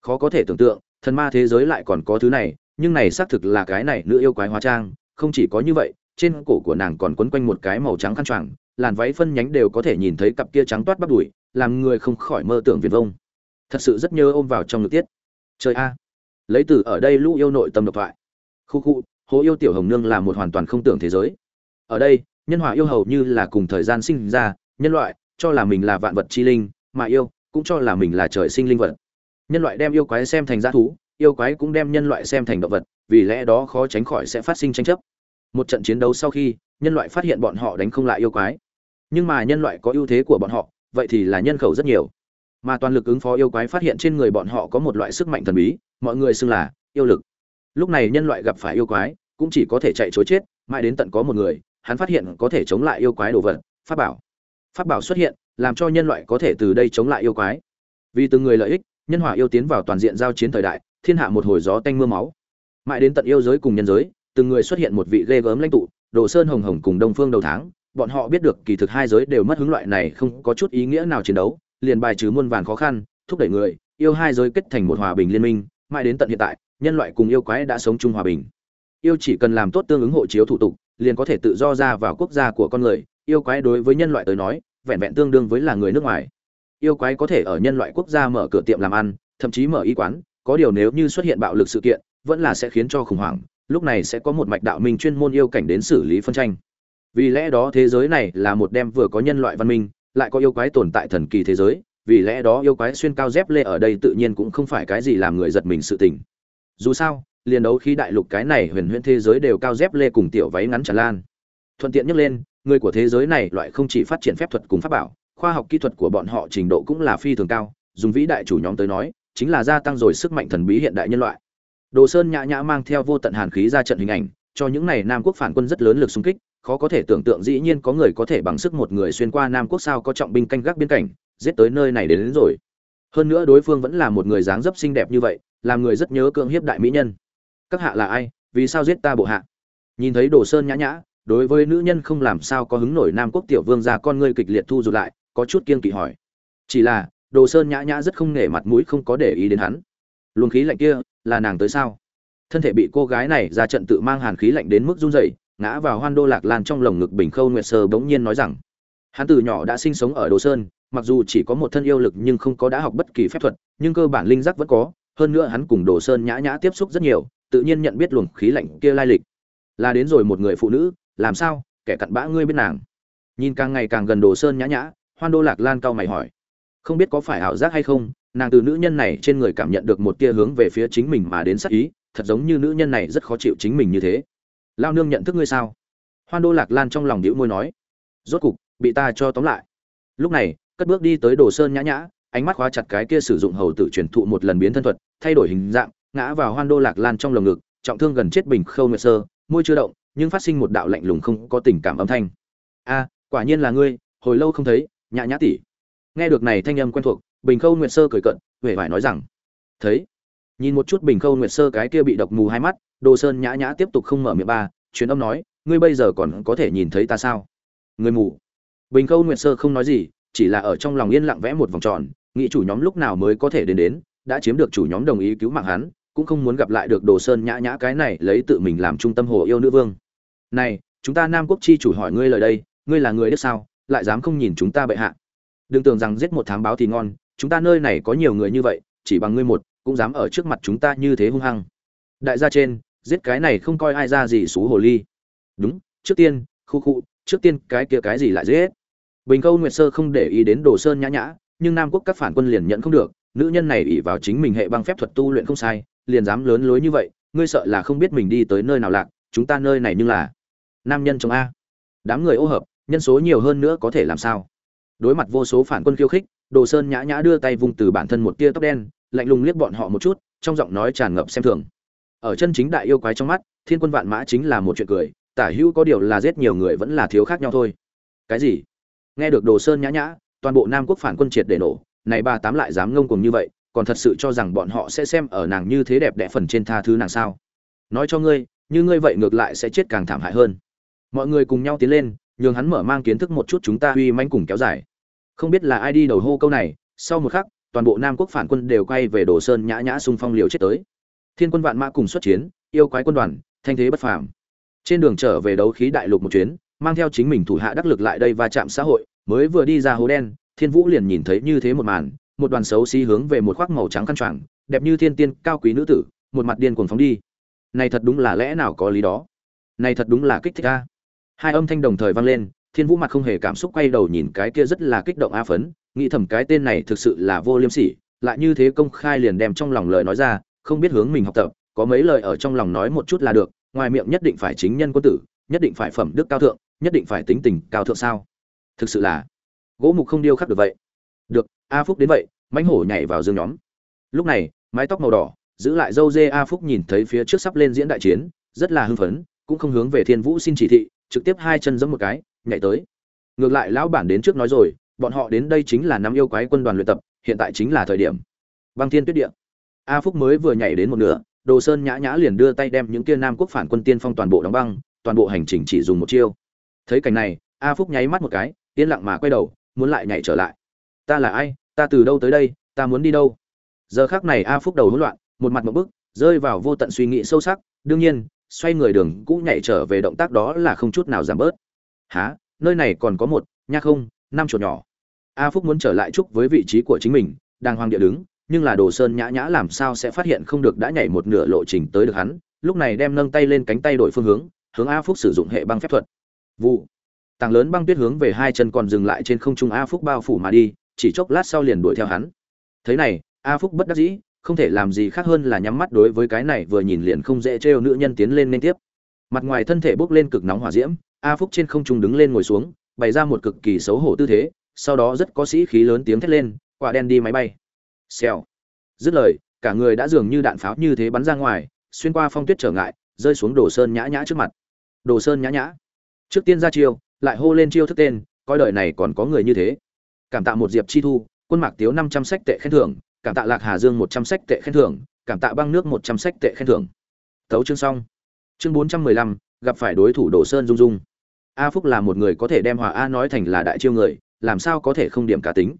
Khó có thể tưởng tượng, thần ma thế giới lại còn có thứ này, nhưng này xác thực là cái này nữ yêu quái hóa trang không chỉ có như vậy, trên cổ của nàng còn quấn quanh một cái màu trắng khăn choàng, làn váy phân nhánh đều có thể nhìn thấy cặp kia trắng toát bắp đùi, làm người không khỏi mơ tưởng viền vông. Thật sự rất nhớ ôm vào trong ngực tiết. Trời a! Lấy từ ở đây lũ yêu nội tâm độc thoại. Khu khu hố yêu tiểu hồng nương là một hoàn toàn không tưởng thế giới. Ở đây, nhân hòa yêu hầu như là cùng thời gian sinh ra, nhân loại, cho là mình là vạn vật chi linh, mà yêu, cũng cho là mình là trời sinh linh vật. Nhân loại đem yêu quái xem thành g thú, yêu quái cũng đem nhân loại xem thành động vật, vì lẽ đó khó tránh khỏi sẽ phát sinh tranh chấp một trận chiến đấu sau khi, nhân loại phát hiện bọn họ đánh không lại yêu quái. Nhưng mà nhân loại có ưu thế của bọn họ, vậy thì là nhân khẩu rất nhiều. Mà toàn lực ứng phó yêu quái phát hiện trên người bọn họ có một loại sức mạnh thần bí, mọi người xưng là yêu lực. Lúc này nhân loại gặp phải yêu quái, cũng chỉ có thể chạy chối chết, mãi đến tận có một người, hắn phát hiện có thể chống lại yêu quái đồ vật, pháp bảo. Pháp bảo xuất hiện, làm cho nhân loại có thể từ đây chống lại yêu quái. Vì từng người lợi ích, nhân hỏa yêu tiến vào toàn diện giao chiến thời đại, thiên hạ một hồi gió tanh mưa máu. Mãi đến tận yêu giới cùng nhân giới từng người xuất hiện một vị ghê gớm lãnh tụ, đồ sơn hồng hồng cùng đông phương đầu tháng. Bọn họ biết được kỳ thực hai giới đều mất hứng loại này không có chút ý nghĩa nào chiến đấu, liền bài trừ muôn vàn khó khăn, thúc đẩy người, yêu hai giới kết thành một hòa bình liên minh. Mãi đến tận hiện tại, nhân loại cùng yêu quái đã sống chung hòa bình. Yêu chỉ cần làm tốt tương ứng hộ chiếu thủ tục, liền có thể tự do ra vào quốc gia của con người. Yêu quái đối với nhân loại tới nói, vẹn vẹn tương đương với là người nước ngoài. Yêu quái có thể ở nhân loại quốc gia mở cửa tiệm làm ăn, thậm chí mở y quán. Có điều nếu như xuất hiện bạo lực sự kiện, vẫn là sẽ khiến cho khủng hoảng lúc này sẽ có một mạch đạo minh chuyên môn yêu cảnh đến xử lý phân tranh. Vì lẽ đó thế giới này là một đem vừa có nhân loại văn minh, lại có yêu quái tồn tại thần kỳ thế giới, vì lẽ đó yêu quái xuyên cao dép lê ở đây tự nhiên cũng không phải cái gì làm người giật mình sự tình. Dù sao, liền đấu khi đại lục cái này huyền huyễn thế giới đều cao dép lê cùng tiểu váy ngắn tràn lan. Thuận tiện nhắc lên, người của thế giới này loại không chỉ phát triển phép thuật cùng pháp bảo, khoa học kỹ thuật của bọn họ trình độ cũng là phi thường cao, dùng vĩ đại chủ nhóm tới nói, chính là gia tăng rồi sức mạnh thần bí hiện đại nhân loại đồ sơn nhã nhã mang theo vô tận hàn khí ra trận hình ảnh cho những này nam quốc phản quân rất lớn lực xung kích khó có thể tưởng tượng dĩ nhiên có người có thể bằng sức một người xuyên qua nam quốc sao có trọng binh canh gác biên cảnh giết tới nơi này đến, đến rồi. Hơn nữa đối phương vẫn là một người dáng dấp xinh đẹp như vậy làm người rất nhớ cưỡng hiếp đại mỹ nhân. Các hạ là ai? Vì sao giết ta bộ hạ? Nhìn thấy đồ sơn nhã nhã đối với nữ nhân không làm sao có hứng nổi nam quốc tiểu vương gia con ngươi kịch liệt thu rụt lại có chút kiên kỵ hỏi. Chỉ là đồ sơn nhã nhã rất không nể mặt mũi không có để ý đến hắn. Luồng khí lạnh kia là nàng tới sao? Thân thể bị cô gái này ra trận tự mang hàn khí lạnh đến mức run rẩy, ngã vào hoan đô lạc lan trong lồng ngực bình khâu nguyệt sơ bỗng nhiên nói rằng, hắn từ nhỏ đã sinh sống ở đồ sơn, mặc dù chỉ có một thân yêu lực nhưng không có đã học bất kỳ phép thuật, nhưng cơ bản linh giác vẫn có, hơn nữa hắn cùng đồ sơn nhã nhã tiếp xúc rất nhiều, tự nhiên nhận biết luồng khí lạnh kia lai lịch. Là đến rồi một người phụ nữ, làm sao, kẻ cặn bã ngươi bên nàng? Nhìn càng ngày càng gần đồ sơn nhã nhã, hoan đô lạc lan cao mày hỏi, không biết có phải ảo giác hay không nàng từ nữ nhân này trên người cảm nhận được một tia hướng về phía chính mình mà đến sắc ý, thật giống như nữ nhân này rất khó chịu chính mình như thế. Lao nương nhận thức ngươi sao? Hoan đô lạc lan trong lòng đĩu môi nói. Rốt cục, bị ta cho tóm lại. Lúc này, cất bước đi tới đồ sơn nhã nhã, ánh mắt khóa chặt cái kia sử dụng hầu tử truyền thụ một lần biến thân thuật, thay đổi hình dạng, ngã vào hoan đô lạc lan trong lồng ngực, trọng thương gần chết bình khâu nguyệt sơ, môi chưa động, nhưng phát sinh một đạo lạnh lùng không có tình cảm âm thanh. A, quả nhiên là ngươi, hồi lâu không thấy, nhã nhã tỷ. Nghe được này thanh âm quen thuộc bình khâu nguyệt sơ cười cận huệ vải nói rằng, thấy. Nhìn một chút bình khâu nguyệt sơ cái kia bị độc mù hai mắt, đồ sơn nhã nhã tiếp tục không mở miệng ba, truyền âm nói, ngươi bây giờ còn có thể nhìn thấy ta sao? Người mù. Bình khâu nguyệt sơ không nói gì, chỉ là ở trong lòng yên lặng vẽ một vòng tròn, nghĩ chủ nhóm lúc nào mới có thể đến đến, đã chiếm được chủ nhóm đồng ý cứu mạng hắn, cũng không muốn gặp lại được đồ sơn nhã nhã cái này lấy tự mình làm trung tâm hồ yêu nữ vương. Này, chúng ta nam quốc chi chủ hỏi ngươi lời đây, ngươi là người đức sao, lại dám không nhìn chúng ta bệ hạ? Đừng tưởng rằng giết một thám báo thì ngon chúng ta nơi này có nhiều người như vậy, chỉ bằng ngươi một, cũng dám ở trước mặt chúng ta như thế hung hăng. Đại gia trên, giết cái này không coi ai ra gì xú hồ ly. Đúng, trước tiên, khu khu, trước tiên cái kia cái gì lại giết. Bình câu nguyệt sơ không để ý đến đồ sơn nhã nhã, nhưng nam quốc các phản quân liền nhận không được, nữ nhân này ỷ vào chính mình hệ băng phép thuật tu luyện không sai, liền dám lớn lối như vậy, ngươi sợ là không biết mình đi tới nơi nào lạc, chúng ta nơi này nhưng là nam nhân trong a. Đám người ô hợp, nhân số nhiều hơn nữa có thể làm sao? Đối mặt vô số phản quân khiêu khích đồ sơn nhã nhã đưa tay vung từ bản thân một tia tóc đen, lạnh lùng liếc bọn họ một chút, trong giọng nói tràn ngập xem thường. Ở chân chính đại yêu quái trong mắt, thiên quân vạn mã chính là một chuyện cười, tả hữu có điều là giết nhiều người vẫn là thiếu khác nhau thôi. Cái gì? Nghe được đồ sơn nhã nhã, toàn bộ nam quốc phản quân triệt để nổ, này ba tám lại dám ngông cuồng như vậy, còn thật sự cho rằng bọn họ sẽ xem ở nàng như thế đẹp đẽ phần trên tha thứ nàng sao? Nói cho ngươi, như ngươi vậy ngược lại sẽ chết càng thảm hại hơn. Mọi người cùng nhau tiến lên, nhường hắn mở mang kiến thức một chút chúng ta uy manh cùng kéo dài không biết là ai đi đầu hô câu này, sau một khắc, toàn bộ nam quốc phản quân đều quay về đồ sơn nhã nhã xung phong liều chết tới. Thiên quân vạn mã cùng xuất chiến, yêu quái quân đoàn, thanh thế bất phàm. Trên đường trở về đấu khí đại lục một chuyến, mang theo chính mình thủ hạ đắc lực lại đây va chạm xã hội, mới vừa đi ra hố đen, thiên vũ liền nhìn thấy như thế một màn, một đoàn xấu xí hướng về một khoác màu trắng khăn choàng, đẹp như thiên tiên, cao quý nữ tử, một mặt điên cuồng phóng đi. Này thật đúng là lẽ nào có lý đó? Này thật đúng là kích thích a. Hai âm thanh đồng thời vang lên thiên vũ mặt không hề cảm xúc quay đầu nhìn cái kia rất là kích động a phấn, nghĩ thầm cái tên này thực sự là vô liêm sỉ, lại như thế công khai liền đem trong lòng lời nói ra, không biết hướng mình học tập, có mấy lời ở trong lòng nói một chút là được, ngoài miệng nhất định phải chính nhân quân tử, nhất định phải phẩm đức cao thượng, nhất định phải tính tình cao thượng sao? Thực sự là, gỗ mục không điêu khắc được vậy. Được, a phúc đến vậy, mãnh hổ nhảy vào dương nhóm. Lúc này, mái tóc màu đỏ, giữ lại dâu dê a phúc nhìn thấy phía trước sắp lên diễn đại chiến, rất là hưng phấn, cũng không hướng về thiên vũ xin chỉ thị, trực tiếp hai chân giẫm một cái nhảy tới. Ngược lại lão bản đến trước nói rồi, bọn họ đến đây chính là năm yêu quái quân đoàn luyện tập, hiện tại chính là thời điểm. Băng thiên tuyết địa. A phúc mới vừa nhảy đến một nửa, đồ sơn nhã nhã liền đưa tay đem những kia nam quốc phản quân tiên phong toàn bộ đóng băng, toàn bộ hành trình chỉ dùng một chiêu. Thấy cảnh này, a phúc nháy mắt một cái, yên lặng mà quay đầu, muốn lại nhảy trở lại. Ta là ai? Ta từ đâu tới đây? Ta muốn đi đâu? Giờ khác này a phúc đầu hỗn loạn, một mặt một bức, rơi vào vô tận suy nghĩ sâu sắc, đương nhiên, xoay người đường cũ nhảy trở về động tác đó là không chút nào giảm bớt há nơi này còn có một, nha không, năm chuột nhỏ. A phúc muốn trở lại chúc với vị trí của chính mình đang hoang địa đứng, nhưng là đồ sơn nhã nhã làm sao sẽ phát hiện không được đã nhảy một nửa lộ trình tới được hắn, lúc này đem nâng tay lên cánh tay đổi phương hướng hướng a phúc sử dụng hệ băng phép thuật. Vụ. Tảng lớn băng tuyết hướng về hai chân còn dừng lại trên không trung a phúc bao phủ mà đi, chỉ chốc lát sau liền đuổi theo hắn. Thế này, a phúc bất đắc dĩ, không thể làm gì khác hơn là nhắm mắt đối với cái này vừa nhìn liền không dễ trêu nữ nhân tiến lên liên tiếp. Mặt ngoài thân thể bốc lên cực nóng hỏa diễm a phúc trên không trung đứng lên ngồi xuống, bày ra một cực kỳ xấu hổ tư thế, sau đó rất có sĩ khí lớn tiếng thét lên, quả đen đi máy bay. Xèo. Dứt lời, cả người đã dường như đạn pháo như thế bắn ra ngoài, xuyên qua phong tuyết trở ngại, rơi xuống đồ sơn nhã nhã trước mặt. Đồ sơn nhã nhã. Trước tiên ra chiêu, lại hô lên chiêu thức tên, coi đời này còn có người như thế. Cảm tạ một diệp chi thu, quân mạc tiếu năm trăm sách tệ khen thưởng, cảm tạ lạc hà dương một trăm sách tệ khen thưởng, cảm tạ băng nước một trăm sách tệ khen thưởng. Thấu chương xong. Chương bốn trăm mười lăm, gặp phải đối thủ đồ sơn dung dung a phúc là một người có thể đem hòa a nói thành là đại chiêu người, làm sao có thể không điểm cá tính?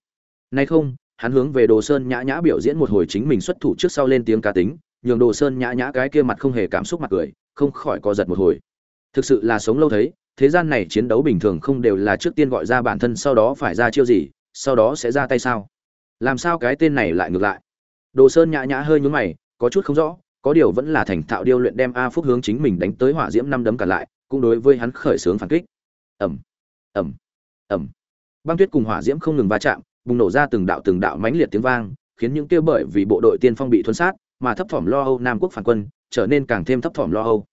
Nay không, hắn hướng về đồ sơn nhã nhã biểu diễn một hồi chính mình xuất thủ trước sau lên tiếng cá tính, nhường đồ sơn nhã nhã cái kia mặt không hề cảm xúc mặt cười, không khỏi co giật một hồi. Thực sự là sống lâu thấy, thế gian này chiến đấu bình thường không đều là trước tiên gọi ra bản thân sau đó phải ra chiêu gì, sau đó sẽ ra tay sao? Làm sao cái tên này lại ngược lại? Đồ sơn nhã nhã hơi nhún mày, có chút không rõ, có điều vẫn là thành thạo điêu luyện đem a phúc hướng chính mình đánh tới hỏa diễm năm đấm cả lại cũng đối với hắn khởi xướng phản kích. Ẩm ẩm ẩm băng tuyết cùng hỏa diễm không ngừng va chạm, bùng nổ ra từng đạo từng đạo mãnh liệt tiếng vang, khiến những kia bởi vì bộ đội tiên phong bị thuấn sát, mà thấp thỏm lo âu nam quốc phản quân, trở nên càng thêm thấp thỏm lo âu.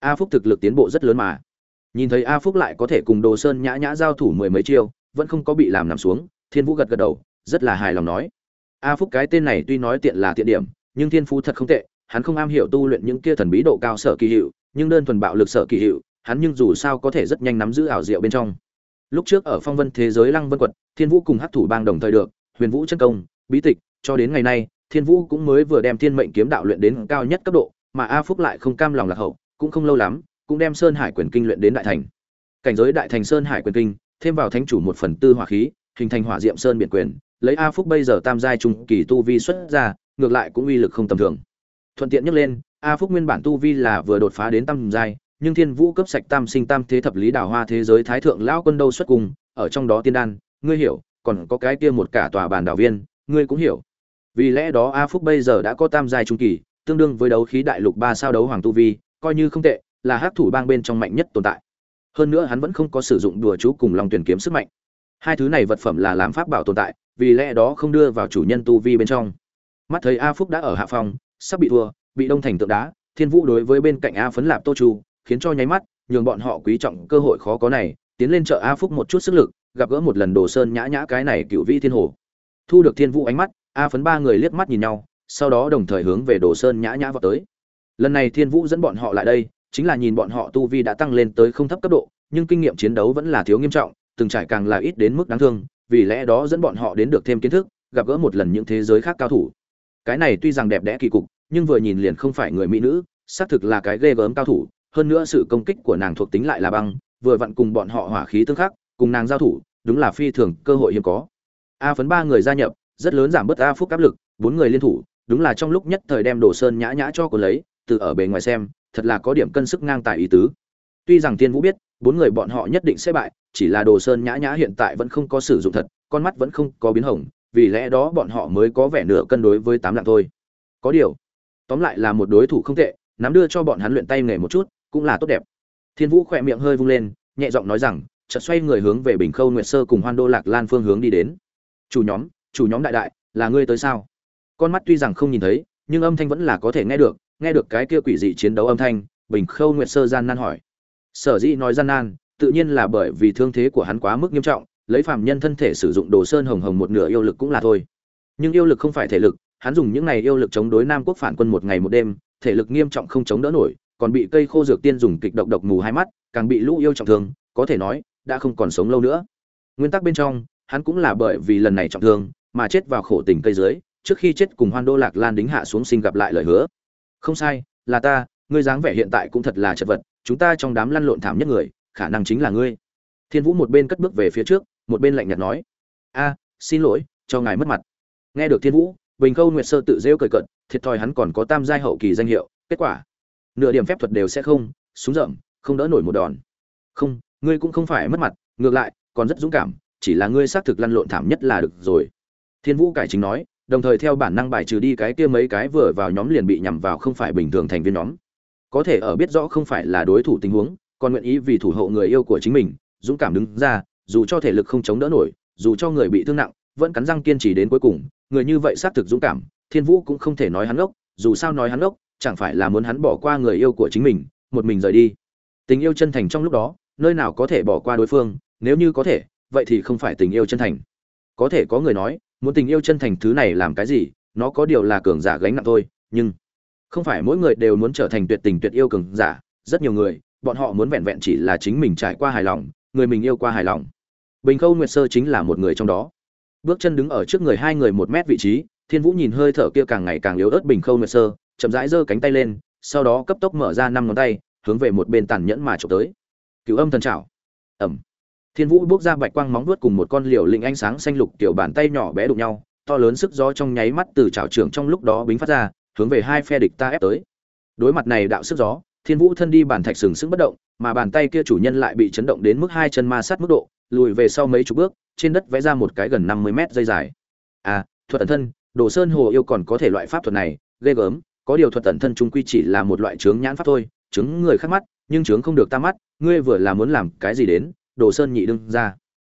A phúc thực lực tiến bộ rất lớn mà. Nhìn thấy a phúc lại có thể cùng đồ sơn nhã nhã giao thủ mười mấy chiêu, vẫn không có bị làm nằm xuống, thiên vũ gật gật đầu, rất là hài lòng nói. A phúc cái tên này tuy nói tiện là tiện điểm, nhưng thiên phú thật không tệ, hắn không am hiểu tu luyện những kia thần bí độ cao sở kỳ hiệu, nhưng đơn thuần bạo lực sở kỳ hiệu hắn nhưng dù sao có thể rất nhanh nắm giữ ảo diệu bên trong. Lúc trước ở phong vân thế giới lăng vân quật, thiên vũ cùng hắc thủ bang đồng thời được, huyền vũ chân công, bí tịch, cho đến ngày nay, thiên vũ cũng mới vừa đem thiên mệnh kiếm đạo luyện đến cao nhất cấp độ, mà a phúc lại không cam lòng lạc hậu, cũng không lâu lắm, cũng đem sơn hải quyền kinh luyện đến đại thành. Cảnh giới đại thành sơn hải quyền kinh, thêm vào thánh chủ một phần tư hỏa khí, hình thành hỏa diệm sơn biển quyền, lấy a phúc bây giờ tam giai trung kỳ tu vi xuất ra, ngược lại cũng uy lực không tầm thường. Thuận tiện nhắc lên, a phúc nguyên bản tu vi là vừa đột phá đến tam giai nhưng thiên vũ cấp sạch tam sinh tam thế thập lý đào hoa thế giới thái thượng lão quân đâu xuất cùng, ở trong đó tiên đan, ngươi hiểu, còn có cái kia một cả tòa bàn đảo viên, ngươi cũng hiểu. Vì lẽ đó a phúc bây giờ đã có tam giai trung kỳ, tương đương với đấu khí đại lục ba sao đấu hoàng tu vi, coi như không tệ, là hát thủ bang bên trong mạnh nhất tồn tại. Hơn nữa hắn vẫn không có sử dụng đùa chú cùng lòng tuyển kiếm sức mạnh. Hai thứ này vật phẩm là làm pháp bảo tồn tại, vì lẽ đó không đưa vào chủ nhân tu vi bên trong. Mắt thấy a phúc đã ở hạ phòng, sắp bị thua, bị đông thành tượng đá, thiên vũ đối với bên cạnh a phấn lạp tô chu khiến cho nháy mắt, nhường bọn họ quý trọng cơ hội khó có này, tiến lên chợ a phúc một chút sức lực, gặp gỡ một lần đồ sơn nhã nhã cái này cựu vi thiên hồ. Thu được thiên vũ ánh mắt, a phấn ba người liếc mắt nhìn nhau, sau đó đồng thời hướng về đồ sơn nhã nhã vào tới. Lần này thiên vũ dẫn bọn họ lại đây, chính là nhìn bọn họ tu vi đã tăng lên tới không thấp cấp độ, nhưng kinh nghiệm chiến đấu vẫn là thiếu nghiêm trọng, từng trải càng là ít đến mức đáng thương, vì lẽ đó dẫn bọn họ đến được thêm kiến thức, gặp gỡ một lần những thế giới khác cao thủ. Cái này tuy rằng đẹp đẽ kỳ cục, nhưng vừa nhìn liền không phải người mỹ nữ, xác thực là cái ghê gớm cao thủ hơn nữa sự công kích của nàng thuộc tính lại là băng, vừa vặn cùng bọn họ hỏa khí tương khắc, cùng nàng giao thủ, đúng là phi thường cơ hội hiếm có. A phấn ba người gia nhập, rất lớn giảm bớt a phúc áp lực, bốn người liên thủ, đúng là trong lúc nhất thời đem đồ sơn nhã nhã cho cô lấy, từ ở bề ngoài xem, thật là có điểm cân sức ngang tài ý tứ. Tuy rằng tiên vũ biết, bốn người bọn họ nhất định sẽ bại, chỉ là đồ sơn nhã nhã hiện tại vẫn không có sử dụng thật, con mắt vẫn không có biến hỏng vì lẽ đó bọn họ mới có vẻ nửa cân đối với tám lạng thôi. Có điều, tóm lại là một đối thủ không tệ, nắm đưa cho bọn hắn luyện tay nghề một chút cũng là tốt đẹp. Thiên vũ khỏe miệng hơi vung lên, nhẹ giọng nói rằng, chợt xoay người hướng về bình khâu nguyệt sơ cùng hoan đô lạc lan phương hướng đi đến. Chủ nhóm chủ nhóm đại đại, là ngươi tới sao? Con mắt tuy rằng không nhìn thấy, nhưng âm thanh vẫn là có thể nghe được nghe được cái kia quỷ dị chiến đấu âm thanh, bình khâu nguyệt sơ gian nan hỏi. Sở dĩ nói gian nan, tự nhiên là bởi vì thương thế của hắn quá mức nghiêm trọng, lấy phàm nhân thân thể sử dụng đồ sơn hồng hồng một nửa yêu lực cũng là thôi. Nhưng yêu lực không phải thể lực, hắn dùng những này yêu lực chống đối nam quốc phản quân một ngày một đêm, thể lực nghiêm trọng không chống đỡ nổi còn bị cây khô dược tiên dùng kịch độc độc mù hai mắt càng bị lũ yêu trọng thương có thể nói đã không còn sống lâu nữa. Nguyên tắc bên trong hắn cũng là bởi vì lần này trọng thương mà chết vào khổ tình cây dưới trước khi chết cùng hoan đô lạc lan đính hạ xuống xin gặp lại lời hứa. Không sai là ta ngươi dáng vẻ hiện tại cũng thật là chật vật chúng ta trong đám lăn lộn thảm nhất người khả năng chính là ngươi. Thiên vũ một bên cất bước về phía trước một bên lạnh nhạt nói. A xin lỗi cho ngài mất mặt. Nghe được thiên vũ bình Câu nguyệt sơ tự rêu cười cợt, thiệt thòi hắn còn có tam giai hậu kỳ danh hiệu kết quả nửa điểm phép thuật đều sẽ không, súng rậm, không đỡ nổi một đòn. Không, ngươi cũng không phải mất mặt, ngược lại, còn rất dũng cảm, chỉ là ngươi xác thực lăn lộn thảm nhất là được rồi. Thiên vũ cải chính nói, đồng thời theo bản năng bài trừ đi cái kia mấy cái vừa vào nhóm liền bị nhằm vào không phải bình thường thành viên nhóm. Có thể ở biết rõ không phải là đối thủ tình huống, còn nguyện ý vì thủ hộ người yêu của chính mình, dũng cảm đứng ra, dù cho thể lực không chống đỡ nổi, dù cho người bị thương nặng, vẫn cắn răng kiên trì đến cuối cùng, người như vậy xác thực dũng cảm, thiên vũ cũng không thể nói hắn ốc dù sao nói hắn ốc chẳng phải là muốn hắn bỏ qua người yêu của chính mình, một mình rời đi. Tình yêu chân thành trong lúc đó, nơi nào có thể bỏ qua đối phương, nếu như có thể, vậy thì không phải tình yêu chân thành. Có thể có người nói, muốn tình yêu chân thành thứ này làm cái gì, nó có điều là cường giả gánh nặng thôi, nhưng không phải mỗi người đều muốn trở thành tuyệt tình tuyệt yêu cường giả. Rất nhiều người, bọn họ muốn vẹn vẹn chỉ là chính mình trải qua hài lòng, người mình yêu qua hài lòng. Bình khâu nguyệt sơ chính là một người trong đó. Bước chân đứng ở trước người hai người một mét vị trí, thiên vũ nhìn hơi thở kia càng ngày càng yếu ớt bình khâu nguyệt sơ chậm rãi giơ cánh tay lên, sau đó cấp tốc mở ra năm ngón tay, hướng về một bên tàn nhẫn mà trộm tới. Cựu âm thần trảo. Ẩm. Thiên vũ bước ra bạch quang móng vuốt cùng một con liều linh ánh sáng xanh lục tiểu bàn tay nhỏ bé đụng nhau, to lớn sức gió trong nháy mắt từ chảo trưởng trong lúc đó bính phát ra, hướng về hai phe địch ta ép tới. Đối mặt này đạo sức gió, thiên vũ thân đi bàn thạch sừng sững bất động, mà bàn tay kia chủ nhân lại bị chấn động đến mức hai chân ma sát mức độ, lùi về sau mấy chục bước, trên đất vẽ ra một cái gần năm mươi mét dây dài. À thuật ẩn thân, đồ sơn hồ yêu còn có thể loại pháp thuật này, ghê gớm có điều thuật tận thân trung quy chỉ là một loại chướng nhãn pháp thôi chứng người khác mắt, nhưng chướng không được ta mắt, ngươi vừa là muốn làm cái gì đến, đồ sơn nhị đương ra.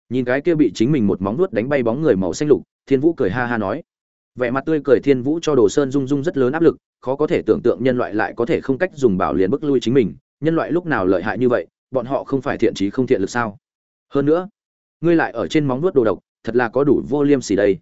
Nhìn cái kia bị chính mình một móng vuốt đánh bay bóng người màu xanh lục, thiên vũ cười ha ha nói. Vẻ mặt tươi cười thiên vũ cho đồ sơn rung rung rất lớn áp lực, khó có thể tưởng tượng nhân loại lại có thể không cách dùng bảo liền bức lui chính mình, nhân loại lúc nào lợi hại như vậy, bọn họ không phải thiện trí không thiện lực sao? Hơn nữa, ngươi lại ở trên móng vuốt đồ độc, thật là có đủ vô liêm sỉ đây.